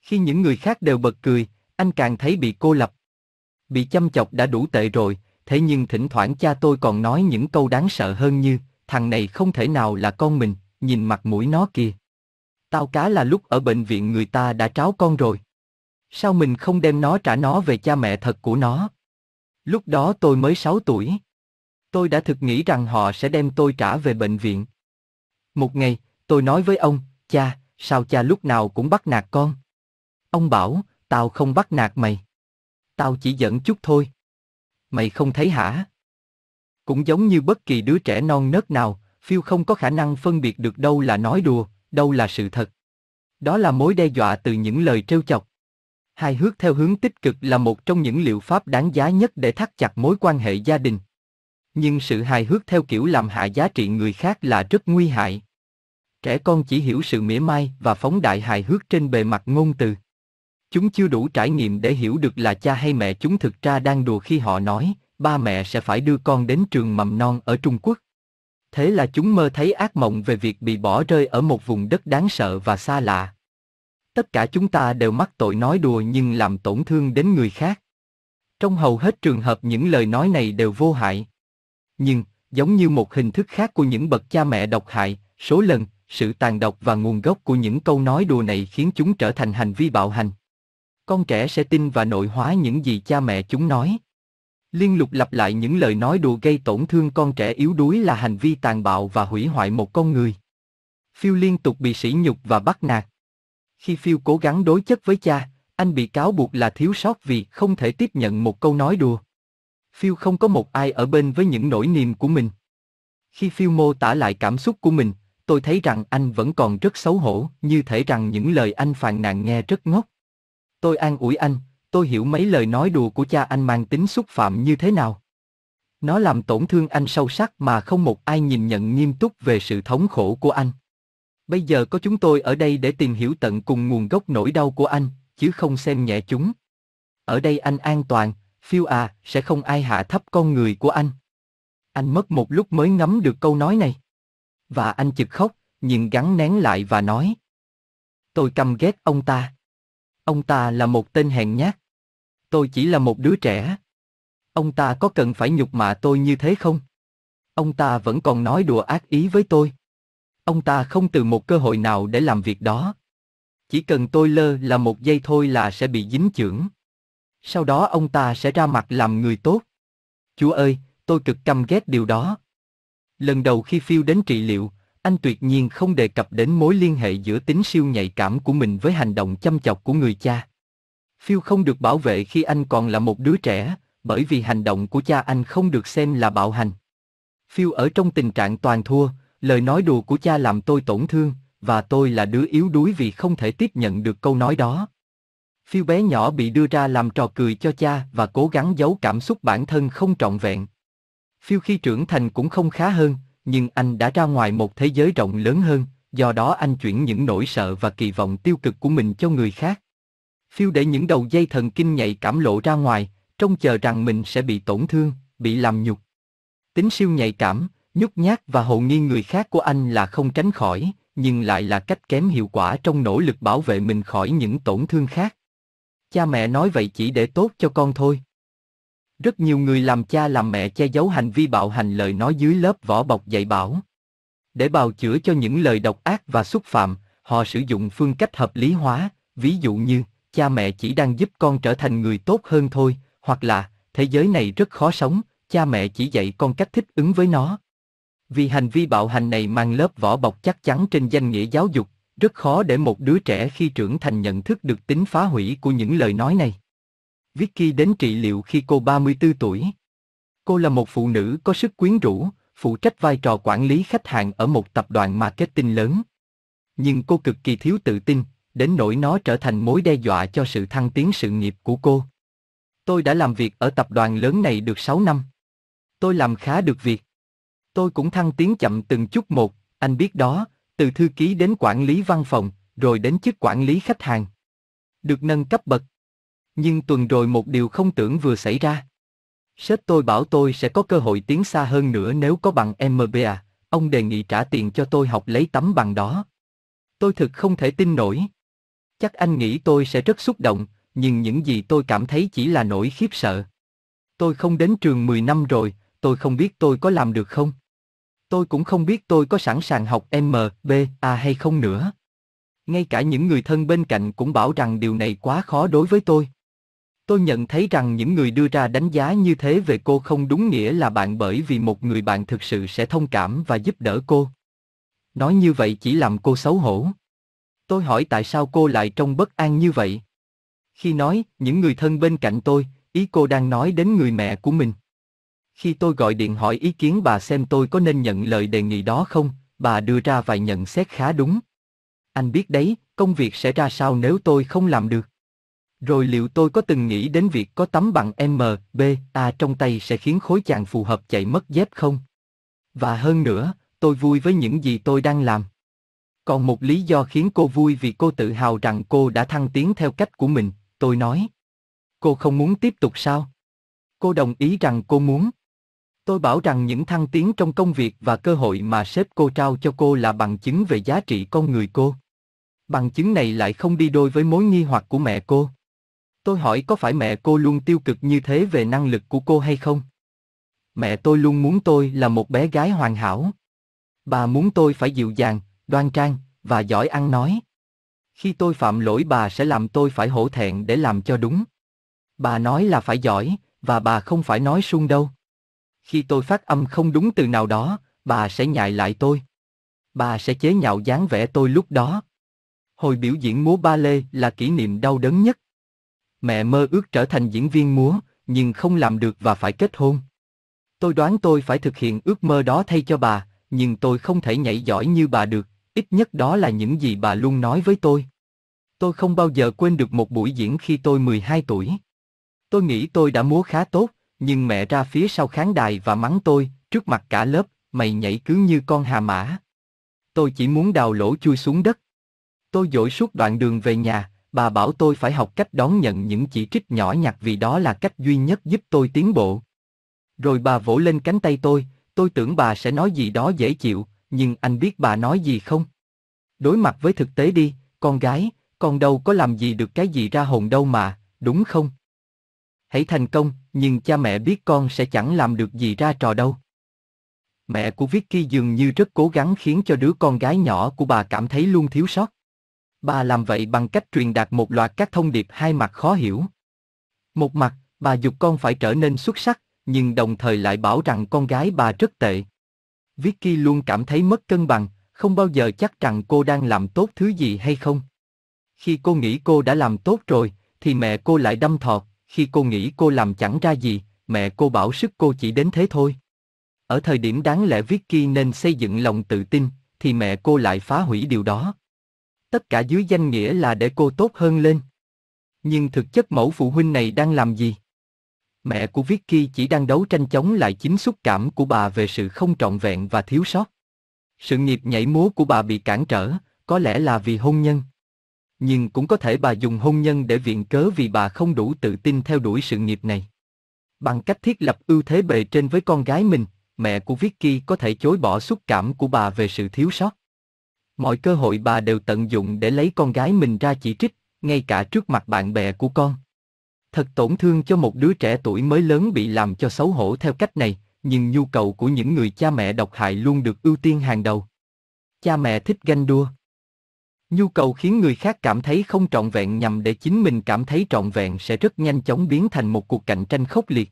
Khi những người khác đều bật cười, anh càng thấy bị cô lập. Bị chăm chọc đã đủ tệ rồi, thế nhưng thỉnh thoảng cha tôi còn nói những câu đáng sợ hơn như, thằng này không thể nào là con mình, nhìn mặt mũi nó kìa. Tao cá là lúc ở bệnh viện người ta đã tráo con rồi. Sao mình không đem nó trả nó về cha mẹ thật của nó? Lúc đó tôi mới 6 tuổi. Tôi đã thực nghĩ rằng họ sẽ đem tôi trả về bệnh viện. Một ngày, tôi nói với ông, cha, sao cha lúc nào cũng bắt nạt con? Ông bảo, tao không bắt nạt mày. Tao chỉ giận chút thôi. Mày không thấy hả? Cũng giống như bất kỳ đứa trẻ non nớt nào, Phiêu không có khả năng phân biệt được đâu là nói đùa, đâu là sự thật. Đó là mối đe dọa từ những lời trêu chọc. Hài hước theo hướng tích cực là một trong những liệu pháp đáng giá nhất để thắt chặt mối quan hệ gia đình. Nhưng sự hài hước theo kiểu làm hạ giá trị người khác là rất nguy hại. Trẻ con chỉ hiểu sự mỉa mai và phóng đại hài hước trên bề mặt ngôn từ. Chúng chưa đủ trải nghiệm để hiểu được là cha hay mẹ chúng thực ra đang đùa khi họ nói, ba mẹ sẽ phải đưa con đến trường mầm non ở Trung Quốc. Thế là chúng mơ thấy ác mộng về việc bị bỏ rơi ở một vùng đất đáng sợ và xa lạ. Tất cả chúng ta đều mắc tội nói đùa nhưng làm tổn thương đến người khác. Trong hầu hết trường hợp những lời nói này đều vô hại. Nhưng, giống như một hình thức khác của những bậc cha mẹ độc hại, số lần, sự tàn độc và nguồn gốc của những câu nói đùa này khiến chúng trở thành hành vi bạo hành. Con trẻ sẽ tin và nội hóa những gì cha mẹ chúng nói. Liên lục lặp lại những lời nói đùa gây tổn thương con trẻ yếu đuối là hành vi tàn bạo và hủy hoại một con người. Phiêu liên tục bị sỉ nhục và bắt nạt. Khi Phiêu cố gắng đối chất với cha, anh bị cáo buộc là thiếu sót vì không thể tiếp nhận một câu nói đùa. Phiêu không có một ai ở bên với những nỗi niềm của mình. Khi Phiêu mô tả lại cảm xúc của mình, tôi thấy rằng anh vẫn còn rất xấu hổ, như thể rằng những lời anh phàn nàn nghe rất ngốc. Tôi an ủi anh, tôi hiểu mấy lời nói đùa của cha anh mang tính xúc phạm như thế nào. Nó làm tổn thương anh sâu sắc mà không một ai nhìn nhận nghiêm túc về sự thống khổ của anh. Bây giờ có chúng tôi ở đây để tìm hiểu tận cùng nguồn gốc nỗi đau của anh, chứ không xem nhẹ chúng. Ở đây anh an toàn, phiêu à, sẽ không ai hạ thấp con người của anh. Anh mất một lúc mới ngắm được câu nói này. Và anh chực khóc, nhưng gắn nén lại và nói. Tôi căm ghét ông ta. Ông ta là một tên hèn nhát. Tôi chỉ là một đứa trẻ. Ông ta có cần phải nhục mạ tôi như thế không? Ông ta vẫn còn nói đùa ác ý với tôi. Ông ta không từ một cơ hội nào để làm việc đó. Chỉ cần tôi lơ là một giây thôi là sẽ bị dính chưởng. Sau đó ông ta sẽ ra mặt làm người tốt. Chúa ơi, tôi cực căm ghét điều đó. Lần đầu khi phiêu đến trị liệu, anh tuyệt nhiên không đề cập đến mối liên hệ giữa tính siêu nhạy cảm của mình với hành động chăm chọc của người cha. Phiêu không được bảo vệ khi anh còn là một đứa trẻ, bởi vì hành động của cha anh không được xem là bạo hành. Phiêu ở trong tình trạng toàn thua, lời nói đùa của cha làm tôi tổn thương, và tôi là đứa yếu đuối vì không thể tiếp nhận được câu nói đó. Phiêu bé nhỏ bị đưa ra làm trò cười cho cha và cố gắng giấu cảm xúc bản thân không trọn vẹn. Phiêu khi trưởng thành cũng không khá hơn, nhưng anh đã ra ngoài một thế giới rộng lớn hơn, do đó anh chuyển những nỗi sợ và kỳ vọng tiêu cực của mình cho người khác. Phiêu để những đầu dây thần kinh nhạy cảm lộ ra ngoài, trông chờ rằng mình sẽ bị tổn thương, bị làm nhục. Tính siêu nhạy cảm, nhút nhát và hậu nghi người khác của anh là không tránh khỏi, nhưng lại là cách kém hiệu quả trong nỗ lực bảo vệ mình khỏi những tổn thương khác. Cha mẹ nói vậy chỉ để tốt cho con thôi. Rất nhiều người làm cha làm mẹ che giấu hành vi bạo hành lời nói dưới lớp vỏ bọc dạy bảo. Để bào chữa cho những lời độc ác và xúc phạm, họ sử dụng phương cách hợp lý hóa, ví dụ như, cha mẹ chỉ đang giúp con trở thành người tốt hơn thôi, hoặc là, thế giới này rất khó sống, cha mẹ chỉ dạy con cách thích ứng với nó. Vì hành vi bạo hành này mang lớp vỏ bọc chắc chắn trên danh nghĩa giáo dục, rất khó để một đứa trẻ khi trưởng thành nhận thức được tính phá hủy của những lời nói này. Vicky đến trị liệu khi cô 34 tuổi. Cô là một phụ nữ có sức quyến rũ, phụ trách vai trò quản lý khách hàng ở một tập đoàn marketing lớn. Nhưng cô cực kỳ thiếu tự tin, đến nỗi nó trở thành mối đe dọa cho sự thăng tiến sự nghiệp của cô. Tôi đã làm việc ở tập đoàn lớn này được 6 năm. Tôi làm khá được việc. Tôi cũng thăng tiến chậm từng chút một, anh biết đó, từ thư ký đến quản lý văn phòng, rồi đến chức quản lý khách hàng. Được nâng cấp bậc. Nhưng tuần rồi một điều không tưởng vừa xảy ra. Sếp tôi bảo tôi sẽ có cơ hội tiến xa hơn nữa nếu có bằng MBA, ông đề nghị trả tiền cho tôi học lấy tấm bằng đó. Tôi thực không thể tin nổi. Chắc anh nghĩ tôi sẽ rất xúc động, nhưng những gì tôi cảm thấy chỉ là nỗi khiếp sợ. Tôi không đến trường 10 năm rồi, tôi không biết tôi có làm được không. Tôi cũng không biết tôi có sẵn sàng học M, B, A hay không nữa. Ngay cả những người thân bên cạnh cũng bảo rằng điều này quá khó đối với tôi. Tôi nhận thấy rằng những người đưa ra đánh giá như thế về cô không đúng nghĩa là bạn bởi vì một người bạn thực sự sẽ thông cảm và giúp đỡ cô. Nói như vậy chỉ làm cô xấu hổ. Tôi hỏi tại sao cô lại trông bất an như vậy. Khi nói, những người thân bên cạnh tôi, ý cô đang nói đến người mẹ của mình. Khi tôi gọi điện hỏi ý kiến bà xem tôi có nên nhận lời đề nghị đó không, bà đưa ra vài nhận xét khá đúng. Anh biết đấy, công việc sẽ ra sao nếu tôi không làm được. Rồi liệu tôi có từng nghĩ đến việc có tấm bằng M, B, A trong tay sẽ khiến khối chàng phù hợp chạy mất dép không? Và hơn nữa, tôi vui với những gì tôi đang làm. Còn một lý do khiến cô vui vì cô tự hào rằng cô đã thăng tiến theo cách của mình, tôi nói. Cô không muốn tiếp tục sao? Cô đồng ý rằng cô muốn. Tôi bảo rằng những thăng tiến trong công việc và cơ hội mà sếp cô trao cho cô là bằng chứng về giá trị con người cô. Bằng chứng này lại không đi đôi với mối nghi hoặc của mẹ cô. Tôi hỏi có phải mẹ cô luôn tiêu cực như thế về năng lực của cô hay không? Mẹ tôi luôn muốn tôi là một bé gái hoàn hảo. Bà muốn tôi phải dịu dàng, đoan trang và giỏi ăn nói. Khi tôi phạm lỗi bà sẽ làm tôi phải hổ thẹn để làm cho đúng. Bà nói là phải giỏi, và bà không phải nói suông đâu. Khi tôi phát âm không đúng từ nào đó, bà sẽ nhại lại tôi. Bà sẽ chế nhạo dáng vẻ tôi lúc đó. Hồi biểu diễn múa ba lê là kỷ niệm đau đớn nhất. Mẹ mơ ước trở thành diễn viên múa, nhưng không làm được và phải kết hôn. Tôi đoán tôi phải thực hiện ước mơ đó thay cho bà, nhưng tôi không thể nhảy giỏi như bà được, ít nhất đó là những gì bà luôn nói với tôi. Tôi không bao giờ quên được một buổi diễn khi tôi 12 tuổi. Tôi nghĩ tôi đã múa khá tốt, nhưng mẹ ra phía sau khán đài và mắng tôi, trước mặt cả lớp, mày nhảy cứ như con hà mã. Tôi chỉ muốn đào lỗ chui xuống đất. Tôi dỗi suốt đoạn đường về nhà, bà bảo tôi phải học cách đón nhận những chỉ trích nhỏ nhặt vì đó là cách duy nhất giúp tôi tiến bộ. Rồi bà vỗ lên cánh tay tôi, tôi tưởng bà sẽ nói gì đó dễ chịu, nhưng anh biết bà nói gì không? Đối mặt với thực tế đi, con gái, con đâu có làm gì được cái gì ra hồn đâu mà, đúng không? Hãy thành công, nhưng cha mẹ biết con sẽ chẳng làm được gì ra trò đâu. Mẹ của Vicky dường như rất cố gắng khiến cho đứa con gái nhỏ của bà cảm thấy luôn thiếu sót. Bà làm vậy bằng cách truyền đạt một loạt các thông điệp hai mặt khó hiểu. Một mặt, bà dục con phải trở nên xuất sắc, nhưng đồng thời lại bảo rằng con gái bà rất tệ. Vicky luôn cảm thấy mất cân bằng, không bao giờ chắc rằng cô đang làm tốt thứ gì hay không. Khi cô nghĩ cô đã làm tốt rồi, thì mẹ cô lại đâm thọt, khi cô nghĩ cô làm chẳng ra gì, mẹ cô bảo sức cô chỉ đến thế thôi. Ở thời điểm đáng lẽ Vicky nên xây dựng lòng tự tin, thì mẹ cô lại phá hủy điều đó. Tất cả dưới danh nghĩa là để cô tốt hơn lên. Nhưng thực chất mẫu phụ huynh này đang làm gì? Mẹ của Vicky chỉ đang đấu tranh chống lại chính xúc cảm của bà về sự không trọn vẹn và thiếu sót. Sự nghiệp nhảy múa của bà bị cản trở, có lẽ là vì hôn nhân. Nhưng cũng có thể bà dùng hôn nhân để viện cớ vì bà không đủ tự tin theo đuổi sự nghiệp này. Bằng cách thiết lập ưu thế bề trên với con gái mình, mẹ của Vicky có thể chối bỏ xúc cảm của bà về sự thiếu sót. Mọi cơ hội bà đều tận dụng để lấy con gái mình ra chỉ trích, ngay cả trước mặt bạn bè của con. Thật tổn thương cho một đứa trẻ tuổi mới lớn bị làm cho xấu hổ theo cách này, nhưng nhu cầu của những người cha mẹ độc hại luôn được ưu tiên hàng đầu. Cha mẹ thích ganh đua. Nhu cầu khiến người khác cảm thấy không trọn vẹn nhằm để chính mình cảm thấy trọn vẹn sẽ rất nhanh chóng biến thành một cuộc cạnh tranh khốc liệt.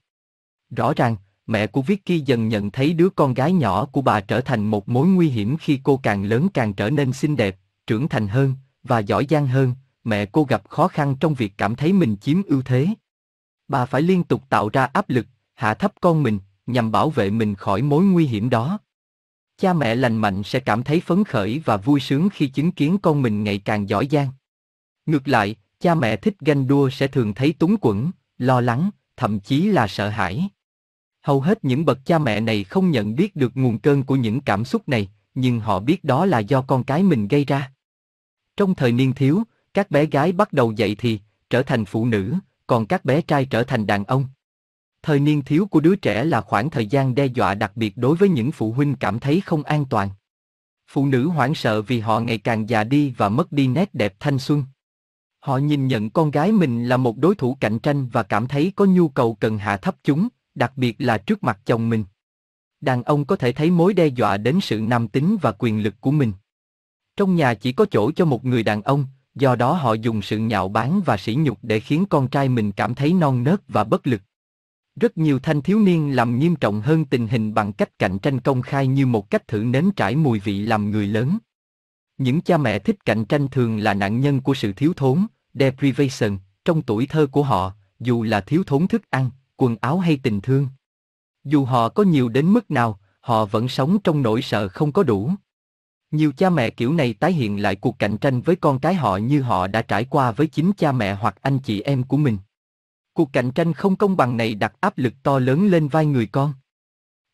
Rõ ràng, mẹ của Vicky dần nhận thấy đứa con gái nhỏ của bà trở thành một mối nguy hiểm khi cô càng lớn càng trở nên xinh đẹp, trưởng thành hơn và giỏi giang hơn. Mẹ cô gặp khó khăn trong việc cảm thấy mình chiếm ưu thế. Bà phải liên tục tạo ra áp lực, hạ thấp con mình, nhằm bảo vệ mình khỏi mối nguy hiểm đó. Cha mẹ lành mạnh sẽ cảm thấy phấn khởi và vui sướng khi chứng kiến con mình ngày càng giỏi giang. Ngược lại, cha mẹ thích ganh đua sẽ thường thấy túng quẫn, lo lắng, thậm chí là sợ hãi. Hầu hết những bậc cha mẹ này không nhận biết được nguồn cơn của những cảm xúc này, nhưng họ biết đó là do con cái mình gây ra. Trong thời niên thiếu, các bé gái bắt đầu dậy thì, trở thành phụ nữ, còn các bé trai trở thành đàn ông. Thời niên thiếu của đứa trẻ là khoảng thời gian đe dọa đặc biệt đối với những phụ huynh cảm thấy không an toàn. Phụ nữ hoảng sợ vì họ ngày càng già đi và mất đi nét đẹp thanh xuân. Họ nhìn nhận con gái mình là một đối thủ cạnh tranh và cảm thấy có nhu cầu cần hạ thấp chúng, đặc biệt là trước mặt chồng mình. Đàn ông có thể thấy mối đe dọa đến sự nam tính và quyền lực của mình. Trong nhà chỉ có chỗ cho một người đàn ông, do đó họ dùng sự nhạo báng và sỉ nhục để khiến con trai mình cảm thấy non nớt và bất lực. Rất nhiều thanh thiếu niên làm nghiêm trọng hơn tình hình bằng cách cạnh tranh công khai như một cách thử nếm trải mùi vị làm người lớn. Những cha mẹ thích cạnh tranh thường là nạn nhân của sự thiếu thốn, deprivation, trong tuổi thơ của họ, dù là thiếu thốn thức ăn, quần áo hay tình thương. Dù họ có nhiều đến mức nào, họ vẫn sống trong nỗi sợ không có đủ. Nhiều cha mẹ kiểu này tái hiện lại cuộc cạnh tranh với con cái họ như họ đã trải qua với chính cha mẹ hoặc anh chị em của mình. Cuộc cạnh tranh không công bằng này đặt áp lực to lớn lên vai người con.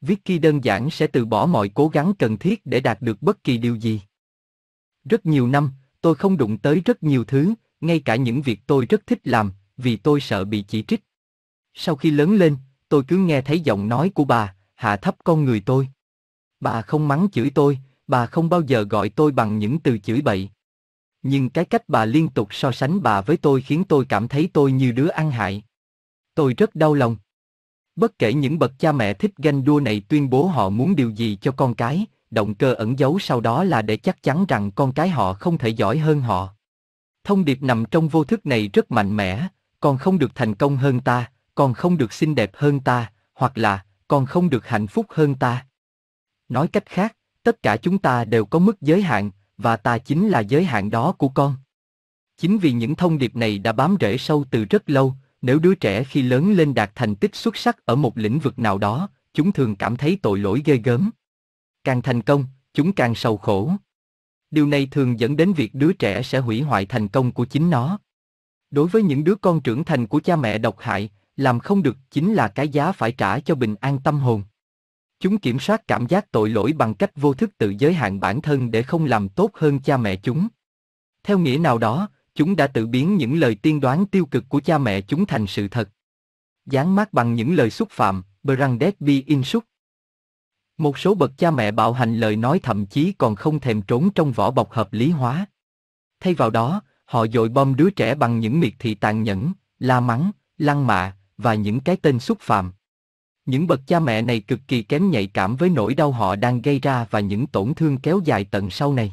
Vicky đơn giản sẽ từ bỏ mọi cố gắng cần thiết để đạt được bất kỳ điều gì. Rất nhiều năm, tôi không đụng tới rất nhiều thứ, ngay cả những việc tôi rất thích làm, vì tôi sợ bị chỉ trích. Sau khi lớn lên, tôi cứ nghe thấy giọng nói của bà, hạ thấp con người tôi. Bà không mắng chửi tôi, bà không bao giờ gọi tôi bằng những từ chửi bậy. Nhưng cái cách bà liên tục so sánh bà với tôi khiến tôi cảm thấy tôi như đứa ăn hại. Tôi rất đau lòng. Bất kể những bậc cha mẹ thích ganh đua này tuyên bố họ muốn điều gì cho con cái, động cơ ẩn giấu sau đó là để chắc chắn rằng con cái họ không thể giỏi hơn họ. Thông điệp nằm trong vô thức này rất mạnh mẽ, con không được thành công hơn ta, con không được xinh đẹp hơn ta, hoặc là con không được hạnh phúc hơn ta. Nói cách khác, tất cả chúng ta đều có mức giới hạn, và ta chính là giới hạn đó của con. Chính vì những thông điệp này đã bám rễ sâu từ rất lâu, nếu đứa trẻ khi lớn lên đạt thành tích xuất sắc ở một lĩnh vực nào đó, chúng thường cảm thấy tội lỗi ghê gớm. Càng thành công, chúng càng sầu khổ. Điều này thường dẫn đến việc đứa trẻ sẽ hủy hoại thành công của chính nó. Đối với những đứa con trưởng thành của cha mẹ độc hại, làm không được chính là cái giá phải trả cho bình an tâm hồn. Chúng kiểm soát cảm giác tội lỗi bằng cách vô thức tự giới hạn bản thân để không làm tốt hơn cha mẹ chúng. Theo nghĩa nào đó, chúng đã tự biến những lời tiên đoán tiêu cực của cha mẹ chúng thành sự thật. Dán mát bằng những lời xúc phạm, Brandet bi in xúc. Một số bậc cha mẹ bạo hành lời nói thậm chí còn không thèm trốn trong vỏ bọc hợp lý hóa. Thay vào đó, họ dội bom đứa trẻ bằng những miệt thị tàn nhẫn, la mắng, lăng mạ, và những cái tên xúc phạm. Những bậc cha mẹ này cực kỳ kém nhạy cảm với nỗi đau họ đang gây ra và những tổn thương kéo dài tận sau này.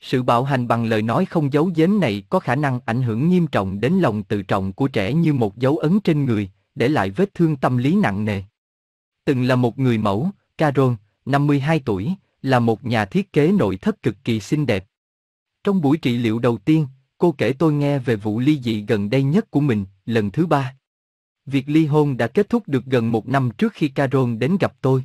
Sự bạo hành bằng lời nói không giấu giếm này có khả năng ảnh hưởng nghiêm trọng đến lòng tự trọng của trẻ như một dấu ấn trên người, để lại vết thương tâm lý nặng nề. Từng là một người mẫu, Carol, 52 tuổi, là một nhà thiết kế nội thất cực kỳ xinh đẹp. Trong buổi trị liệu đầu tiên, cô kể tôi nghe về vụ ly dị gần đây nhất của mình, lần thứ ba. Việc ly hôn đã kết thúc được gần một năm trước khi Carol đến gặp tôi.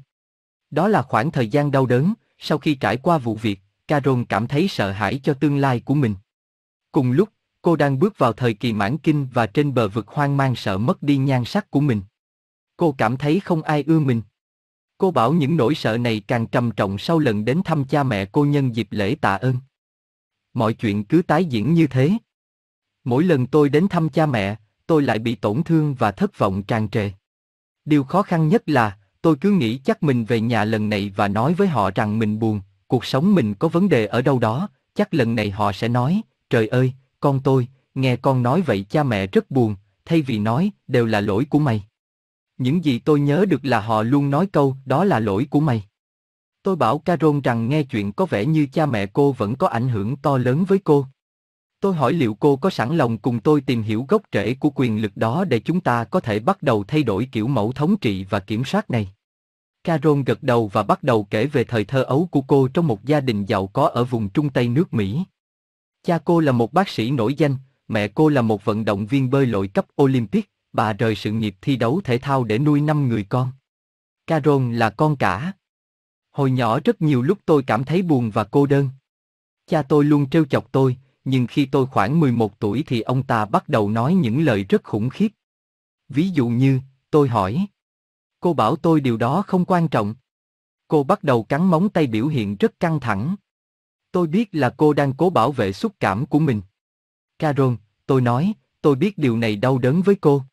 Đó là khoảng thời gian đau đớn, sau khi trải qua vụ việc, Carol cảm thấy sợ hãi cho tương lai của mình. Cùng lúc, cô đang bước vào thời kỳ mãn kinh và trên bờ vực hoang mang sợ mất đi nhan sắc của mình. Cô cảm thấy không ai ưa mình. Cô bảo những nỗi sợ này càng trầm trọng sau lần đến thăm cha mẹ cô nhân dịp lễ tạ ơn. Mọi chuyện cứ tái diễn như thế. Mỗi lần tôi đến thăm cha mẹ, tôi lại bị tổn thương và thất vọng tràn trề. Điều khó khăn nhất là, tôi cứ nghĩ chắc mình về nhà lần này và nói với họ rằng mình buồn, cuộc sống mình có vấn đề ở đâu đó, chắc lần này họ sẽ nói, trời ơi, con tôi, nghe con nói vậy cha mẹ rất buồn, thay vì nói, đều là lỗi của mày. Những gì tôi nhớ được là họ luôn nói câu, đó là lỗi của mày. Tôi bảo Caron rằng nghe chuyện có vẻ như cha mẹ cô vẫn có ảnh hưởng to lớn với cô. Tôi hỏi liệu cô có sẵn lòng cùng tôi tìm hiểu gốc rễ của quyền lực đó để chúng ta có thể bắt đầu thay đổi kiểu mẫu thống trị và kiểm soát này. Caron gật đầu và bắt đầu kể về thời thơ ấu của cô trong một gia đình giàu có ở vùng Trung Tây nước Mỹ. Cha cô là một bác sĩ nổi danh, mẹ cô là một vận động viên bơi lội cấp Olympic, bà rời sự nghiệp thi đấu thể thao để nuôi năm người con. Caron là con cả. Hồi nhỏ rất nhiều lúc tôi cảm thấy buồn và cô đơn. Cha tôi luôn trêu chọc tôi, nhưng khi tôi khoảng 11 tuổi thì ông ta bắt đầu nói những lời rất khủng khiếp. Ví dụ như, tôi hỏi. Cô bảo tôi điều đó không quan trọng. Cô bắt đầu cắn móng tay biểu hiện rất căng thẳng. Tôi biết là cô đang cố bảo vệ xúc cảm của mình. Carol, tôi nói, tôi biết điều này đau đớn với cô.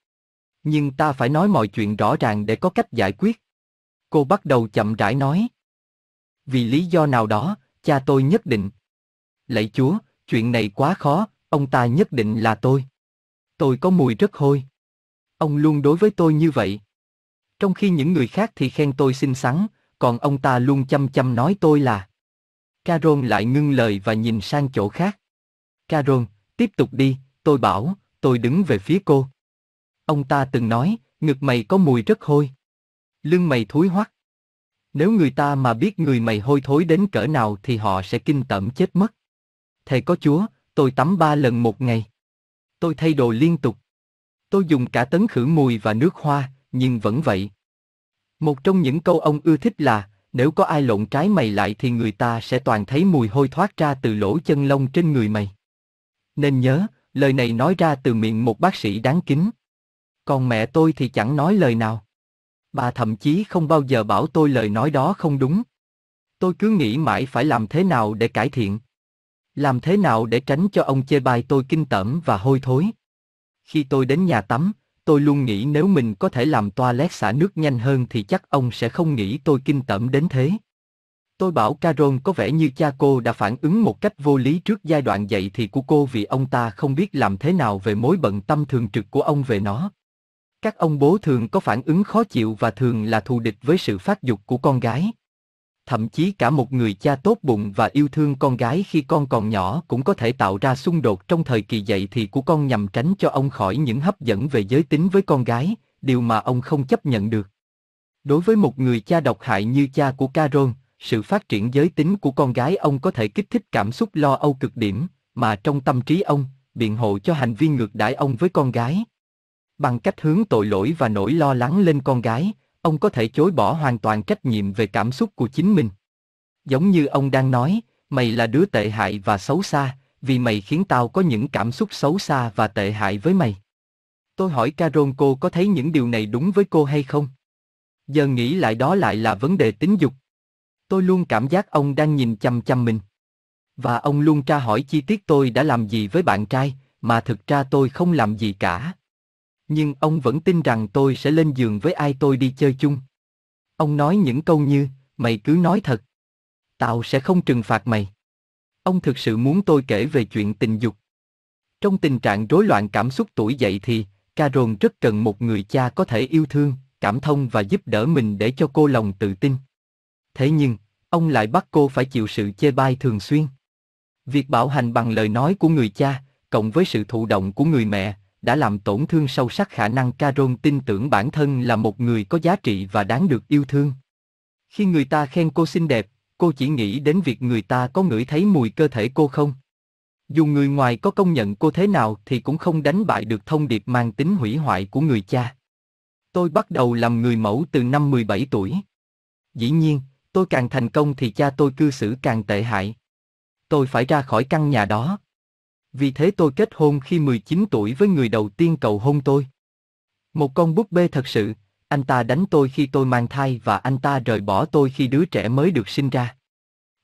Nhưng ta phải nói mọi chuyện rõ ràng để có cách giải quyết. Cô bắt đầu chậm rãi nói. Vì lý do nào đó, cha tôi nhất định. Lạy Chúa, chuyện này quá khó, ông ta nhất định là tôi. Tôi có mùi rất hôi. Ông luôn đối với tôi như vậy. Trong khi những người khác thì khen tôi xinh xắn, còn ông ta luôn chăm chăm nói tôi là. Carol lại ngưng lời và nhìn sang chỗ khác. Carol, tiếp tục đi, tôi bảo, tôi đứng về phía cô. Ông ta từng nói, ngực mày có mùi rất hôi. Lưng mày thối hoắc. Nếu người ta mà biết người mày hôi thối đến cỡ nào thì họ sẽ kinh tởm chết mất. Thầy có Chúa, tôi tắm ba lần một ngày. Tôi thay đồ liên tục. Tôi dùng cả tấn khử mùi và nước hoa, nhưng vẫn vậy. Một trong những câu ông ưa thích là, nếu có ai lộn trái mày lại thì người ta sẽ toàn thấy mùi hôi thoát ra từ lỗ chân lông trên người mày. Nên nhớ, lời này nói ra từ miệng một bác sĩ đáng kính. Còn mẹ tôi thì chẳng nói lời nào. Bà thậm chí không bao giờ bảo tôi lời nói đó không đúng. Tôi cứ nghĩ mãi phải làm thế nào để cải thiện. Làm thế nào để tránh cho ông chê bai tôi kinh tởm và hôi thối. Khi tôi đến nhà tắm, tôi luôn nghĩ nếu mình có thể làm toilet xả nước nhanh hơn thì chắc ông sẽ không nghĩ tôi kinh tởm đến thế. Tôi bảo Caron có vẻ như cha cô đã phản ứng một cách vô lý trước giai đoạn dậy thì của cô vì ông ta không biết làm thế nào về mối bận tâm thường trực của ông về nó. Các ông bố thường có phản ứng khó chịu và thường là thù địch với sự phát dục của con gái. Thậm chí cả một người cha tốt bụng và yêu thương con gái khi con còn nhỏ cũng có thể tạo ra xung đột trong thời kỳ dậy thì của con nhằm tránh cho ông khỏi những hấp dẫn về giới tính với con gái, điều mà ông không chấp nhận được. Đối với một người cha độc hại như cha của Carol, sự phát triển giới tính của con gái ông có thể kích thích cảm xúc lo âu cực điểm, mà trong tâm trí ông, biện hộ cho hành vi ngược đãi ông với con gái. Bằng cách hướng tội lỗi và nỗi lo lắng lên con gái, ông có thể chối bỏ hoàn toàn trách nhiệm về cảm xúc của chính mình. Giống như ông đang nói, mày là đứa tệ hại và xấu xa, vì mày khiến tao có những cảm xúc xấu xa và tệ hại với mày. Tôi hỏi Carol cô có thấy những điều này đúng với cô hay không? Giờ nghĩ lại đó lại là vấn đề tính dục. Tôi luôn cảm giác ông đang nhìn chăm chăm mình. Và ông luôn tra hỏi chi tiết tôi đã làm gì với bạn trai, mà thực ra tôi không làm gì cả. Nhưng ông vẫn tin rằng tôi sẽ lên giường với ai tôi đi chơi chung. Ông nói những câu như, mày cứ nói thật. Tao sẽ không trừng phạt mày. Ông thực sự muốn tôi kể về chuyện tình dục. Trong tình trạng rối loạn cảm xúc tuổi dậy thì, Carol rất cần một người cha có thể yêu thương, cảm thông và giúp đỡ mình để cho cô lòng tự tin. Thế nhưng, ông lại bắt cô phải chịu sự chê bai thường xuyên. Việc bảo hành bằng lời nói của người cha, cộng với sự thụ động của người mẹ, đã làm tổn thương sâu sắc khả năng Caron tin tưởng bản thân là một người có giá trị và đáng được yêu thương. Khi người ta khen cô xinh đẹp, cô chỉ nghĩ đến việc người ta có ngửi thấy mùi cơ thể cô không. Dù người ngoài có công nhận cô thế nào thì cũng không đánh bại được thông điệp mang tính hủy hoại của người cha. Tôi bắt đầu làm người mẫu từ năm 17 tuổi. Dĩ nhiên, tôi càng thành công thì cha tôi cư xử càng tệ hại. tôi phải ra khỏi căn nhà đó. Vì thế tôi kết hôn khi 19 tuổi với người đầu tiên cầu hôn tôi. Một con búp bê thật sự, anh ta đánh tôi khi tôi mang thai và anh ta rời bỏ tôi khi đứa trẻ mới được sinh ra.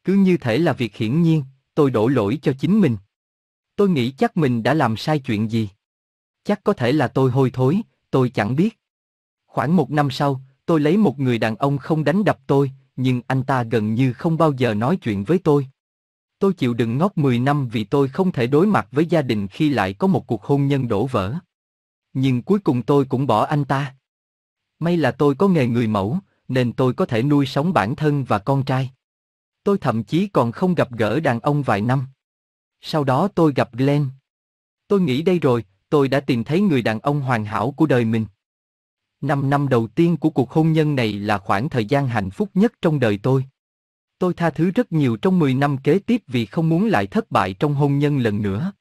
Cứ như thể là việc hiển nhiên, tôi đổ lỗi cho chính mình. Tôi nghĩ chắc mình đã làm sai chuyện gì. Chắc có thể là tôi hôi thối, tôi chẳng biết. Khoảng một năm sau, tôi lấy một người đàn ông không đánh đập tôi, nhưng anh ta gần như không bao giờ nói chuyện với tôi. Tôi chịu đựng ngót 10 năm vì tôi không thể đối mặt với gia đình khi lại có một cuộc hôn nhân đổ vỡ. Nhưng cuối cùng tôi cũng bỏ anh ta. May là tôi có nghề người mẫu, nên tôi có thể nuôi sống bản thân và con trai. Tôi thậm chí còn không gặp gỡ đàn ông vài năm. Sau đó tôi gặp Glenn. Tôi nghĩ đây rồi, tôi đã tìm thấy người đàn ông hoàn hảo của đời mình. Năm năm đầu tiên của cuộc hôn nhân này là khoảng thời gian hạnh phúc nhất trong đời tôi. Tôi tha thứ rất nhiều trong 10 năm kế tiếp vì không muốn lại thất bại trong hôn nhân lần nữa.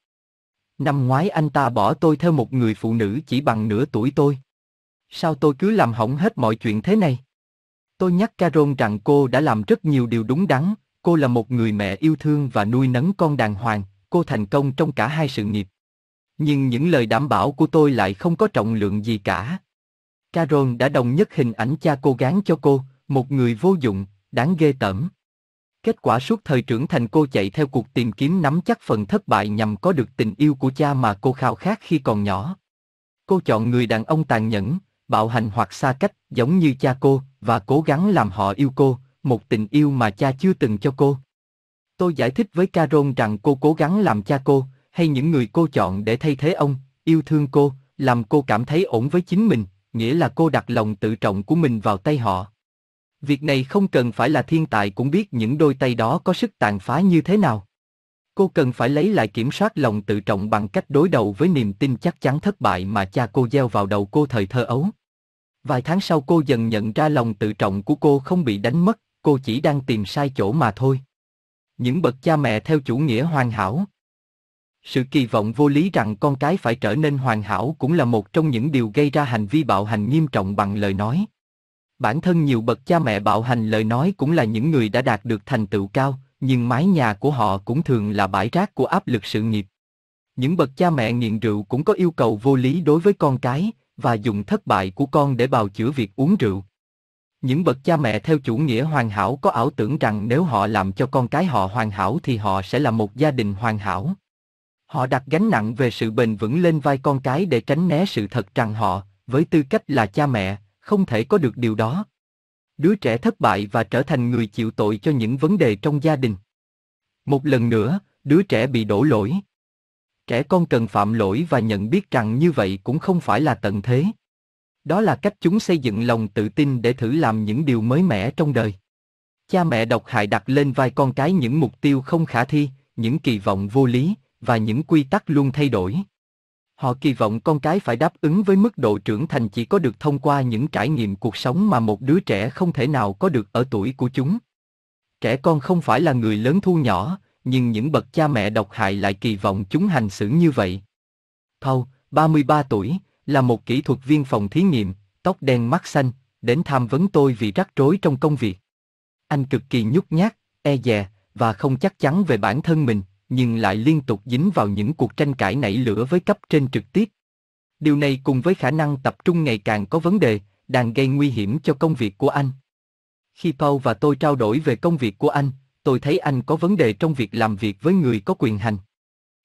Năm ngoái anh ta bỏ tôi theo một người phụ nữ chỉ bằng nửa tuổi tôi. Sao tôi cứ làm hỏng hết mọi chuyện thế này? Tôi nhắc Carol rằng cô đã làm rất nhiều điều đúng đắn, cô là một người mẹ yêu thương và nuôi nấng con đàng hoàng, cô thành công trong cả hai sự nghiệp. Nhưng những lời đảm bảo của tôi lại không có trọng lượng gì cả. Carol đã đồng nhất hình ảnh cha cô gán cho cô, một người vô dụng, đáng ghê tởm. Kết quả suốt thời trưởng thành cô chạy theo cuộc tìm kiếm nắm chắc phần thất bại nhằm có được tình yêu của cha mà cô khao khát khi còn nhỏ. Cô chọn người đàn ông tàn nhẫn, bạo hành hoặc xa cách, giống như cha cô, và cố gắng làm họ yêu cô, một tình yêu mà cha chưa từng cho cô. Tôi giải thích với caron rằng cô cố gắng làm cha cô, hay những người cô chọn để thay thế ông, yêu thương cô, làm cô cảm thấy ổn với chính mình, nghĩa là cô đặt lòng tự trọng của mình vào tay họ. Việc này không cần phải là thiên tài cũng biết những đôi tay đó có sức tàn phá như thế nào. Cô cần phải lấy lại kiểm soát lòng tự trọng bằng cách đối đầu với niềm tin chắc chắn thất bại mà cha cô gieo vào đầu cô thời thơ ấu. Vài tháng sau cô dần nhận ra lòng tự trọng của cô không bị đánh mất, cô chỉ đang tìm sai chỗ mà thôi. Những bậc cha mẹ theo chủ nghĩa hoàn hảo. Sự kỳ vọng vô lý rằng con cái phải trở nên hoàn hảo cũng là một trong những điều gây ra hành vi bạo hành nghiêm trọng bằng lời nói. Bản thân nhiều bậc cha mẹ bạo hành lời nói cũng là những người đã đạt được thành tựu cao, nhưng mái nhà của họ cũng thường là bãi rác của áp lực sự nghiệp. Những bậc cha mẹ nghiện rượu cũng có yêu cầu vô lý đối với con cái, và dùng thất bại của con để bào chữa việc uống rượu. Những bậc cha mẹ theo chủ nghĩa hoàn hảo có ảo tưởng rằng nếu họ làm cho con cái họ hoàn hảo thì họ sẽ là một gia đình hoàn hảo. Họ đặt gánh nặng về sự bền vững lên vai con cái để tránh né sự thật rằng họ, với tư cách là cha mẹ, không thể có được điều đó. Đứa trẻ thất bại và trở thành người chịu tội cho những vấn đề trong gia đình. Một lần nữa, đứa trẻ bị đổ lỗi. Trẻ con cần phạm lỗi và nhận biết rằng như vậy cũng không phải là tận thế. Đó là cách chúng xây dựng lòng tự tin để thử làm những điều mới mẻ trong đời. Cha mẹ độc hại đặt lên vai con cái những mục tiêu không khả thi, những kỳ vọng vô lý và những quy tắc luôn thay đổi. Họ kỳ vọng con cái phải đáp ứng với mức độ trưởng thành chỉ có được thông qua những trải nghiệm cuộc sống mà một đứa trẻ không thể nào có được ở tuổi của chúng. Trẻ con không phải là người lớn thu nhỏ, nhưng những bậc cha mẹ độc hại lại kỳ vọng chúng hành xử như vậy. Thâu, 33 tuổi, là một kỹ thuật viên phòng thí nghiệm, tóc đen mắt xanh, đến tham vấn tôi vì rắc rối trong công việc. Anh cực kỳ nhút nhát, e dè, và không chắc chắn về bản thân mình, nhưng lại liên tục dính vào những cuộc tranh cãi nảy lửa với cấp trên trực tiếp. Điều này cùng với khả năng tập trung ngày càng có vấn đề, đang gây nguy hiểm cho công việc của anh. Khi Paul và tôi trao đổi về công việc của anh, tôi thấy anh có vấn đề trong việc làm việc với người có quyền hành.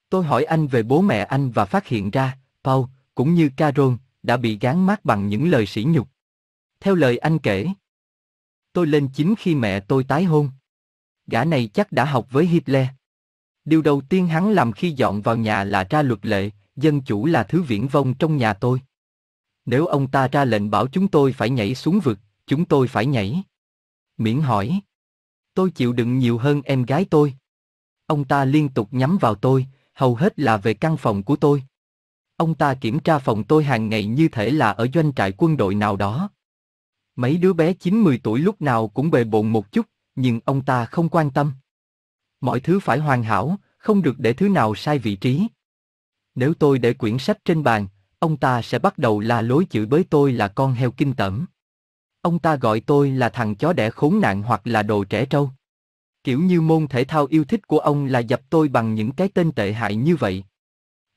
Tôi hỏi anh về bố mẹ anh và phát hiện ra, Paul, cũng như Caron đã bị gán mát bằng những lời sỉ nhục. Theo lời anh kể, tôi lên chính khi mẹ tôi tái hôn. Gã này chắc đã học với Hitler. Điều đầu tiên hắn làm khi dọn vào nhà là ra luật lệ, dân chủ là thứ viễn vông trong nhà tôi. Nếu ông ta ra lệnh bảo chúng tôi phải nhảy xuống vực, chúng tôi phải nhảy. Miễn hỏi. Tôi chịu đựng nhiều hơn em gái tôi. Ông ta liên tục nhắm vào tôi, hầu hết là về căn phòng của tôi. Ông ta kiểm tra phòng tôi hàng ngày như thể là ở doanh trại quân đội nào đó. Mấy đứa bé 9-10 tuổi lúc nào cũng bề bộn một chút, nhưng ông ta không quan tâm. Mọi thứ phải hoàn hảo, không được để thứ nào sai vị trí. Nếu tôi để quyển sách trên bàn, ông ta sẽ bắt đầu la lối chửi bới tôi là con heo kinh tởm. Ông ta gọi tôi là thằng chó đẻ khốn nạn hoặc là đồ trẻ trâu. Kiểu như môn thể thao yêu thích của ông là dập tôi bằng những cái tên tệ hại như vậy.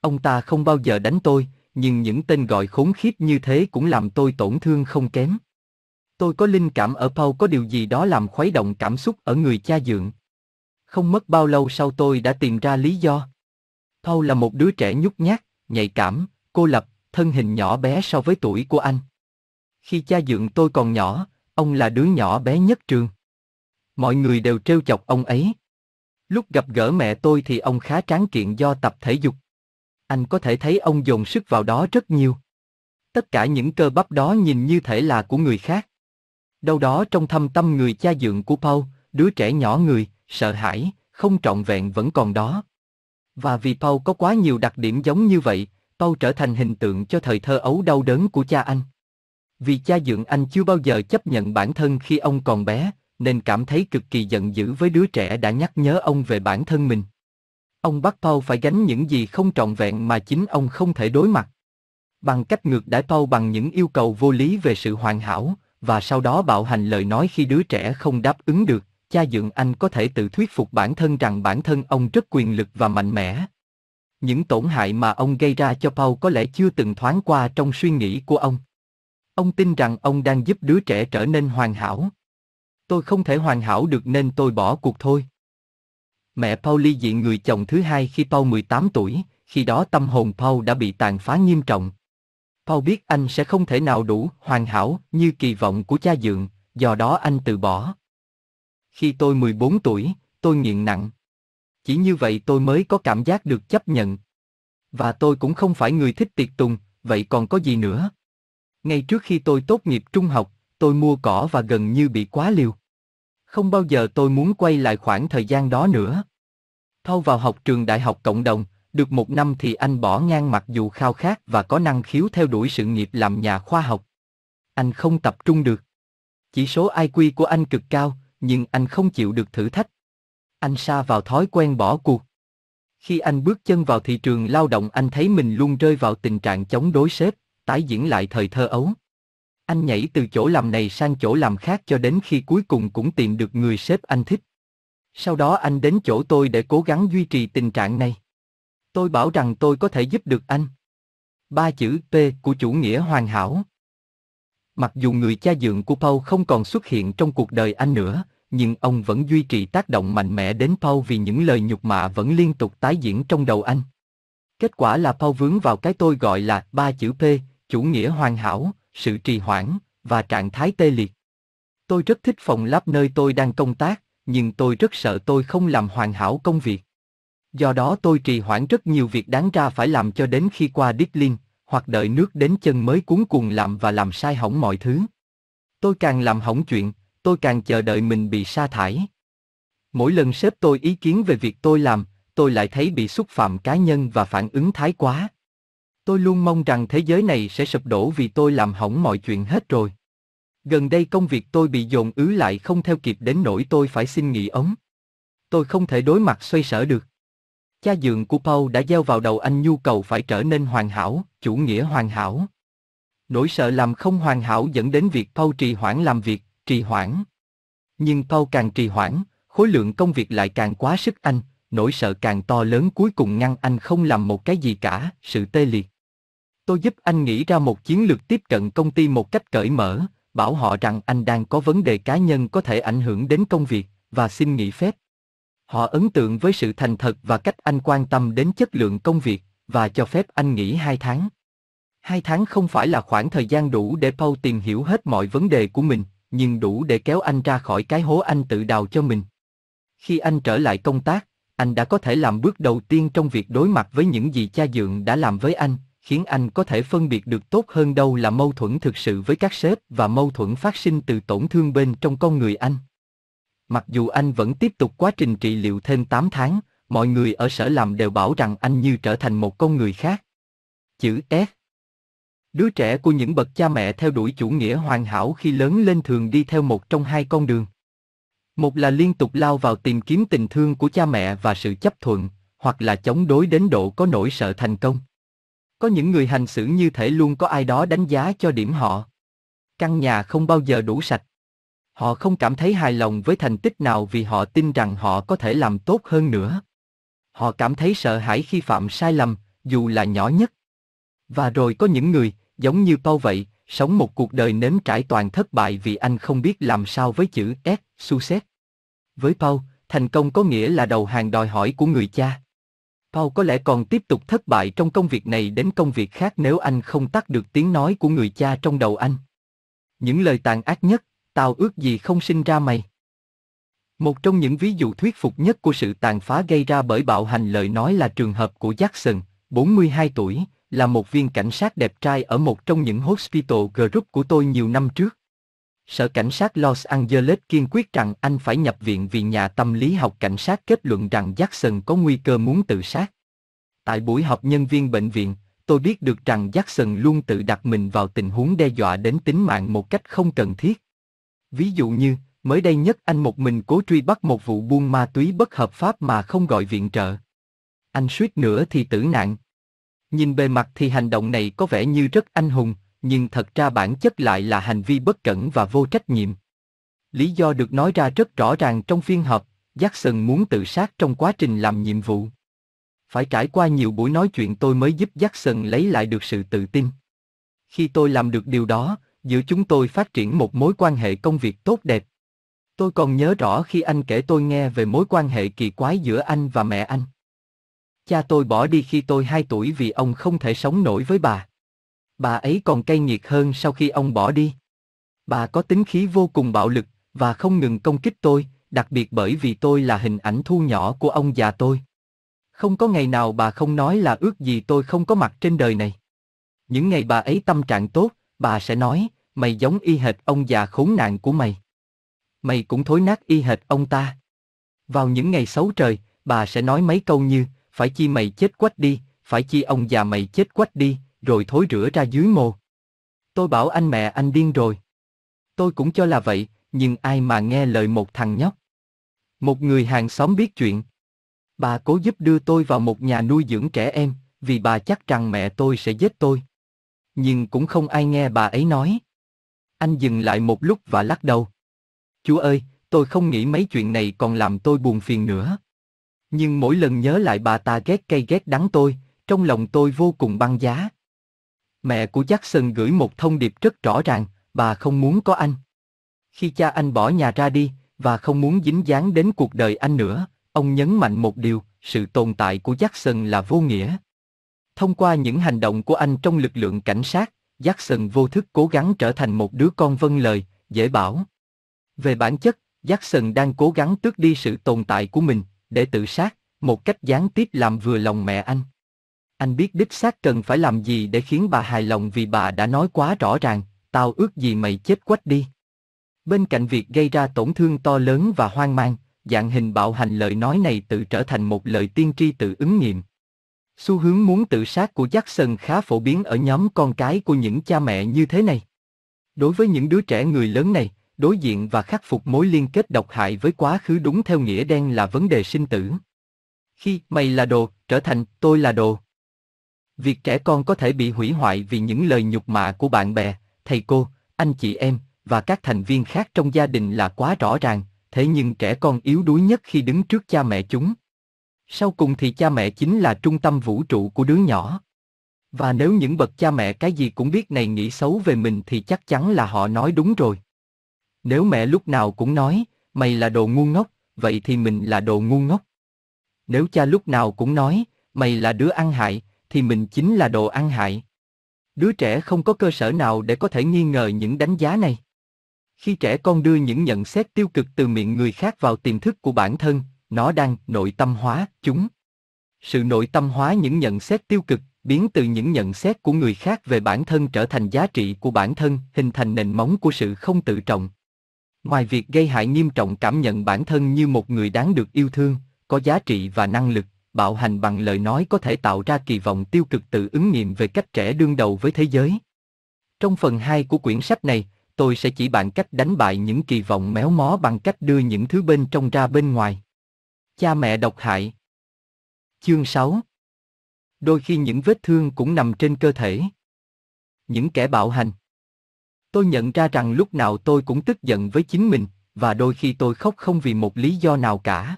Ông ta không bao giờ đánh tôi, nhưng những tên gọi khốn khiếp như thế cũng làm tôi tổn thương không kém. Tôi có linh cảm ở Paul có điều gì đó làm khuấy động cảm xúc ở người cha dượng. Không mất bao lâu sau tôi đã tìm ra lý do. Paul là một đứa trẻ nhút nhát, nhạy cảm, cô lập, thân hình nhỏ bé so với tuổi của anh. Khi cha dượng tôi còn nhỏ, ông là đứa nhỏ bé nhất trường. Mọi người đều trêu chọc ông ấy. Lúc gặp gỡ mẹ tôi thì ông khá tráng kiện do tập thể dục. Anh có thể thấy ông dồn sức vào đó rất nhiều. Tất cả những cơ bắp đó nhìn như thể là của người khác. Đâu đó trong thâm tâm người cha dượng của Paul, đứa trẻ nhỏ người, sợ hãi, không trọn vẹn vẫn còn đó. Và vì Paul có quá nhiều đặc điểm giống như vậy, Paul trở thành hình tượng cho thời thơ ấu đau đớn của cha anh. Vì cha dưỡng anh chưa bao giờ chấp nhận bản thân khi ông còn bé, nên cảm thấy cực kỳ giận dữ với đứa trẻ đã nhắc nhớ ông về bản thân mình. Ông bắt Paul phải gánh những gì không trọn vẹn mà chính ông không thể đối mặt. Bằng cách ngược đãi Paul bằng những yêu cầu vô lý về sự hoàn hảo, và sau đó bạo hành lời nói khi đứa trẻ không đáp ứng được, cha dượng anh có thể tự thuyết phục bản thân rằng bản thân ông rất quyền lực và mạnh mẽ. Những tổn hại mà ông gây ra cho Paul có lẽ chưa từng thoáng qua trong suy nghĩ của ông. Ông tin rằng ông đang giúp đứa trẻ trở nên hoàn hảo. Tôi không thể hoàn hảo được nên tôi bỏ cuộc thôi. Mẹ Paul ly dị người chồng thứ hai khi Paul 18 tuổi, khi đó tâm hồn Paul đã bị tàn phá nghiêm trọng. Paul biết anh sẽ không thể nào đủ hoàn hảo như kỳ vọng của cha dượng, do đó anh từ bỏ. Khi tôi 14 tuổi, tôi nghiện nặng. Chỉ như vậy tôi mới có cảm giác được chấp nhận. Và tôi cũng không phải người thích tiệc tùng, vậy còn có gì nữa? Ngay trước khi tôi tốt nghiệp trung học, tôi mua cỏ và gần như bị quá liều. Không bao giờ tôi muốn quay lại khoảng thời gian đó nữa. Thâu vào học trường đại học cộng đồng, được một năm thì anh bỏ ngang mặc dù khao khát và có năng khiếu theo đuổi sự nghiệp làm nhà khoa học. Anh không tập trung được. Chỉ số IQ của anh cực cao, nhưng anh không chịu được thử thách. Anh sa vào thói quen bỏ cuộc. Khi anh bước chân vào thị trường lao động anh thấy mình luôn rơi vào tình trạng chống đối sếp, tái diễn lại thời thơ ấu. Anh nhảy từ chỗ làm này sang chỗ làm khác cho đến khi cuối cùng cũng tìm được người sếp anh thích. Sau đó anh đến chỗ tôi để cố gắng duy trì tình trạng này. Tôi bảo rằng tôi có thể giúp được anh. Ba chữ P của chủ nghĩa hoàn hảo. Mặc dù người cha dượng của Paul không còn xuất hiện trong cuộc đời anh nữa, nhưng ông vẫn duy trì tác động mạnh mẽ đến Paul vì những lời nhục mạ vẫn liên tục tái diễn trong đầu anh. Kết quả là Paul vướng vào cái tôi gọi là ba chữ P, chủ nghĩa hoàn hảo, sự trì hoãn và trạng thái tê liệt. Tôi rất thích phòng lab nơi tôi đang công tác, nhưng tôi rất sợ tôi không làm hoàn hảo công việc. Do đó tôi trì hoãn rất nhiều việc đáng ra phải làm cho đến khi qua deadline, hoặc đợi nước đến chân mới cuốn cuồng làm và làm sai hỏng mọi thứ. Tôi càng làm hỏng chuyện, tôi càng chờ đợi mình bị sa thải. Mỗi lần sếp tôi ý kiến về việc tôi làm, tôi lại thấy bị xúc phạm cá nhân và phản ứng thái quá. Tôi luôn mong rằng thế giới này sẽ sụp đổ vì tôi làm hỏng mọi chuyện hết rồi. Gần đây công việc tôi bị dồn ứ lại không theo kịp đến nỗi tôi phải xin nghỉ ống. Tôi không thể đối mặt xoay sở được. Cha dượng của Paul đã gieo vào đầu anh nhu cầu phải trở nên hoàn hảo, chủ nghĩa hoàn hảo. Nỗi sợ làm không hoàn hảo dẫn đến việc Paul trì hoãn làm việc, trì hoãn. Nhưng Paul càng trì hoãn, khối lượng công việc lại càng quá sức anh, nỗi sợ càng to lớn cuối cùng ngăn anh không làm một cái gì cả, sự tê liệt. Tôi giúp anh nghĩ ra một chiến lược tiếp cận công ty một cách cởi mở, bảo họ rằng anh đang có vấn đề cá nhân có thể ảnh hưởng đến công việc, và xin nghỉ phép. Họ ấn tượng với sự thành thật và cách anh quan tâm đến chất lượng công việc, và cho phép anh nghỉ hai tháng. Hai tháng không phải là khoảng thời gian đủ để Paul tìm hiểu hết mọi vấn đề của mình, nhưng đủ để kéo anh ra khỏi cái hố anh tự đào cho mình. Khi anh trở lại công tác, anh đã có thể làm bước đầu tiên trong việc đối mặt với những gì cha dượng đã làm với anh, khiến anh có thể phân biệt được tốt hơn đâu là mâu thuẫn thực sự với các sếp và mâu thuẫn phát sinh từ tổn thương bên trong con người anh. Mặc dù anh vẫn tiếp tục quá trình trị liệu thêm 8 tháng, mọi người ở sở làm đều bảo rằng anh như trở thành một con người khác. Chữ S Đứa trẻ của những bậc cha mẹ theo đuổi chủ nghĩa hoàn hảo khi lớn lên thường đi theo một trong hai con đường. Một là liên tục lao vào tìm kiếm tình thương của cha mẹ và sự chấp thuận, hoặc là chống đối đến độ có nỗi sợ thành công. Có những người hành xử như thể luôn có ai đó đánh giá cho điểm họ. Căn nhà không bao giờ đủ sạch. Họ không cảm thấy hài lòng với thành tích nào vì họ tin rằng họ có thể làm tốt hơn nữa. Họ cảm thấy sợ hãi khi phạm sai lầm, dù là nhỏ nhất. Và rồi có những người, giống như Paul vậy, sống một cuộc đời nếm trải toàn thất bại vì anh không biết làm sao với chữ S, success. Với Paul, thành công có nghĩa là đầu hàng đòi hỏi của người cha. Paul có lẽ còn tiếp tục thất bại trong công việc này đến công việc khác nếu anh không tắt được tiếng nói của người cha trong đầu anh. Những lời tàn ác nhất, tao ước gì không sinh ra mày. Một trong những ví dụ thuyết phục nhất của sự tàn phá gây ra bởi bạo hành lời nói là trường hợp của Jackson, 42 tuổi, là một viên cảnh sát đẹp trai ở một trong những hospital group của tôi nhiều năm trước. Sở cảnh sát Los Angeles kiên quyết rằng anh phải nhập viện vì nhà tâm lý học cảnh sát kết luận rằng Jackson có nguy cơ muốn tự sát. Tại buổi họp nhân viên bệnh viện, tôi biết được rằng Jackson luôn tự đặt mình vào tình huống đe dọa đến tính mạng một cách không cần thiết. Ví dụ như, mới đây nhất anh một mình cố truy bắt một vụ buôn ma túy bất hợp pháp mà không gọi viện trợ. Anh suýt nữa thì tử nạn. Nhìn bề mặt thì hành động này có vẻ như rất anh hùng, nhưng thật ra bản chất lại là hành vi bất cẩn và vô trách nhiệm. Lý do được nói ra rất rõ ràng trong phiên họp, Jackson muốn tự sát trong quá trình làm nhiệm vụ. Phải trải qua nhiều buổi nói chuyện tôi mới giúp Jackson lấy lại được sự tự tin. Khi tôi làm được điều đó, giữa chúng tôi phát triển một mối quan hệ công việc tốt đẹp. Tôi còn nhớ rõ khi anh kể tôi nghe về mối quan hệ kỳ quái giữa anh và mẹ anh. Cha tôi bỏ đi khi tôi 2 tuổi vì ông không thể sống nổi với bà. Bà ấy còn cay nghiệt hơn sau khi ông bỏ đi. Bà có tính khí vô cùng bạo lực và không ngừng công kích tôi, đặc biệt bởi vì tôi là hình ảnh thu nhỏ của ông già tôi. Không có ngày nào bà không nói là ước gì tôi không có mặt trên đời này. Những ngày bà ấy tâm trạng tốt, bà sẽ nói, mày giống y hệt ông già khốn nạn của mày. Mày cũng thối nát y hệt ông ta. Vào những ngày xấu trời, bà sẽ nói mấy câu như, phải chi mày chết quách đi, phải chi ông già mày chết quách đi, rồi thối rửa ra dưới mồ. Tôi bảo anh mẹ anh điên rồi. Tôi cũng cho là vậy, nhưng ai mà nghe lời một thằng nhóc. Một người hàng xóm biết chuyện. Bà cố giúp đưa tôi vào một nhà nuôi dưỡng trẻ em, vì bà chắc rằng mẹ tôi sẽ giết tôi. Nhưng cũng không ai nghe bà ấy nói. Anh dừng lại một lúc và lắc đầu. Chúa ơi, tôi không nghĩ mấy chuyện này còn làm tôi buồn phiền nữa. Nhưng mỗi lần nhớ lại bà ta ghét cay ghét đắng tôi, trong lòng tôi vô cùng băng giá. Mẹ của Jackson gửi một thông điệp rất rõ ràng, bà không muốn có anh. Khi cha anh bỏ nhà ra đi, và không muốn dính dáng đến cuộc đời anh nữa, ông nhấn mạnh một điều, sự tồn tại của Jackson là vô nghĩa. Thông qua những hành động của anh trong lực lượng cảnh sát, Jackson vô thức cố gắng trở thành một đứa con vâng lời, dễ bảo. Về bản chất, Jackson đang cố gắng tước đi sự tồn tại của mình, để tự sát, một cách gián tiếp làm vừa lòng mẹ anh. Anh biết đích xác cần phải làm gì để khiến bà hài lòng vì bà đã nói quá rõ ràng, tao ước gì mày chết quách đi. Bên cạnh việc gây ra tổn thương to lớn và hoang mang, dạng hình bạo hành lời nói này tự trở thành một lời tiên tri tự ứng nghiệm. Xu hướng muốn tự sát của Jackson khá phổ biến ở nhóm con cái của những cha mẹ như thế này. Đối với những đứa trẻ người lớn này, đối diện và khắc phục mối liên kết độc hại với quá khứ đúng theo nghĩa đen là vấn đề sinh tử. Khi mày là đồ, trở thành tôi là đồ. Việc trẻ con có thể bị hủy hoại vì những lời nhục mạ của bạn bè, thầy cô, anh chị em và các thành viên khác trong gia đình là quá rõ ràng, thế nhưng trẻ con yếu đuối nhất khi đứng trước cha mẹ chúng. Sau cùng thì cha mẹ chính là trung tâm vũ trụ của đứa nhỏ. Và nếu những bậc cha mẹ cái gì cũng biết này nghĩ xấu về mình thì chắc chắn là họ nói đúng rồi. Nếu mẹ lúc nào cũng nói, mày là đồ ngu ngốc, vậy thì mình là đồ ngu ngốc. Nếu cha lúc nào cũng nói, mày là đứa ăn hại, thì mình chính là đồ ăn hại. Đứa trẻ không có cơ sở nào để có thể nghi ngờ những đánh giá này. Khi trẻ con đưa những nhận xét tiêu cực từ miệng người khác vào tiềm thức của bản thân, nó đang nội tâm hóa chúng. Sự nội tâm hóa những nhận xét tiêu cực biến từ những nhận xét của người khác về bản thân trở thành giá trị của bản thân, hình thành nền móng của sự không tự trọng. Ngoài việc gây hại nghiêm trọng cảm nhận bản thân như một người đáng được yêu thương, có giá trị và năng lực, bạo hành bằng lời nói có thể tạo ra kỳ vọng tiêu cực tự ứng nghiệm về cách trẻ đương đầu với thế giới. Trong phần 2 của quyển sách này, tôi sẽ chỉ bạn cách đánh bại những kỳ vọng méo mó bằng cách đưa những thứ bên trong ra bên ngoài. Cha mẹ độc hại Chương 6 Đôi khi những vết thương cũng nằm trên cơ thể. Những kẻ bạo hành Tôi nhận ra rằng lúc nào tôi cũng tức giận với chính mình, và đôi khi tôi khóc không vì một lý do nào cả.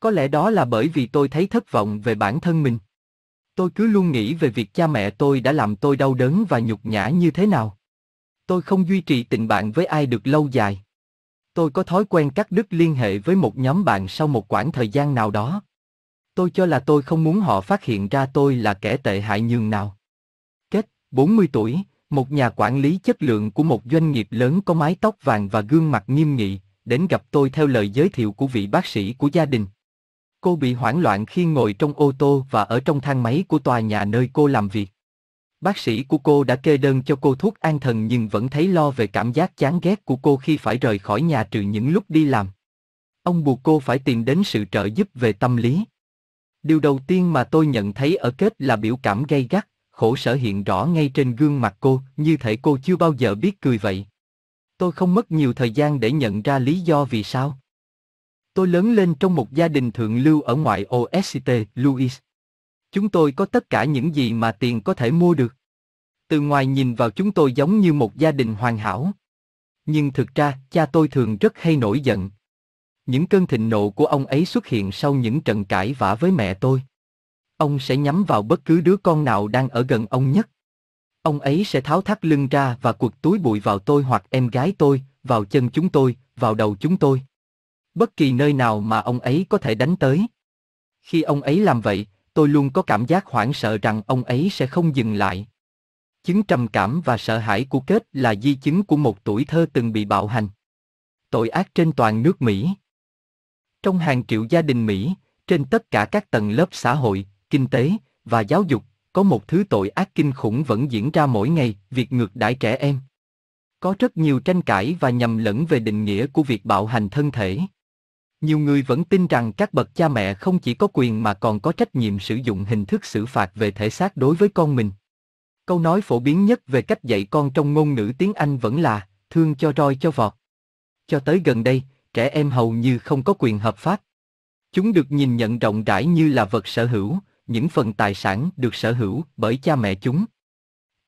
Có lẽ đó là bởi vì tôi thấy thất vọng về bản thân mình. Tôi cứ luôn nghĩ về việc cha mẹ tôi đã làm tôi đau đớn và nhục nhã như thế nào. Tôi không duy trì tình bạn với ai được lâu dài. Tôi có thói quen cắt đứt liên hệ với một nhóm bạn sau một quãng thời gian nào đó. Tôi cho là tôi không muốn họ phát hiện ra tôi là kẻ tệ hại nhường nào. Kết, 40 tuổi, một nhà quản lý chất lượng của một doanh nghiệp lớn có mái tóc vàng và gương mặt nghiêm nghị, đến gặp tôi theo lời giới thiệu của vị bác sĩ của gia đình. Cô bị hoảng loạn khi ngồi trong ô tô và ở trong thang máy của tòa nhà nơi cô làm việc. Bác sĩ của cô đã kê đơn cho cô thuốc an thần nhưng vẫn thấy lo về cảm giác chán ghét của cô khi phải rời khỏi nhà trừ những lúc đi làm. Ông buộc cô phải tìm đến sự trợ giúp về tâm lý. Điều đầu tiên mà tôi nhận thấy ở kết là biểu cảm gay gắt, khổ sở hiện rõ ngay trên gương mặt cô, như thể cô chưa bao giờ biết cười vậy. Tôi không mất nhiều thời gian để nhận ra lý do vì sao. Tôi lớn lên trong một gia đình thượng lưu ở ngoại ô St. Louis. Chúng tôi có tất cả những gì mà tiền có thể mua được. Từ ngoài nhìn vào chúng tôi giống như một gia đình hoàn hảo. Nhưng thực ra, cha tôi thường rất hay nổi giận. Những cơn thịnh nộ của ông ấy xuất hiện sau những trận cãi vã với mẹ tôi. Ông sẽ nhắm vào bất cứ đứa con nào đang ở gần ông nhất. Ông ấy sẽ tháo thắt lưng ra và quật túi bụi vào tôi hoặc em gái tôi, vào chân chúng tôi, vào đầu chúng tôi. Bất kỳ nơi nào mà ông ấy có thể đánh tới. Khi ông ấy làm vậy, tôi luôn có cảm giác hoảng sợ rằng ông ấy sẽ không dừng lại. Chứng trầm cảm và sợ hãi của Kết là di chứng của một tuổi thơ từng bị bạo hành. Tội ác trên toàn nước Mỹ. Trong hàng triệu gia đình Mỹ, trên tất cả các tầng lớp xã hội, kinh tế và giáo dục, có một thứ tội ác kinh khủng vẫn diễn ra mỗi ngày, việc ngược đãi trẻ em. Có rất nhiều tranh cãi và nhầm lẫn về định nghĩa của việc bạo hành thân thể. Nhiều người vẫn tin rằng các bậc cha mẹ không chỉ có quyền mà còn có trách nhiệm sử dụng hình thức xử phạt về thể xác đối với con mình. Câu nói phổ biến nhất về cách dạy con trong ngôn ngữ tiếng Anh vẫn là thương cho roi cho vọt. Cho tới gần đây, trẻ em hầu như không có quyền hợp pháp. Chúng được nhìn nhận rộng rãi như là vật sở hữu, những phần tài sản được sở hữu bởi cha mẹ chúng.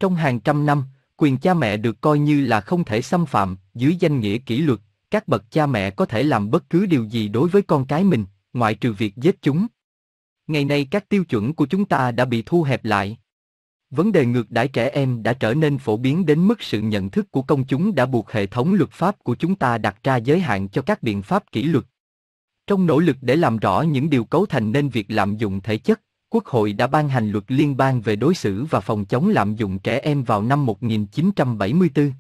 Trong hàng trăm năm, quyền cha mẹ được coi như là không thể xâm phạm dưới danh nghĩa kỷ luật, các bậc cha mẹ có thể làm bất cứ điều gì đối với con cái mình, ngoại trừ việc giết chúng. Ngày nay các tiêu chuẩn của chúng ta đã bị thu hẹp lại. Vấn đề ngược đãi trẻ em đã trở nên phổ biến đến mức sự nhận thức của công chúng đã buộc hệ thống luật pháp của chúng ta đặt ra giới hạn cho các biện pháp kỷ luật. Trong nỗ lực để làm rõ những điều cấu thành nên việc lạm dụng thể chất, Quốc hội đã ban hành luật liên bang về đối xử và phòng chống lạm dụng trẻ em vào năm 1974.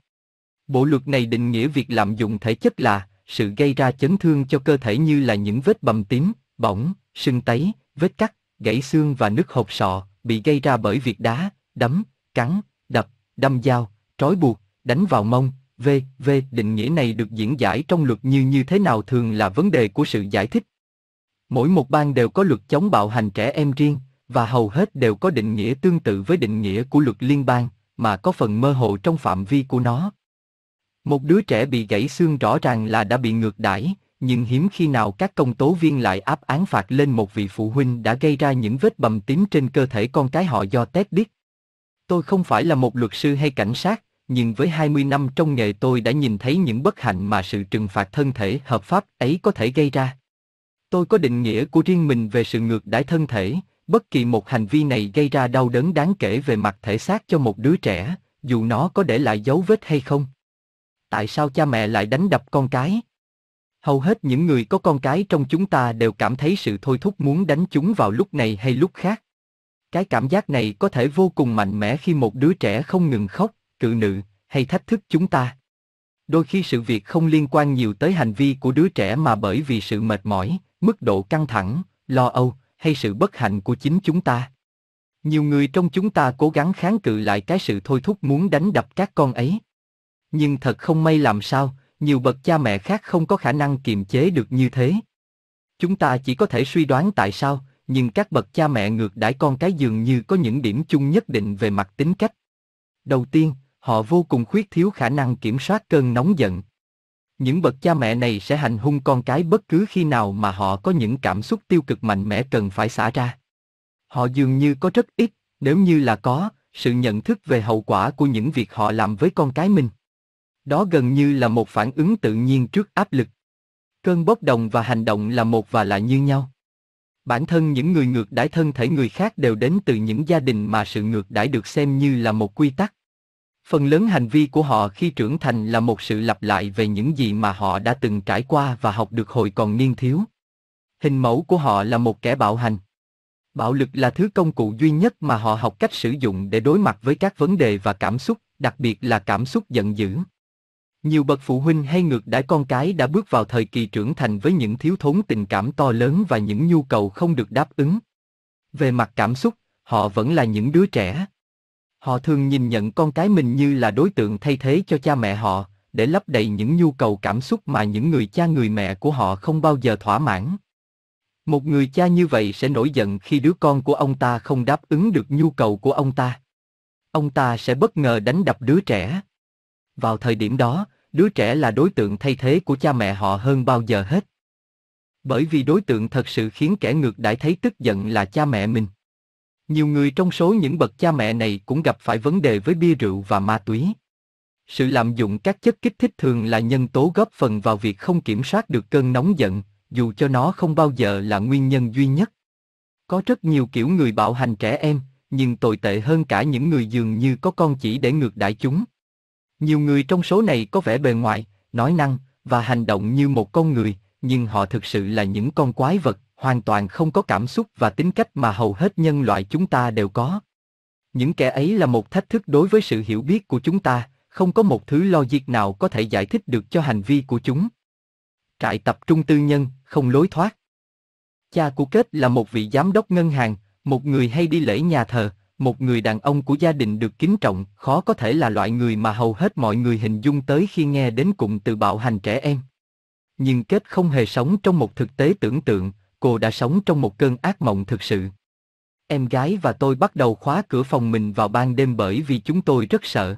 Bộ luật này định nghĩa việc lạm dụng thể chất là sự gây ra chấn thương cho cơ thể như là những vết bầm tím, bỏng, sưng tấy, vết cắt, gãy xương và nứt hộp sọ, bị gây ra bởi việc đá, đấm, cắn, đập, đâm dao, trói buộc, đánh vào mông, v, v. Định nghĩa này được diễn giải trong luật như như thế nào thường là vấn đề của sự giải thích. Mỗi một bang đều có luật chống bạo hành trẻ em riêng, và hầu hết đều có định nghĩa tương tự với định nghĩa của luật liên bang, mà có phần mơ hồ trong phạm vi của nó. Một đứa trẻ bị gãy xương rõ ràng là đã bị ngược đãi, nhưng hiếm khi nào các công tố viên lại áp án phạt lên một vị phụ huynh đã gây ra những vết bầm tím trên cơ thể con cái họ do tét đít. Tôi không phải là một luật sư hay cảnh sát, nhưng với 20 năm trong nghề tôi đã nhìn thấy những bất hạnh mà sự trừng phạt thân thể hợp pháp ấy có thể gây ra. Tôi có định nghĩa của riêng mình về sự ngược đãi thân thể, bất kỳ một hành vi này gây ra đau đớn đáng kể về mặt thể xác cho một đứa trẻ, dù nó có để lại dấu vết hay không. Tại sao cha mẹ lại đánh đập con cái? Hầu hết những người có con cái trong chúng ta đều cảm thấy sự thôi thúc muốn đánh chúng vào lúc này hay lúc khác. Cái cảm giác này có thể vô cùng mạnh mẽ khi một đứa trẻ không ngừng khóc, cự nữ, hay thách thức chúng ta. Đôi khi sự việc không liên quan nhiều tới hành vi của đứa trẻ mà bởi vì sự mệt mỏi, mức độ căng thẳng, lo âu, hay sự bất hạnh của chính chúng ta. Nhiều người trong chúng ta cố gắng kháng cự lại cái sự thôi thúc muốn đánh đập các con ấy. Nhưng thật không may làm sao, nhiều bậc cha mẹ khác không có khả năng kiềm chế được như thế. Chúng ta chỉ có thể suy đoán tại sao, nhưng các bậc cha mẹ ngược đãi con cái dường như có những điểm chung nhất định về mặt tính cách. Đầu tiên, họ vô cùng khuyết thiếu khả năng kiểm soát cơn nóng giận. Những bậc cha mẹ này sẽ hành hung con cái bất cứ khi nào mà họ có những cảm xúc tiêu cực mạnh mẽ cần phải xả ra. Họ dường như có rất ít, nếu như là có, sự nhận thức về hậu quả của những việc họ làm với con cái mình. Đó gần như là một phản ứng tự nhiên trước áp lực. Cơn bốc đồng và hành động là một và là như nhau. Bản thân những người ngược đãi thân thể người khác đều đến từ những gia đình mà sự ngược đãi được xem như là một quy tắc. Phần lớn hành vi của họ khi trưởng thành là một sự lặp lại về những gì mà họ đã từng trải qua và học được hồi còn niên thiếu. Hình mẫu của họ là một kẻ bạo hành. Bạo lực là thứ công cụ duy nhất mà họ học cách sử dụng để đối mặt với các vấn đề và cảm xúc, đặc biệt là cảm xúc giận dữ. Nhiều bậc phụ huynh hay ngược đãi con cái đã bước vào thời kỳ trưởng thành với những thiếu thốn tình cảm to lớn và những nhu cầu không được đáp ứng. Về mặt cảm xúc, họ vẫn là những đứa trẻ. Họ thường nhìn nhận con cái mình như là đối tượng thay thế cho cha mẹ họ, để lấp đầy những nhu cầu cảm xúc mà những người cha người mẹ của họ không bao giờ thỏa mãn. Một người cha như vậy sẽ nổi giận khi đứa con của ông ta không đáp ứng được nhu cầu của ông ta. Ông ta sẽ bất ngờ đánh đập đứa trẻ. Vào thời điểm đó, đứa trẻ là đối tượng thay thế của cha mẹ họ hơn bao giờ hết. Bởi vì đối tượng thật sự khiến kẻ ngược đãi thấy tức giận là cha mẹ mình. Nhiều người trong số những bậc cha mẹ này cũng gặp phải vấn đề với bia rượu và ma túy. Sự lạm dụng các chất kích thích thường là nhân tố góp phần vào việc không kiểm soát được cơn nóng giận, dù cho nó không bao giờ là nguyên nhân duy nhất. Có rất nhiều kiểu người bạo hành trẻ em, nhưng tồi tệ hơn cả những người dường như có con chỉ để ngược đãi chúng. Nhiều người trong số này có vẻ bề ngoài, nói năng và hành động như một con người, nhưng họ thực sự là những con quái vật, hoàn toàn không có cảm xúc và tính cách mà hầu hết nhân loại chúng ta đều có. Những kẻ ấy là một thách thức đối với sự hiểu biết của chúng ta, không có một thứ logic nào có thể giải thích được cho hành vi của chúng. Trại tập trung tư nhân, không lối thoát. Cha của Kết là một vị giám đốc ngân hàng, một người hay đi lễ nhà thờ, một người đàn ông của gia đình được kính trọng, khó có thể là loại người mà hầu hết mọi người hình dung tới khi nghe đến cụm từ bạo hành trẻ em. Nhưng Kết không hề sống trong một thực tế tưởng tượng, cô đã sống trong một cơn ác mộng thực sự. Em gái và tôi bắt đầu khóa cửa phòng mình vào ban đêm bởi vì chúng tôi rất sợ.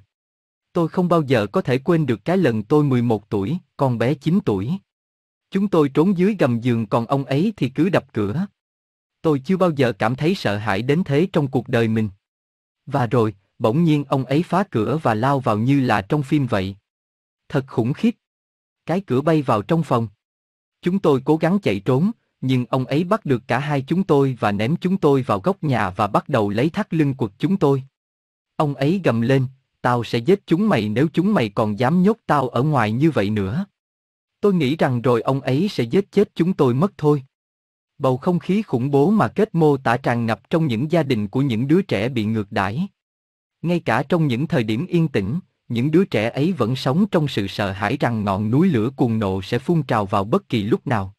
Tôi không bao giờ có thể quên được cái lần tôi 11 tuổi, con bé 9 tuổi. Chúng tôi trốn dưới gầm giường còn ông ấy thì cứ đập cửa. Tôi chưa bao giờ cảm thấy sợ hãi đến thế trong cuộc đời mình. Và rồi, bỗng nhiên ông ấy phá cửa và lao vào như là trong phim vậy. Thật khủng khiếp. Cái cửa bay vào trong phòng. Chúng tôi cố gắng chạy trốn, nhưng ông ấy bắt được cả hai chúng tôi và ném chúng tôi vào góc nhà và bắt đầu lấy thắt lưng quật chúng tôi. Ông ấy gầm lên, tao sẽ giết chúng mày nếu chúng mày còn dám nhốt tao ở ngoài như vậy nữa. Tôi nghĩ rằng rồi ông ấy sẽ giết chết chúng tôi mất thôi. Bầu không khí khủng bố mà kết mô tả tràn ngập trong những gia đình của những đứa trẻ bị ngược đãi. Ngay cả trong những thời điểm yên tĩnh, những đứa trẻ ấy vẫn sống trong sự sợ hãi rằng ngọn núi lửa cuồng nộ sẽ phun trào vào bất kỳ lúc nào.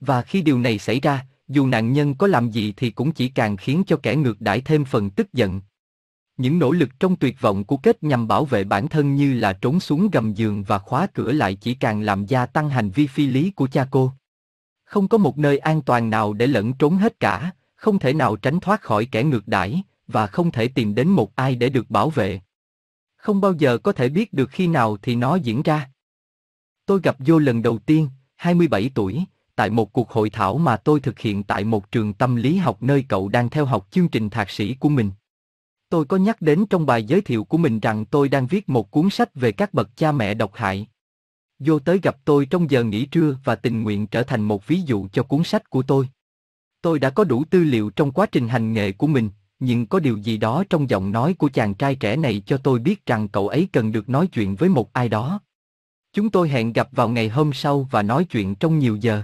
Và khi điều này xảy ra, dù nạn nhân có làm gì thì cũng chỉ càng khiến cho kẻ ngược đãi thêm phần tức giận. Những nỗ lực trong tuyệt vọng của kết nhằm bảo vệ bản thân như là trốn xuống gầm giường và khóa cửa lại chỉ càng làm gia tăng hành vi phi lý của cha cô. Không có một nơi an toàn nào để lẫn trốn hết cả, không thể nào tránh thoát khỏi kẻ ngược đãi và không thể tìm đến một ai để được bảo vệ. Không bao giờ có thể biết được khi nào thì nó diễn ra. Tôi gặp vô lần đầu tiên, 27 tuổi, tại một cuộc hội thảo mà tôi thực hiện tại một trường tâm lý học nơi cậu đang theo học chương trình thạc sĩ của mình. Tôi có nhắc đến trong bài giới thiệu của mình rằng tôi đang viết một cuốn sách về các bậc cha mẹ độc hại. Vô tới gặp tôi trong giờ nghỉ trưa và tình nguyện trở thành một ví dụ cho cuốn sách của tôi. Tôi đã có đủ tư liệu trong quá trình hành nghề của mình, nhưng có điều gì đó trong giọng nói của chàng trai trẻ này cho tôi biết rằng cậu ấy cần được nói chuyện với một ai đó. Chúng tôi hẹn gặp vào ngày hôm sau và nói chuyện trong nhiều giờ.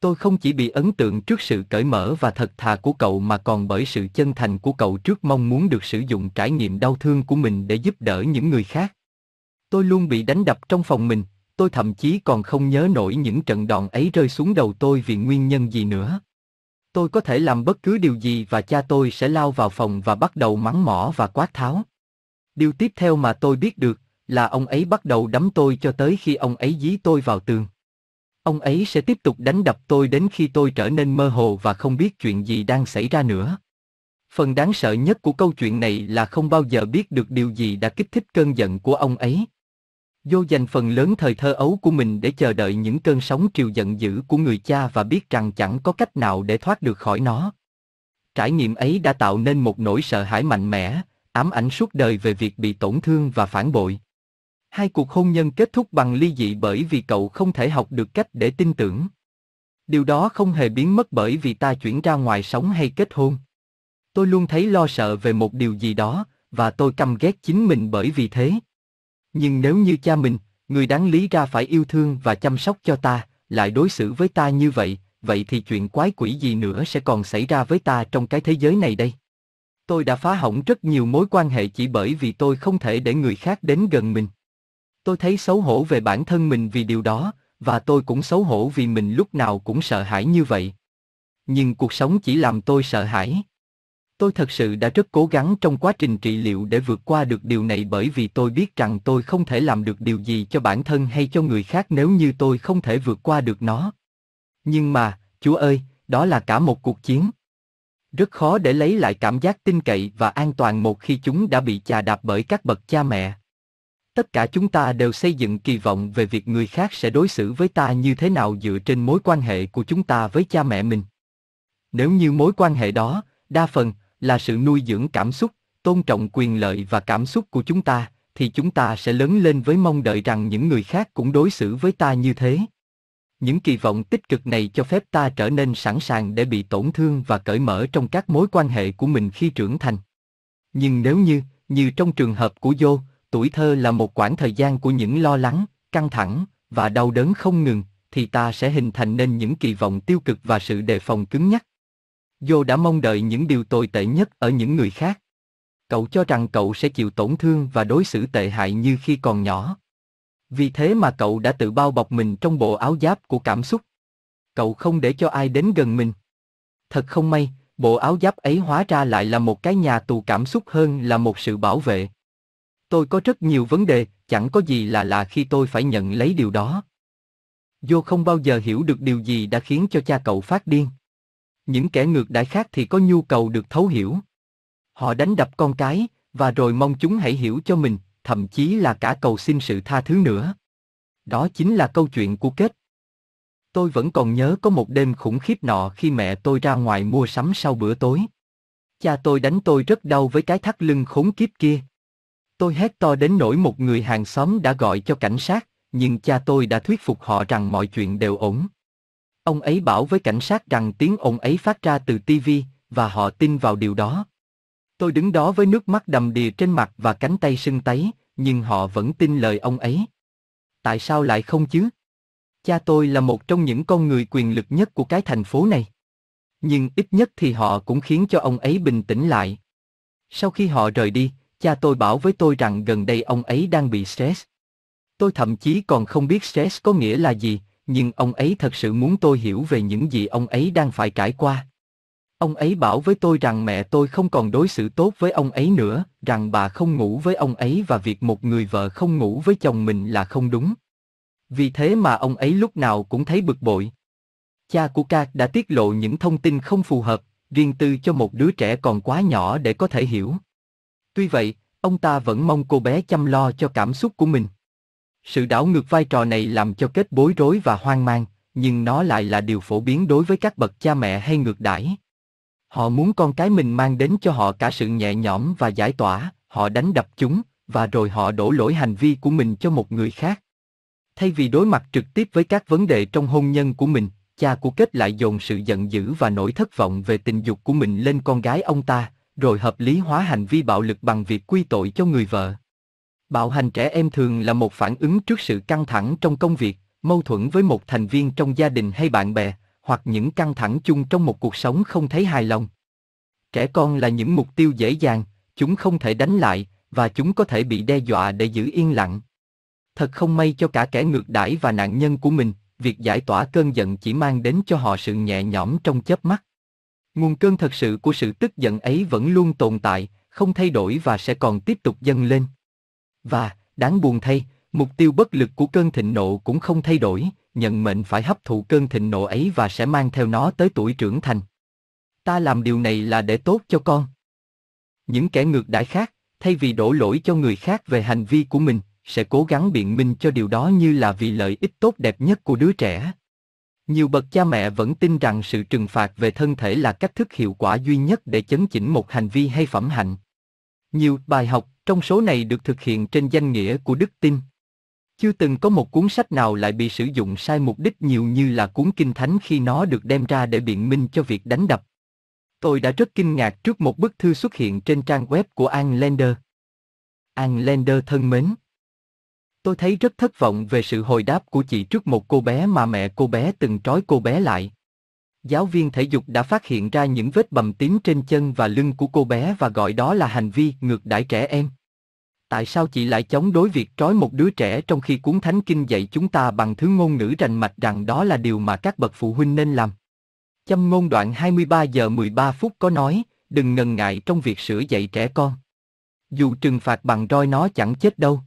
Tôi không chỉ bị ấn tượng trước sự cởi mở và thật thà của cậu mà còn bởi sự chân thành của cậu trước mong muốn được sử dụng trải nghiệm đau thương của mình để giúp đỡ những người khác. Tôi luôn bị đánh đập trong phòng mình, tôi thậm chí còn không nhớ nổi những trận đòn ấy rơi xuống đầu tôi vì nguyên nhân gì nữa. Tôi có thể làm bất cứ điều gì và cha tôi sẽ lao vào phòng và bắt đầu mắng mỏ và quát tháo. Điều tiếp theo mà tôi biết được là ông ấy bắt đầu đấm tôi cho tới khi ông ấy dí tôi vào tường. Ông ấy sẽ tiếp tục đánh đập tôi đến khi tôi trở nên mơ hồ và không biết chuyện gì đang xảy ra nữa. Phần đáng sợ nhất của câu chuyện này là không bao giờ biết được điều gì đã kích thích cơn giận của ông ấy. Dô dành phần lớn thời thơ ấu của mình để chờ đợi những cơn sóng triều giận dữ của người cha và biết rằng chẳng có cách nào để thoát được khỏi nó. Trải nghiệm ấy đã tạo nên một nỗi sợ hãi mạnh mẽ, ám ảnh suốt đời về việc bị tổn thương và phản bội. Hai cuộc hôn nhân kết thúc bằng ly dị bởi vì cậu không thể học được cách để tin tưởng. Điều đó không hề biến mất bởi vì ta chuyển ra ngoài sống hay kết hôn. Tôi luôn thấy lo sợ về một điều gì đó, và tôi căm ghét chính mình bởi vì thế. Nhưng nếu như cha mình, người đáng lý ra phải yêu thương và chăm sóc cho ta, lại đối xử với ta như vậy, vậy thì chuyện quái quỷ gì nữa sẽ còn xảy ra với ta trong cái thế giới này đây? Tôi đã phá hỏng rất nhiều mối quan hệ chỉ bởi vì tôi không thể để người khác đến gần mình. Tôi thấy xấu hổ về bản thân mình vì điều đó, và tôi cũng xấu hổ vì mình lúc nào cũng sợ hãi như vậy. Nhưng cuộc sống chỉ làm tôi sợ hãi. Tôi thật sự đã rất cố gắng trong quá trình trị liệu để vượt qua được điều này bởi vì tôi biết rằng tôi không thể làm được điều gì cho bản thân hay cho người khác nếu như tôi không thể vượt qua được nó. Nhưng mà, Chúa ơi, đó là cả một cuộc chiến. Rất khó để lấy lại cảm giác tin cậy và an toàn một khi chúng đã bị chà đạp bởi các bậc cha mẹ. Tất cả chúng ta đều xây dựng kỳ vọng về việc người khác sẽ đối xử với ta như thế nào dựa trên mối quan hệ của chúng ta với cha mẹ mình. Nếu như mối quan hệ đó, đa phần, là sự nuôi dưỡng cảm xúc, tôn trọng quyền lợi và cảm xúc của chúng ta, thì chúng ta sẽ lớn lên với mong đợi rằng những người khác cũng đối xử với ta như thế. Những kỳ vọng tích cực này cho phép ta trở nên sẵn sàng để bị tổn thương và cởi mở trong các mối quan hệ của mình khi trưởng thành. Nhưng nếu như, như trong trường hợp của Dô, tuổi thơ là một quãng thời gian của những lo lắng, căng thẳng và đau đớn không ngừng, thì ta sẽ hình thành nên những kỳ vọng tiêu cực và sự đề phòng cứng nhắc. Dô đã mong đợi những điều tồi tệ nhất ở những người khác. Cậu cho rằng cậu sẽ chịu tổn thương và đối xử tệ hại như khi còn nhỏ. Vì thế mà cậu đã tự bao bọc mình trong bộ áo giáp của cảm xúc. Cậu không để cho ai đến gần mình. Thật không may, bộ áo giáp ấy hóa ra lại là một cái nhà tù cảm xúc hơn là một sự bảo vệ. Tôi có rất nhiều vấn đề, chẳng có gì là lạ khi tôi phải nhận lấy điều đó. Dô không bao giờ hiểu được điều gì đã khiến cho cha cậu phát điên. Những kẻ ngược đãi khác thì có nhu cầu được thấu hiểu. Họ đánh đập con cái, và rồi mong chúng hãy hiểu cho mình, thậm chí là cả cầu xin sự tha thứ nữa. Đó chính là câu chuyện của kết. Tôi vẫn còn nhớ có một đêm khủng khiếp nọ khi mẹ tôi ra ngoài mua sắm sau bữa tối. Cha tôi đánh tôi rất đau với cái thắt lưng khốn kiếp kia. Tôi hét to đến nỗi một người hàng xóm đã gọi cho cảnh sát, nhưng cha tôi đã thuyết phục họ rằng mọi chuyện đều ổn. Ông ấy bảo với cảnh sát rằng tiếng ồn ấy phát ra từ tivi, và họ tin vào điều đó. Tôi đứng đó với nước mắt đầm đìa trên mặt và cánh tay sưng tấy, nhưng họ vẫn tin lời ông ấy. Tại sao lại không chứ? Cha tôi là một trong những con người quyền lực nhất của cái thành phố này. Nhưng ít nhất thì họ cũng khiến cho ông ấy bình tĩnh lại. Sau khi họ rời đi, cha tôi bảo với tôi rằng gần đây ông ấy đang bị stress. Tôi thậm chí còn không biết stress có nghĩa là gì, nhưng ông ấy thật sự muốn tôi hiểu về những gì ông ấy đang phải trải qua. Ông ấy bảo với tôi rằng mẹ tôi không còn đối xử tốt với ông ấy nữa, rằng bà không ngủ với ông ấy và việc một người vợ không ngủ với chồng mình là không đúng. Vì thế mà ông ấy lúc nào cũng thấy bực bội. Cha của Ca đã tiết lộ những thông tin không phù hợp, riêng tư cho một đứa trẻ còn quá nhỏ để có thể hiểu. Tuy vậy, ông ta vẫn mong cô bé chăm lo cho cảm xúc của mình. Sự đảo ngược vai trò này làm cho kết bối rối và hoang mang, nhưng nó lại là điều phổ biến đối với các bậc cha mẹ hay ngược đãi. Họ muốn con cái mình mang đến cho họ cả sự nhẹ nhõm và giải tỏa, họ đánh đập chúng, và rồi họ đổ lỗi hành vi của mình cho một người khác. Thay vì đối mặt trực tiếp với các vấn đề trong hôn nhân của mình, cha của kết lại dồn sự giận dữ và nỗi thất vọng về tình dục của mình lên con gái ông ta, rồi hợp lý hóa hành vi bạo lực bằng việc quy tội cho người vợ. Bạo hành trẻ em thường là một phản ứng trước sự căng thẳng trong công việc, mâu thuẫn với một thành viên trong gia đình hay bạn bè, hoặc những căng thẳng chung trong một cuộc sống không thấy hài lòng. Trẻ con là những mục tiêu dễ dàng, chúng không thể đánh lại, và chúng có thể bị đe dọa để giữ yên lặng. Thật không may cho cả kẻ ngược đãi và nạn nhân của mình, việc giải tỏa cơn giận chỉ mang đến cho họ sự nhẹ nhõm trong chớp mắt. Nguồn cơn thật sự của sự tức giận ấy vẫn luôn tồn tại, không thay đổi và sẽ còn tiếp tục dâng lên. Và, đáng buồn thay, mục tiêu bất lực của cơn thịnh nộ cũng không thay đổi, nhận mệnh phải hấp thụ cơn thịnh nộ ấy và sẽ mang theo nó tới tuổi trưởng thành. Ta làm điều này là để tốt cho con. Những kẻ ngược đãi khác, thay vì đổ lỗi cho người khác về hành vi của mình, sẽ cố gắng biện minh cho điều đó như là vì lợi ích tốt đẹp nhất của đứa trẻ. Nhiều bậc cha mẹ vẫn tin rằng sự trừng phạt về thân thể là cách thức hiệu quả duy nhất để chấn chỉnh một hành vi hay phẩm hạnh. Nhiều bài học trong số này được thực hiện trên danh nghĩa của đức tin. Chưa từng có một cuốn sách nào lại bị sử dụng sai mục đích nhiều như là cuốn kinh thánh khi nó được đem ra để biện minh cho việc đánh đập. Tôi đã rất kinh ngạc trước một bức thư xuất hiện trên trang web của An Lander. An Lander thân mến. Tôi thấy rất thất vọng về sự hồi đáp của chị trước một cô bé mà mẹ cô bé từng trói cô bé lại. Giáo viên thể dục đã phát hiện ra những vết bầm tím trên chân và lưng của cô bé và gọi đó là hành vi ngược đãi trẻ em. Tại sao chị lại chống đối việc trói một đứa trẻ trong khi cuốn thánh kinh dạy chúng ta bằng thứ ngôn ngữ rành mạch rằng đó là điều mà các bậc phụ huynh nên làm? Châm ngôn đoạn 23 giờ 13 phút có nói, đừng ngần ngại trong việc sửa dạy trẻ con. Dù trừng phạt bằng roi nó chẳng chết đâu.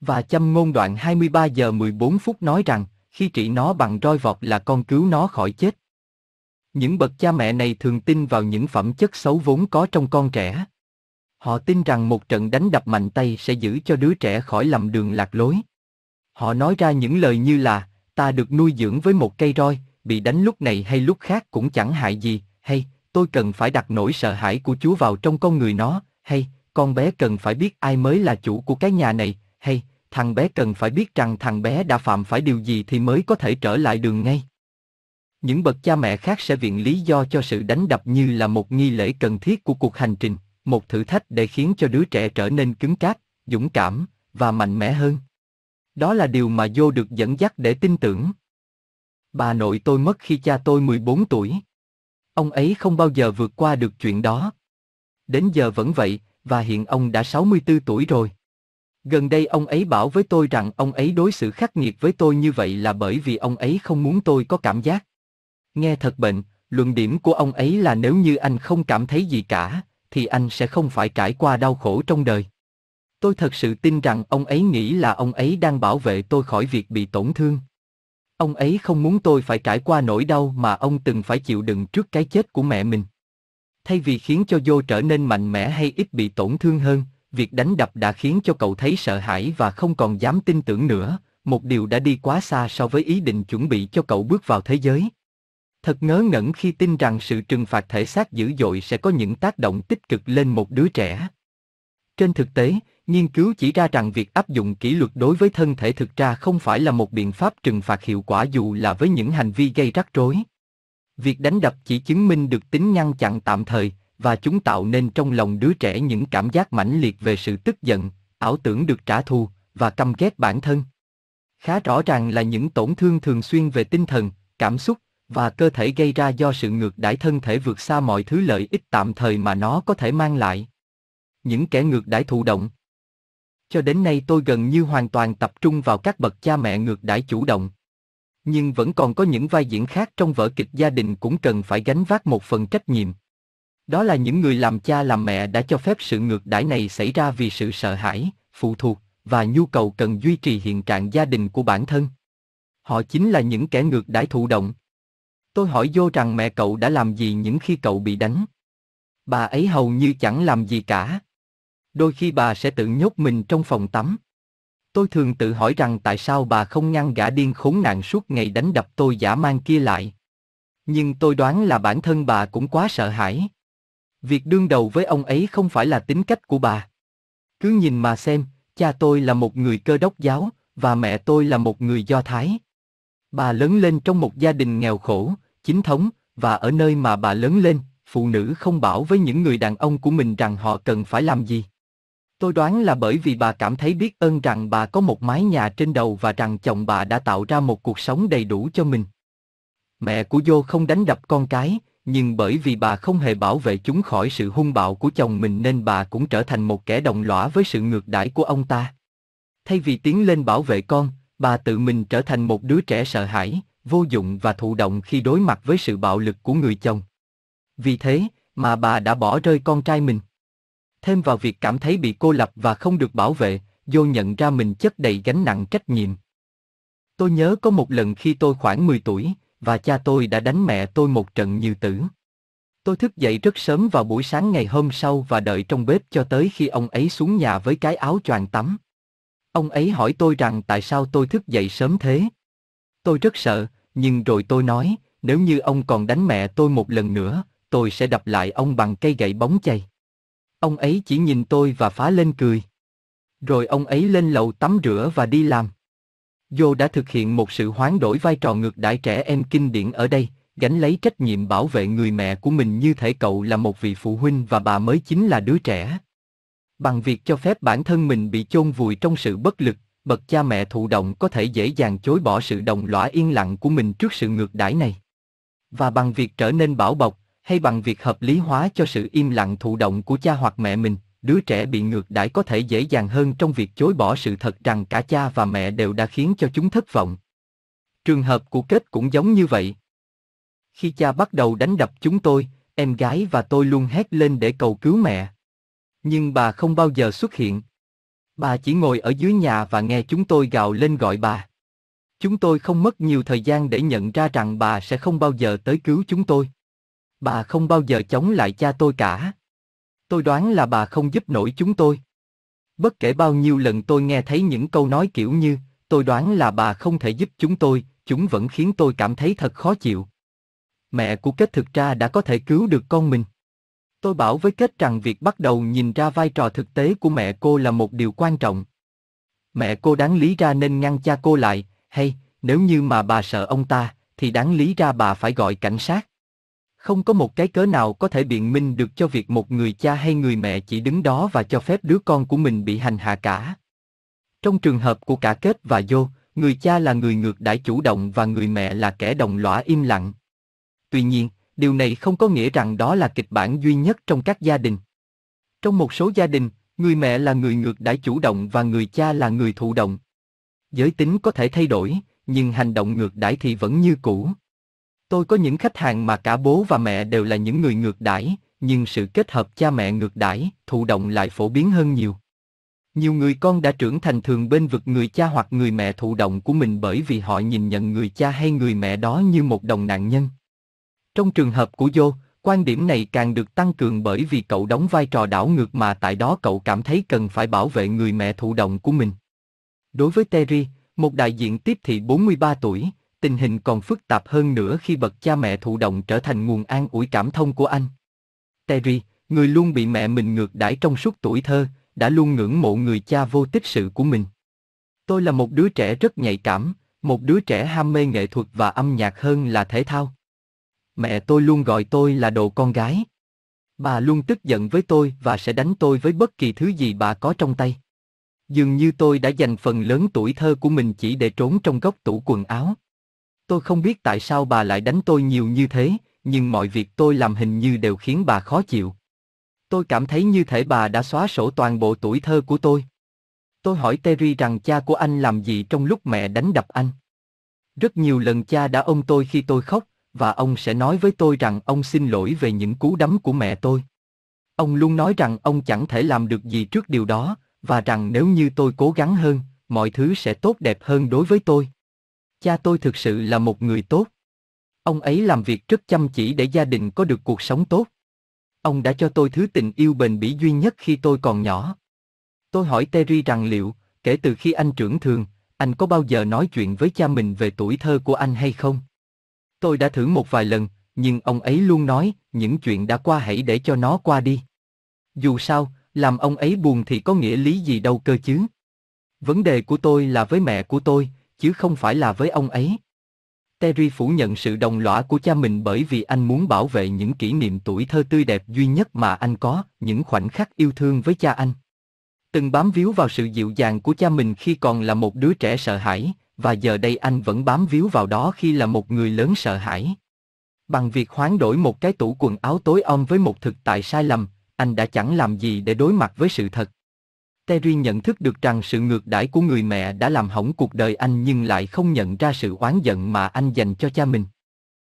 Và châm ngôn đoạn 23 giờ 14 phút nói rằng, khi trị nó bằng roi vọt là con cứu nó khỏi chết. Những bậc cha mẹ này thường tin vào những phẩm chất xấu vốn có trong con trẻ. Họ tin rằng một trận đánh đập mạnh tay sẽ giữ cho đứa trẻ khỏi lầm đường lạc lối. Họ nói ra những lời như là, ta được nuôi dưỡng với một cây roi, bị đánh lúc này hay lúc khác cũng chẳng hại gì, hay, tôi cần phải đặt nỗi sợ hãi của Chúa vào trong con người nó, hay, con bé cần phải biết ai mới là chủ của cái nhà này, hay, thằng bé cần phải biết rằng thằng bé đã phạm phải điều gì thì mới có thể trở lại đường ngay. Những bậc cha mẹ khác sẽ viện lý do cho sự đánh đập như là một nghi lễ cần thiết của cuộc hành trình, một thử thách để khiến cho đứa trẻ trở nên cứng cáp, dũng cảm và mạnh mẽ hơn. Đó là điều mà Vô được dẫn dắt để tin tưởng. Bà nội tôi mất khi cha tôi 14 tuổi. Ông ấy không bao giờ vượt qua được chuyện đó. Đến giờ vẫn vậy, và hiện ông đã 64 tuổi rồi. Gần đây ông ấy bảo với tôi rằng ông ấy đối xử khắc nghiệt với tôi như vậy là bởi vì ông ấy không muốn tôi có cảm giác. Nghe thật bệnh, luận điểm của ông ấy là nếu như anh không cảm thấy gì cả, thì anh sẽ không phải trải qua đau khổ trong đời. Tôi thật sự tin rằng ông ấy nghĩ là ông ấy đang bảo vệ tôi khỏi việc bị tổn thương. Ông ấy không muốn tôi phải trải qua nỗi đau mà ông từng phải chịu đựng trước cái chết của mẹ mình. Thay vì khiến cho Joe trở nên mạnh mẽ hay ít bị tổn thương hơn, việc đánh đập đã khiến cho cậu thấy sợ hãi và không còn dám tin tưởng nữa, một điều đã đi quá xa so với ý định chuẩn bị cho cậu bước vào thế giới. Thật ngớ ngẩn khi tin rằng sự trừng phạt thể xác dữ dội sẽ có những tác động tích cực lên một đứa trẻ. Trên thực tế, nghiên cứu chỉ ra rằng việc áp dụng kỷ luật đối với thân thể thực ra không phải là một biện pháp trừng phạt hiệu quả dù là với những hành vi gây rắc rối. Việc đánh đập chỉ chứng minh được tính ngăn chặn tạm thời, và chúng tạo nên trong lòng đứa trẻ những cảm giác mãnh liệt về sự tức giận, ảo tưởng được trả thù và căm ghét bản thân. Khá rõ ràng là những tổn thương thường xuyên về tinh thần, cảm xúc và cơ thể gây ra do sự ngược đãi thân thể vượt xa mọi thứ lợi ích tạm thời mà nó có thể mang lại. Những kẻ ngược đãi thụ động. Cho đến nay tôi gần như hoàn toàn tập trung vào các bậc cha mẹ ngược đãi chủ động. Nhưng vẫn còn có những vai diễn khác trong vở kịch gia đình cũng cần phải gánh vác một phần trách nhiệm. Đó là những người làm cha làm mẹ đã cho phép sự ngược đãi này xảy ra vì sự sợ hãi, phụ thuộc và nhu cầu cần duy trì hiện trạng gia đình của bản thân. Họ chính là những kẻ ngược đãi thụ động. Tôi hỏi vô rằng mẹ cậu đã làm gì những khi cậu bị đánh. Bà ấy hầu như chẳng làm gì cả. Đôi khi bà sẽ tự nhốt mình trong phòng tắm. Tôi thường tự hỏi rằng tại sao bà không ngăn gã điên khốn nạn suốt ngày đánh đập tôi giả man kia lại. Nhưng tôi đoán là bản thân bà cũng quá sợ hãi. Việc đương đầu với ông ấy không phải là tính cách của bà. Cứ nhìn mà xem, cha tôi là một người cơ đốc giáo, và mẹ tôi là một người do thái. Bà lớn lên trong một gia đình nghèo khổ, chính thống, và ở nơi mà bà lớn lên, phụ nữ không bảo với những người đàn ông của mình rằng họ cần phải làm gì. Tôi đoán là bởi vì bà cảm thấy biết ơn rằng bà có một mái nhà trên đầu và rằng chồng bà đã tạo ra một cuộc sống đầy đủ cho mình. Mẹ của Vô không đánh đập con cái, nhưng bởi vì bà không hề bảo vệ chúng khỏi sự hung bạo của chồng mình nên bà cũng trở thành một kẻ đồng lõa với sự ngược đãi của ông ta. Thay vì tiến lên bảo vệ con, bà tự mình trở thành một đứa trẻ sợ hãi, vô dụng và thụ động khi đối mặt với sự bạo lực của người chồng. Vì thế, mà bà đã bỏ rơi con trai mình. Thêm vào việc cảm thấy bị cô lập và không được bảo vệ, vô nhận ra mình chất đầy gánh nặng trách nhiệm. Tôi nhớ có một lần khi tôi khoảng 10 tuổi, và cha tôi đã đánh mẹ tôi một trận như tử. Tôi thức dậy rất sớm vào buổi sáng ngày hôm sau và đợi trong bếp cho tới khi ông ấy xuống nhà với cái áo choàng tắm. Ông ấy hỏi tôi rằng tại sao tôi thức dậy sớm thế. Tôi rất sợ, nhưng rồi tôi nói, nếu như ông còn đánh mẹ tôi một lần nữa, tôi sẽ đập lại ông bằng cây gậy bóng chày. Ông ấy chỉ nhìn tôi và phá lên cười. Rồi ông ấy lên lầu tắm rửa và đi làm. Joe đã thực hiện một sự hoán đổi vai trò ngược đãi trẻ em kinh điển ở đây, gánh lấy trách nhiệm bảo vệ người mẹ của mình như thể cậu là một vị phụ huynh và bà mới chính là đứa trẻ. Bằng việc cho phép bản thân mình bị chôn vùi trong sự bất lực, bậc cha mẹ thụ động có thể dễ dàng chối bỏ sự đồng lõa yên lặng của mình trước sự ngược đãi này. Và bằng việc trở nên bảo bọc, hay bằng việc hợp lý hóa cho sự im lặng thụ động của cha hoặc mẹ mình, đứa trẻ bị ngược đãi có thể dễ dàng hơn trong việc chối bỏ sự thật rằng cả cha và mẹ đều đã khiến cho chúng thất vọng. Trường hợp của Kết cũng giống như vậy. Khi cha bắt đầu đánh đập chúng tôi, em gái và tôi luôn hét lên để cầu cứu mẹ. Nhưng bà không bao giờ xuất hiện. Bà chỉ ngồi ở dưới nhà và nghe chúng tôi gào lên gọi bà. Chúng tôi không mất nhiều thời gian để nhận ra rằng bà sẽ không bao giờ tới cứu chúng tôi. Bà không bao giờ chống lại cha tôi cả. Tôi đoán là bà không giúp nổi chúng tôi. Bất kể bao nhiêu lần tôi nghe thấy những câu nói kiểu như, tôi đoán là bà không thể giúp chúng tôi, chúng vẫn khiến tôi cảm thấy thật khó chịu. Mẹ của Kết thực ra đã có thể cứu được con mình. Tôi bảo với Kết rằng việc bắt đầu nhìn ra vai trò thực tế của mẹ cô là một điều quan trọng. Mẹ cô đáng lý ra nên ngăn cha cô lại, hay, nếu như mà bà sợ ông ta, thì đáng lý ra bà phải gọi cảnh sát. Không có một cái cớ nào có thể biện minh được cho việc một người cha hay người mẹ chỉ đứng đó và cho phép đứa con của mình bị hành hạ cả. Trong trường hợp của cả Kết và Vô, người cha là người ngược đãi chủ động và người mẹ là kẻ đồng lõa im lặng. Tuy nhiên, điều này không có nghĩa rằng đó là kịch bản duy nhất trong các gia đình. Trong một số gia đình, người mẹ là người ngược đãi chủ động và người cha là người thụ động. Giới tính có thể thay đổi, nhưng hành động ngược đãi thì vẫn như cũ. Tôi có những khách hàng mà cả bố và mẹ đều là những người ngược đãi, nhưng sự kết hợp cha mẹ ngược đãi, thụ động lại phổ biến hơn nhiều. Nhiều người con đã trưởng thành thường bên vực người cha hoặc người mẹ thụ động của mình bởi vì họ nhìn nhận người cha hay người mẹ đó như một đồng nạn nhân. Trong trường hợp của Joe, quan điểm này càng được tăng cường bởi vì cậu đóng vai trò đảo ngược mà tại đó cậu cảm thấy cần phải bảo vệ người mẹ thụ động của mình. Đối với Terry, một đại diện tiếp thị 43 tuổi, tình hình còn phức tạp hơn nữa khi bậc cha mẹ thụ động trở thành nguồn an ủi cảm thông của anh. Terry, người luôn bị mẹ mình ngược đãi trong suốt tuổi thơ, đã luôn ngưỡng mộ người cha vô tích sự của mình. Tôi là một đứa trẻ rất nhạy cảm, một đứa trẻ ham mê nghệ thuật và âm nhạc hơn là thể thao. Mẹ tôi luôn gọi tôi là đồ con gái. Bà luôn tức giận với tôi và sẽ đánh tôi với bất kỳ thứ gì bà có trong tay. Dường như tôi đã dành phần lớn tuổi thơ của mình chỉ để trốn trong góc tủ quần áo. Tôi không biết tại sao bà lại đánh tôi nhiều như thế, nhưng mọi việc tôi làm hình như đều khiến bà khó chịu. Tôi cảm thấy như thể bà đã xóa sổ toàn bộ tuổi thơ của tôi. Tôi hỏi Terry rằng cha của anh làm gì trong lúc mẹ đánh đập anh. Rất nhiều lần cha đã ôm tôi khi tôi khóc, và ông sẽ nói với tôi rằng ông xin lỗi về những cú đấm của mẹ tôi. Ông luôn nói rằng ông chẳng thể làm được gì trước điều đó, và rằng nếu như tôi cố gắng hơn, mọi thứ sẽ tốt đẹp hơn đối với tôi. Cha tôi thực sự là một người tốt. Ông ấy làm việc rất chăm chỉ để gia đình có được cuộc sống tốt. Ông đã cho tôi thứ tình yêu bền bỉ duy nhất khi tôi còn nhỏ. Tôi hỏi Terry rằng liệu, kể từ khi anh trưởng thường, anh có bao giờ nói chuyện với cha mình về tuổi thơ của anh hay không? Tôi đã thử một vài lần, nhưng ông ấy luôn nói, những chuyện đã qua hãy để cho nó qua đi. Dù sao, làm ông ấy buồn thì có nghĩa lý gì đâu cơ chứ. Vấn đề của tôi là với mẹ của tôi, chứ không phải là với ông ấy. Terry phủ nhận sự đồng lõa của cha mình bởi vì anh muốn bảo vệ những kỷ niệm tuổi thơ tươi đẹp duy nhất mà anh có, những khoảnh khắc yêu thương với cha anh. Từng bám víu vào sự dịu dàng của cha mình khi còn là một đứa trẻ sợ hãi, và giờ đây anh vẫn bám víu vào đó khi là một người lớn sợ hãi. Bằng việc hoán đổi một cái tủ quần áo tối om với một thực tại sai lầm, anh đã chẳng làm gì để đối mặt với sự thật. Terry nhận thức được rằng sự ngược đãi của người mẹ đã làm hỏng cuộc đời anh nhưng lại không nhận ra sự oán giận mà anh dành cho cha mình.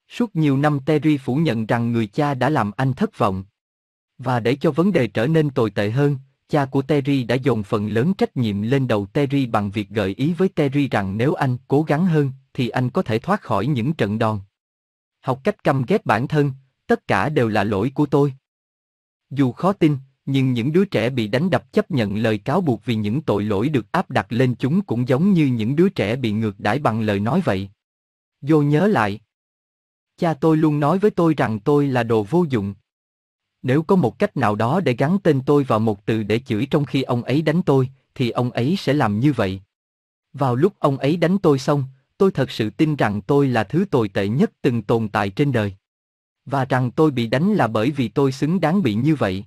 Suốt nhiều năm Terry phủ nhận rằng người cha đã làm anh thất vọng. Và để cho vấn đề trở nên tồi tệ hơn, cha của Terry đã dồn phần lớn trách nhiệm lên đầu Terry bằng việc gợi ý với Terry rằng nếu anh cố gắng hơn, thì anh có thể thoát khỏi những trận đòn. Học cách căm ghét bản thân, tất cả đều là lỗi của tôi. Dù khó tin, nhưng những đứa trẻ bị đánh đập chấp nhận lời cáo buộc vì những tội lỗi được áp đặt lên chúng cũng giống như những đứa trẻ bị ngược đãi bằng lời nói vậy. Vô nhớ lại. Cha tôi luôn nói với tôi rằng tôi là đồ vô dụng. Nếu có một cách nào đó để gắn tên tôi vào một từ để chửi trong khi ông ấy đánh tôi, thì ông ấy sẽ làm như vậy. Vào lúc ông ấy đánh tôi xong, tôi thật sự tin rằng tôi là thứ tồi tệ nhất từng tồn tại trên đời. Và rằng tôi bị đánh là bởi vì tôi xứng đáng bị như vậy.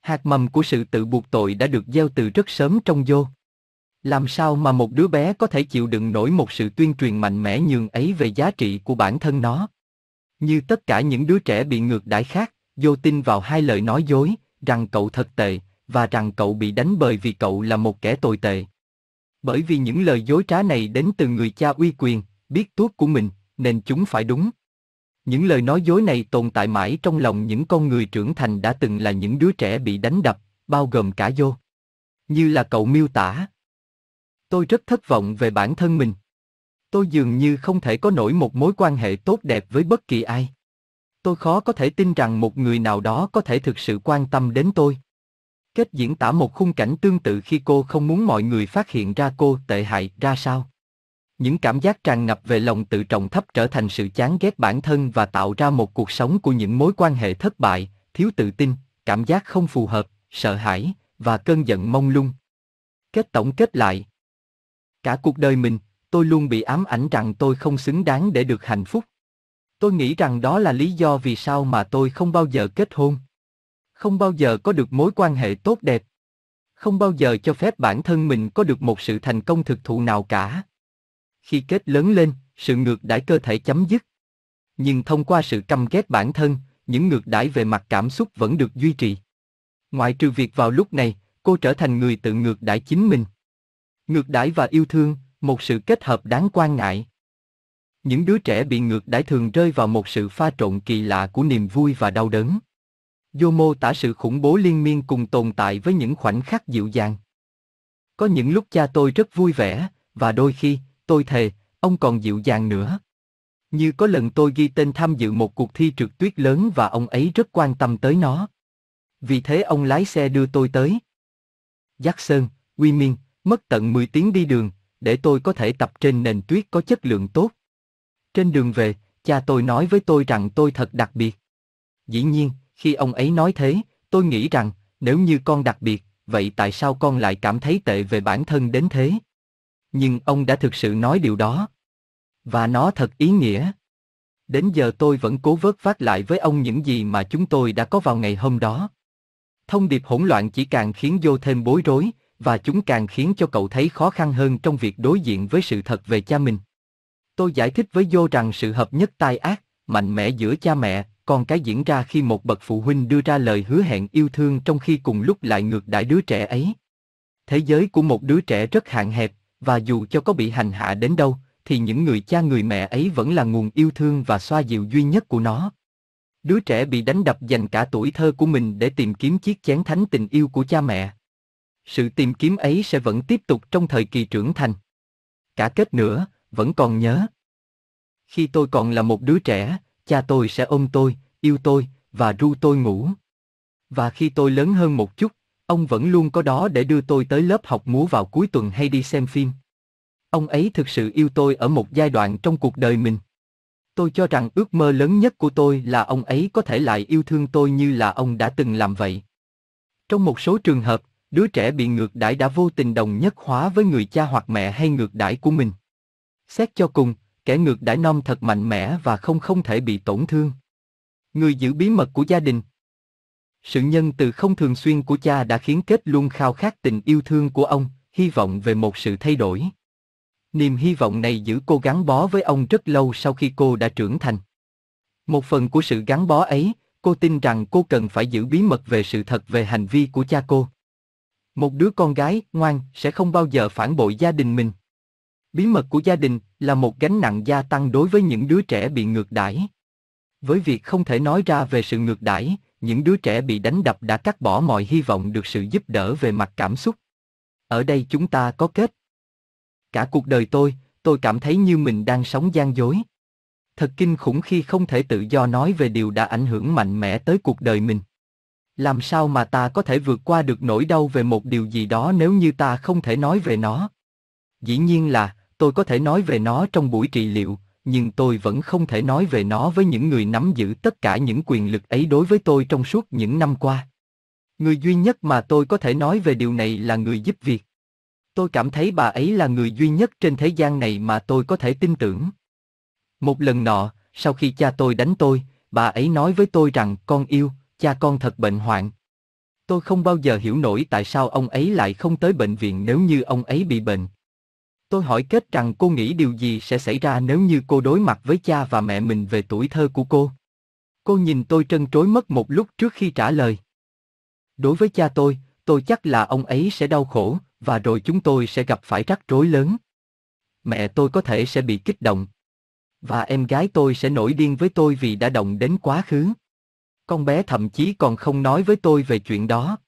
Hạt mầm của sự tự buộc tội đã được gieo từ rất sớm trong vô. Làm sao mà một đứa bé có thể chịu đựng nổi một sự tuyên truyền mạnh mẽ nhường ấy về giá trị của bản thân nó? Như tất cả những đứa trẻ bị ngược đãi khác, vô tin vào hai lời nói dối, rằng cậu thật tệ, và rằng cậu bị đánh bởi vì cậu là một kẻ tồi tệ. Bởi vì những lời dối trá này đến từ người cha uy quyền, biết tuốt của mình, nên chúng phải đúng. Những lời nói dối này tồn tại mãi trong lòng những con người trưởng thành đã từng là những đứa trẻ bị đánh đập, bao gồm cả vô. Như là cậu miêu tả. Tôi rất thất vọng về bản thân mình. Tôi dường như không thể có nổi một mối quan hệ tốt đẹp với bất kỳ ai. Tôi khó có thể tin rằng một người nào đó có thể thực sự quan tâm đến tôi. Kết diễn tả một khung cảnh tương tự khi cô không muốn mọi người phát hiện ra cô tệ hại ra sao. Những cảm giác tràn ngập về lòng tự trọng thấp trở thành sự chán ghét bản thân và tạo ra một cuộc sống của những mối quan hệ thất bại, thiếu tự tin, cảm giác không phù hợp, sợ hãi và cơn giận mông lung. Kết tổng kết lại. Cả cuộc đời mình, tôi luôn bị ám ảnh rằng tôi không xứng đáng để được hạnh phúc. Tôi nghĩ rằng đó là lý do vì sao mà tôi không bao giờ kết hôn. Không bao giờ có được mối quan hệ tốt đẹp. Không bao giờ cho phép bản thân mình có được một sự thành công thực thụ nào cả. Khi kết lớn lên, sự ngược đãi cơ thể chấm dứt. Nhưng thông qua sự căm ghét bản thân, những ngược đãi về mặt cảm xúc vẫn được duy trì. Ngoại trừ việc vào lúc này, cô trở thành người tự ngược đãi chính mình. Ngược đãi và yêu thương, một sự kết hợp đáng quan ngại. Những đứa trẻ bị ngược đãi thường rơi vào một sự pha trộn kỳ lạ của niềm vui và đau đớn. Vô mô tả sự khủng bố liên miên cùng tồn tại với những khoảnh khắc dịu dàng. Có những lúc cha tôi rất vui vẻ, và đôi khi, tôi thề, ông còn dịu dàng nữa. Như có lần tôi ghi tên tham dự một cuộc thi trượt tuyết lớn và ông ấy rất quan tâm tới nó. Vì thế ông lái xe đưa tôi tới. Giác Sơn, Quy Miên, mất tận 10 tiếng đi đường, để tôi có thể tập trên nền tuyết có chất lượng tốt. Trên đường về, cha tôi nói với tôi rằng tôi thật đặc biệt. Dĩ nhiên, khi ông ấy nói thế, tôi nghĩ rằng, nếu như con đặc biệt, vậy tại sao con lại cảm thấy tệ về bản thân đến thế? Nhưng ông đã thực sự nói điều đó. Và nó thật ý nghĩa. Đến giờ tôi vẫn cố vớt vát lại với ông những gì mà chúng tôi đã có vào ngày hôm đó. Thông điệp hỗn loạn chỉ càng khiến vô thêm bối rối, và chúng càng khiến cho cậu thấy khó khăn hơn trong việc đối diện với sự thật về cha mình. Tôi giải thích với Vô rằng sự hợp nhất tai ác, mạnh mẽ giữa cha mẹ, con cái diễn ra khi một bậc phụ huynh đưa ra lời hứa hẹn yêu thương trong khi cùng lúc lại ngược đãi đứa trẻ ấy. Thế giới của một đứa trẻ rất hạn hẹp, và dù cho có bị hành hạ đến đâu, thì những người cha người mẹ ấy vẫn là nguồn yêu thương và xoa dịu duy nhất của nó. Đứa trẻ bị đánh đập dành cả tuổi thơ của mình để tìm kiếm chiếc chén thánh tình yêu của cha mẹ. Sự tìm kiếm ấy sẽ vẫn tiếp tục trong thời kỳ trưởng thành. Cả kết nữa, vẫn còn nhớ. Khi tôi còn là một đứa trẻ, cha tôi sẽ ôm tôi, yêu tôi, và ru tôi ngủ. Và khi tôi lớn hơn một chút, ông vẫn luôn có đó để đưa tôi tới lớp học múa vào cuối tuần hay đi xem phim. Ông ấy thực sự yêu tôi ở một giai đoạn trong cuộc đời mình. Tôi cho rằng ước mơ lớn nhất của tôi là ông ấy có thể lại yêu thương tôi như là ông đã từng làm vậy. Trong một số trường hợp, đứa trẻ bị ngược đãi đã vô tình đồng nhất hóa với người cha hoặc mẹ hay ngược đãi của mình. Xét cho cùng, kẻ ngược đãi non thật mạnh mẽ và không không thể bị tổn thương. Người giữ bí mật của gia đình. Sự nhân từ không thường xuyên của cha đã khiến kết luôn khao khát tình yêu thương của ông, hy vọng về một sự thay đổi. Niềm hy vọng này giữ cô gắn bó với ông rất lâu sau khi cô đã trưởng thành. Một phần của sự gắn bó ấy, cô tin rằng cô cần phải giữ bí mật về sự thật về hành vi của cha cô. Một đứa con gái ngoan sẽ không bao giờ phản bội gia đình mình. Bí mật của gia đình là một gánh nặng gia tăng đối với những đứa trẻ bị ngược đãi. Với việc không thể nói ra về sự ngược đãi, những đứa trẻ bị đánh đập đã cắt bỏ mọi hy vọng được sự giúp đỡ về mặt cảm xúc. Ở đây chúng ta có kết. Cả cuộc đời tôi, tôi cảm thấy như mình đang sống gian dối. Thật kinh khủng khi không thể tự do nói về điều đã ảnh hưởng mạnh mẽ tới cuộc đời mình. Làm sao mà ta có thể vượt qua được nỗi đau về một điều gì đó nếu như ta không thể nói về nó? Dĩ nhiên là, tôi có thể nói về nó trong buổi trị liệu, nhưng tôi vẫn không thể nói về nó với những người nắm giữ tất cả những quyền lực ấy đối với tôi trong suốt những năm qua. Người duy nhất mà tôi có thể nói về điều này là người giúp việc. Tôi cảm thấy bà ấy là người duy nhất trên thế gian này mà tôi có thể tin tưởng. Một lần nọ, sau khi cha tôi đánh tôi, bà ấy nói với tôi rằng con yêu, cha con thật bệnh hoạn. Tôi không bao giờ hiểu nổi tại sao ông ấy lại không tới bệnh viện nếu như ông ấy bị bệnh. Tôi hỏi kết rằng cô nghĩ điều gì sẽ xảy ra nếu như cô đối mặt với cha và mẹ mình về tuổi thơ của cô. Cô nhìn tôi trân trối mất một lúc trước khi trả lời. Đối với cha tôi, tôi chắc là ông ấy sẽ đau khổ, và rồi chúng tôi sẽ gặp phải rắc rối lớn. Mẹ tôi có thể sẽ bị kích động. Và em gái tôi sẽ nổi điên với tôi vì đã động đến quá khứ. Con bé thậm chí còn không nói với tôi về chuyện đó.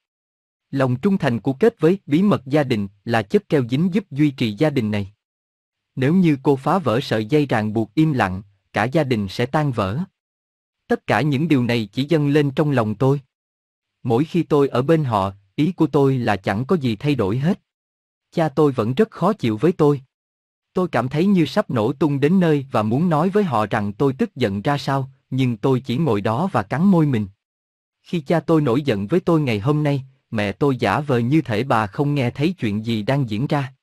Lòng trung thành của kết với bí mật gia đình là chất keo dính giúp duy trì gia đình này. Nếu như cô phá vỡ sợi dây ràng buộc im lặng, cả gia đình sẽ tan vỡ. Tất cả những điều này chỉ dâng lên trong lòng tôi. Mỗi khi tôi ở bên họ, ý của tôi là chẳng có gì thay đổi hết. Cha tôi vẫn rất khó chịu với tôi. Tôi cảm thấy như sắp nổ tung đến nơi và muốn nói với họ rằng tôi tức giận ra sao, nhưng tôi chỉ ngồi đó và cắn môi mình. Khi cha tôi nổi giận với tôi ngày hôm nay, mẹ tôi giả vờ như thể bà không nghe thấy chuyện gì đang diễn ra.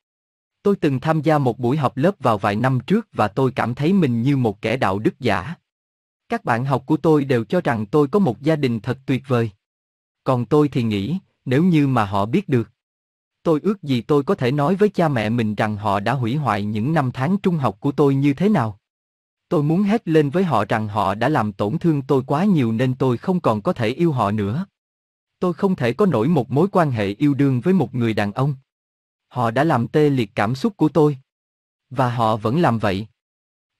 Tôi từng tham gia một buổi học lớp vào vài năm trước và tôi cảm thấy mình như một kẻ đạo đức giả. Các bạn học của tôi đều cho rằng tôi có một gia đình thật tuyệt vời. Còn tôi thì nghĩ, nếu như mà họ biết được. Tôi ước gì tôi có thể nói với cha mẹ mình rằng họ đã hủy hoại những năm tháng trung học của tôi như thế nào. Tôi muốn hét lên với họ rằng họ đã làm tổn thương tôi quá nhiều nên tôi không còn có thể yêu họ nữa. Tôi không thể có nổi một mối quan hệ yêu đương với một người đàn ông. Họ đã làm tê liệt cảm xúc của tôi. Và họ vẫn làm vậy.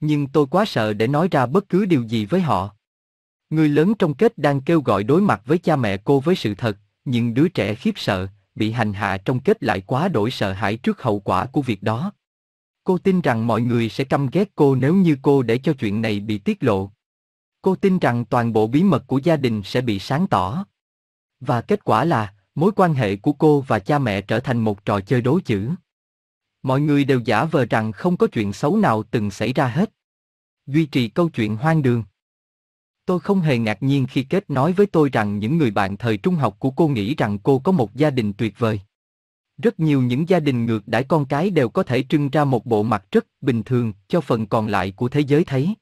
Nhưng tôi quá sợ để nói ra bất cứ điều gì với họ. Người lớn trong kết đang kêu gọi đối mặt với cha mẹ cô với sự thật, nhưng đứa trẻ khiếp sợ, bị hành hạ trong kết lại quá đổi sợ hãi trước hậu quả của việc đó. Cô tin rằng mọi người sẽ căm ghét cô nếu như cô để cho chuyện này bị tiết lộ. Cô tin rằng toàn bộ bí mật của gia đình sẽ bị sáng tỏ. Và kết quả là, mối quan hệ của cô và cha mẹ trở thành một trò chơi đố chữ. Mọi người đều giả vờ rằng không có chuyện xấu nào từng xảy ra hết. Duy trì câu chuyện hoang đường. Tôi không hề ngạc nhiên khi kết nói với tôi rằng những người bạn thời trung học của cô nghĩ rằng cô có một gia đình tuyệt vời. Rất nhiều những gia đình ngược đãi con cái đều có thể trưng ra một bộ mặt rất bình thường cho phần còn lại của thế giới thấy.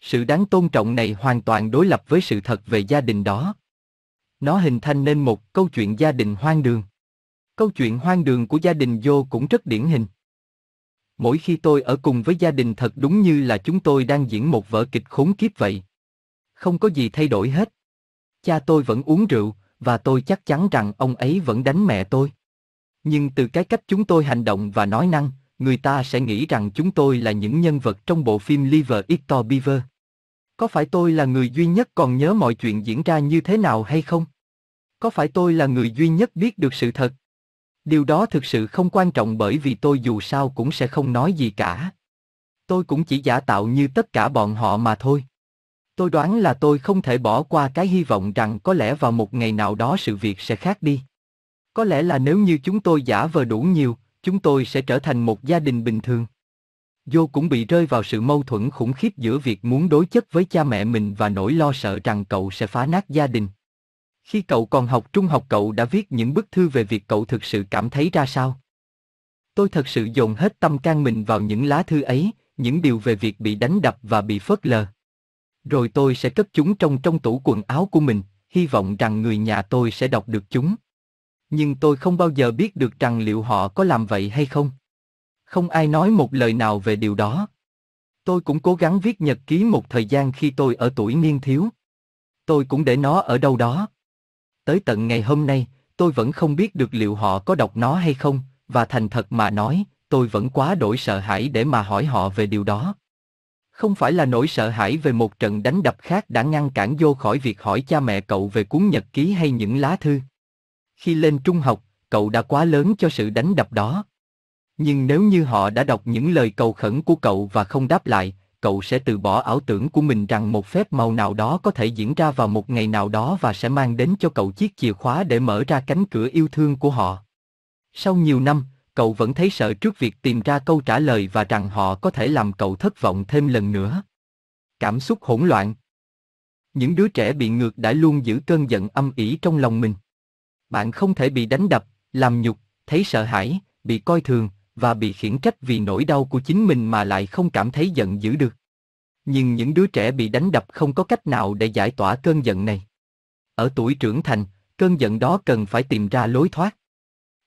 Sự đáng tôn trọng này hoàn toàn đối lập với sự thật về gia đình đó. Nó hình thành nên một câu chuyện gia đình hoang đường. Câu chuyện hoang đường của gia đình vô cũng rất điển hình. Mỗi khi tôi ở cùng với gia đình thật đúng như là chúng tôi đang diễn một vở kịch khốn kiếp vậy. Không có gì thay đổi hết. Cha tôi vẫn uống rượu, và tôi chắc chắn rằng ông ấy vẫn đánh mẹ tôi. Nhưng từ cái cách chúng tôi hành động và nói năng, người ta sẽ nghĩ rằng chúng tôi là những nhân vật trong bộ phim Liver Ictor Beaver. Có phải tôi là người duy nhất còn nhớ mọi chuyện diễn ra như thế nào hay không? Có phải tôi là người duy nhất biết được sự thật? Điều đó thực sự không quan trọng bởi vì tôi dù sao cũng sẽ không nói gì cả. Tôi cũng chỉ giả tạo như tất cả bọn họ mà thôi. Tôi đoán là tôi không thể bỏ qua cái hy vọng rằng có lẽ vào một ngày nào đó sự việc sẽ khác đi. Có lẽ là nếu như chúng tôi giả vờ đủ nhiều, chúng tôi sẽ trở thành một gia đình bình thường. Dô cũng bị rơi vào sự mâu thuẫn khủng khiếp giữa việc muốn đối chất với cha mẹ mình và nỗi lo sợ rằng cậu sẽ phá nát gia đình. Khi cậu còn học trung học cậu đã viết những bức thư về việc cậu thực sự cảm thấy ra sao. Tôi thật sự dồn hết tâm can mình vào những lá thư ấy, những điều về việc bị đánh đập và bị phớt lờ. Rồi tôi sẽ cất chúng trong trong tủ quần áo của mình, hy vọng rằng người nhà tôi sẽ đọc được chúng. Nhưng tôi không bao giờ biết được rằng liệu họ có làm vậy hay không. Không ai nói một lời nào về điều đó. Tôi cũng cố gắng viết nhật ký một thời gian khi tôi ở tuổi niên thiếu. Tôi cũng để nó ở đâu đó. Tới tận ngày hôm nay, tôi vẫn không biết được liệu họ có đọc nó hay không, và thành thật mà nói, tôi vẫn quá đổi sợ hãi để mà hỏi họ về điều đó. Không phải là nỗi sợ hãi về một trận đánh đập khác đã ngăn cản vô khỏi việc hỏi cha mẹ cậu về cuốn nhật ký hay những lá thư. Khi lên trung học, cậu đã quá lớn cho sự đánh đập đó. Nhưng nếu như họ đã đọc những lời cầu khẩn của cậu và không đáp lại, cậu sẽ từ bỏ ảo tưởng của mình rằng một phép màu nào đó có thể diễn ra vào một ngày nào đó và sẽ mang đến cho cậu chiếc chìa khóa để mở ra cánh cửa yêu thương của họ. Sau nhiều năm, cậu vẫn thấy sợ trước việc tìm ra câu trả lời và rằng họ có thể làm cậu thất vọng thêm lần nữa. Cảm xúc hỗn loạn. Những đứa trẻ bị ngược đã luôn giữ cơn giận âm ỉ trong lòng mình. Bạn không thể bị đánh đập, làm nhục, thấy sợ hãi, bị coi thường và bị khiển trách vì nỗi đau của chính mình mà lại không cảm thấy giận dữ được. Nhưng những đứa trẻ bị đánh đập không có cách nào để giải tỏa cơn giận này. Ở tuổi trưởng thành, cơn giận đó cần phải tìm ra lối thoát.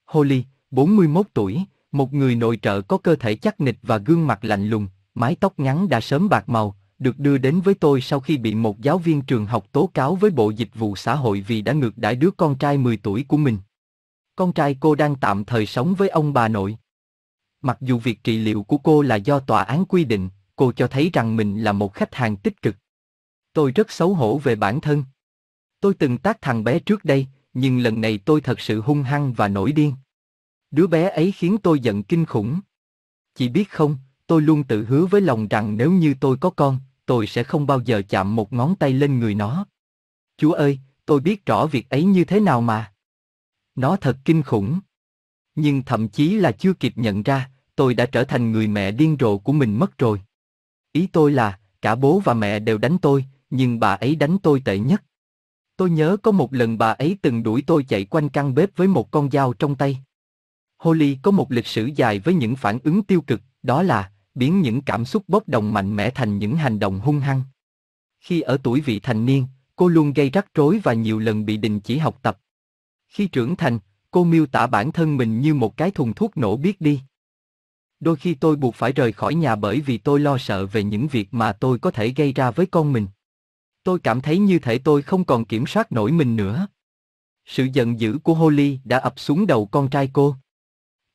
Holly, 41 tuổi, một người nội trợ có cơ thể chắc nịch và gương mặt lạnh lùng, mái tóc ngắn đã sớm bạc màu, được đưa đến với tôi sau khi bị một giáo viên trường học tố cáo với Bộ Dịch vụ Xã hội vì đã ngược đãi đứa con trai 10 tuổi của mình. Con trai cô đang tạm thời sống với ông bà nội. Mặc dù việc trị liệu của cô là do tòa án quy định, cô cho thấy rằng mình là một khách hàng tích cực. Tôi rất xấu hổ về bản thân. Tôi từng tác thằng bé trước đây, nhưng lần này tôi thật sự hung hăng và nổi điên. Đứa bé ấy khiến tôi giận kinh khủng. Chị biết không, tôi luôn tự hứa với lòng rằng nếu như tôi có con, tôi sẽ không bao giờ chạm một ngón tay lên người nó. Chúa ơi, tôi biết rõ việc ấy như thế nào mà. Nó thật kinh khủng. Nhưng thậm chí là chưa kịp nhận ra, tôi đã trở thành người mẹ điên rồ của mình mất rồi. Ý tôi là, cả bố và mẹ đều đánh tôi, nhưng bà ấy đánh tôi tệ nhất. Tôi nhớ có một lần bà ấy từng đuổi tôi chạy quanh căn bếp với một con dao trong tay. Holly có một lịch sử dài với những phản ứng tiêu cực, đó là biến những cảm xúc bốc đồng mạnh mẽ thành những hành động hung hăng. Khi ở tuổi vị thành niên, cô luôn gây rắc rối và nhiều lần bị đình chỉ học tập. Khi trưởng thành, cô miêu tả bản thân mình như một cái thùng thuốc nổ biết đi. Đôi khi tôi buộc phải rời khỏi nhà bởi vì tôi lo sợ về những việc mà tôi có thể gây ra với con mình. Tôi cảm thấy như thể tôi không còn kiểm soát nổi mình nữa. Sự giận dữ của Holly đã ập xuống đầu con trai cô.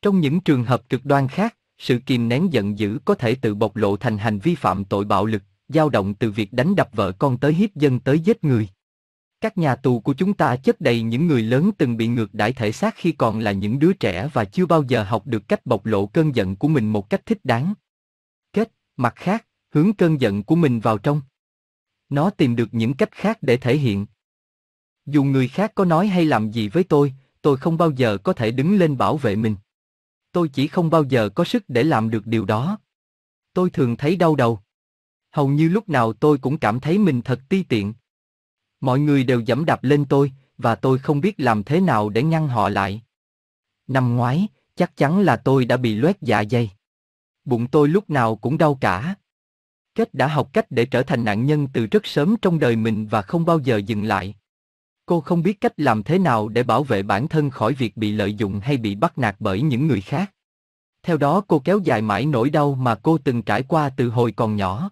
Trong những trường hợp cực đoan khác, sự kìm nén giận dữ có thể tự bộc lộ thành hành vi phạm tội bạo lực, dao động từ việc đánh đập vợ con tới hiếp dân tới giết người. Các nhà tù của chúng ta chất đầy những người lớn từng bị ngược đãi thể xác khi còn là những đứa trẻ và chưa bao giờ học được cách bộc lộ cơn giận của mình một cách thích đáng. Kết, mặt khác, hướng cơn giận của mình vào trong. Nó tìm được những cách khác để thể hiện. Dù người khác có nói hay làm gì với tôi, tôi không bao giờ có thể đứng lên bảo vệ mình. Tôi chỉ không bao giờ có sức để làm được điều đó. Tôi thường thấy đau đầu. Hầu như lúc nào tôi cũng cảm thấy mình thật ti tiện. Mọi người đều dẫm đạp lên tôi, và tôi không biết làm thế nào để ngăn họ lại. Năm ngoái, chắc chắn là tôi đã bị loét dạ dày. Bụng tôi lúc nào cũng đau cả. Kết đã học cách để trở thành nạn nhân từ rất sớm trong đời mình và không bao giờ dừng lại. Cô không biết cách làm thế nào để bảo vệ bản thân khỏi việc bị lợi dụng hay bị bắt nạt bởi những người khác. Theo đó cô kéo dài mãi nỗi đau mà cô từng trải qua từ hồi còn nhỏ.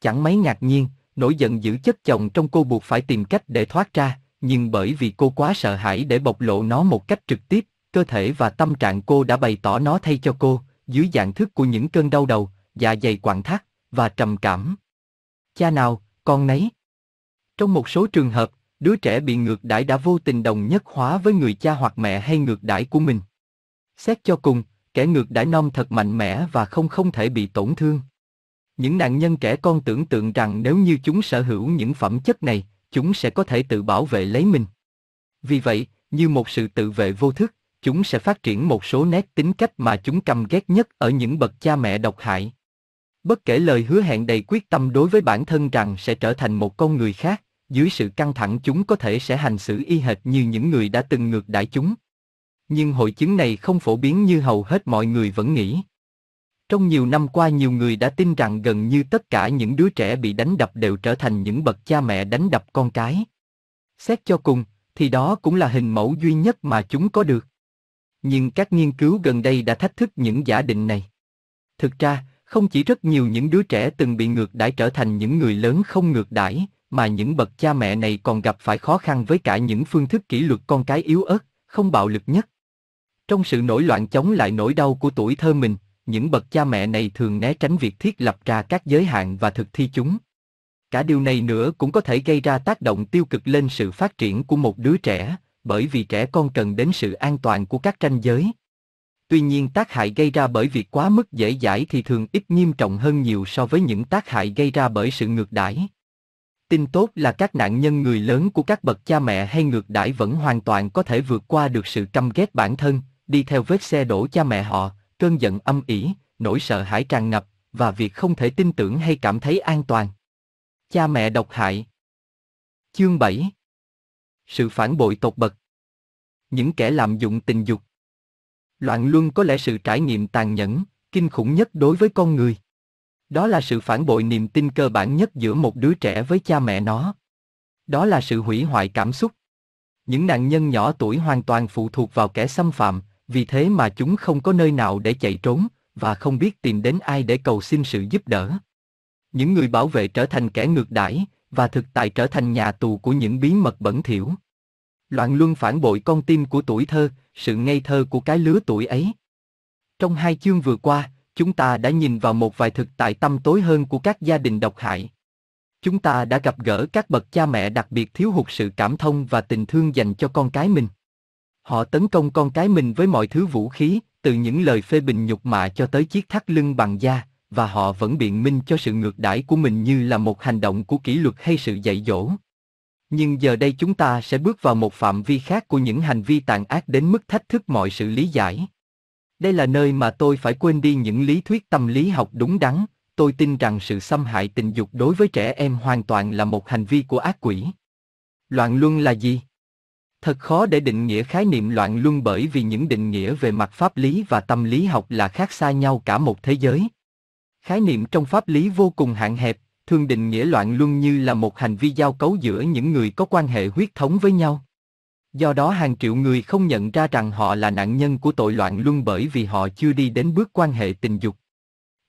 Chẳng mấy ngạc nhiên, nỗi giận dữ chất chồng trong cô buộc phải tìm cách để thoát ra, nhưng bởi vì cô quá sợ hãi để bộc lộ nó một cách trực tiếp, cơ thể và tâm trạng cô đã bày tỏ nó thay cho cô, dưới dạng thức của những cơn đau đầu, dạ dày quặn thắt và trầm cảm. Cha nào, con nấy. Trong một số trường hợp, đứa trẻ bị ngược đãi đã vô tình đồng nhất hóa với người cha hoặc mẹ hay ngược đãi của mình. Xét cho cùng, kẻ ngược đãi non thật mạnh mẽ và không không thể bị tổn thương. Những nạn nhân trẻ con tưởng tượng rằng nếu như chúng sở hữu những phẩm chất này, chúng sẽ có thể tự bảo vệ lấy mình. Vì vậy, như một sự tự vệ vô thức, chúng sẽ phát triển một số nét tính cách mà chúng căm ghét nhất ở những bậc cha mẹ độc hại. Bất kể lời hứa hẹn đầy quyết tâm đối với bản thân rằng sẽ trở thành một con người khác, dưới sự căng thẳng chúng có thể sẽ hành xử y hệt như những người đã từng ngược đãi chúng. Nhưng hội chứng này không phổ biến như hầu hết mọi người vẫn nghĩ. Trong nhiều năm qua nhiều người đã tin rằng gần như tất cả những đứa trẻ bị đánh đập đều trở thành những bậc cha mẹ đánh đập con cái. Xét cho cùng, thì đó cũng là hình mẫu duy nhất mà chúng có được. Nhưng các nghiên cứu gần đây đã thách thức những giả định này. Thực ra, không chỉ rất nhiều những đứa trẻ từng bị ngược đãi trở thành những người lớn không ngược đãi, mà những bậc cha mẹ này còn gặp phải khó khăn với cả những phương thức kỷ luật con cái yếu ớt, không bạo lực nhất. Trong sự nổi loạn chống lại nỗi đau của tuổi thơ mình, những bậc cha mẹ này thường né tránh việc thiết lập ra các giới hạn và thực thi chúng. Cả điều này nữa cũng có thể gây ra tác động tiêu cực lên sự phát triển của một đứa trẻ, bởi vì trẻ con cần đến sự an toàn của các ranh giới. Tuy nhiên tác hại gây ra bởi việc quá mức dễ dãi thì thường ít nghiêm trọng hơn nhiều so với những tác hại gây ra bởi sự ngược đãi. Tin tốt là các nạn nhân người lớn của các bậc cha mẹ hay ngược đãi vẫn hoàn toàn có thể vượt qua được sự căm ghét bản thân, đi theo vết xe đổ cha mẹ họ, cơn giận âm ỉ, nỗi sợ hãi tràn ngập, và việc không thể tin tưởng hay cảm thấy an toàn. Cha mẹ độc hại Chương 7 Sự phản bội tột bậc Những kẻ lạm dụng tình dục Loạn luân có lẽ sự trải nghiệm tàn nhẫn, kinh khủng nhất đối với con người. Đó là sự phản bội niềm tin cơ bản nhất giữa một đứa trẻ với cha mẹ nó. Đó là sự hủy hoại cảm xúc. Những nạn nhân nhỏ tuổi hoàn toàn phụ thuộc vào kẻ xâm phạm, vì thế mà chúng không có nơi nào để chạy trốn, và không biết tìm đến ai để cầu xin sự giúp đỡ. Những người bảo vệ trở thành kẻ ngược đãi, và thực tại trở thành nhà tù của những bí mật bẩn thỉu. Loạn luân phản bội con tim của tuổi thơ, sự ngây thơ của cái lứa tuổi ấy. Trong hai chương vừa qua, chúng ta đã nhìn vào một vài thực tại tâm tối hơn của các gia đình độc hại. Chúng ta đã gặp gỡ các bậc cha mẹ đặc biệt thiếu hụt sự cảm thông và tình thương dành cho con cái mình. Họ tấn công con cái mình với mọi thứ vũ khí, từ những lời phê bình nhục mạ cho tới chiếc thắt lưng bằng da, và họ vẫn biện minh cho sự ngược đãi của mình như là một hành động của kỷ luật hay sự dạy dỗ. Nhưng giờ đây chúng ta sẽ bước vào một phạm vi khác của những hành vi tàn ác đến mức thách thức mọi sự lý giải. Đây là nơi mà tôi phải quên đi những lý thuyết tâm lý học đúng đắn, tôi tin rằng sự xâm hại tình dục đối với trẻ em hoàn toàn là một hành vi của ác quỷ. Loạn luân là gì? Thật khó để định nghĩa khái niệm loạn luân bởi vì những định nghĩa về mặt pháp lý và tâm lý học là khác xa nhau cả một thế giới. Khái niệm trong pháp lý vô cùng hạn hẹp, thường định nghĩa loạn luân như là một hành vi giao cấu giữa những người có quan hệ huyết thống với nhau. Do đó hàng triệu người không nhận ra rằng họ là nạn nhân của tội loạn luân bởi vì họ chưa đi đến bước quan hệ tình dục.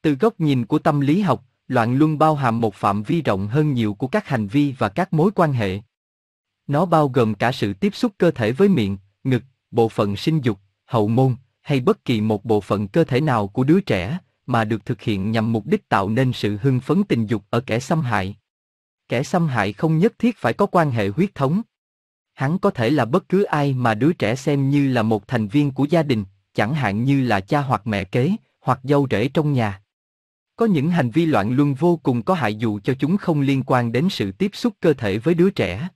Từ góc nhìn của tâm lý học, loạn luân bao hàm một phạm vi rộng hơn nhiều của các hành vi và các mối quan hệ. Nó bao gồm cả sự tiếp xúc cơ thể với miệng, ngực, bộ phận sinh dục, hậu môn, hay bất kỳ một bộ phận cơ thể nào của đứa trẻ, mà được thực hiện nhằm mục đích tạo nên sự hưng phấn tình dục ở kẻ xâm hại. Kẻ xâm hại không nhất thiết phải có quan hệ huyết thống. Hắn có thể là bất cứ ai mà đứa trẻ xem như là một thành viên của gia đình, chẳng hạn như là cha hoặc mẹ kế, hoặc dâu rể trong nhà. Có những hành vi loạn luân vô cùng có hại dù cho chúng không liên quan đến sự tiếp xúc cơ thể với đứa trẻ.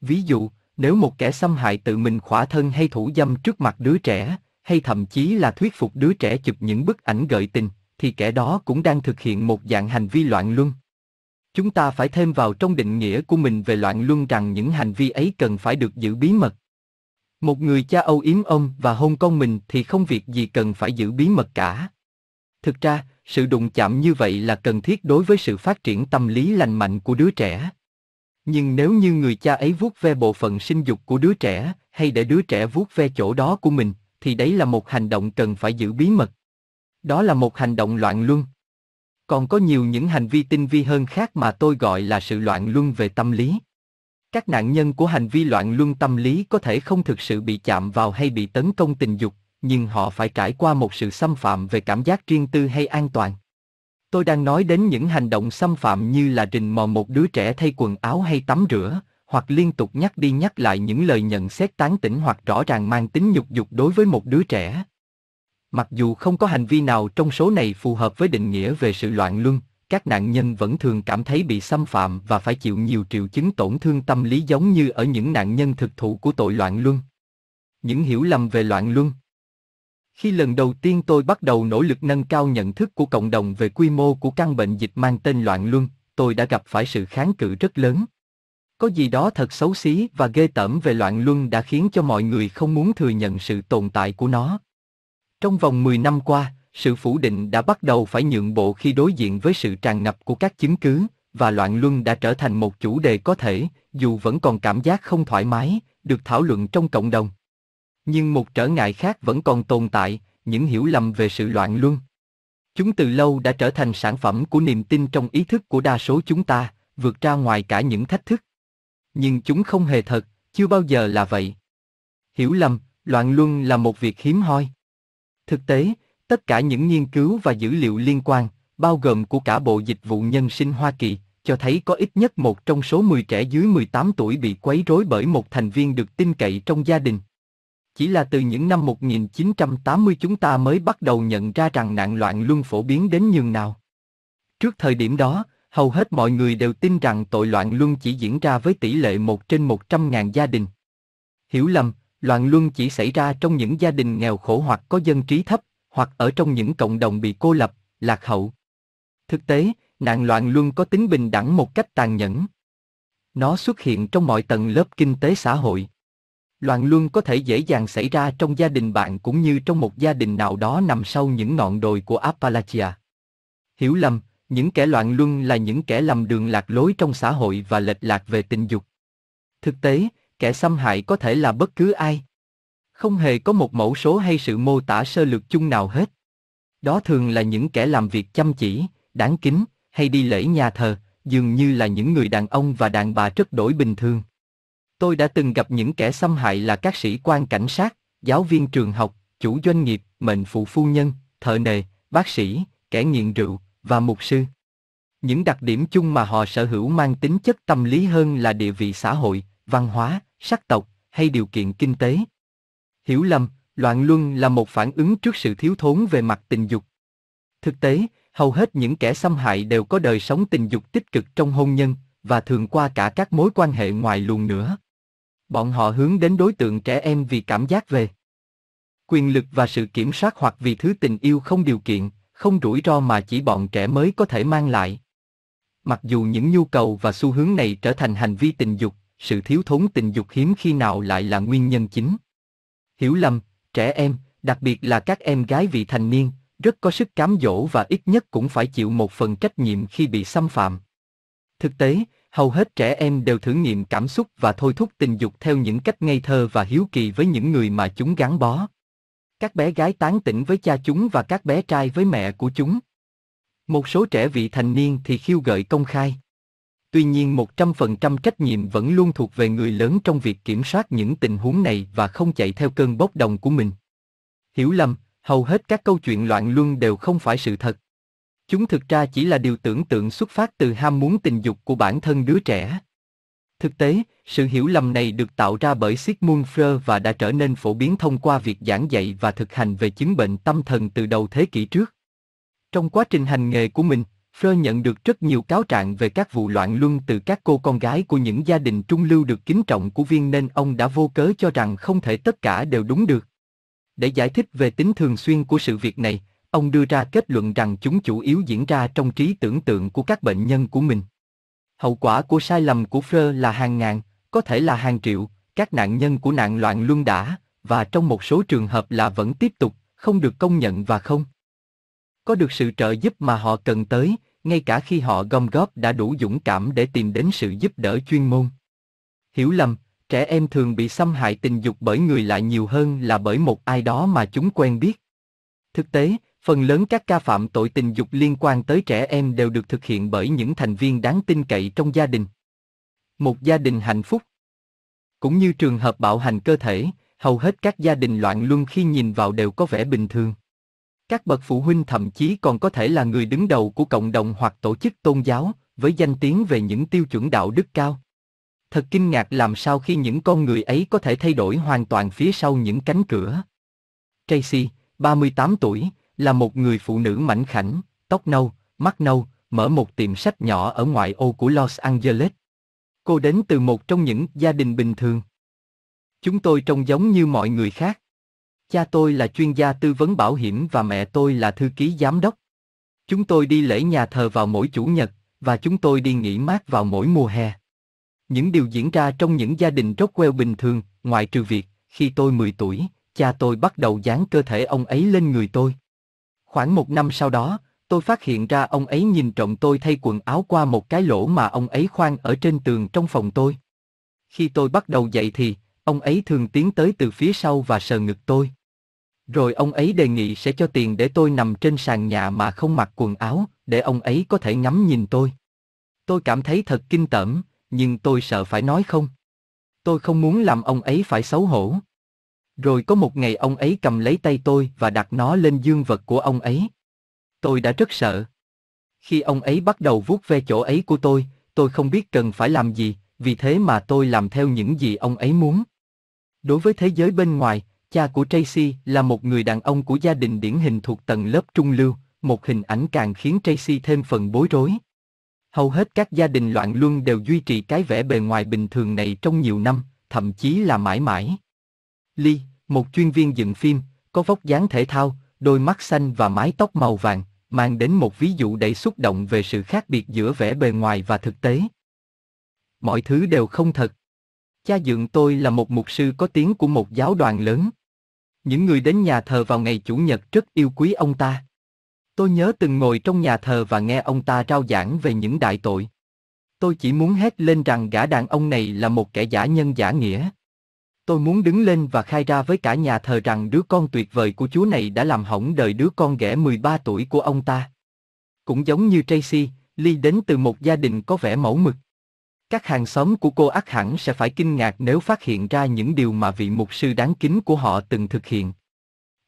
Ví dụ, nếu một kẻ xâm hại tự mình khỏa thân hay thủ dâm trước mặt đứa trẻ, hay thậm chí là thuyết phục đứa trẻ chụp những bức ảnh gợi tình, thì kẻ đó cũng đang thực hiện một dạng hành vi loạn luân. Chúng ta phải thêm vào trong định nghĩa của mình về loạn luân rằng những hành vi ấy cần phải được giữ bí mật. Một người cha âu yếm ông và hôn con mình thì không việc gì cần phải giữ bí mật cả. Thực ra, sự đụng chạm như vậy là cần thiết đối với sự phát triển tâm lý lành mạnh của đứa trẻ. Nhưng nếu như người cha ấy vuốt ve bộ phận sinh dục của đứa trẻ, hay để đứa trẻ vuốt ve chỗ đó của mình, thì đấy là một hành động cần phải giữ bí mật. Đó là một hành động loạn luân. Còn có nhiều những hành vi tinh vi hơn khác mà tôi gọi là sự loạn luân về tâm lý. Các nạn nhân của hành vi loạn luân tâm lý có thể không thực sự bị chạm vào hay bị tấn công tình dục, nhưng họ phải trải qua một sự xâm phạm về cảm giác riêng tư hay an toàn. Tôi đang nói đến những hành động xâm phạm như là rình mò một đứa trẻ thay quần áo hay tắm rửa, hoặc liên tục nhắc đi nhắc lại những lời nhận xét tán tỉnh hoặc rõ ràng mang tính nhục dục đối với một đứa trẻ. Mặc dù không có hành vi nào trong số này phù hợp với định nghĩa về sự loạn luân, các nạn nhân vẫn thường cảm thấy bị xâm phạm và phải chịu nhiều triệu chứng tổn thương tâm lý giống như ở những nạn nhân thực thụ của tội loạn luân. Những hiểu lầm về loạn luân khi lần đầu tiên tôi bắt đầu nỗ lực nâng cao nhận thức của cộng đồng về quy mô của căn bệnh dịch mang tên loạn luân, tôi đã gặp phải sự kháng cự rất lớn. Có gì đó thật xấu xí và ghê tởm về loạn luân đã khiến cho mọi người không muốn thừa nhận sự tồn tại của nó. Trong vòng 10 năm qua, sự phủ định đã bắt đầu phải nhượng bộ khi đối diện với sự tràn ngập của các chứng cứ, và loạn luân đã trở thành một chủ đề có thể, dù vẫn còn cảm giác không thoải mái, được thảo luận trong cộng đồng. Nhưng một trở ngại khác vẫn còn tồn tại, những hiểu lầm về sự loạn luân. Chúng từ lâu đã trở thành sản phẩm của niềm tin trong ý thức của đa số chúng ta, vượt ra ngoài cả những thách thức. Nhưng chúng không hề thật, chưa bao giờ là vậy. Hiểu lầm, loạn luân là một việc hiếm hoi. Thực tế, tất cả những nghiên cứu và dữ liệu liên quan, bao gồm của cả Bộ Dịch vụ Nhân sinh Hoa Kỳ, cho thấy có ít nhất một trong số 10 trẻ dưới 18 tuổi bị quấy rối bởi một thành viên được tin cậy trong gia đình. Chỉ là từ những năm 1980 chúng ta mới bắt đầu nhận ra rằng nạn loạn luân phổ biến đến nhường nào. Trước thời điểm đó, hầu hết mọi người đều tin rằng tội loạn luân chỉ diễn ra với tỷ lệ 1 trên 100 ngàn gia đình. Hiểu lầm, loạn luân chỉ xảy ra trong những gia đình nghèo khổ hoặc có dân trí thấp, hoặc ở trong những cộng đồng bị cô lập, lạc hậu. Thực tế, nạn loạn luân có tính bình đẳng một cách tàn nhẫn. Nó xuất hiện trong mọi tầng lớp kinh tế xã hội. Loạn luân có thể dễ dàng xảy ra trong gia đình bạn cũng như trong một gia đình nào đó nằm sau những ngọn đồi của Appalachia. Hiểu lầm, những kẻ loạn luân là những kẻ lầm đường lạc lối trong xã hội và lệch lạc về tình dục. Thực tế, kẻ xâm hại có thể là bất cứ ai. Không hề có một mẫu số hay sự mô tả sơ lược chung nào hết. Đó thường là những kẻ làm việc chăm chỉ, đáng kính, hay đi lễ nhà thờ, dường như là những người đàn ông và đàn bà rất đổi bình thường. Tôi đã từng gặp những kẻ xâm hại là các sĩ quan cảnh sát, giáo viên trường học, chủ doanh nghiệp, mệnh phụ phu nhân, thợ nề, bác sĩ, kẻ nghiện rượu và mục sư. Những đặc điểm chung mà họ sở hữu mang tính chất tâm lý hơn là địa vị xã hội, văn hóa, sắc tộc hay điều kiện kinh tế. Hiểu lầm, loạn luân là một phản ứng trước sự thiếu thốn về mặt tình dục. Thực tế, hầu hết những kẻ xâm hại đều có đời sống tình dục tích cực trong hôn nhân và thường qua cả các mối quan hệ ngoài luồng nữa. Bọn họ hướng đến đối tượng trẻ em vì cảm giác về quyền lực và sự kiểm soát hoặc vì thứ tình yêu không điều kiện, không rủi ro mà chỉ bọn trẻ mới có thể mang lại. Mặc dù những nhu cầu và xu hướng này trở thành hành vi tình dục, sự thiếu thốn tình dục hiếm khi nào lại là nguyên nhân chính. Hiểu lầm, trẻ em, đặc biệt là các em gái vị thành niên, rất có sức cám dỗ và ít nhất cũng phải chịu một phần trách nhiệm khi bị xâm phạm. Thực tế, hầu hết trẻ em đều thử nghiệm cảm xúc và thôi thúc tình dục theo những cách ngây thơ và hiếu kỳ với những người mà chúng gắn bó. Các bé gái tán tỉnh với cha chúng và các bé trai với mẹ của chúng. Một số trẻ vị thành niên thì khiêu gợi công khai. Tuy nhiên 100% trách nhiệm vẫn luôn thuộc về người lớn trong việc kiểm soát những tình huống này và không chạy theo cơn bốc đồng của mình. Hiểu lầm, hầu hết các câu chuyện loạn luân đều không phải sự thật. Chúng thực ra chỉ là điều tưởng tượng xuất phát từ ham muốn tình dục của bản thân đứa trẻ. Thực tế, sự hiểu lầm này được tạo ra bởi Sigmund Freud và đã trở nên phổ biến thông qua việc giảng dạy và thực hành về chứng bệnh tâm thần từ đầu thế kỷ trước. Trong quá trình hành nghề của mình, Freud nhận được rất nhiều cáo trạng về các vụ loạn luân từ các cô con gái của những gia đình trung lưu được kính trọng của viên nên ông đã vô cớ cho rằng không thể tất cả đều đúng được. Để giải thích về tính thường xuyên của sự việc này, ông đưa ra kết luận rằng chúng chủ yếu diễn ra trong trí tưởng tượng của các bệnh nhân của mình. Hậu quả của sai lầm của Freud là hàng ngàn, có thể là hàng triệu, các nạn nhân của nạn loạn luân đã, và trong một số trường hợp là vẫn tiếp tục, không được công nhận và không có được sự trợ giúp mà họ cần tới, ngay cả khi họ gom góp đã đủ dũng cảm để tìm đến sự giúp đỡ chuyên môn. Hiểu lầm, trẻ em thường bị xâm hại tình dục bởi người lạ nhiều hơn là bởi một ai đó mà chúng quen biết. Thực tế, phần lớn các ca phạm tội tình dục liên quan tới trẻ em đều được thực hiện bởi những thành viên đáng tin cậy trong gia đình. Một gia đình hạnh phúc. Cũng như trường hợp bạo hành cơ thể, hầu hết các gia đình loạn luân khi nhìn vào đều có vẻ bình thường. Các bậc phụ huynh thậm chí còn có thể là người đứng đầu của cộng đồng hoặc tổ chức tôn giáo, với danh tiếng về những tiêu chuẩn đạo đức cao. Thật kinh ngạc làm sao khi những con người ấy có thể thay đổi hoàn toàn phía sau những cánh cửa. Tracy, 38 tuổi, là một người phụ nữ mảnh khảnh, tóc nâu, mắt nâu, mở một tiệm sách nhỏ ở ngoại ô của Los Angeles. Cô đến từ một trong những gia đình bình thường. Chúng tôi trông giống như mọi người khác. Cha tôi là chuyên gia tư vấn bảo hiểm và mẹ tôi là thư ký giám đốc. Chúng tôi đi lễ nhà thờ vào mỗi chủ nhật, và chúng tôi đi nghỉ mát vào mỗi mùa hè. Những điều diễn ra trong những gia đình Rockwell bình thường, ngoại trừ việc, khi tôi 10 tuổi, cha tôi bắt đầu dán cơ thể ông ấy lên người tôi. Khoảng một năm sau đó, tôi phát hiện ra ông ấy nhìn trộm tôi thay quần áo qua một cái lỗ mà ông ấy khoan ở trên tường trong phòng tôi. Khi tôi bắt đầu dậy thì, ông ấy thường tiến tới từ phía sau và sờ ngực tôi. Rồi ông ấy đề nghị sẽ cho tiền để tôi nằm trên sàn nhà mà không mặc quần áo, để ông ấy có thể ngắm nhìn tôi. Tôi cảm thấy thật kinh tởm, nhưng tôi sợ phải nói không. Tôi không muốn làm ông ấy phải xấu hổ. Rồi có một ngày ông ấy cầm lấy tay tôi và đặt nó lên dương vật của ông ấy. Tôi đã rất sợ. Khi ông ấy bắt đầu vuốt ve chỗ ấy của tôi, tôi không biết cần phải làm gì, vì thế mà tôi làm theo những gì ông ấy muốn. Đối với thế giới bên ngoài, cha của Tracy là một người đàn ông của gia đình điển hình thuộc tầng lớp trung lưu, một hình ảnh càng khiến Tracy thêm phần bối rối. Hầu hết các gia đình loạn luân đều duy trì cái vẻ bề ngoài bình thường này trong nhiều năm, thậm chí là mãi mãi. Lee, một chuyên viên dựng phim, có vóc dáng thể thao, đôi mắt xanh và mái tóc màu vàng, mang đến một ví dụ đầy xúc động về sự khác biệt giữa vẻ bề ngoài và thực tế. Mọi thứ đều không thật. Cha dượng tôi là một mục sư có tiếng của một giáo đoàn lớn. Những người đến nhà thờ vào ngày Chủ nhật rất yêu quý ông ta. Tôi nhớ từng ngồi trong nhà thờ và nghe ông ta rao giảng về những đại tội. Tôi chỉ muốn hét lên rằng gã đàn ông này là một kẻ giả nhân giả nghĩa. Tôi muốn đứng lên và khai ra với cả nhà thờ rằng đứa con tuyệt vời của Chúa này đã làm hỏng đời đứa con ghẻ 13 tuổi của ông ta. Cũng giống như Tracy, Lee đến từ một gia đình có vẻ mẫu mực. Các hàng xóm của cô ác hẳn sẽ phải kinh ngạc nếu phát hiện ra những điều mà vị mục sư đáng kính của họ từng thực hiện.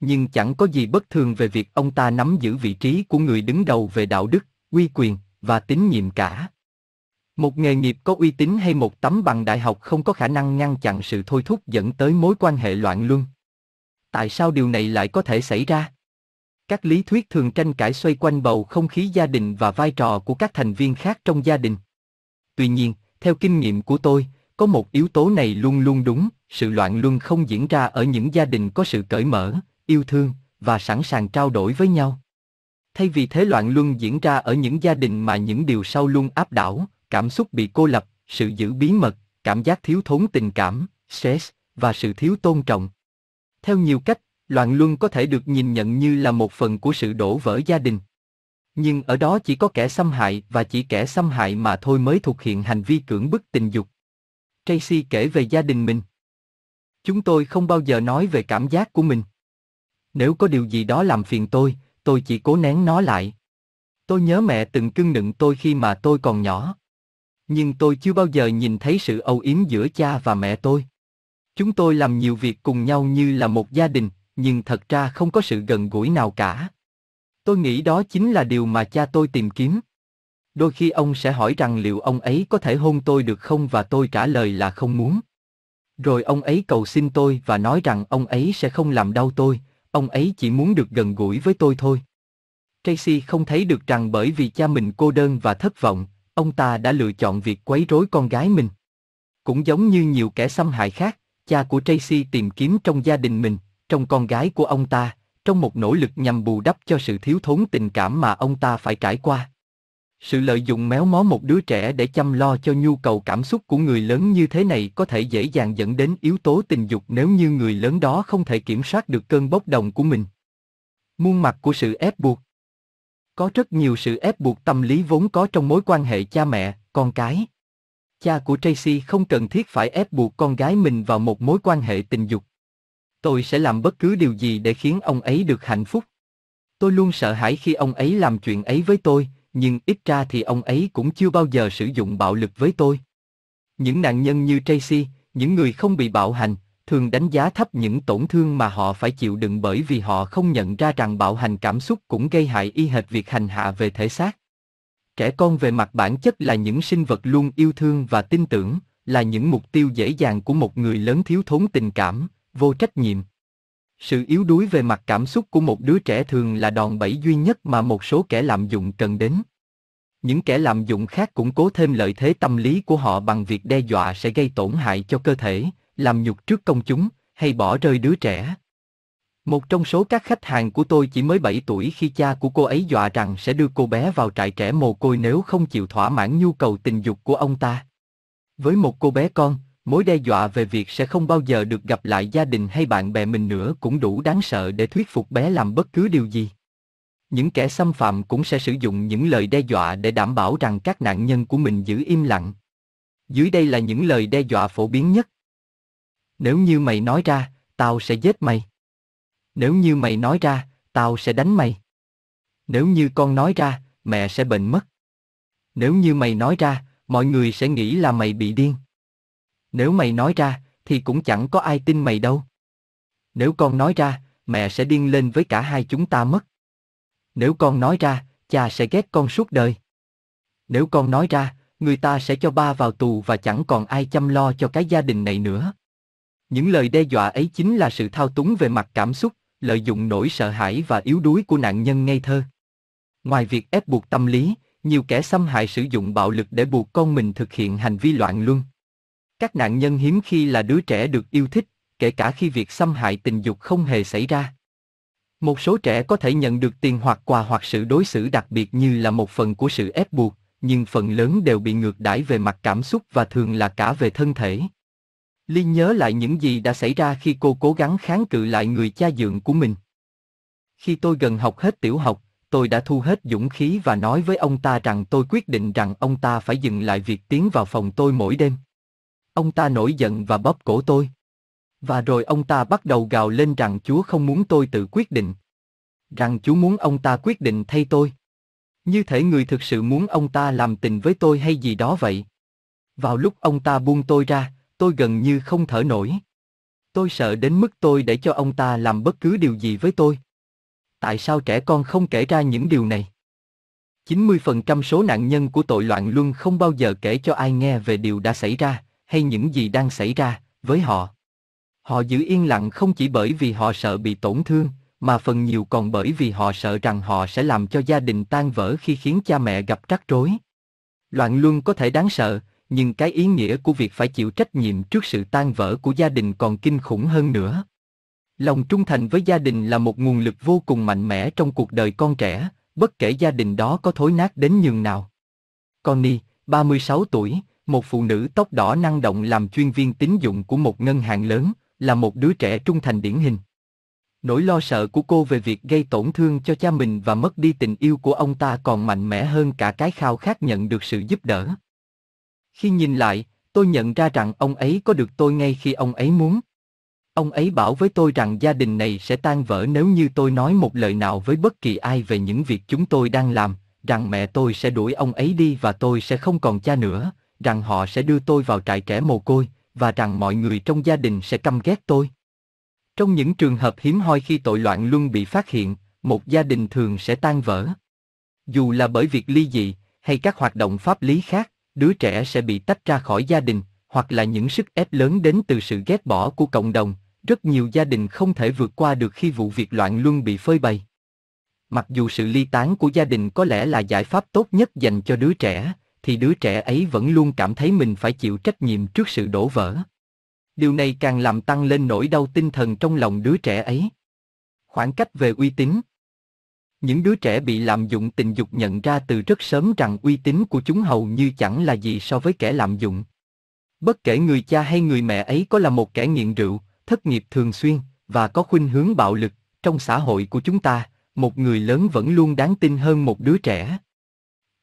Nhưng chẳng có gì bất thường về việc ông ta nắm giữ vị trí của người đứng đầu về đạo đức, uy quyền và tín nhiệm cả. Một nghề nghiệp có uy tín hay một tấm bằng đại học không có khả năng ngăn chặn sự thôi thúc dẫn tới mối quan hệ loạn luân. Tại sao điều này lại có thể xảy ra? Các lý thuyết thường tranh cãi xoay quanh bầu không khí gia đình và vai trò của các thành viên khác trong gia đình. Tuy nhiên, theo kinh nghiệm của tôi, có một yếu tố này luôn luôn đúng, sự loạn luân không diễn ra ở những gia đình có sự cởi mở, yêu thương và sẵn sàng trao đổi với nhau. Thay vì thế loạn luân diễn ra ở những gia đình mà những điều sau luôn áp đảo, cảm xúc bị cô lập, sự giữ bí mật, cảm giác thiếu thốn tình cảm, stress và sự thiếu tôn trọng. Theo nhiều cách, loạn luân có thể được nhìn nhận như là một phần của sự đổ vỡ gia đình. Nhưng ở đó chỉ có kẻ xâm hại và chỉ kẻ xâm hại mà thôi mới thực hiện hành vi cưỡng bức tình dục. Tracy kể về gia đình mình. Chúng tôi không bao giờ nói về cảm giác của mình. Nếu có điều gì đó làm phiền tôi, tôi chỉ cố nén nó lại. Tôi nhớ mẹ từng cưng nựng tôi khi mà tôi còn nhỏ. Nhưng tôi chưa bao giờ nhìn thấy sự âu yếm giữa cha và mẹ tôi. Chúng tôi làm nhiều việc cùng nhau như là một gia đình, nhưng thật ra không có sự gần gũi nào cả. Tôi nghĩ đó chính là điều mà cha tôi tìm kiếm. Đôi khi ông sẽ hỏi rằng liệu ông ấy có thể hôn tôi được không và tôi trả lời là không muốn. Rồi ông ấy cầu xin tôi và nói rằng ông ấy sẽ không làm đau tôi, ông ấy chỉ muốn được gần gũi với tôi thôi. Tracy không thấy được rằng bởi vì cha mình cô đơn và thất vọng, ông ta đã lựa chọn việc quấy rối con gái mình. Cũng giống như nhiều kẻ xâm hại khác, cha của Tracy tìm kiếm trong gia đình mình, trong con gái của ông ta, trong một nỗ lực nhằm bù đắp cho sự thiếu thốn tình cảm mà ông ta phải trải qua. Sự lợi dụng méo mó một đứa trẻ để chăm lo cho nhu cầu cảm xúc của người lớn như thế này có thể dễ dàng dẫn đến yếu tố tình dục nếu như người lớn đó không thể kiểm soát được cơn bốc đồng của mình. Muôn mặt của sự ép buộc có rất nhiều sự ép buộc tâm lý vốn có trong mối quan hệ cha mẹ, con cái. Cha của Tracy không cần thiết phải ép buộc con gái mình vào một mối quan hệ tình dục. Tôi sẽ làm bất cứ điều gì để khiến ông ấy được hạnh phúc. Tôi luôn sợ hãi khi ông ấy làm chuyện ấy với tôi, nhưng ít ra thì ông ấy cũng chưa bao giờ sử dụng bạo lực với tôi. Những nạn nhân như Tracy, những người không bị bạo hành, thường đánh giá thấp những tổn thương mà họ phải chịu đựng bởi vì họ không nhận ra rằng bạo hành cảm xúc cũng gây hại y hệt việc hành hạ về thể xác. Trẻ con về mặt bản chất là những sinh vật luôn yêu thương và tin tưởng, là những mục tiêu dễ dàng của một người lớn thiếu thốn tình cảm, vô trách nhiệm. Sự yếu đuối về mặt cảm xúc của một đứa trẻ thường là đòn bẩy duy nhất mà một số kẻ lạm dụng cần đến. Những kẻ lạm dụng khác củng cố thêm lợi thế tâm lý của họ bằng việc đe dọa sẽ gây tổn hại cho cơ thể, làm nhục trước công chúng, hay bỏ rơi đứa trẻ. Một trong số các khách hàng của tôi chỉ mới 7 tuổi khi cha của cô ấy dọa rằng sẽ đưa cô bé vào trại trẻ mồ côi nếu không chịu thỏa mãn nhu cầu tình dục của ông ta. Với một cô bé con, mối đe dọa về việc sẽ không bao giờ được gặp lại gia đình hay bạn bè mình nữa cũng đủ đáng sợ để thuyết phục bé làm bất cứ điều gì. Những kẻ xâm phạm cũng sẽ sử dụng những lời đe dọa để đảm bảo rằng các nạn nhân của mình giữ im lặng. Dưới đây là những lời đe dọa phổ biến nhất. Nếu như mày nói ra, tao sẽ giết mày. Nếu như mày nói ra, tao sẽ đánh mày. Nếu như con nói ra, mẹ sẽ bệnh mất. Nếu như mày nói ra, mọi người sẽ nghĩ là mày bị điên. Nếu mày nói ra, thì cũng chẳng có ai tin mày đâu. Nếu con nói ra, mẹ sẽ điên lên với cả hai chúng ta mất. Nếu con nói ra, cha sẽ ghét con suốt đời. Nếu con nói ra, người ta sẽ cho ba vào tù và chẳng còn ai chăm lo cho cái gia đình này nữa. Những lời đe dọa ấy chính là sự thao túng về mặt cảm xúc, lợi dụng nỗi sợ hãi và yếu đuối của nạn nhân ngây thơ. Ngoài việc ép buộc tâm lý, nhiều kẻ xâm hại sử dụng bạo lực để buộc con mình thực hiện hành vi loạn luân. Các nạn nhân hiếm khi là đứa trẻ được yêu thích, kể cả khi việc xâm hại tình dục không hề xảy ra. Một số trẻ có thể nhận được tiền hoặc quà hoặc sự đối xử đặc biệt như là một phần của sự ép buộc, nhưng phần lớn đều bị ngược đãi về mặt cảm xúc và thường là cả về thân thể. Liên nhớ lại những gì đã xảy ra khi cô cố gắng kháng cự lại người cha dượng của mình. Khi tôi gần học hết tiểu học, tôi đã thu hết dũng khí và nói với ông ta rằng tôi quyết định rằng ông ta phải dừng lại việc tiến vào phòng tôi mỗi đêm. Ông ta nổi giận và bóp cổ tôi. Và rồi ông ta bắt đầu gào lên rằng Chúa không muốn tôi tự quyết định. Rằng Chúa muốn ông ta quyết định thay tôi. Như thể người thực sự muốn ông ta làm tình với tôi hay gì đó vậy. Vào lúc ông ta buông tôi ra, tôi gần như không thở nổi. Tôi sợ đến mức tôi để cho ông ta làm bất cứ điều gì với tôi. Tại sao trẻ con không kể ra những điều này? 90% số nạn nhân của tội loạn luân không bao giờ kể cho ai nghe về điều đã xảy ra, hay những gì đang xảy ra, với họ. Họ giữ yên lặng không chỉ bởi vì họ sợ bị tổn thương, mà phần nhiều còn bởi vì họ sợ rằng họ sẽ làm cho gia đình tan vỡ khi khiến cha mẹ gặp rắc rối. Loạn luân có thể đáng sợ, nhưng cái ý nghĩa của việc phải chịu trách nhiệm trước sự tan vỡ của gia đình còn kinh khủng hơn nữa. Lòng trung thành với gia đình là một nguồn lực vô cùng mạnh mẽ trong cuộc đời con trẻ, bất kể gia đình đó có thối nát đến nhường nào. Connie, 36 tuổi, một phụ nữ tóc đỏ năng động làm chuyên viên tín dụng của một ngân hàng lớn, là một đứa trẻ trung thành điển hình. Nỗi lo sợ của cô về việc gây tổn thương cho cha mình và mất đi tình yêu của ông ta còn mạnh mẽ hơn cả cái khao khát nhận được sự giúp đỡ. Khi nhìn lại, tôi nhận ra rằng ông ấy có được tôi ngay khi ông ấy muốn. Ông ấy bảo với tôi rằng gia đình này sẽ tan vỡ nếu như tôi nói một lời nào với bất kỳ ai về những việc chúng tôi đang làm, rằng mẹ tôi sẽ đuổi ông ấy đi và tôi sẽ không còn cha nữa, rằng họ sẽ đưa tôi vào trại trẻ mồ côi, và rằng mọi người trong gia đình sẽ căm ghét tôi. Trong những trường hợp hiếm hoi khi tội loạn luân bị phát hiện, một gia đình thường sẽ tan vỡ. Dù là bởi việc ly dị, hay các hoạt động pháp lý khác, đứa trẻ sẽ bị tách ra khỏi gia đình, hoặc là những sức ép lớn đến từ sự ghét bỏ của cộng đồng, rất nhiều gia đình không thể vượt qua được khi vụ việc loạn luân bị phơi bày. Mặc dù sự ly tán của gia đình có lẽ là giải pháp tốt nhất dành cho đứa trẻ, thì đứa trẻ ấy vẫn luôn cảm thấy mình phải chịu trách nhiệm trước sự đổ vỡ. Điều này càng làm tăng lên nỗi đau tinh thần trong lòng đứa trẻ ấy. Khoảng cách về uy tín những đứa trẻ bị lạm dụng tình dục nhận ra từ rất sớm rằng uy tín của chúng hầu như chẳng là gì so với kẻ lạm dụng. Bất kể người cha hay người mẹ ấy có là một kẻ nghiện rượu, thất nghiệp thường xuyên, và có khuynh hướng bạo lực, trong xã hội của chúng ta, một người lớn vẫn luôn đáng tin hơn một đứa trẻ.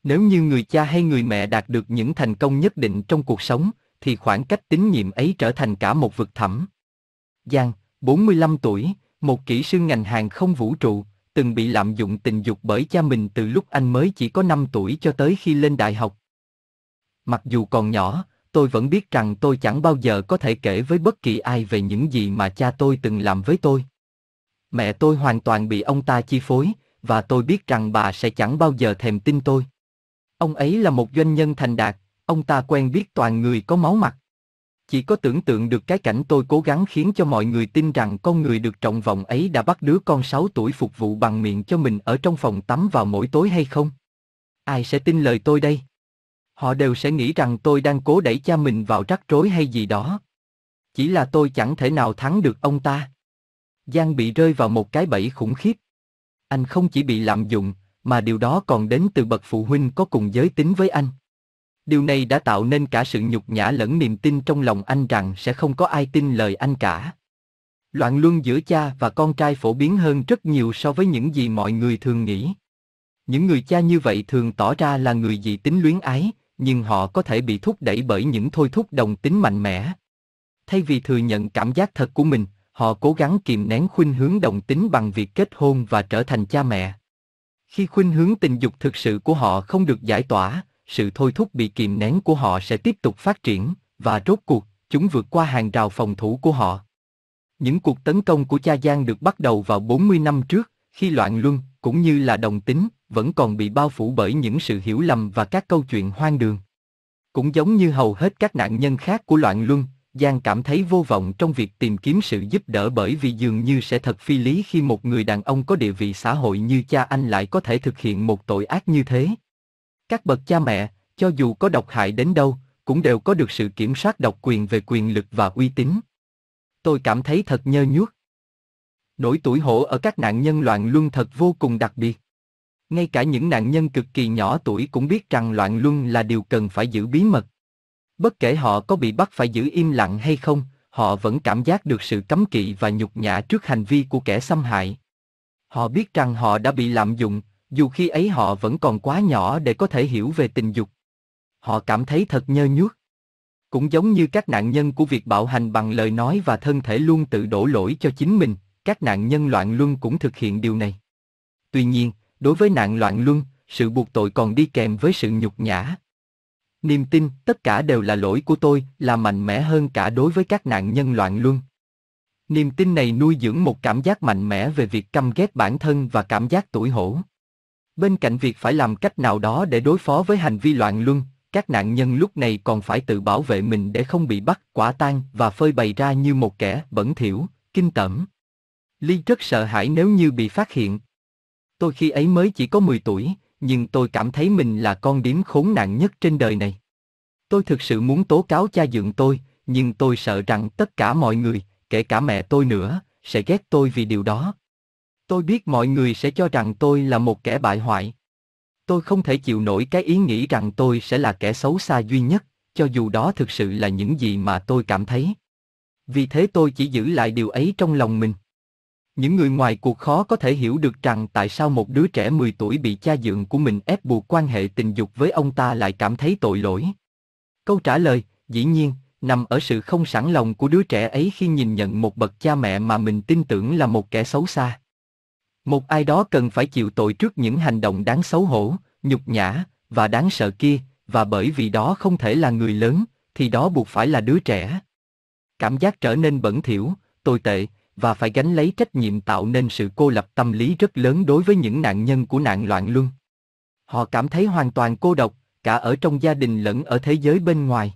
Nếu như người cha hay người mẹ đạt được những thành công nhất định trong cuộc sống, thì khoảng cách tín nhiệm ấy trở thành cả một vực thẳm. Giang, 45 tuổi, một kỹ sư ngành hàng không vũ trụ, từng bị lạm dụng tình dục bởi cha mình từ lúc anh mới chỉ có 5 tuổi cho tới khi lên đại học. Mặc dù còn nhỏ, tôi vẫn biết rằng tôi chẳng bao giờ có thể kể với bất kỳ ai về những gì mà cha tôi từng làm với tôi. Mẹ tôi hoàn toàn bị ông ta chi phối, và tôi biết rằng bà sẽ chẳng bao giờ thèm tin tôi. Ông ấy là một doanh nhân thành đạt, ông ta quen biết toàn người có máu mặt. Chỉ có tưởng tượng được cái cảnh tôi cố gắng khiến cho mọi người tin rằng con người được trọng vọng ấy đã bắt đứa con 6 tuổi phục vụ bằng miệng cho mình ở trong phòng tắm vào mỗi tối hay không? Ai sẽ tin lời tôi đây? Họ đều sẽ nghĩ rằng tôi đang cố đẩy cha mình vào rắc rối hay gì đó. Chỉ là tôi chẳng thể nào thắng được ông ta. Giang bị rơi vào một cái bẫy khủng khiếp. Anh không chỉ bị lạm dụng, mà điều đó còn đến từ bậc phụ huynh có cùng giới tính với anh. Điều này đã tạo nên cả sự nhục nhã lẫn niềm tin trong lòng anh rằng sẽ không có ai tin lời anh cả. Loạn luân giữa cha và con trai phổ biến hơn rất nhiều so với những gì mọi người thường nghĩ. Những người cha như vậy thường tỏ ra là người dị tính luyến ái, nhưng họ có thể bị thúc đẩy bởi những thôi thúc đồng tính mạnh mẽ. Thay vì thừa nhận cảm giác thật của mình, họ cố gắng kiềm nén khuynh hướng đồng tính bằng việc kết hôn và trở thành cha mẹ. Khi khuynh hướng tình dục thực sự của họ không được giải tỏa, sự thôi thúc bị kìm nén của họ sẽ tiếp tục phát triển, và rốt cuộc, chúng vượt qua hàng rào phòng thủ của họ. Những cuộc tấn công của cha Giang được bắt đầu vào 40 năm trước, khi loạn luân, cũng như là đồng tính, vẫn còn bị bao phủ bởi những sự hiểu lầm và các câu chuyện hoang đường. Cũng giống như hầu hết các nạn nhân khác của loạn luân, Giang cảm thấy vô vọng trong việc tìm kiếm sự giúp đỡ bởi vì dường như sẽ thật phi lý khi một người đàn ông có địa vị xã hội như cha anh lại có thể thực hiện một tội ác như thế. Các bậc cha mẹ, cho dù có độc hại đến đâu, cũng đều có được sự kiểm soát độc quyền về quyền lực và uy tín. Tôi cảm thấy thật nhơ nhuốc. Nỗi tuổi hổ ở các nạn nhân loạn luân thật vô cùng đặc biệt. Ngay cả những nạn nhân cực kỳ nhỏ tuổi cũng biết rằng loạn luân là điều cần phải giữ bí mật. Bất kể họ có bị bắt phải giữ im lặng hay không, họ vẫn cảm giác được sự cấm kỵ và nhục nhã trước hành vi của kẻ xâm hại. Họ biết rằng họ đã bị lạm dụng, dù khi ấy họ vẫn còn quá nhỏ để có thể hiểu về tình dục. Họ cảm thấy thật nhơ nhuốc. Cũng giống như các nạn nhân của việc bạo hành bằng lời nói và thân thể luôn tự đổ lỗi cho chính mình, các nạn nhân loạn luân cũng thực hiện điều này. Tuy nhiên, đối với nạn loạn luân, sự buộc tội còn đi kèm với sự nhục nhã. Niềm tin, tất cả đều là lỗi của tôi, là mạnh mẽ hơn cả đối với các nạn nhân loạn luân. Niềm tin này nuôi dưỡng một cảm giác mạnh mẽ về việc căm ghét bản thân và cảm giác tủi hổ. Bên cạnh việc phải làm cách nào đó để đối phó với hành vi loạn luân, các nạn nhân lúc này còn phải tự bảo vệ mình để không bị bắt, quả tang và phơi bày ra như một kẻ bẩn thỉu, kinh tởm. Ly rất sợ hãi nếu như bị phát hiện. Tôi khi ấy mới chỉ có 10 tuổi, nhưng tôi cảm thấy mình là con điếm khốn nạn nhất trên đời này. Tôi thực sự muốn tố cáo cha dựng tôi, nhưng tôi sợ rằng tất cả mọi người, kể cả mẹ tôi nữa, sẽ ghét tôi vì điều đó. Tôi biết mọi người sẽ cho rằng tôi là một kẻ bại hoại. Tôi không thể chịu nổi cái ý nghĩ rằng tôi sẽ là kẻ xấu xa duy nhất, cho dù đó thực sự là những gì mà tôi cảm thấy. Vì thế tôi chỉ giữ lại điều ấy trong lòng mình. Những người ngoài cuộc khó có thể hiểu được rằng tại sao một đứa trẻ 10 tuổi bị cha dượng của mình ép buộc quan hệ tình dục với ông ta lại cảm thấy tội lỗi. Câu trả lời, dĩ nhiên, nằm ở sự không sẵn lòng của đứa trẻ ấy khi nhìn nhận một bậc cha mẹ mà mình tin tưởng là một kẻ xấu xa. Một ai đó cần phải chịu tội trước những hành động đáng xấu hổ, nhục nhã và đáng sợ kia, và bởi vì đó không thể là người lớn, thì đó buộc phải là đứa trẻ. Cảm giác trở nên bẩn thỉu, tồi tệ, và phải gánh lấy trách nhiệm tạo nên sự cô lập tâm lý rất lớn đối với những nạn nhân của nạn loạn luân. Họ cảm thấy hoàn toàn cô độc, cả ở trong gia đình lẫn ở thế giới bên ngoài.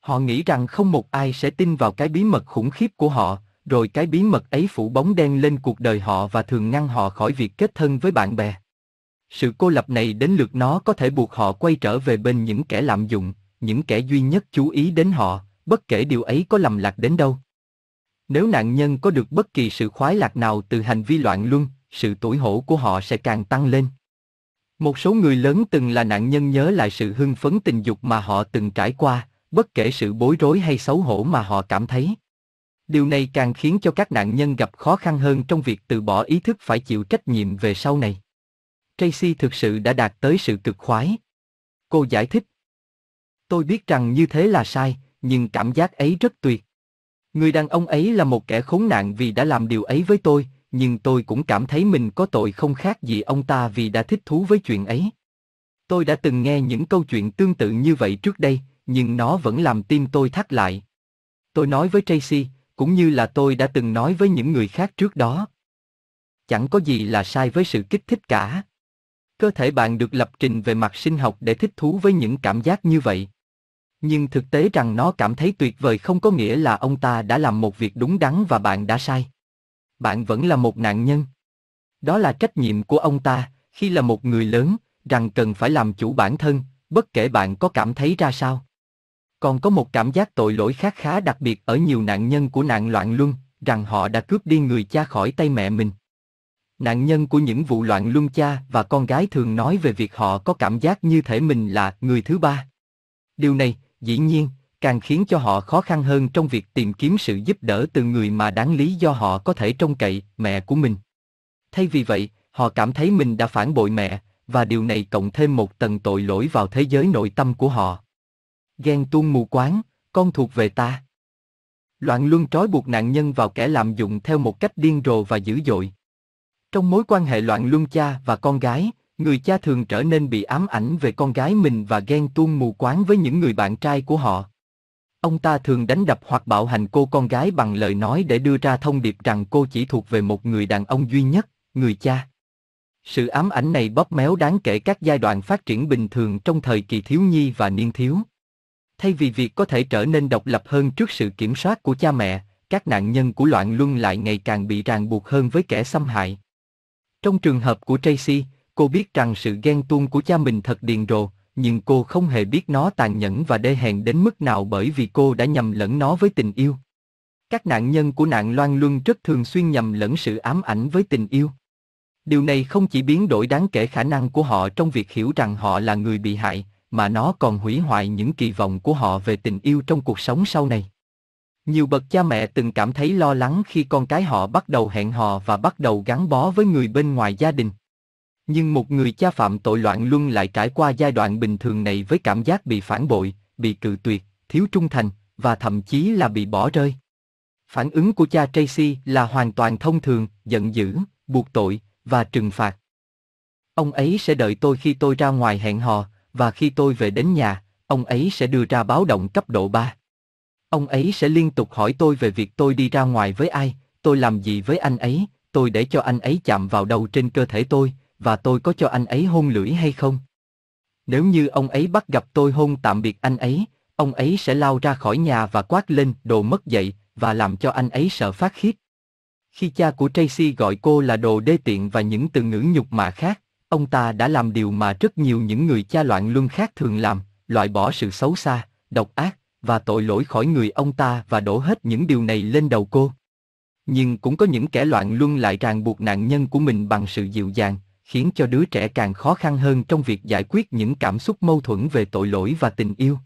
Họ nghĩ rằng không một ai sẽ tin vào cái bí mật khủng khiếp của họ, rồi cái bí mật ấy phủ bóng đen lên cuộc đời họ và thường ngăn họ khỏi việc kết thân với bạn bè. Sự cô lập này đến lượt nó có thể buộc họ quay trở về bên những kẻ lạm dụng, những kẻ duy nhất chú ý đến họ, bất kể điều ấy có lầm lạc đến đâu. Nếu nạn nhân có được bất kỳ sự khoái lạc nào từ hành vi loạn luân, sự tủi hổ của họ sẽ càng tăng lên. Một số người lớn từng là nạn nhân nhớ lại sự hưng phấn tình dục mà họ từng trải qua, bất kể sự bối rối hay xấu hổ mà họ cảm thấy. Điều này càng khiến cho các nạn nhân gặp khó khăn hơn trong việc từ bỏ ý thức phải chịu trách nhiệm về sau này. Tracy thực sự đã đạt tới sự cực khoái. Cô giải thích. Tôi biết rằng như thế là sai, nhưng cảm giác ấy rất tuyệt. Người đàn ông ấy là một kẻ khốn nạn vì đã làm điều ấy với tôi, nhưng tôi cũng cảm thấy mình có tội không khác gì ông ta vì đã thích thú với chuyện ấy. Tôi đã từng nghe những câu chuyện tương tự như vậy trước đây, nhưng nó vẫn làm tim tôi thắt lại. Tôi nói với Tracy, cũng như là tôi đã từng nói với những người khác trước đó. Chẳng có gì là sai với sự kích thích cả. Cơ thể bạn được lập trình về mặt sinh học để thích thú với những cảm giác như vậy. Nhưng thực tế rằng nó cảm thấy tuyệt vời không có nghĩa là ông ta đã làm một việc đúng đắn và bạn đã sai. Bạn vẫn là một nạn nhân. Đó là trách nhiệm của ông ta, khi là một người lớn, rằng cần phải làm chủ bản thân, bất kể bạn có cảm thấy ra sao. Còn có một cảm giác tội lỗi khác khá đặc biệt ở nhiều nạn nhân của nạn loạn luân, rằng họ đã cướp đi người cha khỏi tay mẹ mình. Nạn nhân của những vụ loạn luân cha và con gái thường nói về việc họ có cảm giác như thể mình là người thứ ba. Điều này, dĩ nhiên, càng khiến cho họ khó khăn hơn trong việc tìm kiếm sự giúp đỡ từ người mà đáng lý do họ có thể trông cậy, mẹ của mình. Thay vì vậy, họ cảm thấy mình đã phản bội mẹ, và điều này cộng thêm một tầng tội lỗi vào thế giới nội tâm của họ. Ghen tuông mù quáng, con thuộc về ta. Loạn luân trói buộc nạn nhân vào kẻ lạm dụng theo một cách điên rồ và dữ dội. Trong mối quan hệ loạn luân cha và con gái, người cha thường trở nên bị ám ảnh về con gái mình và ghen tuông mù quáng với những người bạn trai của họ. Ông ta thường đánh đập hoặc bạo hành cô con gái bằng lời nói để đưa ra thông điệp rằng cô chỉ thuộc về một người đàn ông duy nhất, người cha. Sự ám ảnh này bóp méo đáng kể các giai đoạn phát triển bình thường trong thời kỳ thiếu nhi và niên thiếu. Thay vì việc có thể trở nên độc lập hơn trước sự kiểm soát của cha mẹ, các nạn nhân của loạn luân lại ngày càng bị ràng buộc hơn với kẻ xâm hại. Trong trường hợp của Tracy, cô biết rằng sự ghen tuông của cha mình thật điền rồ, nhưng cô không hề biết nó tàn nhẫn và đê hèn đến mức nào bởi vì cô đã nhầm lẫn nó với tình yêu. Các nạn nhân của nạn loan luân rất thường xuyên nhầm lẫn sự ám ảnh với tình yêu. Điều này không chỉ biến đổi đáng kể khả năng của họ trong việc hiểu rằng họ là người bị hại, mà nó còn hủy hoại những kỳ vọng của họ về tình yêu trong cuộc sống sau này. Nhiều bậc cha mẹ từng cảm thấy lo lắng khi con cái họ bắt đầu hẹn hò và bắt đầu gắn bó với người bên ngoài gia đình. Nhưng một người cha phạm tội loạn luân lại trải qua giai đoạn bình thường này với cảm giác bị phản bội, bị cự tuyệt, thiếu trung thành, và thậm chí là bị bỏ rơi. Phản ứng của cha Tracy là hoàn toàn thông thường, giận dữ, buộc tội, và trừng phạt. Ông ấy sẽ đợi tôi khi tôi ra ngoài hẹn hò, và khi tôi về đến nhà, ông ấy sẽ đưa ra báo động cấp độ 3. Ông ấy sẽ liên tục hỏi tôi về việc tôi đi ra ngoài với ai, tôi làm gì với anh ấy, tôi để cho anh ấy chạm vào đầu trên cơ thể tôi, và tôi có cho anh ấy hôn lưỡi hay không? Nếu như ông ấy bắt gặp tôi hôn tạm biệt anh ấy, ông ấy sẽ lao ra khỏi nhà và quát lên đồ mất dậy, và làm cho anh ấy sợ phát khiếp. Khi cha của Tracy gọi cô là đồ đê tiện và những từ ngữ nhục mạ khác, ông ta đã làm điều mà rất nhiều những người cha loạn luân khác thường làm, loại bỏ sự xấu xa, độc ác và tội lỗi khỏi người ông ta và đổ hết những điều này lên đầu cô. Nhưng cũng có những kẻ loạn luân lại ràng buộc nạn nhân của mình bằng sự dịu dàng, khiến cho đứa trẻ càng khó khăn hơn trong việc giải quyết những cảm xúc mâu thuẫn về tội lỗi và tình yêu.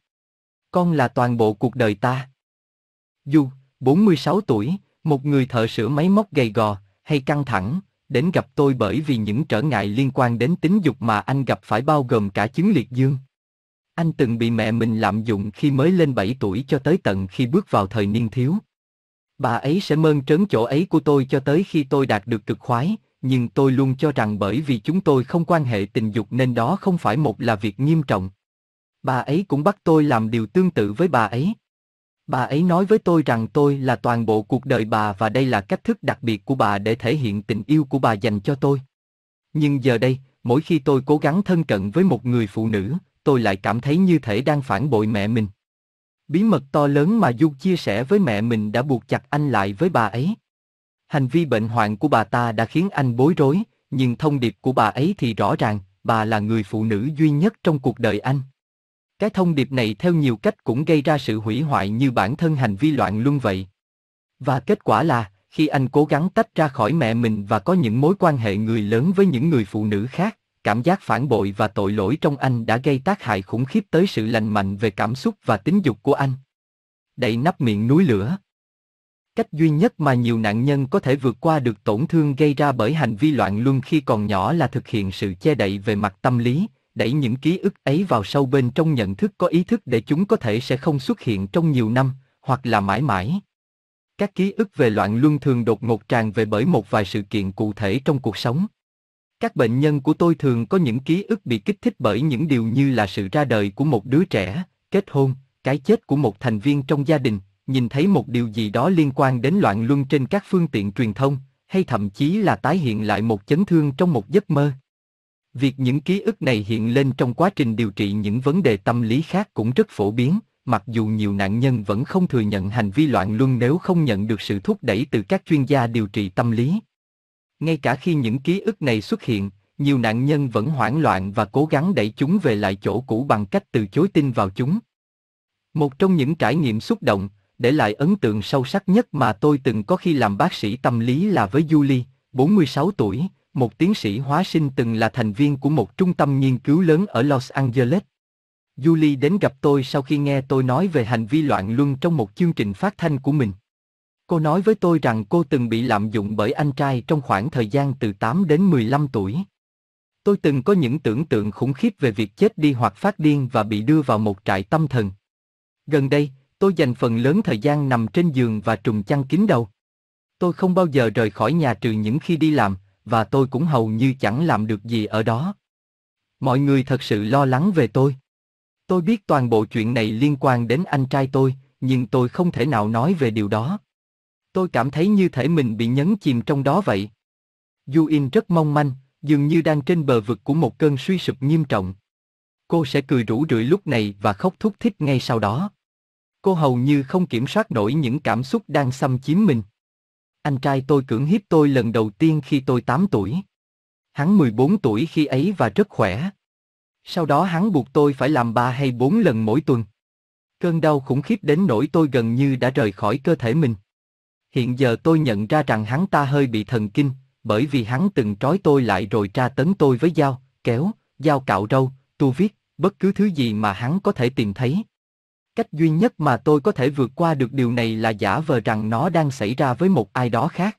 Con là toàn bộ cuộc đời ta. Du, 46 tuổi, một người thợ sửa máy móc gầy gò, hay căng thẳng, đến gặp tôi bởi vì những trở ngại liên quan đến tính dục mà anh gặp phải bao gồm cả chứng liệt dương. Anh từng bị mẹ mình lạm dụng khi mới lên 7 tuổi cho tới tận khi bước vào thời niên thiếu. Bà ấy sẽ mơn trớn chỗ ấy của tôi cho tới khi tôi đạt được cực khoái, nhưng tôi luôn cho rằng bởi vì chúng tôi không quan hệ tình dục nên đó không phải một là việc nghiêm trọng. Bà ấy cũng bắt tôi làm điều tương tự với bà ấy. Bà ấy nói với tôi rằng tôi là toàn bộ cuộc đời bà và đây là cách thức đặc biệt của bà để thể hiện tình yêu của bà dành cho tôi. Nhưng giờ đây, mỗi khi tôi cố gắng thân cận với một người phụ nữ, tôi lại cảm thấy như thể đang phản bội mẹ mình. Bí mật to lớn mà Du chia sẻ với mẹ mình đã buộc chặt anh lại với bà ấy. Hành vi bệnh hoạn của bà ta đã khiến anh bối rối, nhưng thông điệp của bà ấy thì rõ ràng, bà là người phụ nữ duy nhất trong cuộc đời anh. Cái thông điệp này theo nhiều cách cũng gây ra sự hủy hoại như bản thân hành vi loạn luân vậy. Và kết quả là, khi anh cố gắng tách ra khỏi mẹ mình và có những mối quan hệ người lớn với những người phụ nữ khác, cảm giác phản bội và tội lỗi trong anh đã gây tác hại khủng khiếp tới sự lành mạnh về cảm xúc và tính dục của anh. Đậy nắp miệng núi lửa. Cách duy nhất mà nhiều nạn nhân có thể vượt qua được tổn thương gây ra bởi hành vi loạn luân khi còn nhỏ là thực hiện sự che đậy về mặt tâm lý, đẩy những ký ức ấy vào sâu bên trong nhận thức có ý thức để chúng có thể sẽ không xuất hiện trong nhiều năm, hoặc là mãi mãi. Các ký ức về loạn luân thường đột ngột tràn về bởi một vài sự kiện cụ thể trong cuộc sống. Các bệnh nhân của tôi thường có những ký ức bị kích thích bởi những điều như là sự ra đời của một đứa trẻ, kết hôn, cái chết của một thành viên trong gia đình, nhìn thấy một điều gì đó liên quan đến loạn luân trên các phương tiện truyền thông, hay thậm chí là tái hiện lại một chấn thương trong một giấc mơ. Việc những ký ức này hiện lên trong quá trình điều trị những vấn đề tâm lý khác cũng rất phổ biến, mặc dù nhiều nạn nhân vẫn không thừa nhận hành vi loạn luân nếu không nhận được sự thúc đẩy từ các chuyên gia điều trị tâm lý. Ngay cả khi những ký ức này xuất hiện, nhiều nạn nhân vẫn hoảng loạn và cố gắng đẩy chúng về lại chỗ cũ bằng cách từ chối tin vào chúng. Một trong những trải nghiệm xúc động, để lại ấn tượng sâu sắc nhất mà tôi từng có khi làm bác sĩ tâm lý là với Julie, 46 tuổi, một tiến sĩ hóa sinh từng là thành viên của một trung tâm nghiên cứu lớn ở Los Angeles. Julie đến gặp tôi sau khi nghe tôi nói về hành vi loạn luân trong một chương trình phát thanh của mình. Cô nói với tôi rằng cô từng bị lạm dụng bởi anh trai trong khoảng thời gian từ 8 đến 15 tuổi. Tôi từng có những tưởng tượng khủng khiếp về việc chết đi hoặc phát điên và bị đưa vào một trại tâm thần. Gần đây, tôi dành phần lớn thời gian nằm trên giường và trùng chăn kín đầu. Tôi không bao giờ rời khỏi nhà trừ những khi đi làm, và tôi cũng hầu như chẳng làm được gì ở đó. Mọi người thật sự lo lắng về tôi. Tôi biết toàn bộ chuyện này liên quan đến anh trai tôi, nhưng tôi không thể nào nói về điều đó. Tôi cảm thấy như thể mình bị nhấn chìm trong đó vậy. Yuin rất mong manh, dường như đang trên bờ vực của một cơn suy sụp nghiêm trọng. Cô sẽ cười rủ rượi lúc này và khóc thúc thích ngay sau đó. Cô hầu như không kiểm soát nổi những cảm xúc đang xâm chiếm mình. Anh trai tôi cưỡng hiếp tôi lần đầu tiên khi tôi 8 tuổi. Hắn 14 tuổi khi ấy và rất khỏe. Sau đó hắn buộc tôi phải làm 3 hay 4 lần mỗi tuần. Cơn đau khủng khiếp đến nỗi tôi gần như đã rời khỏi cơ thể mình. Hiện giờ tôi nhận ra rằng hắn ta hơi bị thần kinh, bởi vì hắn từng trói tôi lại rồi tra tấn tôi với dao, kéo, dao cạo râu, tu viết, bất cứ thứ gì mà hắn có thể tìm thấy. Cách duy nhất mà tôi có thể vượt qua được điều này là giả vờ rằng nó đang xảy ra với một ai đó khác.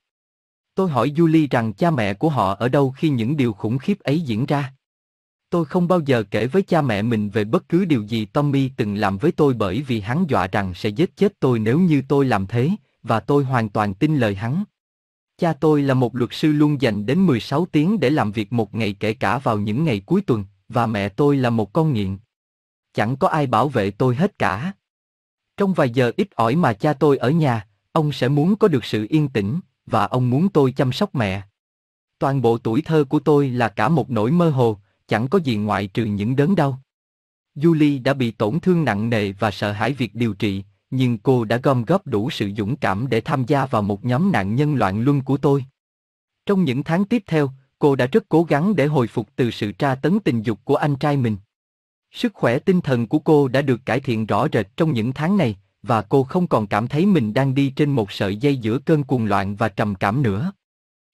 Tôi hỏi Julie rằng cha mẹ của họ ở đâu khi những điều khủng khiếp ấy diễn ra. Tôi không bao giờ kể với cha mẹ mình về bất cứ điều gì Tommy từng làm với tôi bởi vì hắn dọa rằng sẽ giết chết tôi nếu như tôi làm thế, và tôi hoàn toàn tin lời hắn. Cha tôi là một luật sư luôn dành đến 16 tiếng để làm việc một ngày kể cả vào những ngày cuối tuần, và mẹ tôi là một con nghiện. Chẳng có ai bảo vệ tôi hết cả. Trong vài giờ ít ỏi mà cha tôi ở nhà, ông sẽ muốn có được sự yên tĩnh, và ông muốn tôi chăm sóc mẹ. Toàn bộ tuổi thơ của tôi là cả một nỗi mơ hồ, chẳng có gì ngoại trừ những đớn đau. Julie đã bị tổn thương nặng nề và sợ hãi việc điều trị, nhưng cô đã gom góp đủ sự dũng cảm để tham gia vào một nhóm nạn nhân loạn luân của tôi. Trong những tháng tiếp theo, cô đã rất cố gắng để hồi phục từ sự tra tấn tình dục của anh trai mình. Sức khỏe tinh thần của cô đã được cải thiện rõ rệt trong những tháng này, và cô không còn cảm thấy mình đang đi trên một sợi dây giữa cơn cuồng loạn và trầm cảm nữa.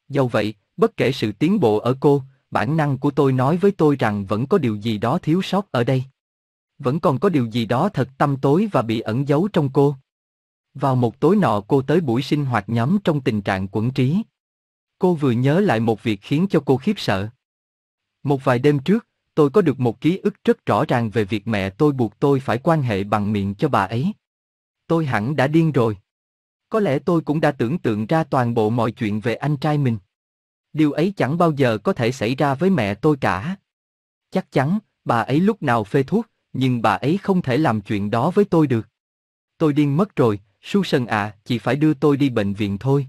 Dẫu vậy, bất kể sự tiến bộ ở cô, bản năng của tôi nói với tôi rằng vẫn có điều gì đó thiếu sót ở đây. Vẫn còn có điều gì đó thật tăm tối và bị ẩn giấu trong cô. Vào một tối nọ cô tới buổi sinh hoạt nhóm trong tình trạng quẩn trí. Cô vừa nhớ lại một việc khiến cho cô khiếp sợ. Một vài đêm trước, tôi có được một ký ức rất rõ ràng về việc mẹ tôi buộc tôi phải quan hệ bằng miệng cho bà ấy. Tôi hẳn đã điên rồi. Có lẽ tôi cũng đã tưởng tượng ra toàn bộ mọi chuyện về anh trai mình. Điều ấy chẳng bao giờ có thể xảy ra với mẹ tôi cả. Chắc chắn, bà ấy lúc nào phê thuốc, nhưng bà ấy không thể làm chuyện đó với tôi được. Tôi điên mất rồi, Susan à, chỉ phải đưa tôi đi bệnh viện thôi.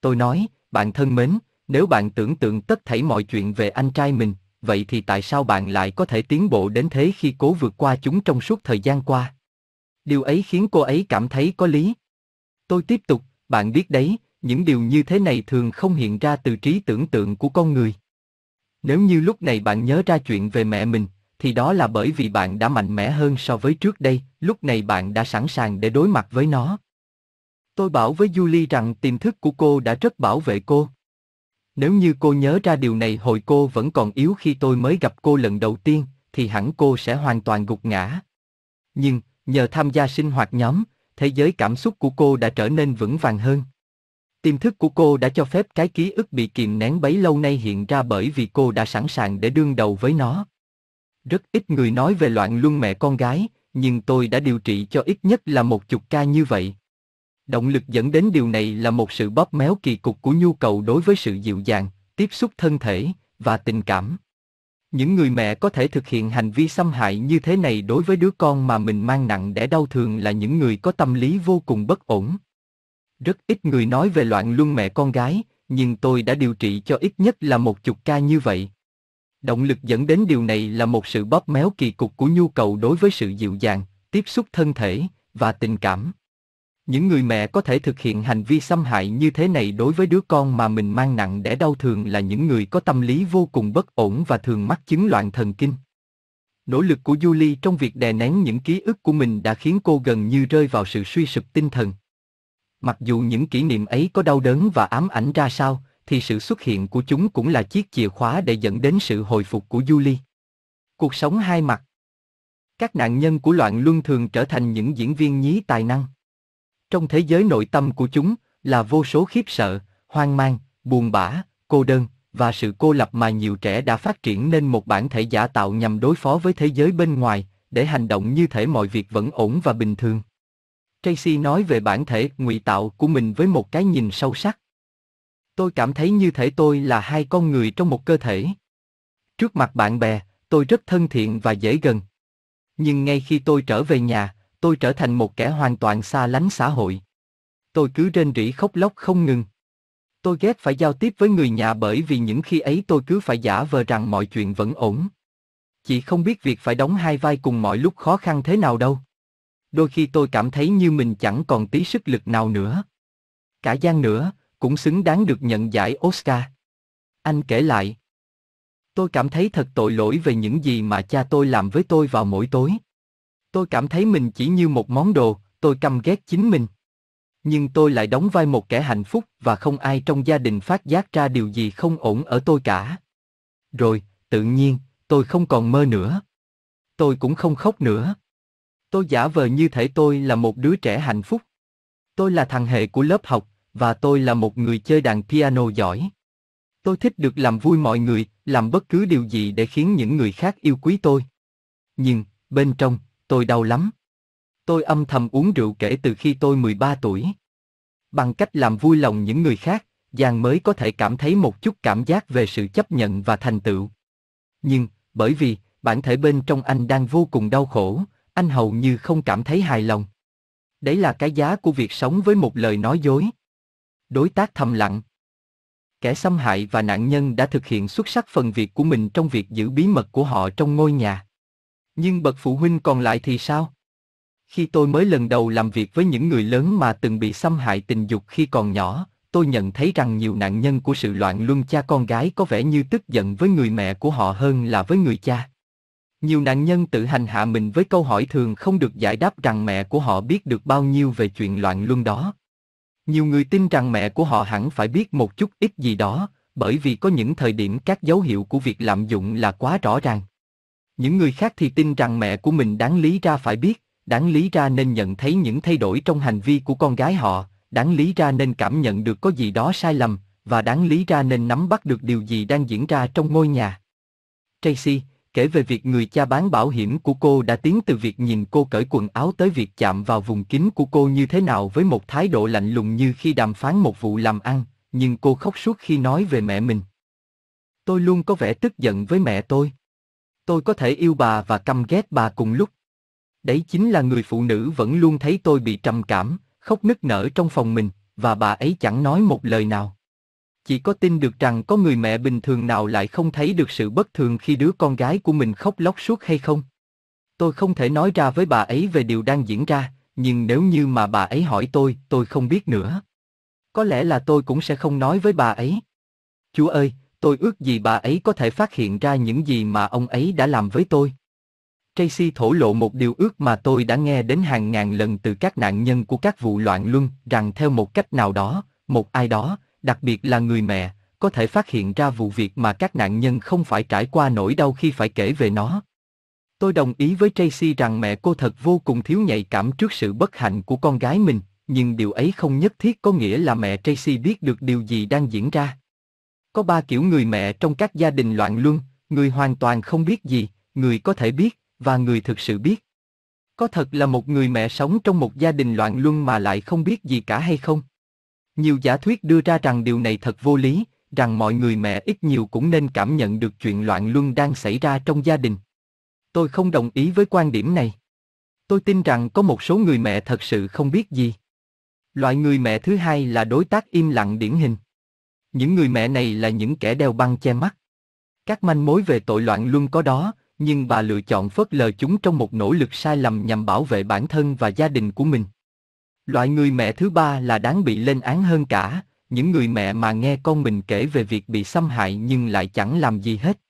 Tôi nói, bạn thân mến, nếu bạn tưởng tượng tất thảy mọi chuyện về anh trai mình, vậy thì tại sao bạn lại có thể tiến bộ đến thế khi cố vượt qua chúng trong suốt thời gian qua? Điều ấy khiến cô ấy cảm thấy có lý. Tôi tiếp tục, bạn biết đấy, những điều như thế này thường không hiện ra từ trí tưởng tượng của con người. Nếu như lúc này bạn nhớ ra chuyện về mẹ mình, thì đó là bởi vì bạn đã mạnh mẽ hơn so với trước đây, lúc này bạn đã sẵn sàng để đối mặt với nó. Tôi bảo với Julie rằng tiềm thức của cô đã rất bảo vệ cô. Nếu như cô nhớ ra điều này hồi cô vẫn còn yếu khi tôi mới gặp cô lần đầu tiên, thì hẳn cô sẽ hoàn toàn gục ngã. Nhưng, nhờ tham gia sinh hoạt nhóm, thế giới cảm xúc của cô đã trở nên vững vàng hơn. Tiềm thức của cô đã cho phép cái ký ức bị kìm nén bấy lâu nay hiện ra bởi vì cô đã sẵn sàng để đương đầu với nó. Rất ít người nói về loạn luân mẹ con gái, nhưng tôi đã điều trị cho ít nhất là một chục ca như vậy. Động lực dẫn đến điều này là một sự bóp méo kỳ cục của nhu cầu đối với sự dịu dàng, tiếp xúc thân thể và tình cảm. Những người mẹ có thể thực hiện hành vi xâm hại như thế này đối với đứa con mà mình mang nặng để đau thường là những người có tâm lý vô cùng bất ổn. Rất ít người nói về loạn luân mẹ con gái, nhưng tôi đã điều trị cho ít nhất là một chục ca như vậy. Động lực dẫn đến điều này là một sự bóp méo kỳ cục của nhu cầu đối với sự dịu dàng, tiếp xúc thân thể và tình cảm. Những người mẹ có thể thực hiện hành vi xâm hại như thế này đối với đứa con mà mình mang nặng để đau thường là những người có tâm lý vô cùng bất ổn và thường mắc chứng loạn thần kinh. Nỗ lực của Julie trong việc đè nén những ký ức của mình đã khiến cô gần như rơi vào sự suy sụp tinh thần. Mặc dù những kỷ niệm ấy có đau đớn và ám ảnh ra sao, thì sự xuất hiện của chúng cũng là chiếc chìa khóa để dẫn đến sự hồi phục của Julie. Cuộc sống hai mặt Các nạn nhân của loạn luân thường trở thành những diễn viên nhí tài năng. Trong thế giới nội tâm của chúng là vô số khiếp sợ, hoang mang, buồn bã, cô đơn và sự cô lập mà nhiều trẻ đã phát triển nên một bản thể giả tạo nhằm đối phó với thế giới bên ngoài, để hành động như thể mọi việc vẫn ổn và bình thường. Tracy nói về bản thể ngụy tạo của mình với một cái nhìn sâu sắc. Tôi cảm thấy như thể tôi là hai con người trong một cơ thể. Trước mặt bạn bè, tôi rất thân thiện và dễ gần. Nhưng ngay khi tôi trở về nhà, tôi trở thành một kẻ hoàn toàn xa lánh xã hội. Tôi cứ rên rỉ khóc lóc không ngừng. Tôi ghét phải giao tiếp với người nhà bởi vì những khi ấy tôi cứ phải giả vờ rằng mọi chuyện vẫn ổn. Chị không biết việc phải đóng hai vai cùng mọi lúc khó khăn thế nào đâu. Đôi khi tôi cảm thấy như mình chẳng còn tí sức lực nào nữa. Cả Giang nữa, cũng xứng đáng được nhận giải Oscar. Anh kể lại. Tôi cảm thấy thật tội lỗi về những gì mà cha tôi làm với tôi vào mỗi tối. Tôi cảm thấy mình chỉ như một món đồ, tôi căm ghét chính mình. Nhưng tôi lại đóng vai một kẻ hạnh phúc và không ai trong gia đình phát giác ra điều gì không ổn ở tôi cả. Rồi, tự nhiên, tôi không còn mơ nữa. Tôi cũng không khóc nữa. Tôi giả vờ như thể tôi là một đứa trẻ hạnh phúc. Tôi là thằng hệ của lớp học, và tôi là một người chơi đàn piano giỏi. Tôi thích được làm vui mọi người, làm bất cứ điều gì để khiến những người khác yêu quý tôi. Nhưng, bên trong, tôi đau lắm. Tôi âm thầm uống rượu kể từ khi tôi 13 tuổi. Bằng cách làm vui lòng những người khác, Giang mới có thể cảm thấy một chút cảm giác về sự chấp nhận và thành tựu. Nhưng, bởi vì, bản thể bên trong anh đang vô cùng đau khổ, anh hầu như không cảm thấy hài lòng. Đấy là cái giá của việc sống với một lời nói dối. Đối tác thầm lặng. Kẻ xâm hại và nạn nhân đã thực hiện xuất sắc phần việc của mình trong việc giữ bí mật của họ trong ngôi nhà. Nhưng bậc phụ huynh còn lại thì sao? Khi tôi mới lần đầu làm việc với những người lớn mà từng bị xâm hại tình dục khi còn nhỏ, tôi nhận thấy rằng nhiều nạn nhân của sự loạn luân cha con gái có vẻ như tức giận với người mẹ của họ hơn là với người cha. Nhiều nạn nhân tự hành hạ mình với câu hỏi thường không được giải đáp rằng mẹ của họ biết được bao nhiêu về chuyện loạn luân đó. Nhiều người tin rằng mẹ của họ hẳn phải biết một chút ít gì đó, bởi vì có những thời điểm các dấu hiệu của việc lạm dụng là quá rõ ràng. Những người khác thì tin rằng mẹ của mình đáng lý ra phải biết, đáng lý ra nên nhận thấy những thay đổi trong hành vi của con gái họ, đáng lý ra nên cảm nhận được có gì đó sai lầm, và đáng lý ra nên nắm bắt được điều gì đang diễn ra trong ngôi nhà. Tracy, kể về việc người cha bán bảo hiểm của cô đã tiến từ việc nhìn cô cởi quần áo tới việc chạm vào vùng kín của cô như thế nào với một thái độ lạnh lùng như khi đàm phán một vụ làm ăn, nhưng cô khóc suốt khi nói về mẹ mình. Tôi luôn có vẻ tức giận với mẹ tôi. Tôi có thể yêu bà và căm ghét bà cùng lúc. Đấy chính là người phụ nữ vẫn luôn thấy tôi bị trầm cảm, khóc nức nở trong phòng mình, và bà ấy chẳng nói một lời nào. Chỉ có tin được rằng có người mẹ bình thường nào lại không thấy được sự bất thường khi đứa con gái của mình khóc lóc suốt hay không? Tôi không thể nói ra với bà ấy về điều đang diễn ra, nhưng nếu như mà bà ấy hỏi tôi, tôi không biết nữa. Có lẽ là tôi cũng sẽ không nói với bà ấy. Chúa ơi, tôi ước gì bà ấy có thể phát hiện ra những gì mà ông ấy đã làm với tôi. Tracy thổ lộ một điều ước mà tôi đã nghe đến hàng ngàn lần từ các nạn nhân của các vụ loạn luân, rằng theo một cách nào đó, một ai đó, đặc biệt là người mẹ, có thể phát hiện ra vụ việc mà các nạn nhân không phải trải qua nỗi đau khi phải kể về nó. Tôi đồng ý với Tracy rằng mẹ cô thật vô cùng thiếu nhạy cảm trước sự bất hạnh của con gái mình, nhưng điều ấy không nhất thiết có nghĩa là mẹ Tracy biết được điều gì đang diễn ra. Có ba kiểu người mẹ trong các gia đình loạn luân, người hoàn toàn không biết gì, người có thể biết, và người thực sự biết. Có thật là một người mẹ sống trong một gia đình loạn luân mà lại không biết gì cả hay không? Nhiều giả thuyết đưa ra rằng điều này thật vô lý, rằng mọi người mẹ ít nhiều cũng nên cảm nhận được chuyện loạn luân đang xảy ra trong gia đình. Tôi không đồng ý với quan điểm này. Tôi tin rằng có một số người mẹ thật sự không biết gì. Loại người mẹ thứ hai là đối tác im lặng điển hình. Những người mẹ này là những kẻ đeo băng che mắt. Các manh mối về tội loạn luân có đó, nhưng bà lựa chọn phớt lờ chúng trong một nỗ lực sai lầm nhằm bảo vệ bản thân và gia đình của mình. Loại người mẹ thứ ba là đáng bị lên án hơn cả, những người mẹ mà nghe con mình kể về việc bị xâm hại nhưng lại chẳng làm gì hết.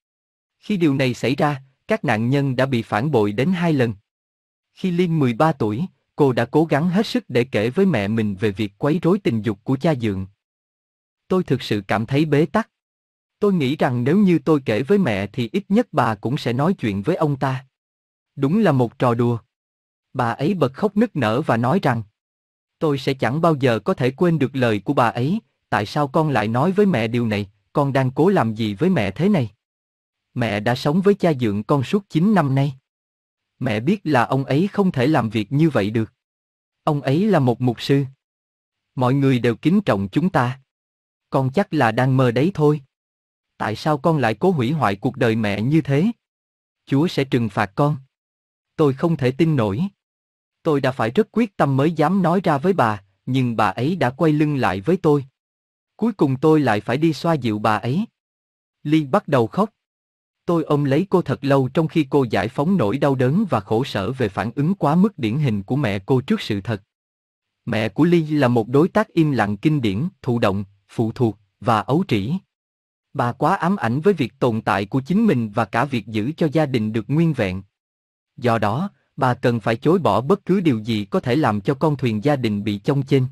Khi điều này xảy ra, các nạn nhân đã bị phản bội đến hai lần. Khi Liên 13 tuổi, cô đã cố gắng hết sức để kể với mẹ mình về việc quấy rối tình dục của cha dượng. Tôi thực sự cảm thấy bế tắc. Tôi nghĩ rằng nếu như tôi kể với mẹ thì ít nhất bà cũng sẽ nói chuyện với ông ta. Đúng là một trò đùa. Bà ấy bật khóc nức nở và nói rằng, tôi sẽ chẳng bao giờ có thể quên được lời của bà ấy, tại sao con lại nói với mẹ điều này, con đang cố làm gì với mẹ thế này? Mẹ đã sống với cha dượng con suốt 9 năm nay. Mẹ biết là ông ấy không thể làm việc như vậy được. Ông ấy là một mục sư. Mọi người đều kính trọng chúng ta. Con chắc là đang mơ đấy thôi tại sao con lại cố hủy hoại cuộc đời mẹ như thế? Chúa sẽ trừng phạt con. Tôi không thể tin nổi. Tôi đã phải rất quyết tâm mới dám nói ra với bà, nhưng bà ấy đã quay lưng lại với tôi. Cuối cùng tôi lại phải đi xoa dịu bà ấy. Ly bắt đầu khóc. Tôi ôm lấy cô thật lâu trong khi cô giải phóng nỗi đau đớn và khổ sở về phản ứng quá mức điển hình của mẹ cô trước sự thật. Mẹ của Ly là một đối tác im lặng kinh điển, thụ động, phụ thuộc và ấu trĩ. Bà quá ám ảnh với việc tồn tại của chính mình và cả việc giữ cho gia đình được nguyên vẹn. Do đó, bà cần phải chối bỏ bất cứ điều gì có thể làm cho con thuyền gia đình bị chông chênh.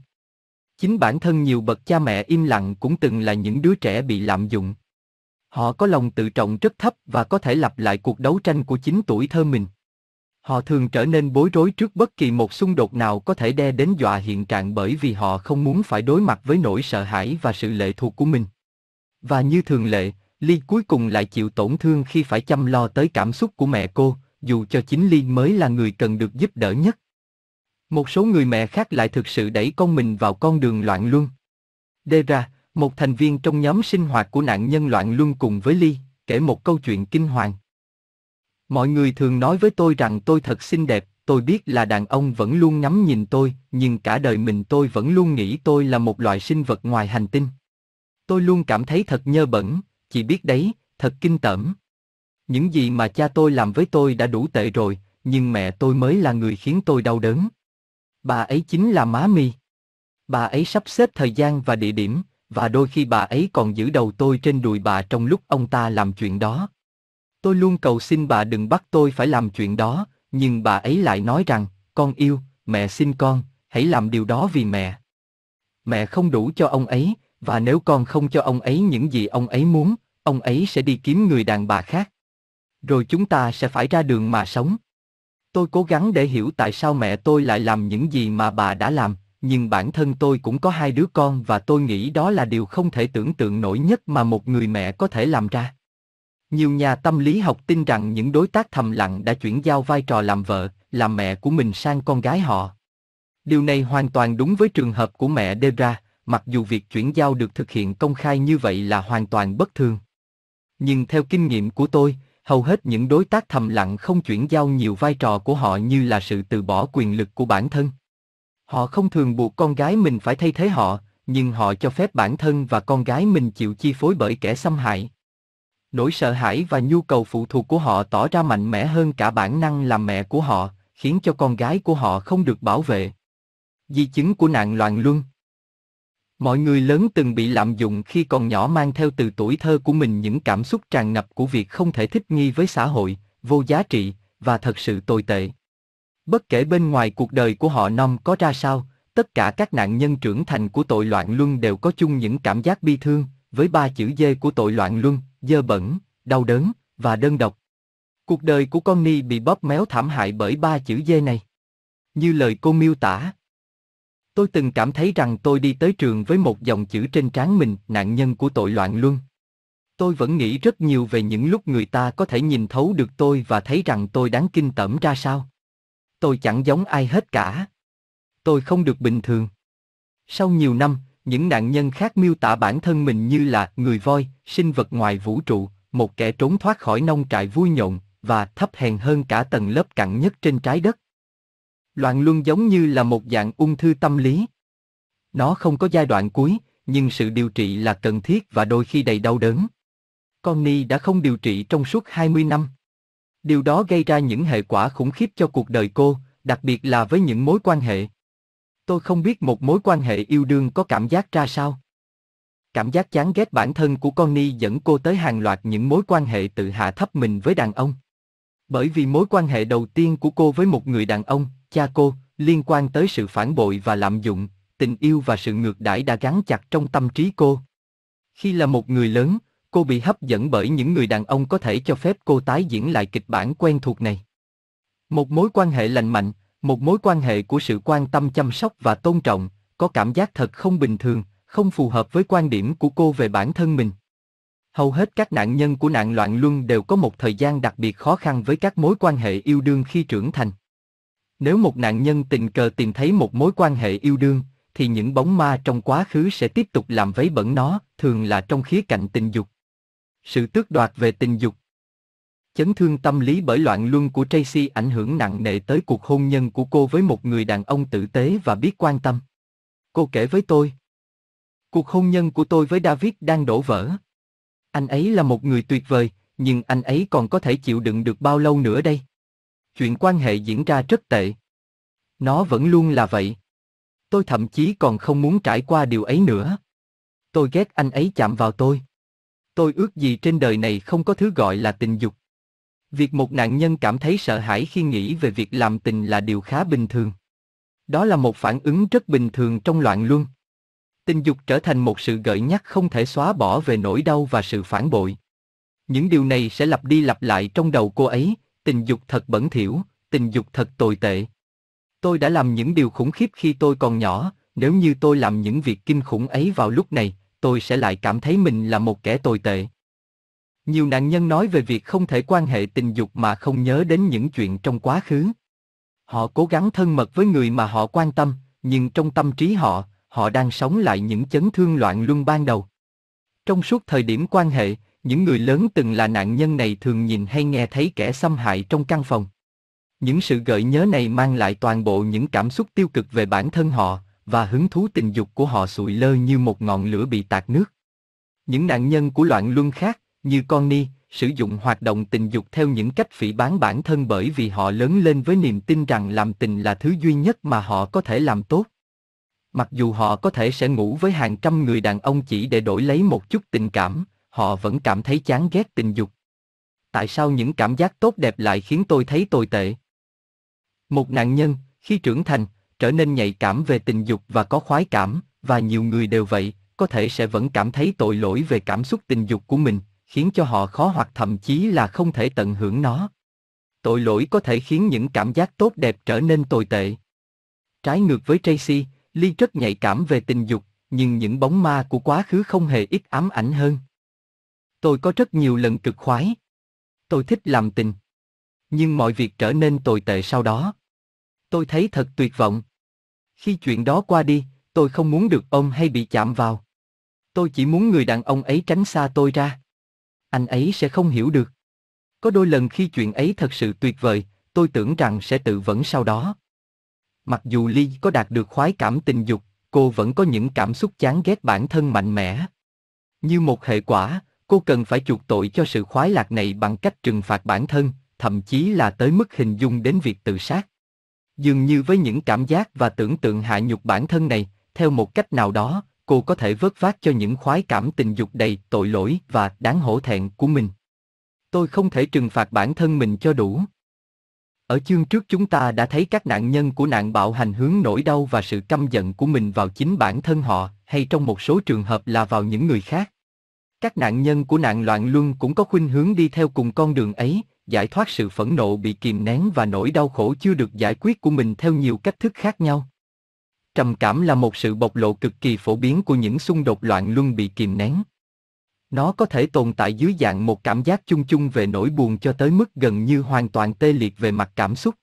Chính bản thân nhiều bậc cha mẹ im lặng cũng từng là những đứa trẻ bị lạm dụng. Họ có lòng tự trọng rất thấp và có thể lặp lại cuộc đấu tranh của chính tuổi thơ mình. Họ thường trở nên bối rối trước bất kỳ một xung đột nào có thể đe đến dọa hiện trạng bởi vì họ không muốn phải đối mặt với nỗi sợ hãi và sự lệ thuộc của mình. Và như thường lệ, Ly cuối cùng lại chịu tổn thương khi phải chăm lo tới cảm xúc của mẹ cô, dù cho chính Ly mới là người cần được giúp đỡ nhất. Một số người mẹ khác lại thực sự đẩy con mình vào con đường loạn luân. Dera, một thành viên trong nhóm sinh hoạt của nạn nhân loạn luân cùng với Ly, kể một câu chuyện kinh hoàng. Mọi người thường nói với tôi rằng tôi thật xinh đẹp, tôi biết là đàn ông vẫn luôn ngắm nhìn tôi, nhưng cả đời mình tôi vẫn luôn nghĩ tôi là một loại sinh vật ngoài hành tinh. Tôi luôn cảm thấy thật nhơ bẩn, chỉ biết đấy, thật kinh tởm. Những gì mà cha tôi làm với tôi đã đủ tệ rồi, nhưng mẹ tôi mới là người khiến tôi đau đớn. Bà ấy chính là má mi. Bà ấy sắp xếp thời gian và địa điểm, và đôi khi bà ấy còn giữ đầu tôi trên đùi bà trong lúc ông ta làm chuyện đó. Tôi luôn cầu xin bà đừng bắt tôi phải làm chuyện đó, nhưng bà ấy lại nói rằng, con yêu, mẹ xin con, hãy làm điều đó vì mẹ. Mẹ không đủ cho ông ấy, và nếu con không cho ông ấy những gì ông ấy muốn, ông ấy sẽ đi kiếm người đàn bà khác. Rồi chúng ta sẽ phải ra đường mà sống. Tôi cố gắng để hiểu tại sao mẹ tôi lại làm những gì mà bà đã làm, nhưng bản thân tôi cũng có hai đứa con và tôi nghĩ đó là điều không thể tưởng tượng nổi nhất mà một người mẹ có thể làm ra. Nhiều nhà tâm lý học tin rằng những đối tác thầm lặng đã chuyển giao vai trò làm vợ, làm mẹ của mình sang con gái họ. Điều này hoàn toàn đúng với trường hợp của mẹ Debra, mặc dù việc chuyển giao được thực hiện công khai như vậy là hoàn toàn bất thường. Nhưng theo kinh nghiệm của tôi, hầu hết những đối tác thầm lặng không chuyển giao nhiều vai trò của họ như là sự từ bỏ quyền lực của bản thân. Họ không thường buộc con gái mình phải thay thế họ, nhưng họ cho phép bản thân và con gái mình chịu chi phối bởi kẻ xâm hại. Nỗi sợ hãi và nhu cầu phụ thuộc của họ tỏ ra mạnh mẽ hơn cả bản năng làm mẹ của họ, khiến cho con gái của họ không được bảo vệ. Di chứng của nạn loạn luân Mọi người lớn từng bị lạm dụng khi còn nhỏ mang theo từ tuổi thơ của mình những cảm xúc tràn ngập của việc không thể thích nghi với xã hội, vô giá trị, và thật sự tồi tệ. Bất kể bên ngoài cuộc đời của họ nom có ra sao, tất cả các nạn nhân trưởng thành của tội loạn luân đều có chung những cảm giác bi thương, với ba chữ dê của tội loạn luân, dơ bẩn, đau đớn, và đơn độc. Cuộc đời của con Ni bị bóp méo thảm hại bởi ba chữ dê này. Như lời cô miêu tả. Tôi từng cảm thấy rằng tôi đi tới trường với một dòng chữ trên trán mình, nạn nhân của tội loạn luân. Tôi vẫn nghĩ rất nhiều về những lúc người ta có thể nhìn thấu được tôi và thấy rằng tôi đáng kinh tởm ra sao. Tôi chẳng giống ai hết cả. Tôi không được bình thường. Sau nhiều năm, những nạn nhân khác miêu tả bản thân mình như là người voi, sinh vật ngoài vũ trụ, một kẻ trốn thoát khỏi nông trại vui nhộn và thấp hèn hơn cả tầng lớp cặn nhất trên trái đất. Loạn luân giống như là một dạng ung thư tâm lý. Nó không có giai đoạn cuối, nhưng sự điều trị là cần thiết và đôi khi đầy đau đớn. Connie đã không điều trị trong suốt 20 năm. Điều đó gây ra những hệ quả khủng khiếp cho cuộc đời cô, đặc biệt là với những mối quan hệ. Tôi không biết một mối quan hệ yêu đương có cảm giác ra sao. Cảm giác chán ghét bản thân của Connie dẫn cô tới hàng loạt những mối quan hệ tự hạ thấp mình với đàn ông. Bởi vì mối quan hệ đầu tiên của cô với một người đàn ông, cha cô, liên quan tới sự phản bội và lạm dụng, tình yêu và sự ngược đãi đã gắn chặt trong tâm trí cô. Khi là một người lớn, cô bị hấp dẫn bởi những người đàn ông có thể cho phép cô tái diễn lại kịch bản quen thuộc này. Một mối quan hệ lành mạnh, một mối quan hệ của sự quan tâm chăm sóc và tôn trọng, có cảm giác thật không bình thường, không phù hợp với quan điểm của cô về bản thân mình. Hầu hết các nạn nhân của nạn loạn luân đều có một thời gian đặc biệt khó khăn với các mối quan hệ yêu đương khi trưởng thành. Nếu một nạn nhân tình cờ tìm thấy một mối quan hệ yêu đương, thì những bóng ma trong quá khứ sẽ tiếp tục làm vấy bẩn nó, thường là trong khía cạnh tình dục. Sự tước đoạt về tình dục Chấn thương tâm lý bởi loạn luân của Tracy ảnh hưởng nặng nề tới cuộc hôn nhân của cô với một người đàn ông tử tế và biết quan tâm. Cô kể với tôi. Cuộc hôn nhân của tôi với David đang đổ vỡ. Anh ấy là một người tuyệt vời, nhưng anh ấy còn có thể chịu đựng được bao lâu nữa đây? Chuyện quan hệ diễn ra rất tệ. Nó vẫn luôn là vậy. Tôi thậm chí còn không muốn trải qua điều ấy nữa. Tôi ghét anh ấy chạm vào tôi. Tôi ước gì trên đời này không có thứ gọi là tình dục. Việc một nạn nhân cảm thấy sợ hãi khi nghĩ về việc làm tình là điều khá bình thường. Đó là một phản ứng rất bình thường trong loạn luân. Tình dục trở thành một sự gợi nhắc không thể xóa bỏ về nỗi đau và sự phản bội. Những điều này sẽ lặp đi lặp lại trong đầu cô ấy, tình dục thật bẩn thỉu, tình dục thật tồi tệ. Tôi đã làm những điều khủng khiếp khi tôi còn nhỏ, nếu như tôi làm những việc kinh khủng ấy vào lúc này, tôi sẽ lại cảm thấy mình là một kẻ tồi tệ. Nhiều nạn nhân nói về việc không thể quan hệ tình dục mà không nhớ đến những chuyện trong quá khứ. Họ cố gắng thân mật với người mà họ quan tâm, nhưng trong tâm trí họ, họ đang sống lại những chấn thương loạn luân ban đầu. Trong suốt thời điểm quan hệ, những người lớn từng là nạn nhân này thường nhìn hay nghe thấy kẻ xâm hại trong căn phòng. Những sự gợi nhớ này mang lại toàn bộ những cảm xúc tiêu cực về bản thân họ, và hứng thú tình dục của họ sụi lơ như một ngọn lửa bị tạt nước. Những nạn nhân của loạn luân khác, như con ni sử dụng hoạt động tình dục theo những cách phỉ bán bản thân bởi vì họ lớn lên với niềm tin rằng làm tình là thứ duy nhất mà họ có thể làm tốt. Mặc dù họ có thể sẽ ngủ với hàng trăm người đàn ông chỉ để đổi lấy một chút tình cảm, họ vẫn cảm thấy chán ghét tình dục. Tại sao những cảm giác tốt đẹp lại khiến tôi thấy tồi tệ? Một nạn nhân, khi trưởng thành, trở nên nhạy cảm về tình dục và có khoái cảm, và nhiều người đều vậy, có thể sẽ vẫn cảm thấy tội lỗi về cảm xúc tình dục của mình, khiến cho họ khó hoặc thậm chí là không thể tận hưởng nó. Tội lỗi có thể khiến những cảm giác tốt đẹp trở nên tồi tệ. Trái ngược với Tracy, Lee rất nhạy cảm về tình dục, nhưng những bóng ma của quá khứ không hề ít ám ảnh hơn. Tôi có rất nhiều lần cực khoái. Tôi thích làm tình. Nhưng mọi việc trở nên tồi tệ sau đó. Tôi thấy thật tuyệt vọng. Khi chuyện đó qua đi, tôi không muốn được ôm hay bị chạm vào. Tôi chỉ muốn người đàn ông ấy tránh xa tôi ra. Anh ấy sẽ không hiểu được. Có đôi lần khi chuyện ấy thật sự tuyệt vời, tôi tưởng rằng sẽ tự vẫn sau đó. Mặc dù Ly có đạt được khoái cảm tình dục, cô vẫn có những cảm xúc chán ghét bản thân mạnh mẽ. Như một hệ quả, cô cần phải chuộc tội cho sự khoái lạc này bằng cách trừng phạt bản thân, thậm chí là tới mức hình dung đến việc tự sát. Dường như với những cảm giác và tưởng tượng hạ nhục bản thân này, theo một cách nào đó, cô có thể vớt vát cho những khoái cảm tình dục đầy tội lỗi và đáng hổ thẹn của mình. Tôi không thể trừng phạt bản thân mình cho đủ. Ở chương trước chúng ta đã thấy các nạn nhân của nạn bạo hành hướng nỗi đau và sự căm giận của mình vào chính bản thân họ, hay trong một số trường hợp là vào những người khác. Các nạn nhân của nạn loạn luân cũng có khuynh hướng đi theo cùng con đường ấy, giải thoát sự phẫn nộ bị kìm nén và nỗi đau khổ chưa được giải quyết của mình theo nhiều cách thức khác nhau. Trầm cảm là một sự bộc lộ cực kỳ phổ biến của những xung đột loạn luân bị kìm nén. Nó có thể tồn tại dưới dạng một cảm giác chung chung về nỗi buồn cho tới mức gần như hoàn toàn tê liệt về mặt cảm xúc.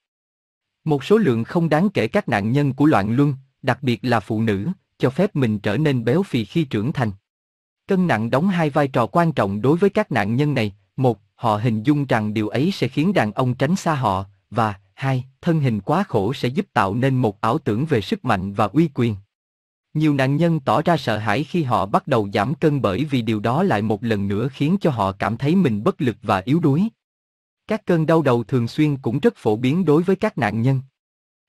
Một số lượng không đáng kể các nạn nhân của loạn luân, đặc biệt là phụ nữ, cho phép mình trở nên béo phì khi trưởng thành. Cân nặng đóng hai vai trò quan trọng đối với các nạn nhân này, một, họ hình dung rằng điều ấy sẽ khiến đàn ông tránh xa họ, và hai, thân hình quá khổ sẽ giúp tạo nên một ảo tưởng về sức mạnh và uy quyền. Nhiều nạn nhân tỏ ra sợ hãi khi họ bắt đầu giảm cân bởi vì điều đó lại một lần nữa khiến cho họ cảm thấy mình bất lực và yếu đuối. Các cơn đau đầu thường xuyên cũng rất phổ biến đối với các nạn nhân.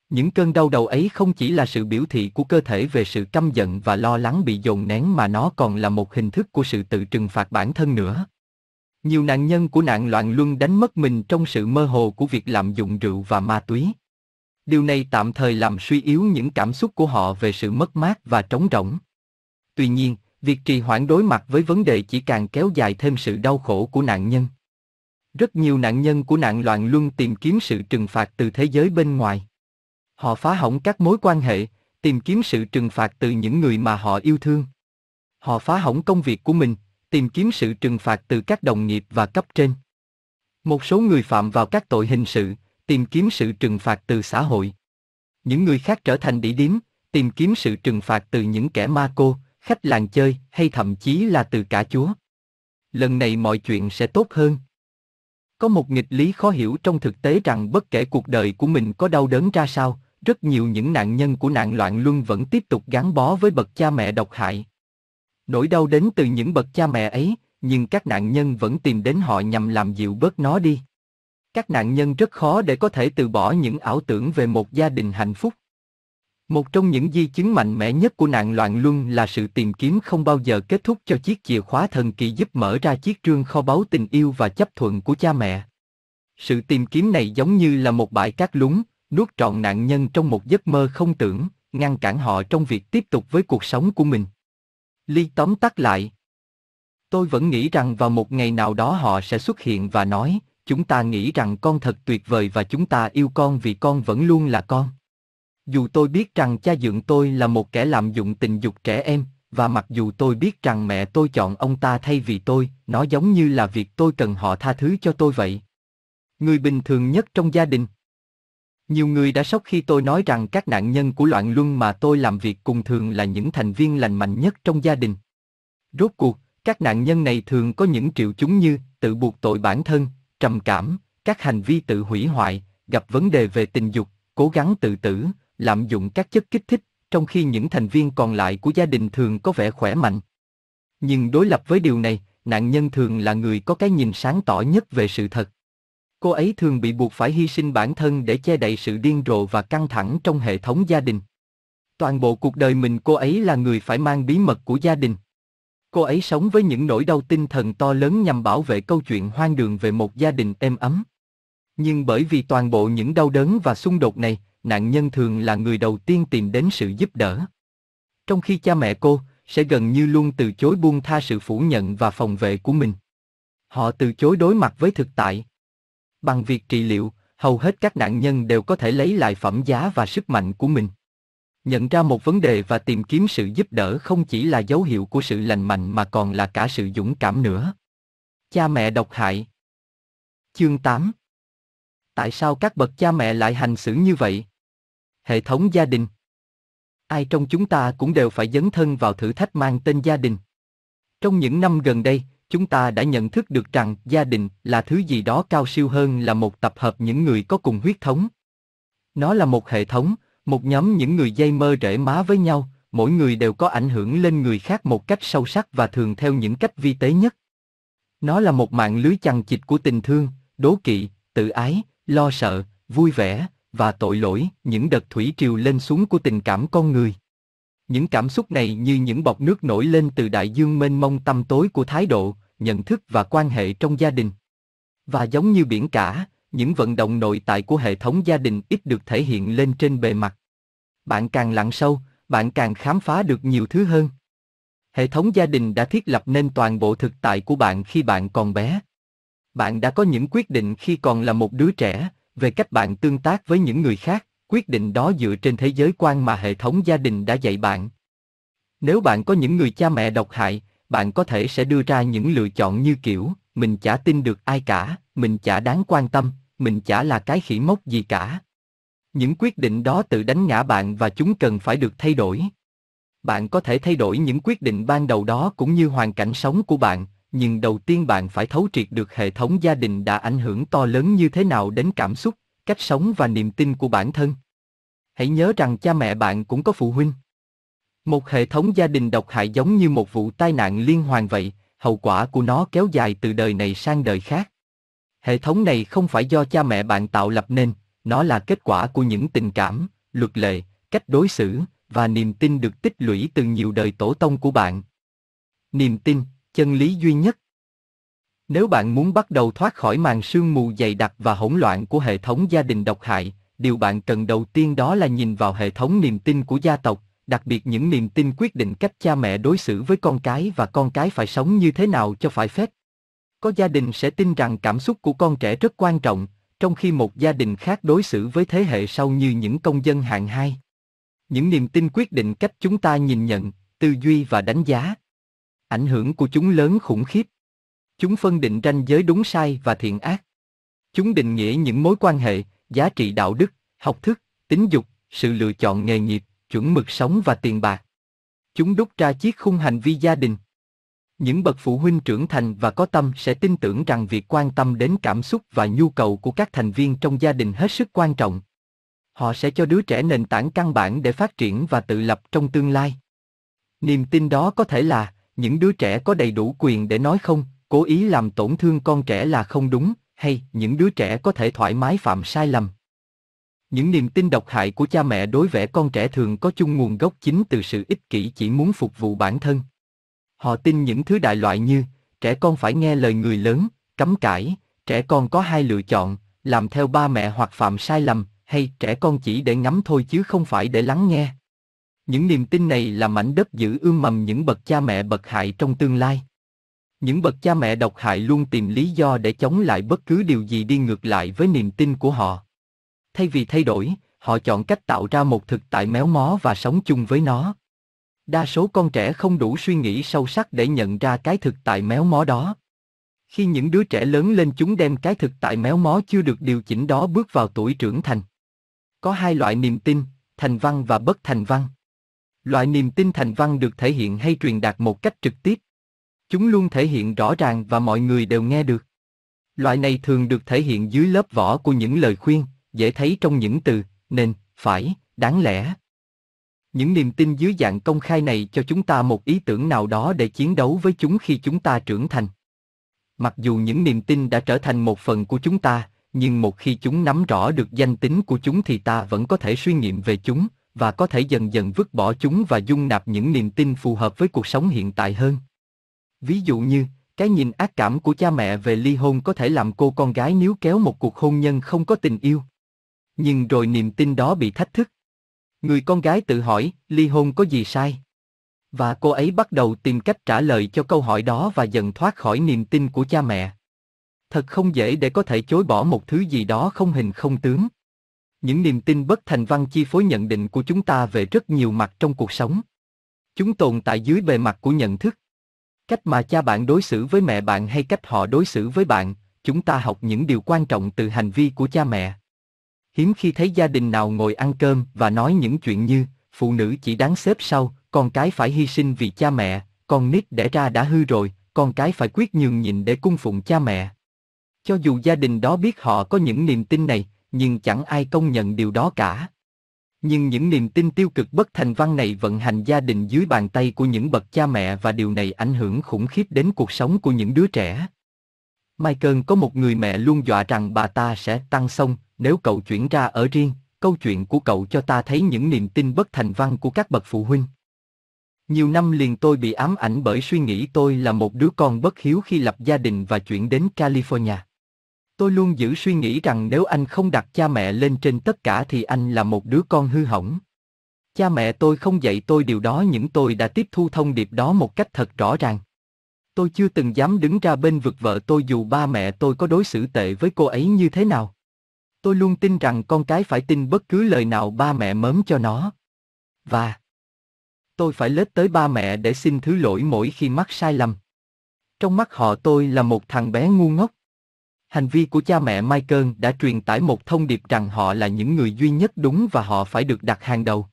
Những cơn đau đầu ấy không chỉ là sự biểu thị của cơ thể về sự căm giận và lo lắng bị dồn nén mà nó còn là một hình thức của sự tự trừng phạt bản thân nữa. Nhiều nạn nhân của nạn loạn luân đánh mất mình trong sự mơ hồ của việc lạm dụng rượu và ma túy. Điều này tạm thời làm suy yếu những cảm xúc của họ về sự mất mát và trống rỗng. Tuy nhiên, việc trì hoãn đối mặt với vấn đề chỉ càng kéo dài thêm sự đau khổ của nạn nhân. Rất nhiều nạn nhân của nạn loạn luân tìm kiếm sự trừng phạt từ thế giới bên ngoài. Họ phá hỏng các mối quan hệ, tìm kiếm sự trừng phạt từ những người mà họ yêu thương. Họ phá hỏng công việc của mình, tìm kiếm sự trừng phạt từ các đồng nghiệp và cấp trên. Một số người phạm vào các tội hình sự, tìm kiếm sự trừng phạt từ xã hội. Những người khác trở thành địa điếm, tìm kiếm sự trừng phạt từ những kẻ ma cô, khách làng chơi hay thậm chí là từ cả Chúa. Lần này mọi chuyện sẽ tốt hơn. Có một nghịch lý khó hiểu trong thực tế rằng bất kể cuộc đời của mình có đau đớn ra sao, rất nhiều những nạn nhân của nạn loạn luân vẫn tiếp tục gắn bó với bậc cha mẹ độc hại. Nỗi đau đến từ những bậc cha mẹ ấy, nhưng các nạn nhân vẫn tìm đến họ nhằm làm dịu bớt nó đi. Các nạn nhân rất khó để có thể từ bỏ những ảo tưởng về một gia đình hạnh phúc. Một trong những di chứng mạnh mẽ nhất của nạn loạn luân là sự tìm kiếm không bao giờ kết thúc cho chiếc chìa khóa thần kỳ giúp mở ra chiếc trương kho báu tình yêu và chấp thuận của cha mẹ. Sự tìm kiếm này giống như là một bãi cát lún, nuốt trọn nạn nhân trong một giấc mơ không tưởng, ngăn cản họ trong việc tiếp tục với cuộc sống của mình. Ly tóm tắt lại. Tôi vẫn nghĩ rằng vào một ngày nào đó họ sẽ xuất hiện và nói, chúng ta nghĩ rằng con thật tuyệt vời và chúng ta yêu con vì con vẫn luôn là con. Dù tôi biết rằng cha dượng tôi là một kẻ lạm dụng tình dục trẻ em, và mặc dù tôi biết rằng mẹ tôi chọn ông ta thay vì tôi, nó giống như là việc tôi cần họ tha thứ cho tôi vậy. Người bình thường nhất trong gia đình. Nhiều người đã sốc khi tôi nói rằng các nạn nhân của loạn luân mà tôi làm việc cùng thường là những thành viên lành mạnh nhất trong gia đình. Rốt cuộc, các nạn nhân này thường có những triệu chứng như tự buộc tội bản thân, trầm cảm, các hành vi tự hủy hoại, gặp vấn đề về tình dục, cố gắng tự tử, lạm dụng các chất kích thích, trong khi những thành viên còn lại của gia đình thường có vẻ khỏe mạnh. Nhưng đối lập với điều này, nạn nhân thường là người có cái nhìn sáng tỏ nhất về sự thật. Cô ấy thường bị buộc phải hy sinh bản thân để che đậy sự điên rồ và căng thẳng trong hệ thống gia đình. Toàn bộ cuộc đời mình cô ấy là người phải mang bí mật của gia đình. Cô ấy sống với những nỗi đau tinh thần to lớn nhằm bảo vệ câu chuyện hoang đường về một gia đình êm ấm. Nhưng bởi vì toàn bộ những đau đớn và xung đột này, nạn nhân thường là người đầu tiên tìm đến sự giúp đỡ. Trong khi cha mẹ cô sẽ gần như luôn từ chối buông tha sự phủ nhận và phòng vệ của mình. Họ từ chối đối mặt với thực tại. Bằng việc trị liệu, hầu hết các nạn nhân đều có thể lấy lại phẩm giá và sức mạnh của mình. Nhận ra một vấn đề và tìm kiếm sự giúp đỡ không chỉ là dấu hiệu của sự lành mạnh mà còn là cả sự dũng cảm nữa. Cha mẹ độc hại Chương 8 Tại sao các bậc cha mẹ lại hành xử như vậy? Hệ thống gia đình Ai trong chúng ta cũng đều phải dấn thân vào thử thách mang tên gia đình. Trong những năm gần đây, chúng ta đã nhận thức được rằng gia đình là thứ gì đó cao siêu hơn là một tập hợp những người có cùng huyết thống. Nó là một hệ thống, một nhóm những người dây mơ rễ má với nhau, mỗi người đều có ảnh hưởng lên người khác một cách sâu sắc và thường theo những cách vi tế nhất. Nó là một mạng lưới chằng chịt của tình thương, đố kỵ, tự ái, lo sợ, vui vẻ và tội lỗi, những đợt thủy triều lên xuống của tình cảm con người. Những cảm xúc này như những bọt nước nổi lên từ đại dương mênh mông tăm tối của thái độ, nhận thức và quan hệ trong gia đình. Và giống như biển cả, những vận động nội tại của hệ thống gia đình ít được thể hiện lên trên bề mặt. Bạn càng lặn sâu, bạn càng khám phá được nhiều thứ hơn. Hệ thống gia đình đã thiết lập nên toàn bộ thực tại của bạn khi bạn còn bé. Bạn đã có những quyết định khi còn là một đứa trẻ, về cách bạn tương tác với những người khác, quyết định đó dựa trên thế giới quan mà hệ thống gia đình đã dạy bạn. Nếu bạn có những người cha mẹ độc hại, bạn có thể sẽ đưa ra những lựa chọn như kiểu, mình chả tin được ai cả, mình chả đáng quan tâm, mình chả là cái khỉ mốc gì cả. Những quyết định đó tự đánh ngã bạn và chúng cần phải được thay đổi. Bạn có thể thay đổi những quyết định ban đầu đó cũng như hoàn cảnh sống của bạn, nhưng đầu tiên bạn phải thấu triệt được hệ thống gia đình đã ảnh hưởng to lớn như thế nào đến cảm xúc, cách sống và niềm tin của bản thân. Hãy nhớ rằng cha mẹ bạn cũng có phụ huynh. Một hệ thống gia đình độc hại giống như một vụ tai nạn liên hoàn vậy, hậu quả của nó kéo dài từ đời này sang đời khác. Hệ thống này không phải do cha mẹ bạn tạo lập nên, nó là kết quả của những tình cảm, luật lệ, cách đối xử và niềm tin được tích lũy từ nhiều đời tổ tông của bạn. Niềm tin, chân lý duy nhất. Nếu bạn muốn bắt đầu thoát khỏi màn sương mù dày đặc và hỗn loạn của hệ thống gia đình độc hại, điều bạn cần đầu tiên đó là nhìn vào hệ thống niềm tin của gia tộc, đặc biệt những niềm tin quyết định cách cha mẹ đối xử với con cái và con cái phải sống như thế nào cho phải phép. Có gia đình sẽ tin rằng cảm xúc của con trẻ rất quan trọng, trong khi một gia đình khác đối xử với thế hệ sau như những công dân hạng hai. Những niềm tin quyết định cách chúng ta nhìn nhận, tư duy và đánh giá. Ảnh hưởng của chúng lớn khủng khiếp. Chúng phân định ranh giới đúng sai và thiện ác. Chúng định nghĩa những mối quan hệ, giá trị đạo đức, học thức, tính dục, sự lựa chọn nghề nghiệp, chuẩn mực sống và tiền bạc. Chúng đúc ra chiếc khung hành vi gia đình. Những bậc phụ huynh trưởng thành và có tâm sẽ tin tưởng rằng việc quan tâm đến cảm xúc và nhu cầu của các thành viên trong gia đình hết sức quan trọng. Họ sẽ cho đứa trẻ nền tảng căn bản để phát triển và tự lập trong tương lai. Niềm tin đó có thể là những đứa trẻ có đầy đủ quyền để nói không, cố ý làm tổn thương con trẻ là không đúng, hay những đứa trẻ có thể thoải mái phạm sai lầm. Những niềm tin độc hại của cha mẹ đối vẻ con trẻ thường có chung nguồn gốc chính từ sự ích kỷ chỉ muốn phục vụ bản thân. Họ tin những thứ đại loại như, trẻ con phải nghe lời người lớn, cấm cãi, trẻ con có hai lựa chọn, làm theo ba mẹ hoặc phạm sai lầm, hay trẻ con chỉ để ngắm thôi chứ không phải để lắng nghe. Những niềm tin này là mảnh đất giữ ươm mầm những bậc cha mẹ bậc hại trong tương lai. Những bậc cha mẹ độc hại luôn tìm lý do để chống lại bất cứ điều gì đi ngược lại với niềm tin của họ. Thay vì thay đổi, họ chọn cách tạo ra một thực tại méo mó và sống chung với nó. Đa số con trẻ không đủ suy nghĩ sâu sắc để nhận ra cái thực tại méo mó đó. Khi những đứa trẻ lớn lên chúng đem cái thực tại méo mó chưa được điều chỉnh đó bước vào tuổi trưởng thành. Có hai loại niềm tin, thành văn và bất thành văn. Loại niềm tin thành văn được thể hiện hay truyền đạt một cách trực tiếp. Chúng luôn thể hiện rõ ràng và mọi người đều nghe được. Loại này thường được thể hiện dưới lớp vỏ của những lời khuyên, dễ thấy trong những từ, nên, phải, đáng lẽ. Những niềm tin dưới dạng công khai này cho chúng ta một ý tưởng nào đó để chiến đấu với chúng khi chúng ta trưởng thành. Mặc dù những niềm tin đã trở thành một phần của chúng ta, nhưng một khi chúng nắm rõ được danh tính của chúng thì ta vẫn có thể suy nghiệm về chúng và có thể dần dần vứt bỏ chúng và dung nạp những niềm tin phù hợp với cuộc sống hiện tại hơn. Ví dụ như, cái nhìn ác cảm của cha mẹ về ly hôn có thể làm cô con gái níu kéo một cuộc hôn nhân không có tình yêu. Nhưng rồi niềm tin đó bị thách thức. Người con gái tự hỏi, ly hôn có gì sai? Và cô ấy bắt đầu tìm cách trả lời cho câu hỏi đó và dần thoát khỏi niềm tin của cha mẹ. Thật không dễ để có thể chối bỏ một thứ gì đó không hình không tướng. Những niềm tin bất thành văn chi phối nhận định của chúng ta về rất nhiều mặt trong cuộc sống. Chúng tồn tại dưới bề mặt của nhận thức. Cách mà cha bạn đối xử với mẹ bạn hay cách họ đối xử với bạn, chúng ta học những điều quan trọng từ hành vi của cha mẹ. Hiếm khi thấy gia đình nào ngồi ăn cơm và nói những chuyện như, phụ nữ chỉ đáng xếp sau, con cái phải hy sinh vì cha mẹ, con nít đẻ ra đã hư rồi, con cái phải quyết nhường nhịn để cung phụng cha mẹ. Cho dù gia đình đó biết họ có những niềm tin này, nhưng chẳng ai công nhận điều đó cả. Nhưng những niềm tin tiêu cực bất thành văn này vận hành gia đình dưới bàn tay của những bậc cha mẹ và điều này ảnh hưởng khủng khiếp đến cuộc sống của những đứa trẻ. Michael có một người mẹ luôn dọa rằng bà ta sẽ tăng sông nếu cậu chuyển ra ở riêng. Câu chuyện của cậu cho ta thấy những niềm tin bất thành văn của các bậc phụ huynh. Nhiều năm liền tôi bị ám ảnh bởi suy nghĩ tôi là một đứa con bất hiếu khi lập gia đình và chuyển đến California. Tôi luôn giữ suy nghĩ rằng nếu anh không đặt cha mẹ lên trên tất cả thì anh là một đứa con hư hỏng. Cha mẹ tôi không dạy tôi điều đó, những tôi đã tiếp thu thông điệp đó một cách thật rõ ràng. Tôi chưa từng dám đứng ra bên vực vợ tôi dù ba mẹ tôi có đối xử tệ với cô ấy như thế nào. Tôi luôn tin rằng con cái phải tin bất cứ lời nào ba mẹ mớm cho nó. Và tôi phải lết tới ba mẹ để xin thứ lỗi mỗi khi mắc sai lầm. Trong mắt họ tôi là một thằng bé ngu ngốc. Hành vi của cha mẹ Michael đã truyền tải một thông điệp rằng họ là những người duy nhất đúng và họ phải được đặt hàng đầu.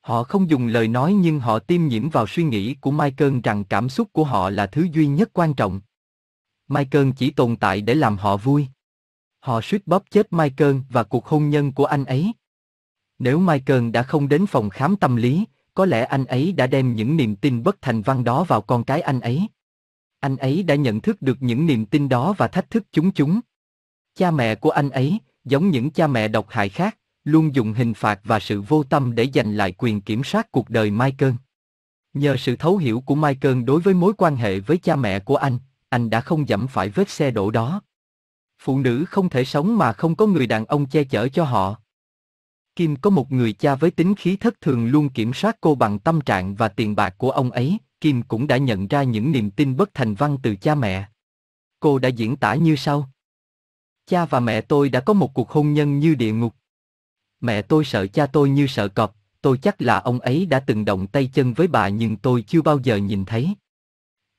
Họ không dùng lời nói nhưng họ tiêm nhiễm vào suy nghĩ của Michael rằng cảm xúc của họ là thứ duy nhất quan trọng. Michael chỉ tồn tại để làm họ vui. Họ suýt bóp chết Michael và cuộc hôn nhân của anh ấy. Nếu Michael đã không đến phòng khám tâm lý, có lẽ anh ấy đã đem những niềm tin bất thành văn đó vào con cái anh ấy. Anh ấy đã nhận thức được những niềm tin đó và thách thức chúng chúng. Cha mẹ của anh ấy, giống những cha mẹ độc hại khác, luôn dùng hình phạt và sự vô tâm để giành lại quyền kiểm soát cuộc đời Michael. Nhờ sự thấu hiểu của Michael đối với mối quan hệ với cha mẹ của anh, anh đã không dẫm phải vết xe đổ đó. Phụ nữ không thể sống mà không có người đàn ông che chở cho họ. Kim có một người cha với tính khí thất thường luôn kiểm soát cô bằng tâm trạng và tiền bạc của ông ấy, Kim cũng đã nhận ra những niềm tin bất thành văn từ cha mẹ. Cô đã diễn tả như sau. Cha và mẹ tôi đã có một cuộc hôn nhân như địa ngục. Mẹ tôi sợ cha tôi như sợ cọp, tôi chắc là ông ấy đã từng động tay chân với bà nhưng tôi chưa bao giờ nhìn thấy.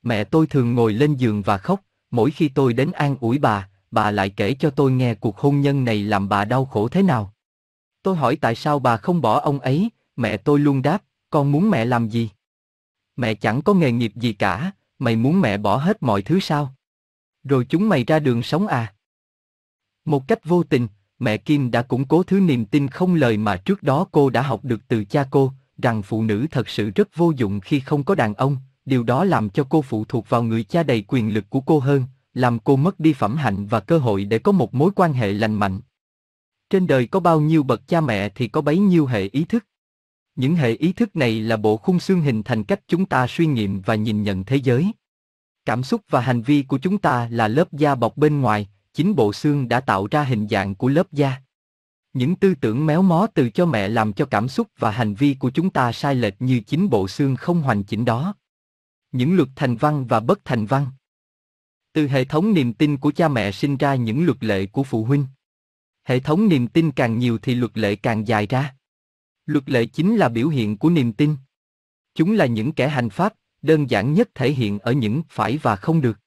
Mẹ tôi thường ngồi lên giường và khóc, mỗi khi tôi đến an ủi bà, bà lại kể cho tôi nghe cuộc hôn nhân này làm bà đau khổ thế nào. Tôi hỏi tại sao bà không bỏ ông ấy, mẹ tôi luôn đáp, con muốn mẹ làm gì? Mẹ chẳng có nghề nghiệp gì cả, mày muốn mẹ bỏ hết mọi thứ sao? Rồi chúng mày ra đường sống à? Một cách vô tình, mẹ Kim đã củng cố thứ niềm tin không lời mà trước đó cô đã học được từ cha cô, rằng phụ nữ thật sự rất vô dụng khi không có đàn ông, điều đó làm cho cô phụ thuộc vào người cha đầy quyền lực của cô hơn, làm cô mất đi phẩm hạnh và cơ hội để có một mối quan hệ lành mạnh. Trên đời có bao nhiêu bậc cha mẹ thì có bấy nhiêu hệ ý thức. Những hệ ý thức này là bộ khung xương hình thành cách chúng ta suy nghiệm và nhìn nhận thế giới. Cảm xúc và hành vi của chúng ta là lớp da bọc bên ngoài, chính bộ xương đã tạo ra hình dạng của lớp da. Những tư tưởng méo mó từ cho mẹ làm cho cảm xúc và hành vi của chúng ta sai lệch như chính bộ xương không hoàn chỉnh đó. Những luật thành văn và bất thành văn Từ hệ thống niềm tin của cha mẹ sinh ra những luật lệ của phụ huynh. Hệ thống niềm tin càng nhiều thì luật lệ càng dài ra. Luật lệ chính là biểu hiện của niềm tin. Chúng là những kẻ hành pháp, đơn giản nhất thể hiện ở những phải và không được.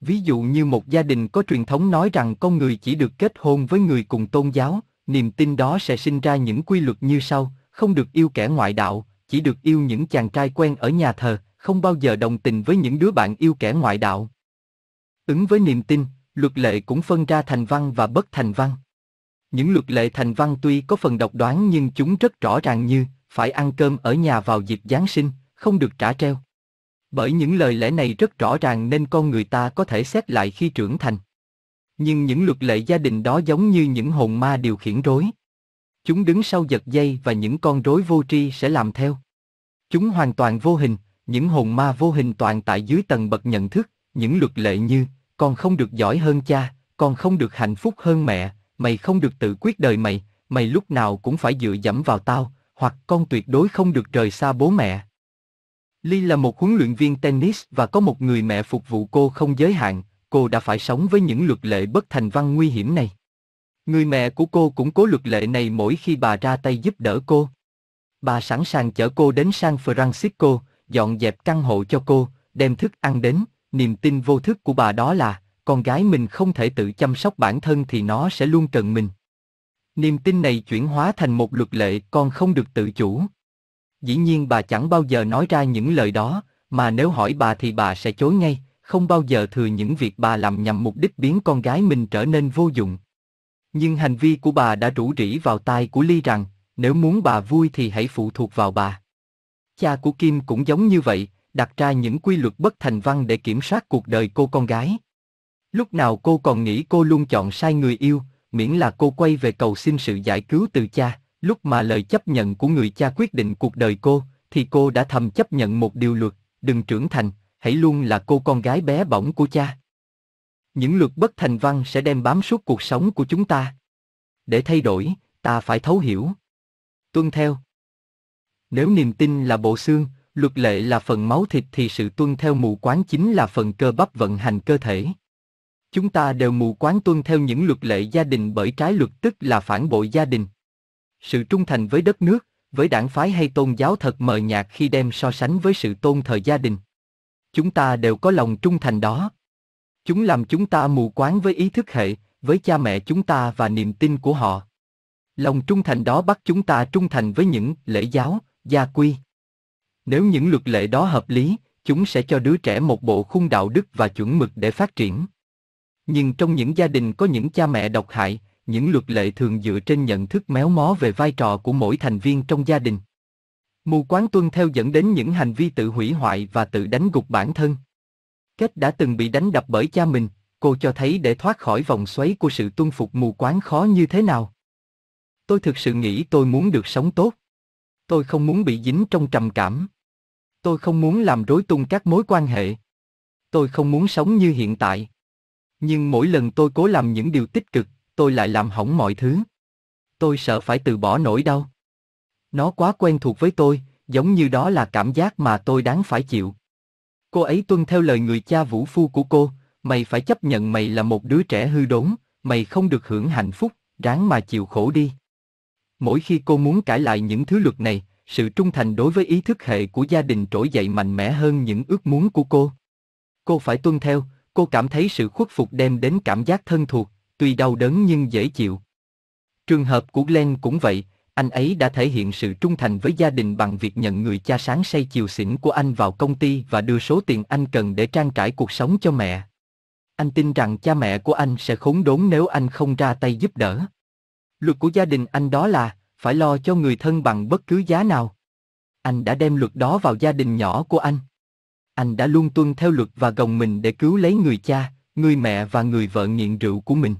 Ví dụ như một gia đình có truyền thống nói rằng con người chỉ được kết hôn với người cùng tôn giáo, niềm tin đó sẽ sinh ra những quy luật như sau, không được yêu kẻ ngoại đạo, chỉ được yêu những chàng trai quen ở nhà thờ, không bao giờ đồng tình với những đứa bạn yêu kẻ ngoại đạo. Ứng với niềm tin, luật lệ cũng phân ra thành văn và bất thành văn. Những luật lệ thành văn tuy có phần độc đoán nhưng chúng rất rõ ràng như phải ăn cơm ở nhà vào dịp Giáng sinh, không được trả treo. Bởi những lời lẽ này rất rõ ràng nên con người ta có thể xét lại khi trưởng thành. Nhưng những luật lệ gia đình đó giống như những hồn ma điều khiển rối. Chúng đứng sau giật dây và những con rối vô tri sẽ làm theo. Chúng hoàn toàn vô hình, những hồn ma vô hình toàn tại dưới tầng bậc nhận thức, những luật lệ như, con không được giỏi hơn cha, con không được hạnh phúc hơn mẹ, mày không được tự quyết đời mày, mày lúc nào cũng phải dựa dẫm vào tao, hoặc con tuyệt đối không được rời xa bố mẹ. Ly là một huấn luyện viên tennis và có một người mẹ phục vụ cô không giới hạn, cô đã phải sống với những luật lệ bất thành văn nguy hiểm này. Người mẹ của cô cũng cố luật lệ này mỗi khi bà ra tay giúp đỡ cô. Bà sẵn sàng chở cô đến San Francisco, dọn dẹp căn hộ cho cô, đem thức ăn đến, niềm tin vô thức của bà đó là, con gái mình không thể tự chăm sóc bản thân thì nó sẽ luôn cần mình. Niềm tin này chuyển hóa thành một luật lệ con không được tự chủ. Dĩ nhiên bà chẳng bao giờ nói ra những lời đó, mà nếu hỏi bà thì bà sẽ chối ngay, không bao giờ thừa những việc bà làm nhằm mục đích biến con gái mình trở nên vô dụng. Nhưng hành vi của bà đã rủ rỉ vào tai của Ly rằng, nếu muốn bà vui thì hãy phụ thuộc vào bà. Cha của Kim cũng giống như vậy, đặt ra những quy luật bất thành văn để kiểm soát cuộc đời cô con gái. Lúc nào cô còn nghĩ cô luôn chọn sai người yêu, miễn là cô quay về cầu xin sự giải cứu từ cha, lúc mà lời chấp nhận của người cha quyết định cuộc đời cô, thì cô đã thầm chấp nhận một điều luật, đừng trưởng thành, hãy luôn là cô con gái bé bỏng của cha. Những luật bất thành văn sẽ đem bám suốt cuộc sống của chúng ta. Để thay đổi, ta phải thấu hiểu. Tuân theo. Nếu niềm tin là bộ xương, luật lệ là phần máu thịt thì sự tuân theo mù quáng chính là phần cơ bắp vận hành cơ thể. Chúng ta đều mù quáng tuân theo những luật lệ gia đình bởi trái luật tức là phản bội gia đình. Sự trung thành với đất nước, với đảng phái hay tôn giáo thật mờ nhạt khi đem so sánh với sự tôn thờ gia đình. Chúng ta đều có lòng trung thành đó. Chúng làm chúng ta mù quáng với ý thức hệ, với cha mẹ chúng ta và niềm tin của họ. Lòng trung thành đó bắt chúng ta trung thành với những lễ giáo, gia quy. Nếu những luật lệ đó hợp lý, chúng sẽ cho đứa trẻ một bộ khung đạo đức và chuẩn mực để phát triển. Nhưng trong những gia đình có những cha mẹ độc hại, những luật lệ thường dựa trên nhận thức méo mó về vai trò của mỗi thành viên trong gia đình. Mù quáng tuân theo dẫn đến những hành vi tự hủy hoại và tự đánh gục bản thân. Kết đã từng bị đánh đập bởi cha mình, cô cho thấy để thoát khỏi vòng xoáy của sự tuân phục mù quáng khó như thế nào. Tôi thực sự nghĩ tôi muốn được sống tốt. Tôi không muốn bị dính trong trầm cảm. Tôi không muốn làm rối tung các mối quan hệ. Tôi không muốn sống như hiện tại. Nhưng mỗi lần tôi cố làm những điều tích cực, tôi lại làm hỏng mọi thứ. Tôi sợ phải từ bỏ nỗi đau. Nó quá quen thuộc với tôi, giống như đó là cảm giác mà tôi đáng phải chịu. Cô ấy tuân theo lời người cha vũ phu của cô, mày phải chấp nhận mày là một đứa trẻ hư đốn, mày không được hưởng hạnh phúc, ráng mà chịu khổ đi. Mỗi khi cô muốn cãi lại những thứ luật này, sự trung thành đối với ý thức hệ của gia đình trỗi dậy mạnh mẽ hơn những ước muốn của cô. Cô phải tuân theo, cô cảm thấy sự khuất phục đem đến cảm giác thân thuộc, tuy đau đớn nhưng dễ chịu. Trường hợp của Glenn cũng vậy, anh ấy đã thể hiện sự trung thành với gia đình bằng việc nhận người cha sáng say chiều xỉn của anh vào công ty và đưa số tiền anh cần để trang trải cuộc sống cho mẹ. Anh tin rằng cha mẹ của anh sẽ khốn đốn nếu anh không ra tay giúp đỡ. Luật của gia đình anh đó là phải lo cho người thân bằng bất cứ giá nào. Anh đã đem luật đó vào gia đình nhỏ của anh. Anh đã luôn tuân theo luật và gồng mình để cứu lấy người cha, người mẹ và người vợ nghiện rượu của mình.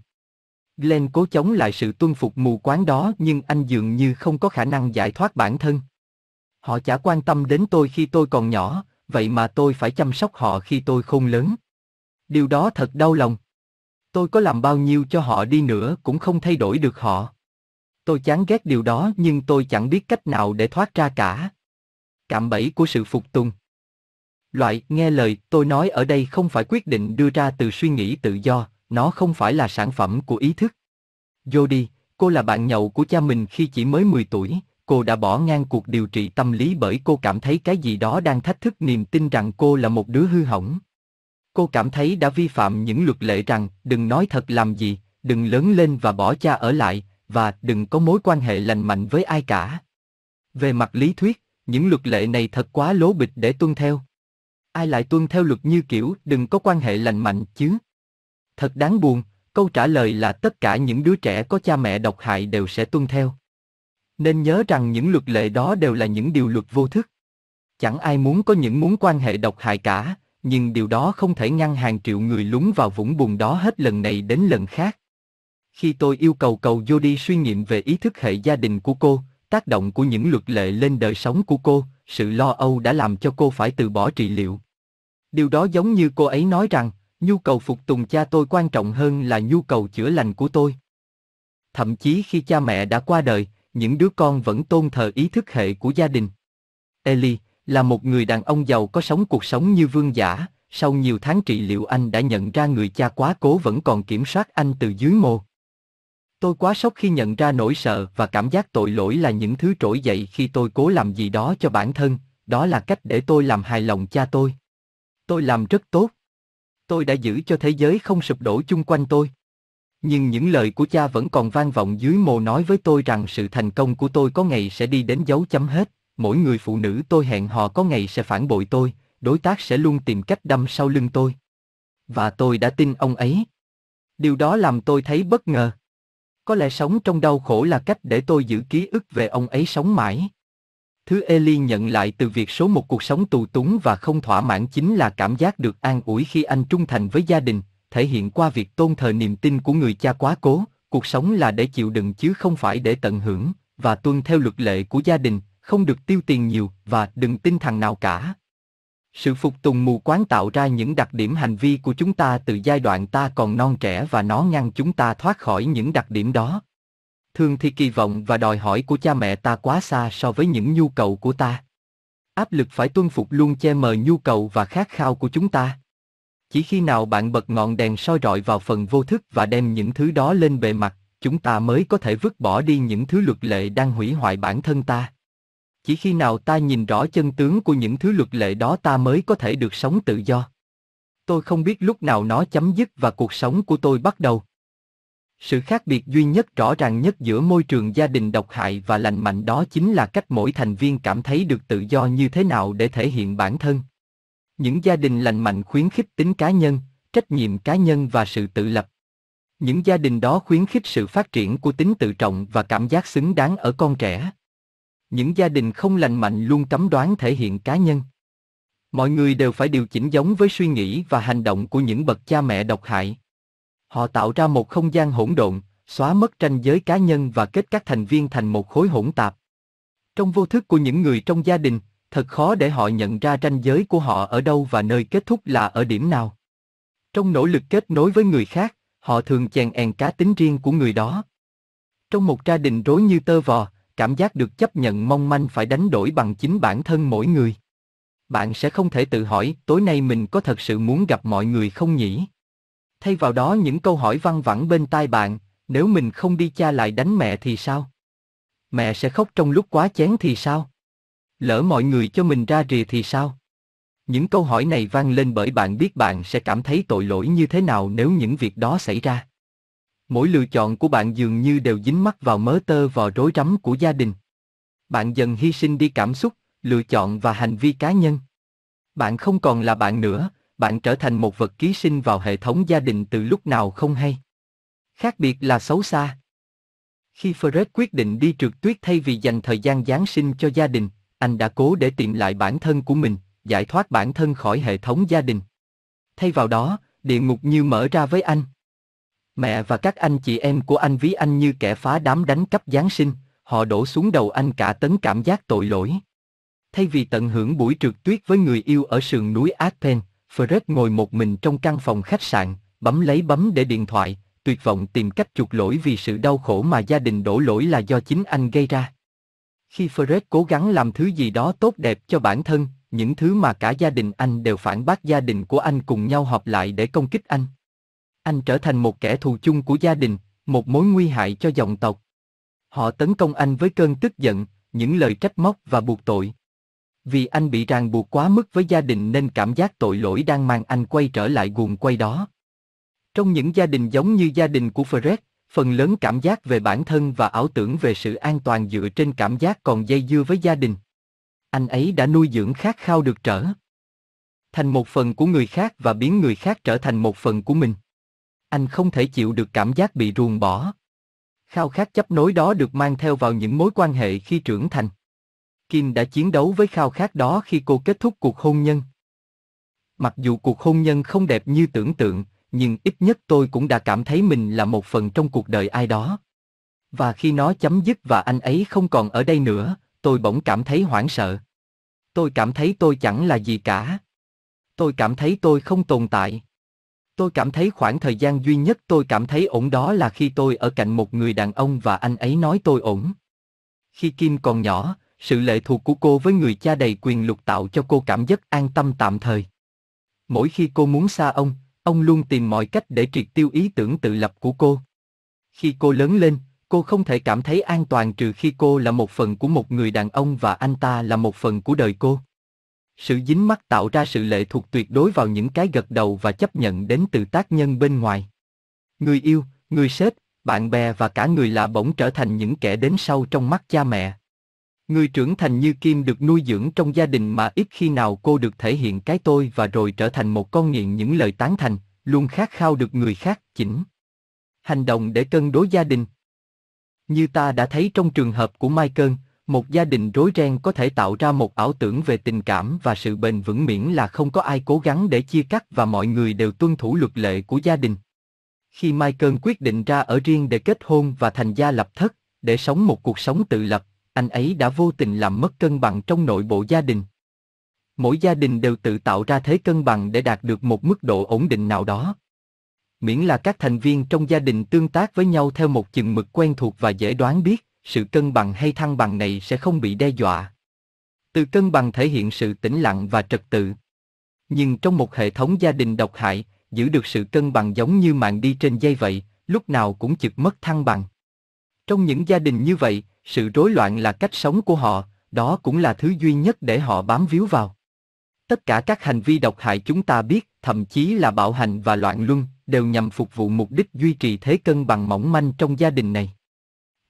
Glenn cố chống lại sự tuân phục mù quáng đó nhưng anh dường như không có khả năng giải thoát bản thân. Họ chả quan tâm đến tôi khi tôi còn nhỏ, vậy mà tôi phải chăm sóc họ khi tôi khôn lớn. Điều đó thật đau lòng. Tôi có làm bao nhiêu cho họ đi nữa cũng không thay đổi được họ. Tôi chán ghét điều đó nhưng tôi chẳng biết cách nào để thoát ra cả. Cạm bẫy của sự phục tùng. Loại nghe lời tôi nói ở đây không phải quyết định đưa ra từ suy nghĩ tự do, nó không phải là sản phẩm của ý thức. Jody, cô là bạn nhậu của cha mình khi chỉ mới 10 tuổi, cô đã bỏ ngang cuộc điều trị tâm lý bởi cô cảm thấy cái gì đó đang thách thức niềm tin rằng cô là một đứa hư hỏng. Cô cảm thấy đã vi phạm những luật lệ rằng đừng nói thật làm gì, đừng lớn lên và bỏ cha ở lại, và đừng có mối quan hệ lành mạnh với ai cả. Về mặt lý thuyết, những luật lệ này thật quá lố bịch để tuân theo. Ai lại tuân theo luật như kiểu đừng có quan hệ lành mạnh chứ? Thật đáng buồn, câu trả lời là tất cả những đứa trẻ có cha mẹ độc hại đều sẽ tuân theo. Nên nhớ rằng những luật lệ đó đều là những điều luật vô thức. Chẳng ai muốn có những mối quan hệ độc hại cả, nhưng điều đó không thể ngăn hàng triệu người lún vào vũng bùn đó hết lần này đến lần khác. Khi tôi yêu cầu cầu Jody suy nghiệm về ý thức hệ gia đình của cô, tác động của những luật lệ lên đời sống của cô, sự lo âu đã làm cho cô phải từ bỏ trị liệu. Điều đó giống như cô ấy nói rằng, nhu cầu phục tùng cha tôi quan trọng hơn là nhu cầu chữa lành của tôi. Thậm chí khi cha mẹ đã qua đời, những đứa con vẫn tôn thờ ý thức hệ của gia đình. Eli là một người đàn ông giàu có sống cuộc sống như vương giả, sau nhiều tháng trị liệu anh đã nhận ra người cha quá cố vẫn còn kiểm soát anh từ dưới mồ. Tôi quá sốc khi nhận ra nỗi sợ và cảm giác tội lỗi là những thứ trỗi dậy khi tôi cố làm gì đó cho bản thân, đó là cách để tôi làm hài lòng cha tôi. Tôi làm rất tốt. Tôi đã giữ cho thế giới không sụp đổ chung quanh tôi. Nhưng những lời của cha vẫn còn vang vọng dưới mồ nói với tôi rằng sự thành công của tôi có ngày sẽ đi đến dấu chấm hết, mỗi người phụ nữ tôi hẹn hò có ngày sẽ phản bội tôi, đối tác sẽ luôn tìm cách đâm sau lưng tôi. Và tôi đã tin ông ấy. Điều đó làm tôi thấy bất ngờ. Có lẽ sống trong đau khổ là cách để tôi giữ ký ức về ông ấy sống mãi. Thứ Eli nhận lại từ việc số một cuộc sống tù túng và không thỏa mãn chính là cảm giác được an ủi khi anh trung thành với gia đình, thể hiện qua việc tôn thờ niềm tin của người cha quá cố, cuộc sống là để chịu đựng chứ không phải để tận hưởng, và tuân theo luật lệ của gia đình, không được tiêu tiền nhiều và đừng tin thằng nào cả. Sự phục tùng mù quáng tạo ra những đặc điểm hành vi của chúng ta từ giai đoạn ta còn non trẻ và nó ngăn chúng ta thoát khỏi những đặc điểm đó. Thường thì kỳ vọng và đòi hỏi của cha mẹ ta quá xa so với những nhu cầu của ta. Áp lực phải tuân phục luôn che mờ nhu cầu và khát khao của chúng ta. Chỉ khi nào bạn bật ngọn đèn soi rọi vào phần vô thức và đem những thứ đó lên bề mặt, chúng ta mới có thể vứt bỏ đi những thứ luật lệ đang hủy hoại bản thân ta. Chỉ khi nào ta nhìn rõ chân tướng của những thứ luật lệ đó ta mới có thể được sống tự do. Tôi không biết lúc nào nó chấm dứt và cuộc sống của tôi bắt đầu. Sự khác biệt duy nhất rõ ràng nhất giữa môi trường gia đình độc hại và lành mạnh đó chính là cách mỗi thành viên cảm thấy được tự do như thế nào để thể hiện bản thân. Những gia đình lành mạnh khuyến khích tính cá nhân, trách nhiệm cá nhân và sự tự lập. Những gia đình đó khuyến khích sự phát triển của tính tự trọng và cảm giác xứng đáng ở con trẻ. Những gia đình không lành mạnh luôn cấm đoán thể hiện cá nhân. Mọi người đều phải điều chỉnh giống với suy nghĩ và hành động của những bậc cha mẹ độc hại. Họ tạo ra một không gian hỗn độn, xóa mất ranh giới cá nhân và kết các thành viên thành một khối hỗn tạp. Trong vô thức của những người trong gia đình, thật khó để họ nhận ra ranh giới của họ ở đâu và nơi kết thúc là ở điểm nào. Trong nỗ lực kết nối với người khác, họ thường chèn èn cá tính riêng của người đó. Trong một gia đình rối như tơ vò, cảm giác được chấp nhận mong manh phải đánh đổi bằng chính bản thân mỗi người. Bạn sẽ không thể tự hỏi tối nay mình có thật sự muốn gặp mọi người không nhỉ? Thay vào đó những câu hỏi văng vẳng bên tai bạn, nếu mình không đi cha lại đánh mẹ thì sao? Mẹ sẽ khóc trong lúc quá chén thì sao? Lỡ mọi người cho mình ra rìa thì sao? Những câu hỏi này vang lên bởi bạn biết bạn sẽ cảm thấy tội lỗi như thế nào nếu những việc đó xảy ra. Mỗi lựa chọn của bạn dường như đều dính mắc vào mớ tơ vò rối rắm của gia đình. Bạn dần hy sinh đi cảm xúc, lựa chọn và hành vi cá nhân. Bạn không còn là bạn nữa, bạn trở thành một vật ký sinh vào hệ thống gia đình từ lúc nào không hay. Khác biệt là xấu xa. Khi Fred quyết định đi trượt tuyết thay vì dành thời gian Giáng sinh cho gia đình, anh đã cố để tìm lại bản thân của mình, giải thoát bản thân khỏi hệ thống gia đình. Thay vào đó, địa ngục như mở ra với anh. Mẹ và các anh chị em của anh ví anh như kẻ phá đám đánh cắp Giáng sinh, họ đổ xuống đầu anh cả tấn cảm giác tội lỗi. Thay vì tận hưởng buổi trượt tuyết với người yêu ở sườn núi Athens. Fred ngồi một mình trong căn phòng khách sạn, bấm lấy bấm để điện thoại, tuyệt vọng tìm cách chuộc lỗi vì sự đau khổ mà gia đình đổ lỗi là do chính anh gây ra. Khi Fred cố gắng làm thứ gì đó tốt đẹp cho bản thân, những thứ mà cả gia đình anh đều phản bác gia đình của anh cùng nhau họp lại để công kích anh. Anh trở thành một kẻ thù chung của gia đình, một mối nguy hại cho dòng tộc. Họ tấn công anh với cơn tức giận, những lời trách móc và buộc tội. Vì anh bị ràng buộc quá mức với gia đình nên cảm giác tội lỗi đang mang anh quay trở lại guồng quay đó. Trong những gia đình giống như gia đình của Fred, phần lớn cảm giác về bản thân và ảo tưởng về sự an toàn dựa trên cảm giác còn dây dưa với gia đình. Anh ấy đã nuôi dưỡng khát khao được trở thành một phần của người khác và biến người khác trở thành một phần của mình. Anh không thể chịu được cảm giác bị ruồng bỏ. Khao khát chấp nối đó được mang theo vào những mối quan hệ khi trưởng thành. Kim đã chiến đấu với khao khát đó khi cô kết thúc cuộc hôn nhân. Mặc dù cuộc hôn nhân không đẹp như tưởng tượng, nhưng ít nhất tôi cũng đã cảm thấy mình là một phần trong cuộc đời ai đó. Và khi nó chấm dứt và anh ấy không còn ở đây nữa, tôi bỗng cảm thấy hoảng sợ. Tôi cảm thấy tôi chẳng là gì cả. Tôi cảm thấy tôi không tồn tại. Tôi cảm thấy khoảng thời gian duy nhất tôi cảm thấy ổn đó là khi tôi ở cạnh một người đàn ông và anh ấy nói tôi ổn. Khi Kim còn nhỏ, sự lệ thuộc của cô với người cha đầy quyền lục tạo cho cô cảm giác an tâm tạm thời. Mỗi khi cô muốn xa ông, ông luôn tìm mọi cách để triệt tiêu ý tưởng tự lập của cô. Khi cô lớn lên, cô không thể cảm thấy an toàn trừ khi cô là một phần của một người đàn ông và anh ta là một phần của đời cô. Sự dính mắc tạo ra sự lệ thuộc tuyệt đối vào những cái gật đầu và chấp nhận đến từ tác nhân bên ngoài. Người yêu, người sếp, bạn bè và cả người lạ bỗng trở thành những kẻ đến sau trong mắt cha mẹ. Người trưởng thành như Kim được nuôi dưỡng trong gia đình mà ít khi nào cô được thể hiện cái tôi và rồi trở thành một con nghiện những lời tán thành, luôn khát khao được người khác chỉnh. Hành động để cân đối gia đình. Như ta đã thấy trong trường hợp của Michael, một gia đình rối ren có thể tạo ra một ảo tưởng về tình cảm và sự bền vững miễn là không có ai cố gắng để chia cắt và mọi người đều tuân thủ luật lệ của gia đình. Khi Michael quyết định ra ở riêng để kết hôn và thành gia lập thất, để sống một cuộc sống tự lập, anh ấy đã vô tình làm mất cân bằng trong nội bộ gia đình. Mỗi gia đình đều tự tạo ra thế cân bằng để đạt được một mức độ ổn định nào đó. Miễn là các thành viên trong gia đình tương tác với nhau theo một chừng mực quen thuộc và dễ đoán biết, sự cân bằng hay thăng bằng này sẽ không bị đe dọa. Từ cân bằng thể hiện sự tĩnh lặng và trật tự. Nhưng trong một hệ thống gia đình độc hại, giữ được sự cân bằng giống như mạng đi trên dây vậy, lúc nào cũng chực mất thăng bằng. Trong những gia đình như vậy, sự rối loạn là cách sống của họ, đó cũng là thứ duy nhất để họ bám víu vào. Tất cả các hành vi độc hại chúng ta biết, thậm chí là bạo hành và loạn luân, đều nhằm phục vụ mục đích duy trì thế cân bằng mỏng manh trong gia đình này.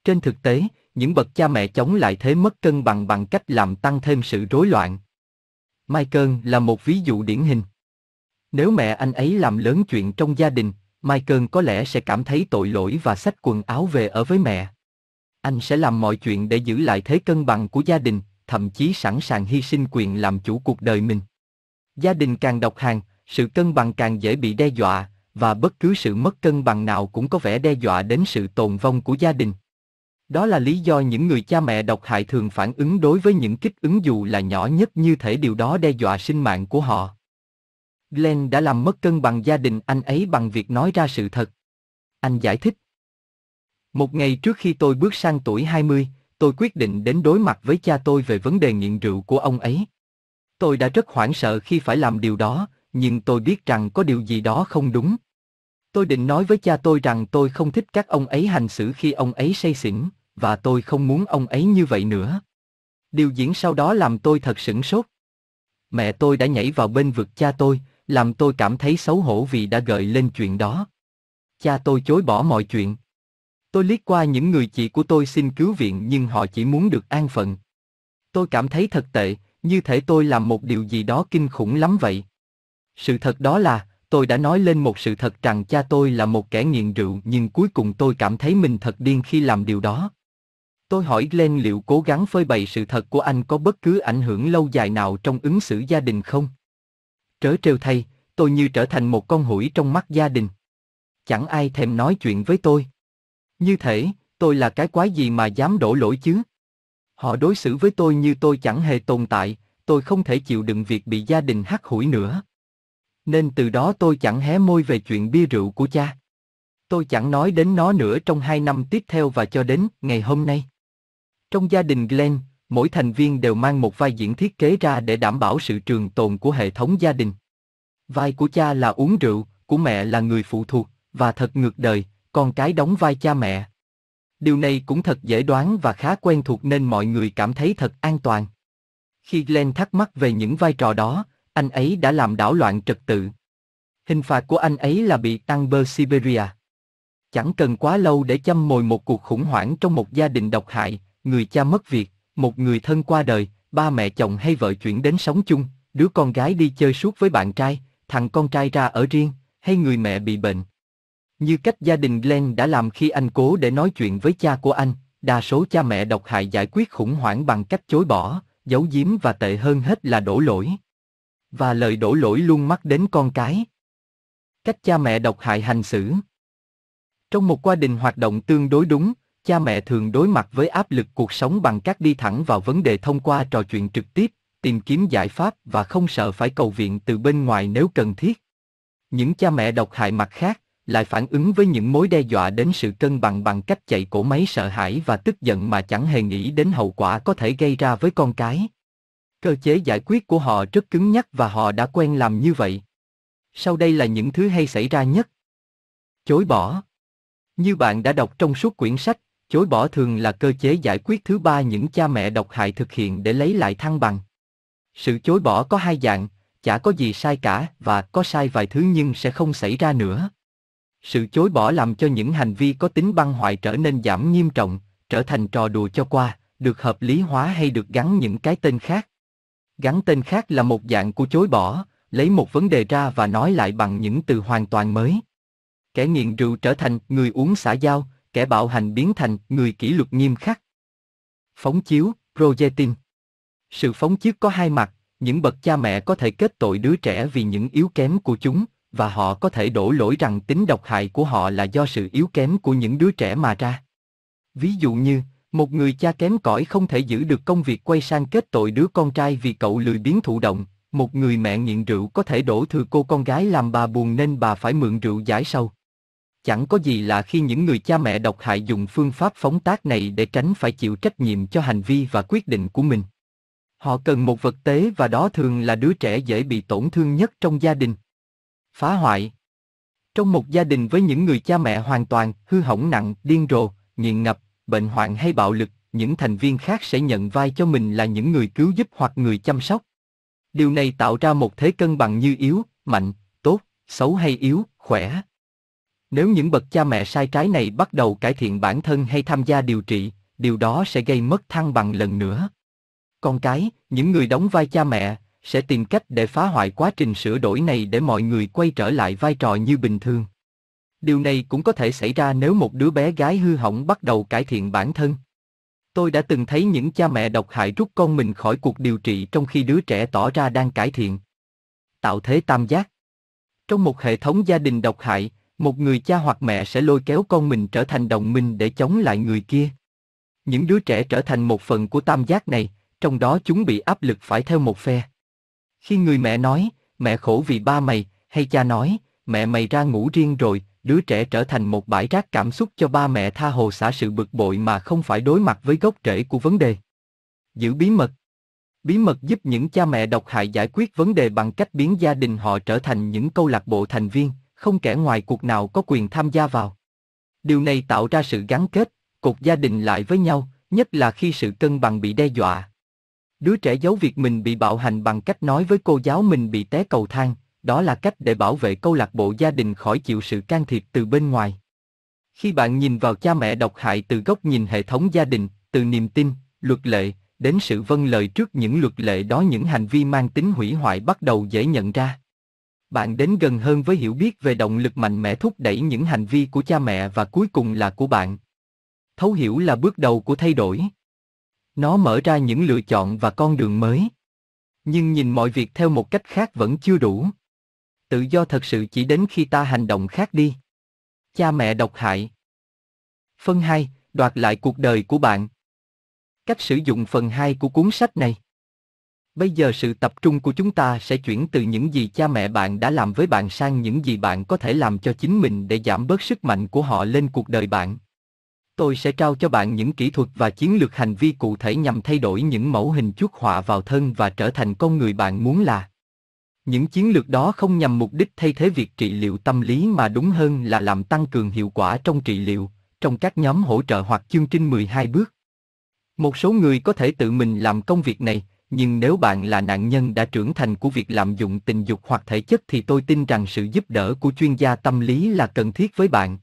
Trên thực tế, những bậc cha mẹ chống lại thế mất cân bằng bằng cách làm tăng thêm sự rối loạn. Michael là một ví dụ điển hình. Nếu mẹ anh ấy làm lớn chuyện trong gia đình, Michael có lẽ sẽ cảm thấy tội lỗi và xách quần áo về ở với mẹ. Anh sẽ làm mọi chuyện để giữ lại thế cân bằng của gia đình, thậm chí sẵn sàng hy sinh quyền làm chủ cuộc đời mình. Gia đình càng độc hàn, sự cân bằng càng dễ bị đe dọa, và bất cứ sự mất cân bằng nào cũng có vẻ đe dọa đến sự tồn vong của gia đình. Đó là lý do những người cha mẹ độc hại thường phản ứng đối với những kích ứng dù là nhỏ nhất như thể điều đó đe dọa sinh mạng của họ. Glenn đã làm mất cân bằng gia đình anh ấy bằng việc nói ra sự thật. Anh giải thích. Một ngày trước khi tôi bước sang tuổi 20, tôi quyết định đến đối mặt với cha tôi về vấn đề nghiện rượu của ông ấy. Tôi đã rất hoảng sợ khi phải làm điều đó, nhưng tôi biết rằng có điều gì đó không đúng. Tôi định nói với cha tôi rằng tôi không thích các ông ấy hành xử khi ông ấy say xỉn, và tôi không muốn ông ấy như vậy nữa. Điều diễn sau đó làm tôi thật sửng sốt. Mẹ tôi đã nhảy vào bên vực cha tôi, làm tôi cảm thấy xấu hổ vì đã gợi lên chuyện đó. Cha tôi chối bỏ mọi chuyện. Tôi liếc qua những người chị của tôi xin cứu viện nhưng họ chỉ muốn được an phận. Tôi cảm thấy thật tệ, như thể tôi làm một điều gì đó kinh khủng lắm vậy. Sự thật đó là, tôi đã nói lên một sự thật rằng cha tôi là một kẻ nghiện rượu nhưng cuối cùng tôi cảm thấy mình thật điên khi làm điều đó. Tôi hỏi Glenn liệu cố gắng phơi bày sự thật của anh có bất cứ ảnh hưởng lâu dài nào trong ứng xử gia đình không? Trớ trêu thay, tôi như trở thành một con hủi trong mắt gia đình. Chẳng ai thèm nói chuyện với tôi. Như thể, tôi là cái quái gì mà dám đổ lỗi chứ? Họ đối xử với tôi như tôi chẳng hề tồn tại, tôi không thể chịu đựng việc bị gia đình hắt hủi nữa. Nên từ đó tôi chẳng hé môi về chuyện bia rượu của cha. Tôi chẳng nói đến nó nữa trong hai năm tiếp theo và cho đến ngày hôm nay. Trong gia đình Glenn, mỗi thành viên đều mang một vai diễn thiết kế ra để đảm bảo sự trường tồn của hệ thống gia đình. Vai của cha là uống rượu, của mẹ là người phụ thuộc, và thật ngược đời, con cái đóng vai cha mẹ. Điều này cũng thật dễ đoán và khá quen thuộc nên mọi người cảm thấy thật an toàn. Khi Glenn thắc mắc về những vai trò đó, anh ấy đã làm đảo loạn trật tự. Hình phạt của anh ấy là bị tăng bơ Siberia. Chẳng cần quá lâu để châm mồi một cuộc khủng hoảng trong một gia đình độc hại, người cha mất việc, một người thân qua đời, ba mẹ chồng hay vợ chuyển đến sống chung, đứa con gái đi chơi suốt với bạn trai, thằng con trai ra ở riêng, hay người mẹ bị bệnh. Như cách gia đình Glenn đã làm khi anh cố để nói chuyện với cha của anh, đa số cha mẹ độc hại giải quyết khủng hoảng bằng cách chối bỏ, giấu giếm và tệ hơn hết là đổ lỗi. Và lời đổ lỗi luôn mắc đến con cái. Cách cha mẹ độc hại hành xử Trong một quá trình hoạt động tương đối đúng, cha mẹ thường đối mặt với áp lực cuộc sống bằng cách đi thẳng vào vấn đề thông qua trò chuyện trực tiếp, tìm kiếm giải pháp và không sợ phải cầu viện từ bên ngoài nếu cần thiết. Những cha mẹ độc hại mặt khác lại phản ứng với những mối đe dọa đến sự cân bằng bằng cách chạy cổ máy sợ hãi và tức giận mà chẳng hề nghĩ đến hậu quả có thể gây ra với con cái. Cơ chế giải quyết của họ rất cứng nhắc và họ đã quen làm như vậy. Sau đây là những thứ hay xảy ra nhất. Chối bỏ. Như bạn đã đọc trong suốt quyển sách, chối bỏ thường là cơ chế giải quyết thứ ba những cha mẹ độc hại thực hiện để lấy lại thăng bằng. Sự chối bỏ có hai dạng, chả có gì sai cả và có sai vài thứ nhưng sẽ không xảy ra nữa. Sự chối bỏ làm cho những hành vi có tính băng hoại trở nên giảm nghiêm trọng, trở thành trò đùa cho qua, được hợp lý hóa hay được gắn những cái tên khác. Gắn tên khác là một dạng của chối bỏ, lấy một vấn đề ra và nói lại bằng những từ hoàn toàn mới. Kẻ nghiện rượu trở thành người uống xã giao, kẻ bạo hành biến thành người kỷ luật nghiêm khắc. Phóng chiếu, projecting. Sự phóng chiếu có hai mặt, những bậc cha mẹ có thể kết tội đứa trẻ vì những yếu kém của chúng, và họ có thể đổ lỗi rằng tính độc hại của họ là do sự yếu kém của những đứa trẻ mà ra. Ví dụ như, một người cha kém cỏi không thể giữ được công việc quay sang kết tội đứa con trai vì cậu lười biếng thụ động, một người mẹ nghiện rượu có thể đổ thừa cô con gái làm bà buồn nên bà phải mượn rượu giải sầu. Chẳng có gì là khi những người cha mẹ độc hại dùng phương pháp phóng tác này để tránh phải chịu trách nhiệm cho hành vi và quyết định của mình. Họ cần một vật tế và đó thường là đứa trẻ dễ bị tổn thương nhất trong gia đình. Phá hoại Trong một gia đình với những người cha mẹ hoàn toàn hư hỏng nặng, điên rồ, nghiện ngập, bệnh hoạn hay bạo lực, những thành viên khác sẽ nhận vai cho mình là những người cứu giúp hoặc người chăm sóc. Điều này tạo ra một thế cân bằng như yếu, mạnh, tốt, xấu hay yếu, khỏe. Nếu những bậc cha mẹ sai trái này bắt đầu cải thiện bản thân hay tham gia điều trị, điều đó sẽ gây mất thăng bằng lần nữa. Con cái, những người đóng vai cha mẹ, sẽ tìm cách để phá hoại quá trình sửa đổi này để mọi người quay trở lại vai trò như bình thường. Điều này cũng có thể xảy ra nếu một đứa bé gái hư hỏng bắt đầu cải thiện bản thân. Tôi đã từng thấy những cha mẹ độc hại rút con mình khỏi cuộc điều trị trong khi đứa trẻ tỏ ra đang cải thiện. Tạo thế tam giác. Trong một hệ thống gia đình độc hại, một người cha hoặc mẹ sẽ lôi kéo con mình trở thành đồng minh để chống lại người kia. Những đứa trẻ trở thành một phần của tam giác này, trong đó chúng bị áp lực phải theo một phe. Khi người mẹ nói, mẹ khổ vì ba mày, hay cha nói, mẹ mày ra ngủ riêng rồi, đứa trẻ trở thành một bãi rác cảm xúc cho ba mẹ tha hồ xả sự bực bội mà không phải đối mặt với gốc rễ của vấn đề. Giữ bí mật Bí mật giúp những cha mẹ độc hại giải quyết vấn đề bằng cách biến gia đình họ trở thành những câu lạc bộ thành viên, không kẻ ngoài cuộc nào có quyền tham gia vào. Điều này tạo ra sự gắn kết, cột gia đình lại với nhau, nhất là khi sự cân bằng bị đe dọa. Đứa trẻ giấu việc mình bị bạo hành bằng cách nói với cô giáo mình bị té cầu thang, đó là cách để bảo vệ câu lạc bộ gia đình khỏi chịu sự can thiệp từ bên ngoài. Khi bạn nhìn vào cha mẹ độc hại từ góc nhìn hệ thống gia đình, từ niềm tin, luật lệ, đến sự vâng lời trước những luật lệ đó những hành vi mang tính hủy hoại bắt đầu dễ nhận ra. Bạn đến gần hơn với hiểu biết về động lực mạnh mẽ thúc đẩy những hành vi của cha mẹ và cuối cùng là của bạn. Thấu hiểu là bước đầu của thay đổi. Nó mở ra những lựa chọn và con đường mới. Nhưng nhìn mọi việc theo một cách khác vẫn chưa đủ. Tự do thật sự chỉ đến khi ta hành động khác đi. Cha mẹ độc hại. Phần 2, đoạt lại cuộc đời của bạn. Cách sử dụng phần 2 của cuốn sách này. Bây giờ sự tập trung của chúng ta sẽ chuyển từ những gì cha mẹ bạn đã làm với bạn sang những gì bạn có thể làm cho chính mình để giảm bớt sức mạnh của họ lên cuộc đời bạn. Tôi sẽ trao cho bạn những kỹ thuật và chiến lược hành vi cụ thể nhằm thay đổi những mẫu hình chuốt họa vào thân và trở thành con người bạn muốn là. Những chiến lược đó không nhằm mục đích thay thế việc trị liệu tâm lý mà đúng hơn là làm tăng cường hiệu quả trong trị liệu, trong các nhóm hỗ trợ hoặc chương trình 12 bước. Một số người có thể tự mình làm công việc này, nhưng nếu bạn là nạn nhân đã trưởng thành của việc lạm dụng tình dục hoặc thể chất thì tôi tin rằng sự giúp đỡ của chuyên gia tâm lý là cần thiết với bạn.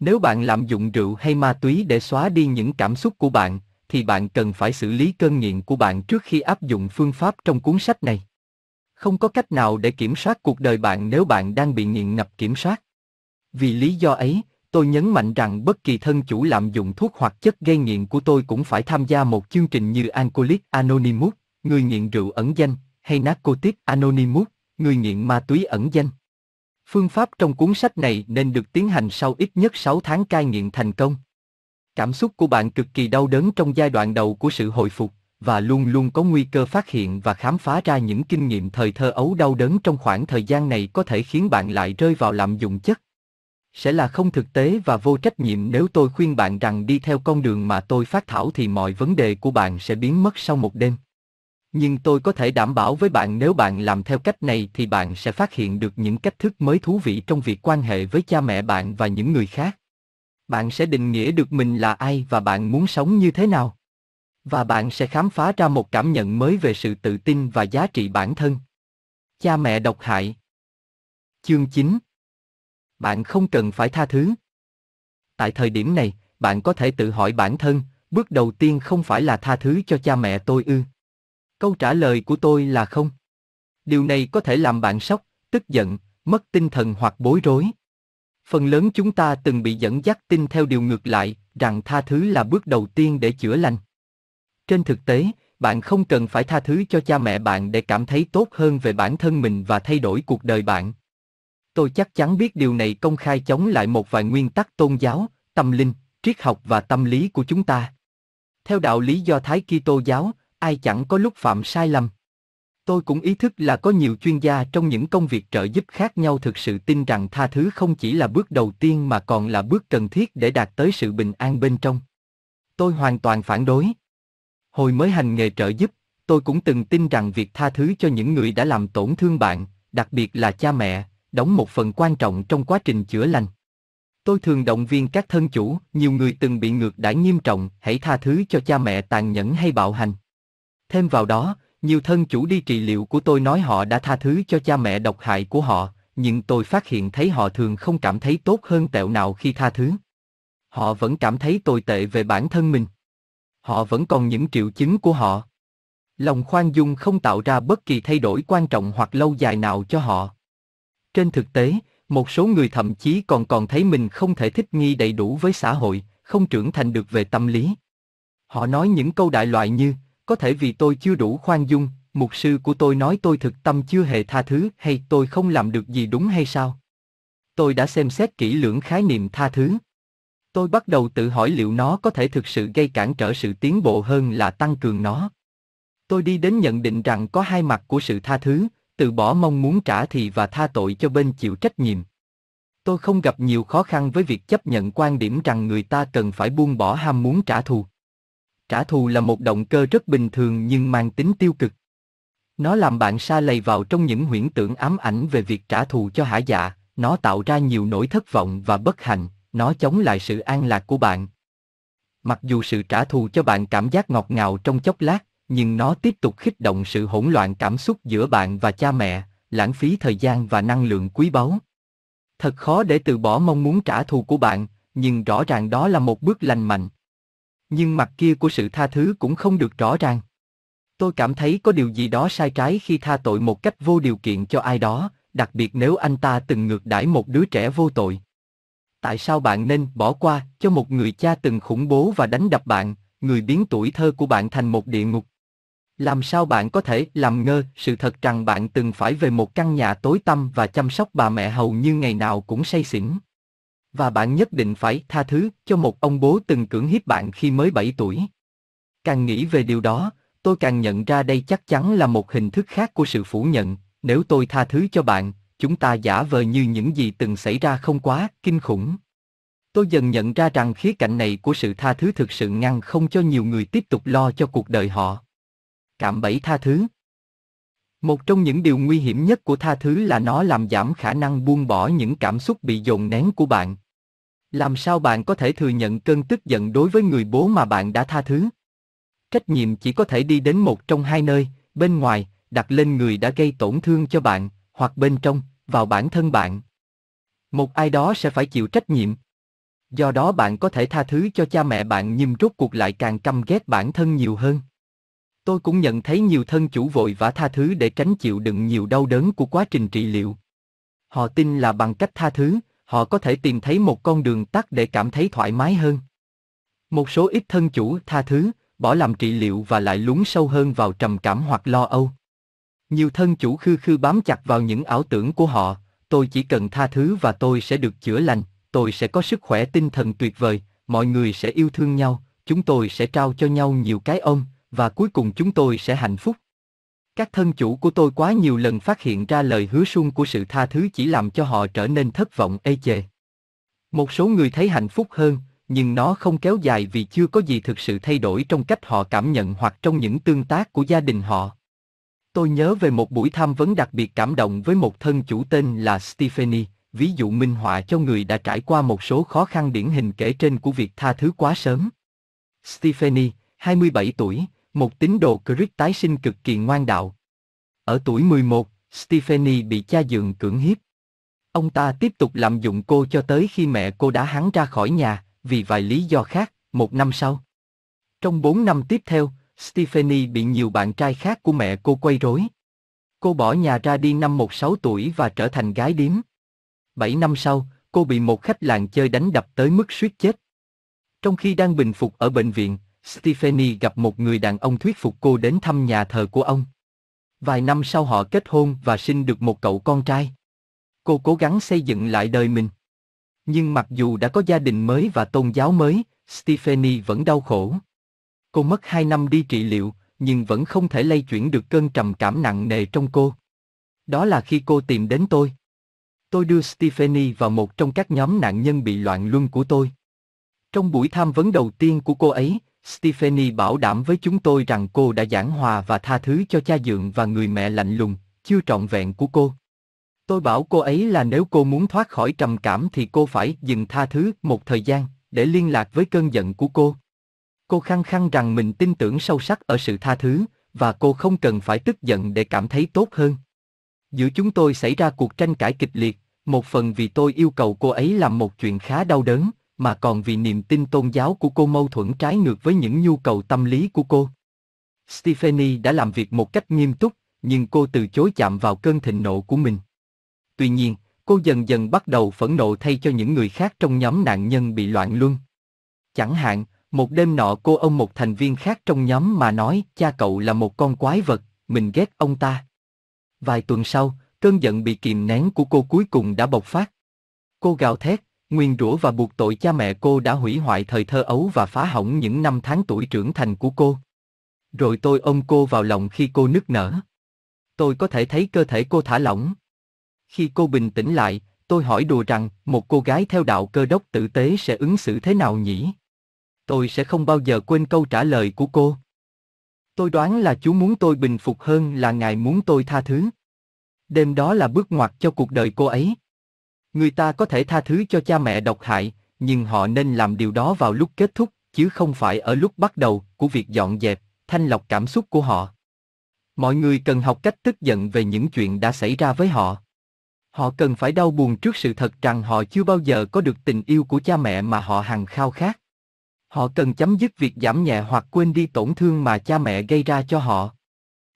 Nếu bạn lạm dụng rượu hay ma túy để xóa đi những cảm xúc của bạn, thì bạn cần phải xử lý cơn nghiện của bạn trước khi áp dụng phương pháp trong cuốn sách này. Không có cách nào để kiểm soát cuộc đời bạn nếu bạn đang bị nghiện ngập kiểm soát. Vì lý do ấy, tôi nhấn mạnh rằng bất kỳ thân chủ lạm dụng thuốc hoặc chất gây nghiện của tôi cũng phải tham gia một chương trình như Alcoholic Anonymous, người nghiện rượu ẩn danh, hay Narcotics Anonymous, người nghiện ma túy ẩn danh. Phương pháp trong cuốn sách này nên được tiến hành sau ít nhất 6 tháng cai nghiện thành công. Cảm xúc của bạn cực kỳ đau đớn trong giai đoạn đầu của sự hồi phục, và luôn luôn có nguy cơ phát hiện và khám phá ra những kinh nghiệm thời thơ ấu đau đớn trong khoảng thời gian này có thể khiến bạn lại rơi vào lạm dụng chất. Sẽ là không thực tế và vô trách nhiệm nếu tôi khuyên bạn rằng đi theo con đường mà tôi phát thảo thì mọi vấn đề của bạn sẽ biến mất sau một đêm nhưng tôi có thể đảm bảo với bạn nếu bạn làm theo cách này thì bạn sẽ phát hiện được những cách thức mới thú vị trong việc quan hệ với cha mẹ bạn và những người khác. Bạn sẽ định nghĩa được mình là ai và bạn muốn sống như thế nào. Và bạn sẽ khám phá ra một cảm nhận mới về sự tự tin và giá trị bản thân. Cha mẹ độc hại. Chương 9 bạn không cần phải tha thứ. Tại thời điểm này, bạn có thể tự hỏi bản thân, bước đầu tiên không phải là tha thứ cho cha mẹ tôi ư. Câu trả lời của tôi là không. Điều này có thể làm bạn sốc, tức giận, mất tinh thần hoặc bối rối. Phần lớn chúng ta từng bị dẫn dắt tin theo điều ngược lại, rằng tha thứ là bước đầu tiên để chữa lành. Trên thực tế, bạn không cần phải tha thứ cho cha mẹ bạn để cảm thấy tốt hơn về bản thân mình và thay đổi cuộc đời bạn. Tôi chắc chắn biết điều này công khai chống lại một vài nguyên tắc tôn giáo, tâm linh, triết học và tâm lý của chúng ta. Theo đạo lý do Thái Kitô giáo, ai chẳng có lúc phạm sai lầm. Tôi cũng ý thức là có nhiều chuyên gia trong những công việc trợ giúp khác nhau thực sự tin rằng tha thứ không chỉ là bước đầu tiên mà còn là bước cần thiết để đạt tới sự bình an bên trong. Tôi hoàn toàn phản đối. Hồi mới hành nghề trợ giúp, tôi cũng từng tin rằng việc tha thứ cho những người đã làm tổn thương bạn, đặc biệt là cha mẹ, đóng một phần quan trọng trong quá trình chữa lành. Tôi thường động viên các thân chủ, nhiều người từng bị ngược đãi nghiêm trọng, hãy tha thứ cho cha mẹ tàn nhẫn hay bạo hành. Thêm vào đó, nhiều thân chủ đi trị liệu của tôi nói họ đã tha thứ cho cha mẹ độc hại của họ, nhưng tôi phát hiện thấy họ thường không cảm thấy tốt hơn tẹo nào khi tha thứ. Họ vẫn cảm thấy tồi tệ về bản thân mình. Họ vẫn còn những triệu chứng của họ. Lòng khoan dung không tạo ra bất kỳ thay đổi quan trọng hoặc lâu dài nào cho họ. Trên thực tế, một số người thậm chí còn còn thấy mình không thể thích nghi đầy đủ với xã hội, không trưởng thành được về tâm lý. Họ nói những câu đại loại như, có thể vì tôi chưa đủ khoan dung, mục sư của tôi nói tôi thực tâm chưa hề tha thứ hay tôi không làm được gì đúng hay sao? Tôi đã xem xét kỹ lưỡng khái niệm tha thứ. Tôi bắt đầu tự hỏi liệu nó có thể thực sự gây cản trở sự tiến bộ hơn là tăng cường nó. Tôi đi đến nhận định rằng có hai mặt của sự tha thứ, từ bỏ mong muốn trả thì và tha tội cho bên chịu trách nhiệm. Tôi không gặp nhiều khó khăn với việc chấp nhận quan điểm rằng người ta cần phải buông bỏ ham muốn trả thù. Trả thù là một động cơ rất bình thường nhưng mang tính tiêu cực. Nó làm bạn sa lầy vào trong những huyễn tưởng ám ảnh về việc trả thù cho hả dạ, nó tạo ra nhiều nỗi thất vọng và bất hạnh, nó chống lại sự an lạc của bạn. Mặc dù sự trả thù cho bạn cảm giác ngọt ngào trong chốc lát, nhưng nó tiếp tục khích động sự hỗn loạn cảm xúc giữa bạn và cha mẹ, lãng phí thời gian và năng lượng quý báu. Thật khó để từ bỏ mong muốn trả thù của bạn, nhưng rõ ràng đó là một bước lành mạnh. Nhưng mặt kia của sự tha thứ cũng không được rõ ràng. Tôi cảm thấy có điều gì đó sai trái khi tha tội một cách vô điều kiện cho ai đó, đặc biệt nếu anh ta từng ngược đãi một đứa trẻ vô tội. Tại sao bạn nên bỏ qua cho một người cha từng khủng bố và đánh đập bạn, người biến tuổi thơ của bạn thành một địa ngục? Làm sao bạn có thể làm ngơ sự thật rằng bạn từng phải về một căn nhà tối tăm và chăm sóc bà mẹ hầu như ngày nào cũng say xỉn? Và bạn nhất định phải tha thứ cho một ông bố từng cưỡng hiếp bạn khi mới 7 tuổi. Càng nghĩ về điều đó, tôi càng nhận ra đây chắc chắn là một hình thức khác của sự phủ nhận, nếu tôi tha thứ cho bạn, chúng ta giả vờ như những gì từng xảy ra không quá kinh khủng. Tôi dần nhận ra rằng khía cạnh này của sự tha thứ thực sự ngăn không cho nhiều người tiếp tục lo cho cuộc đời họ. Cạm bẫy tha thứ Một trong những điều nguy hiểm nhất của tha thứ là nó làm giảm khả năng buông bỏ những cảm xúc bị dồn nén của bạn. Làm sao bạn có thể thừa nhận cơn tức giận đối với người bố mà bạn đã tha thứ? Trách nhiệm chỉ có thể đi đến một trong hai nơi, bên ngoài, đặt lên người đã gây tổn thương cho bạn, hoặc bên trong, vào bản thân bạn. Một ai đó sẽ phải chịu trách nhiệm. Do đó bạn có thể tha thứ cho cha mẹ bạn nhưng rốt cuộc lại càng căm ghét bản thân nhiều hơn. Tôi cũng nhận thấy nhiều thân chủ vội vã tha thứ để tránh chịu đựng nhiều đau đớn của quá trình trị liệu. Họ tin là bằng cách tha thứ, họ có thể tìm thấy một con đường tắt để cảm thấy thoải mái hơn. Một số ít thân chủ tha thứ, bỏ làm trị liệu và lại lún sâu hơn vào trầm cảm hoặc lo âu. Nhiều thân chủ khư khư bám chặt vào những ảo tưởng của họ, tôi chỉ cần tha thứ và tôi sẽ được chữa lành, tôi sẽ có sức khỏe tinh thần tuyệt vời, mọi người sẽ yêu thương nhau, chúng tôi sẽ trao cho nhau nhiều cái ôm, và cuối cùng chúng tôi sẽ hạnh phúc. Các thân chủ của tôi quá nhiều lần phát hiện ra lời hứa suông của sự tha thứ chỉ làm cho họ trở nên thất vọng ê chề. Một số người thấy hạnh phúc hơn, nhưng nó không kéo dài vì chưa có gì thực sự thay đổi trong cách họ cảm nhận hoặc trong những tương tác của gia đình họ. Tôi nhớ về một buổi tham vấn đặc biệt cảm động với một thân chủ tên là Stephanie, ví dụ minh họa cho người đã trải qua một số khó khăn điển hình kể trên của việc tha thứ quá sớm. Stephanie, 27 tuổi, một tín đồ Christ tái sinh cực kỳ ngoan đạo. Ở tuổi 11, Stephanie bị cha dượng cưỡng hiếp. Ông ta tiếp tục lạm dụng cô cho tới khi mẹ cô đã hắn ra khỏi nhà, vì vài lý do khác, một năm sau. Trong bốn năm tiếp theo, Stephanie bị nhiều bạn trai khác của mẹ cô quay rối. Cô bỏ nhà ra đi năm một sáu tuổi và trở thành gái điếm. Bảy năm sau, cô bị một khách làng chơi đánh đập tới mức suýt chết. Trong khi đang bình phục ở bệnh viện, Stephanie gặp một người đàn ông thuyết phục cô đến thăm nhà thờ của ông. Vài năm sau họ kết hôn và sinh được một cậu con trai. Cô cố gắng xây dựng lại đời mình. Nhưng mặc dù đã có gia đình mới và tôn giáo mới, Stephanie vẫn đau khổ. Cô mất 2 năm đi trị liệu, nhưng vẫn không thể lay chuyển được cơn trầm cảm nặng nề trong cô. Đó là khi cô tìm đến tôi. Tôi đưa Stephanie vào một trong các nhóm nạn nhân bị loạn luân của tôi. Trong buổi tham vấn đầu tiên của cô ấy, Stephanie bảo đảm với chúng tôi rằng cô đã giảng hòa và tha thứ cho cha dượng và người mẹ lạnh lùng, chưa trọn vẹn của cô. Tôi bảo cô ấy là nếu cô muốn thoát khỏi trầm cảm thì cô phải dừng tha thứ một thời gian, để liên lạc với cơn giận của cô. Cô khăng khăng rằng mình tin tưởng sâu sắc ở sự tha thứ, và cô không cần phải tức giận để cảm thấy tốt hơn. Giữa chúng tôi xảy ra cuộc tranh cãi kịch liệt, một phần vì tôi yêu cầu cô ấy làm một chuyện khá đau đớn, mà còn vì niềm tin tôn giáo của cô mâu thuẫn trái ngược với những nhu cầu tâm lý của cô. Stephanie đã làm việc một cách nghiêm túc, nhưng cô từ chối chạm vào cơn thịnh nộ của mình. Tuy nhiên, cô dần dần bắt đầu phẫn nộ thay cho những người khác trong nhóm nạn nhân bị loạn luân. Chẳng hạn, một đêm nọ cô ông một thành viên khác trong nhóm mà nói cha cậu là một con quái vật, mình ghét ông ta. Vài tuần sau, cơn giận bị kìm nén của cô cuối cùng đã bộc phát. Cô gào thét, nguyên rủa và buộc tội cha mẹ cô đã hủy hoại thời thơ ấu và phá hỏng những năm tháng tuổi trưởng thành của cô. Rồi tôi ôm cô vào lòng khi cô nức nở. Tôi có thể thấy cơ thể cô thả lỏng. Khi cô bình tĩnh lại, tôi hỏi đùa rằng một cô gái theo đạo cơ đốc tử tế sẽ ứng xử thế nào nhỉ? Tôi sẽ không bao giờ quên câu trả lời của cô. Tôi đoán là Chúa muốn tôi bình phục hơn là Ngài muốn tôi tha thứ. Đêm đó là bước ngoặt cho cuộc đời cô ấy. Người ta có thể tha thứ cho cha mẹ độc hại, nhưng họ nên làm điều đó vào lúc kết thúc, chứ không phải ở lúc bắt đầu của việc dọn dẹp, thanh lọc cảm xúc của họ. Mọi người cần học cách tức giận về những chuyện đã xảy ra với họ. Họ cần phải đau buồn trước sự thật rằng họ chưa bao giờ có được tình yêu của cha mẹ mà họ hằng khao khát. Họ cần chấm dứt việc giảm nhẹ hoặc quên đi tổn thương mà cha mẹ gây ra cho họ.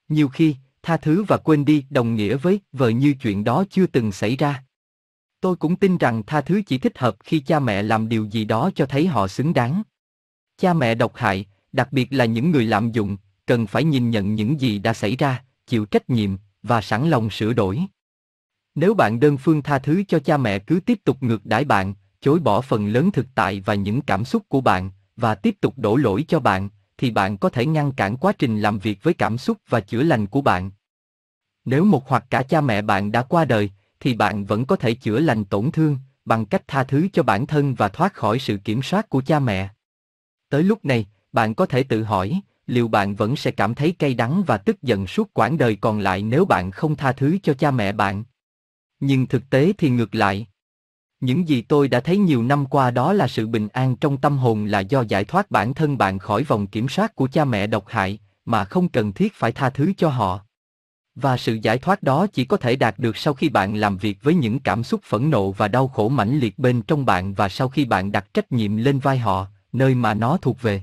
Nhiều khi, tha thứ và quên đi đồng nghĩa với vờ như chuyện đó chưa từng xảy ra. Tôi cũng tin rằng tha thứ chỉ thích hợp khi cha mẹ làm điều gì đó cho thấy họ xứng đáng. Cha mẹ độc hại, đặc biệt là những người lạm dụng, cần phải nhìn nhận những gì đã xảy ra, chịu trách nhiệm và sẵn lòng sửa đổi. Nếu bạn đơn phương tha thứ cho cha mẹ cứ tiếp tục ngược đãi bạn, chối bỏ phần lớn thực tại và những cảm xúc của bạn và tiếp tục đổ lỗi cho bạn, thì bạn có thể ngăn cản quá trình làm việc với cảm xúc và chữa lành của bạn. Nếu một hoặc cả cha mẹ bạn đã qua đời, thì bạn vẫn có thể chữa lành tổn thương bằng cách tha thứ cho bản thân và thoát khỏi sự kiểm soát của cha mẹ. Tới lúc này, bạn có thể tự hỏi, liệu bạn vẫn sẽ cảm thấy cay đắng và tức giận suốt quãng đời còn lại nếu bạn không tha thứ cho cha mẹ bạn? Nhưng thực tế thì ngược lại. Những gì tôi đã thấy nhiều năm qua đó là sự bình an trong tâm hồn là do giải thoát bản thân bạn khỏi vòng kiểm soát của cha mẹ độc hại, mà không cần thiết phải tha thứ cho họ. Và sự giải thoát đó chỉ có thể đạt được sau khi bạn làm việc với những cảm xúc phẫn nộ và đau khổ mãnh liệt bên trong bạn và sau khi bạn đặt trách nhiệm lên vai họ, nơi mà nó thuộc về.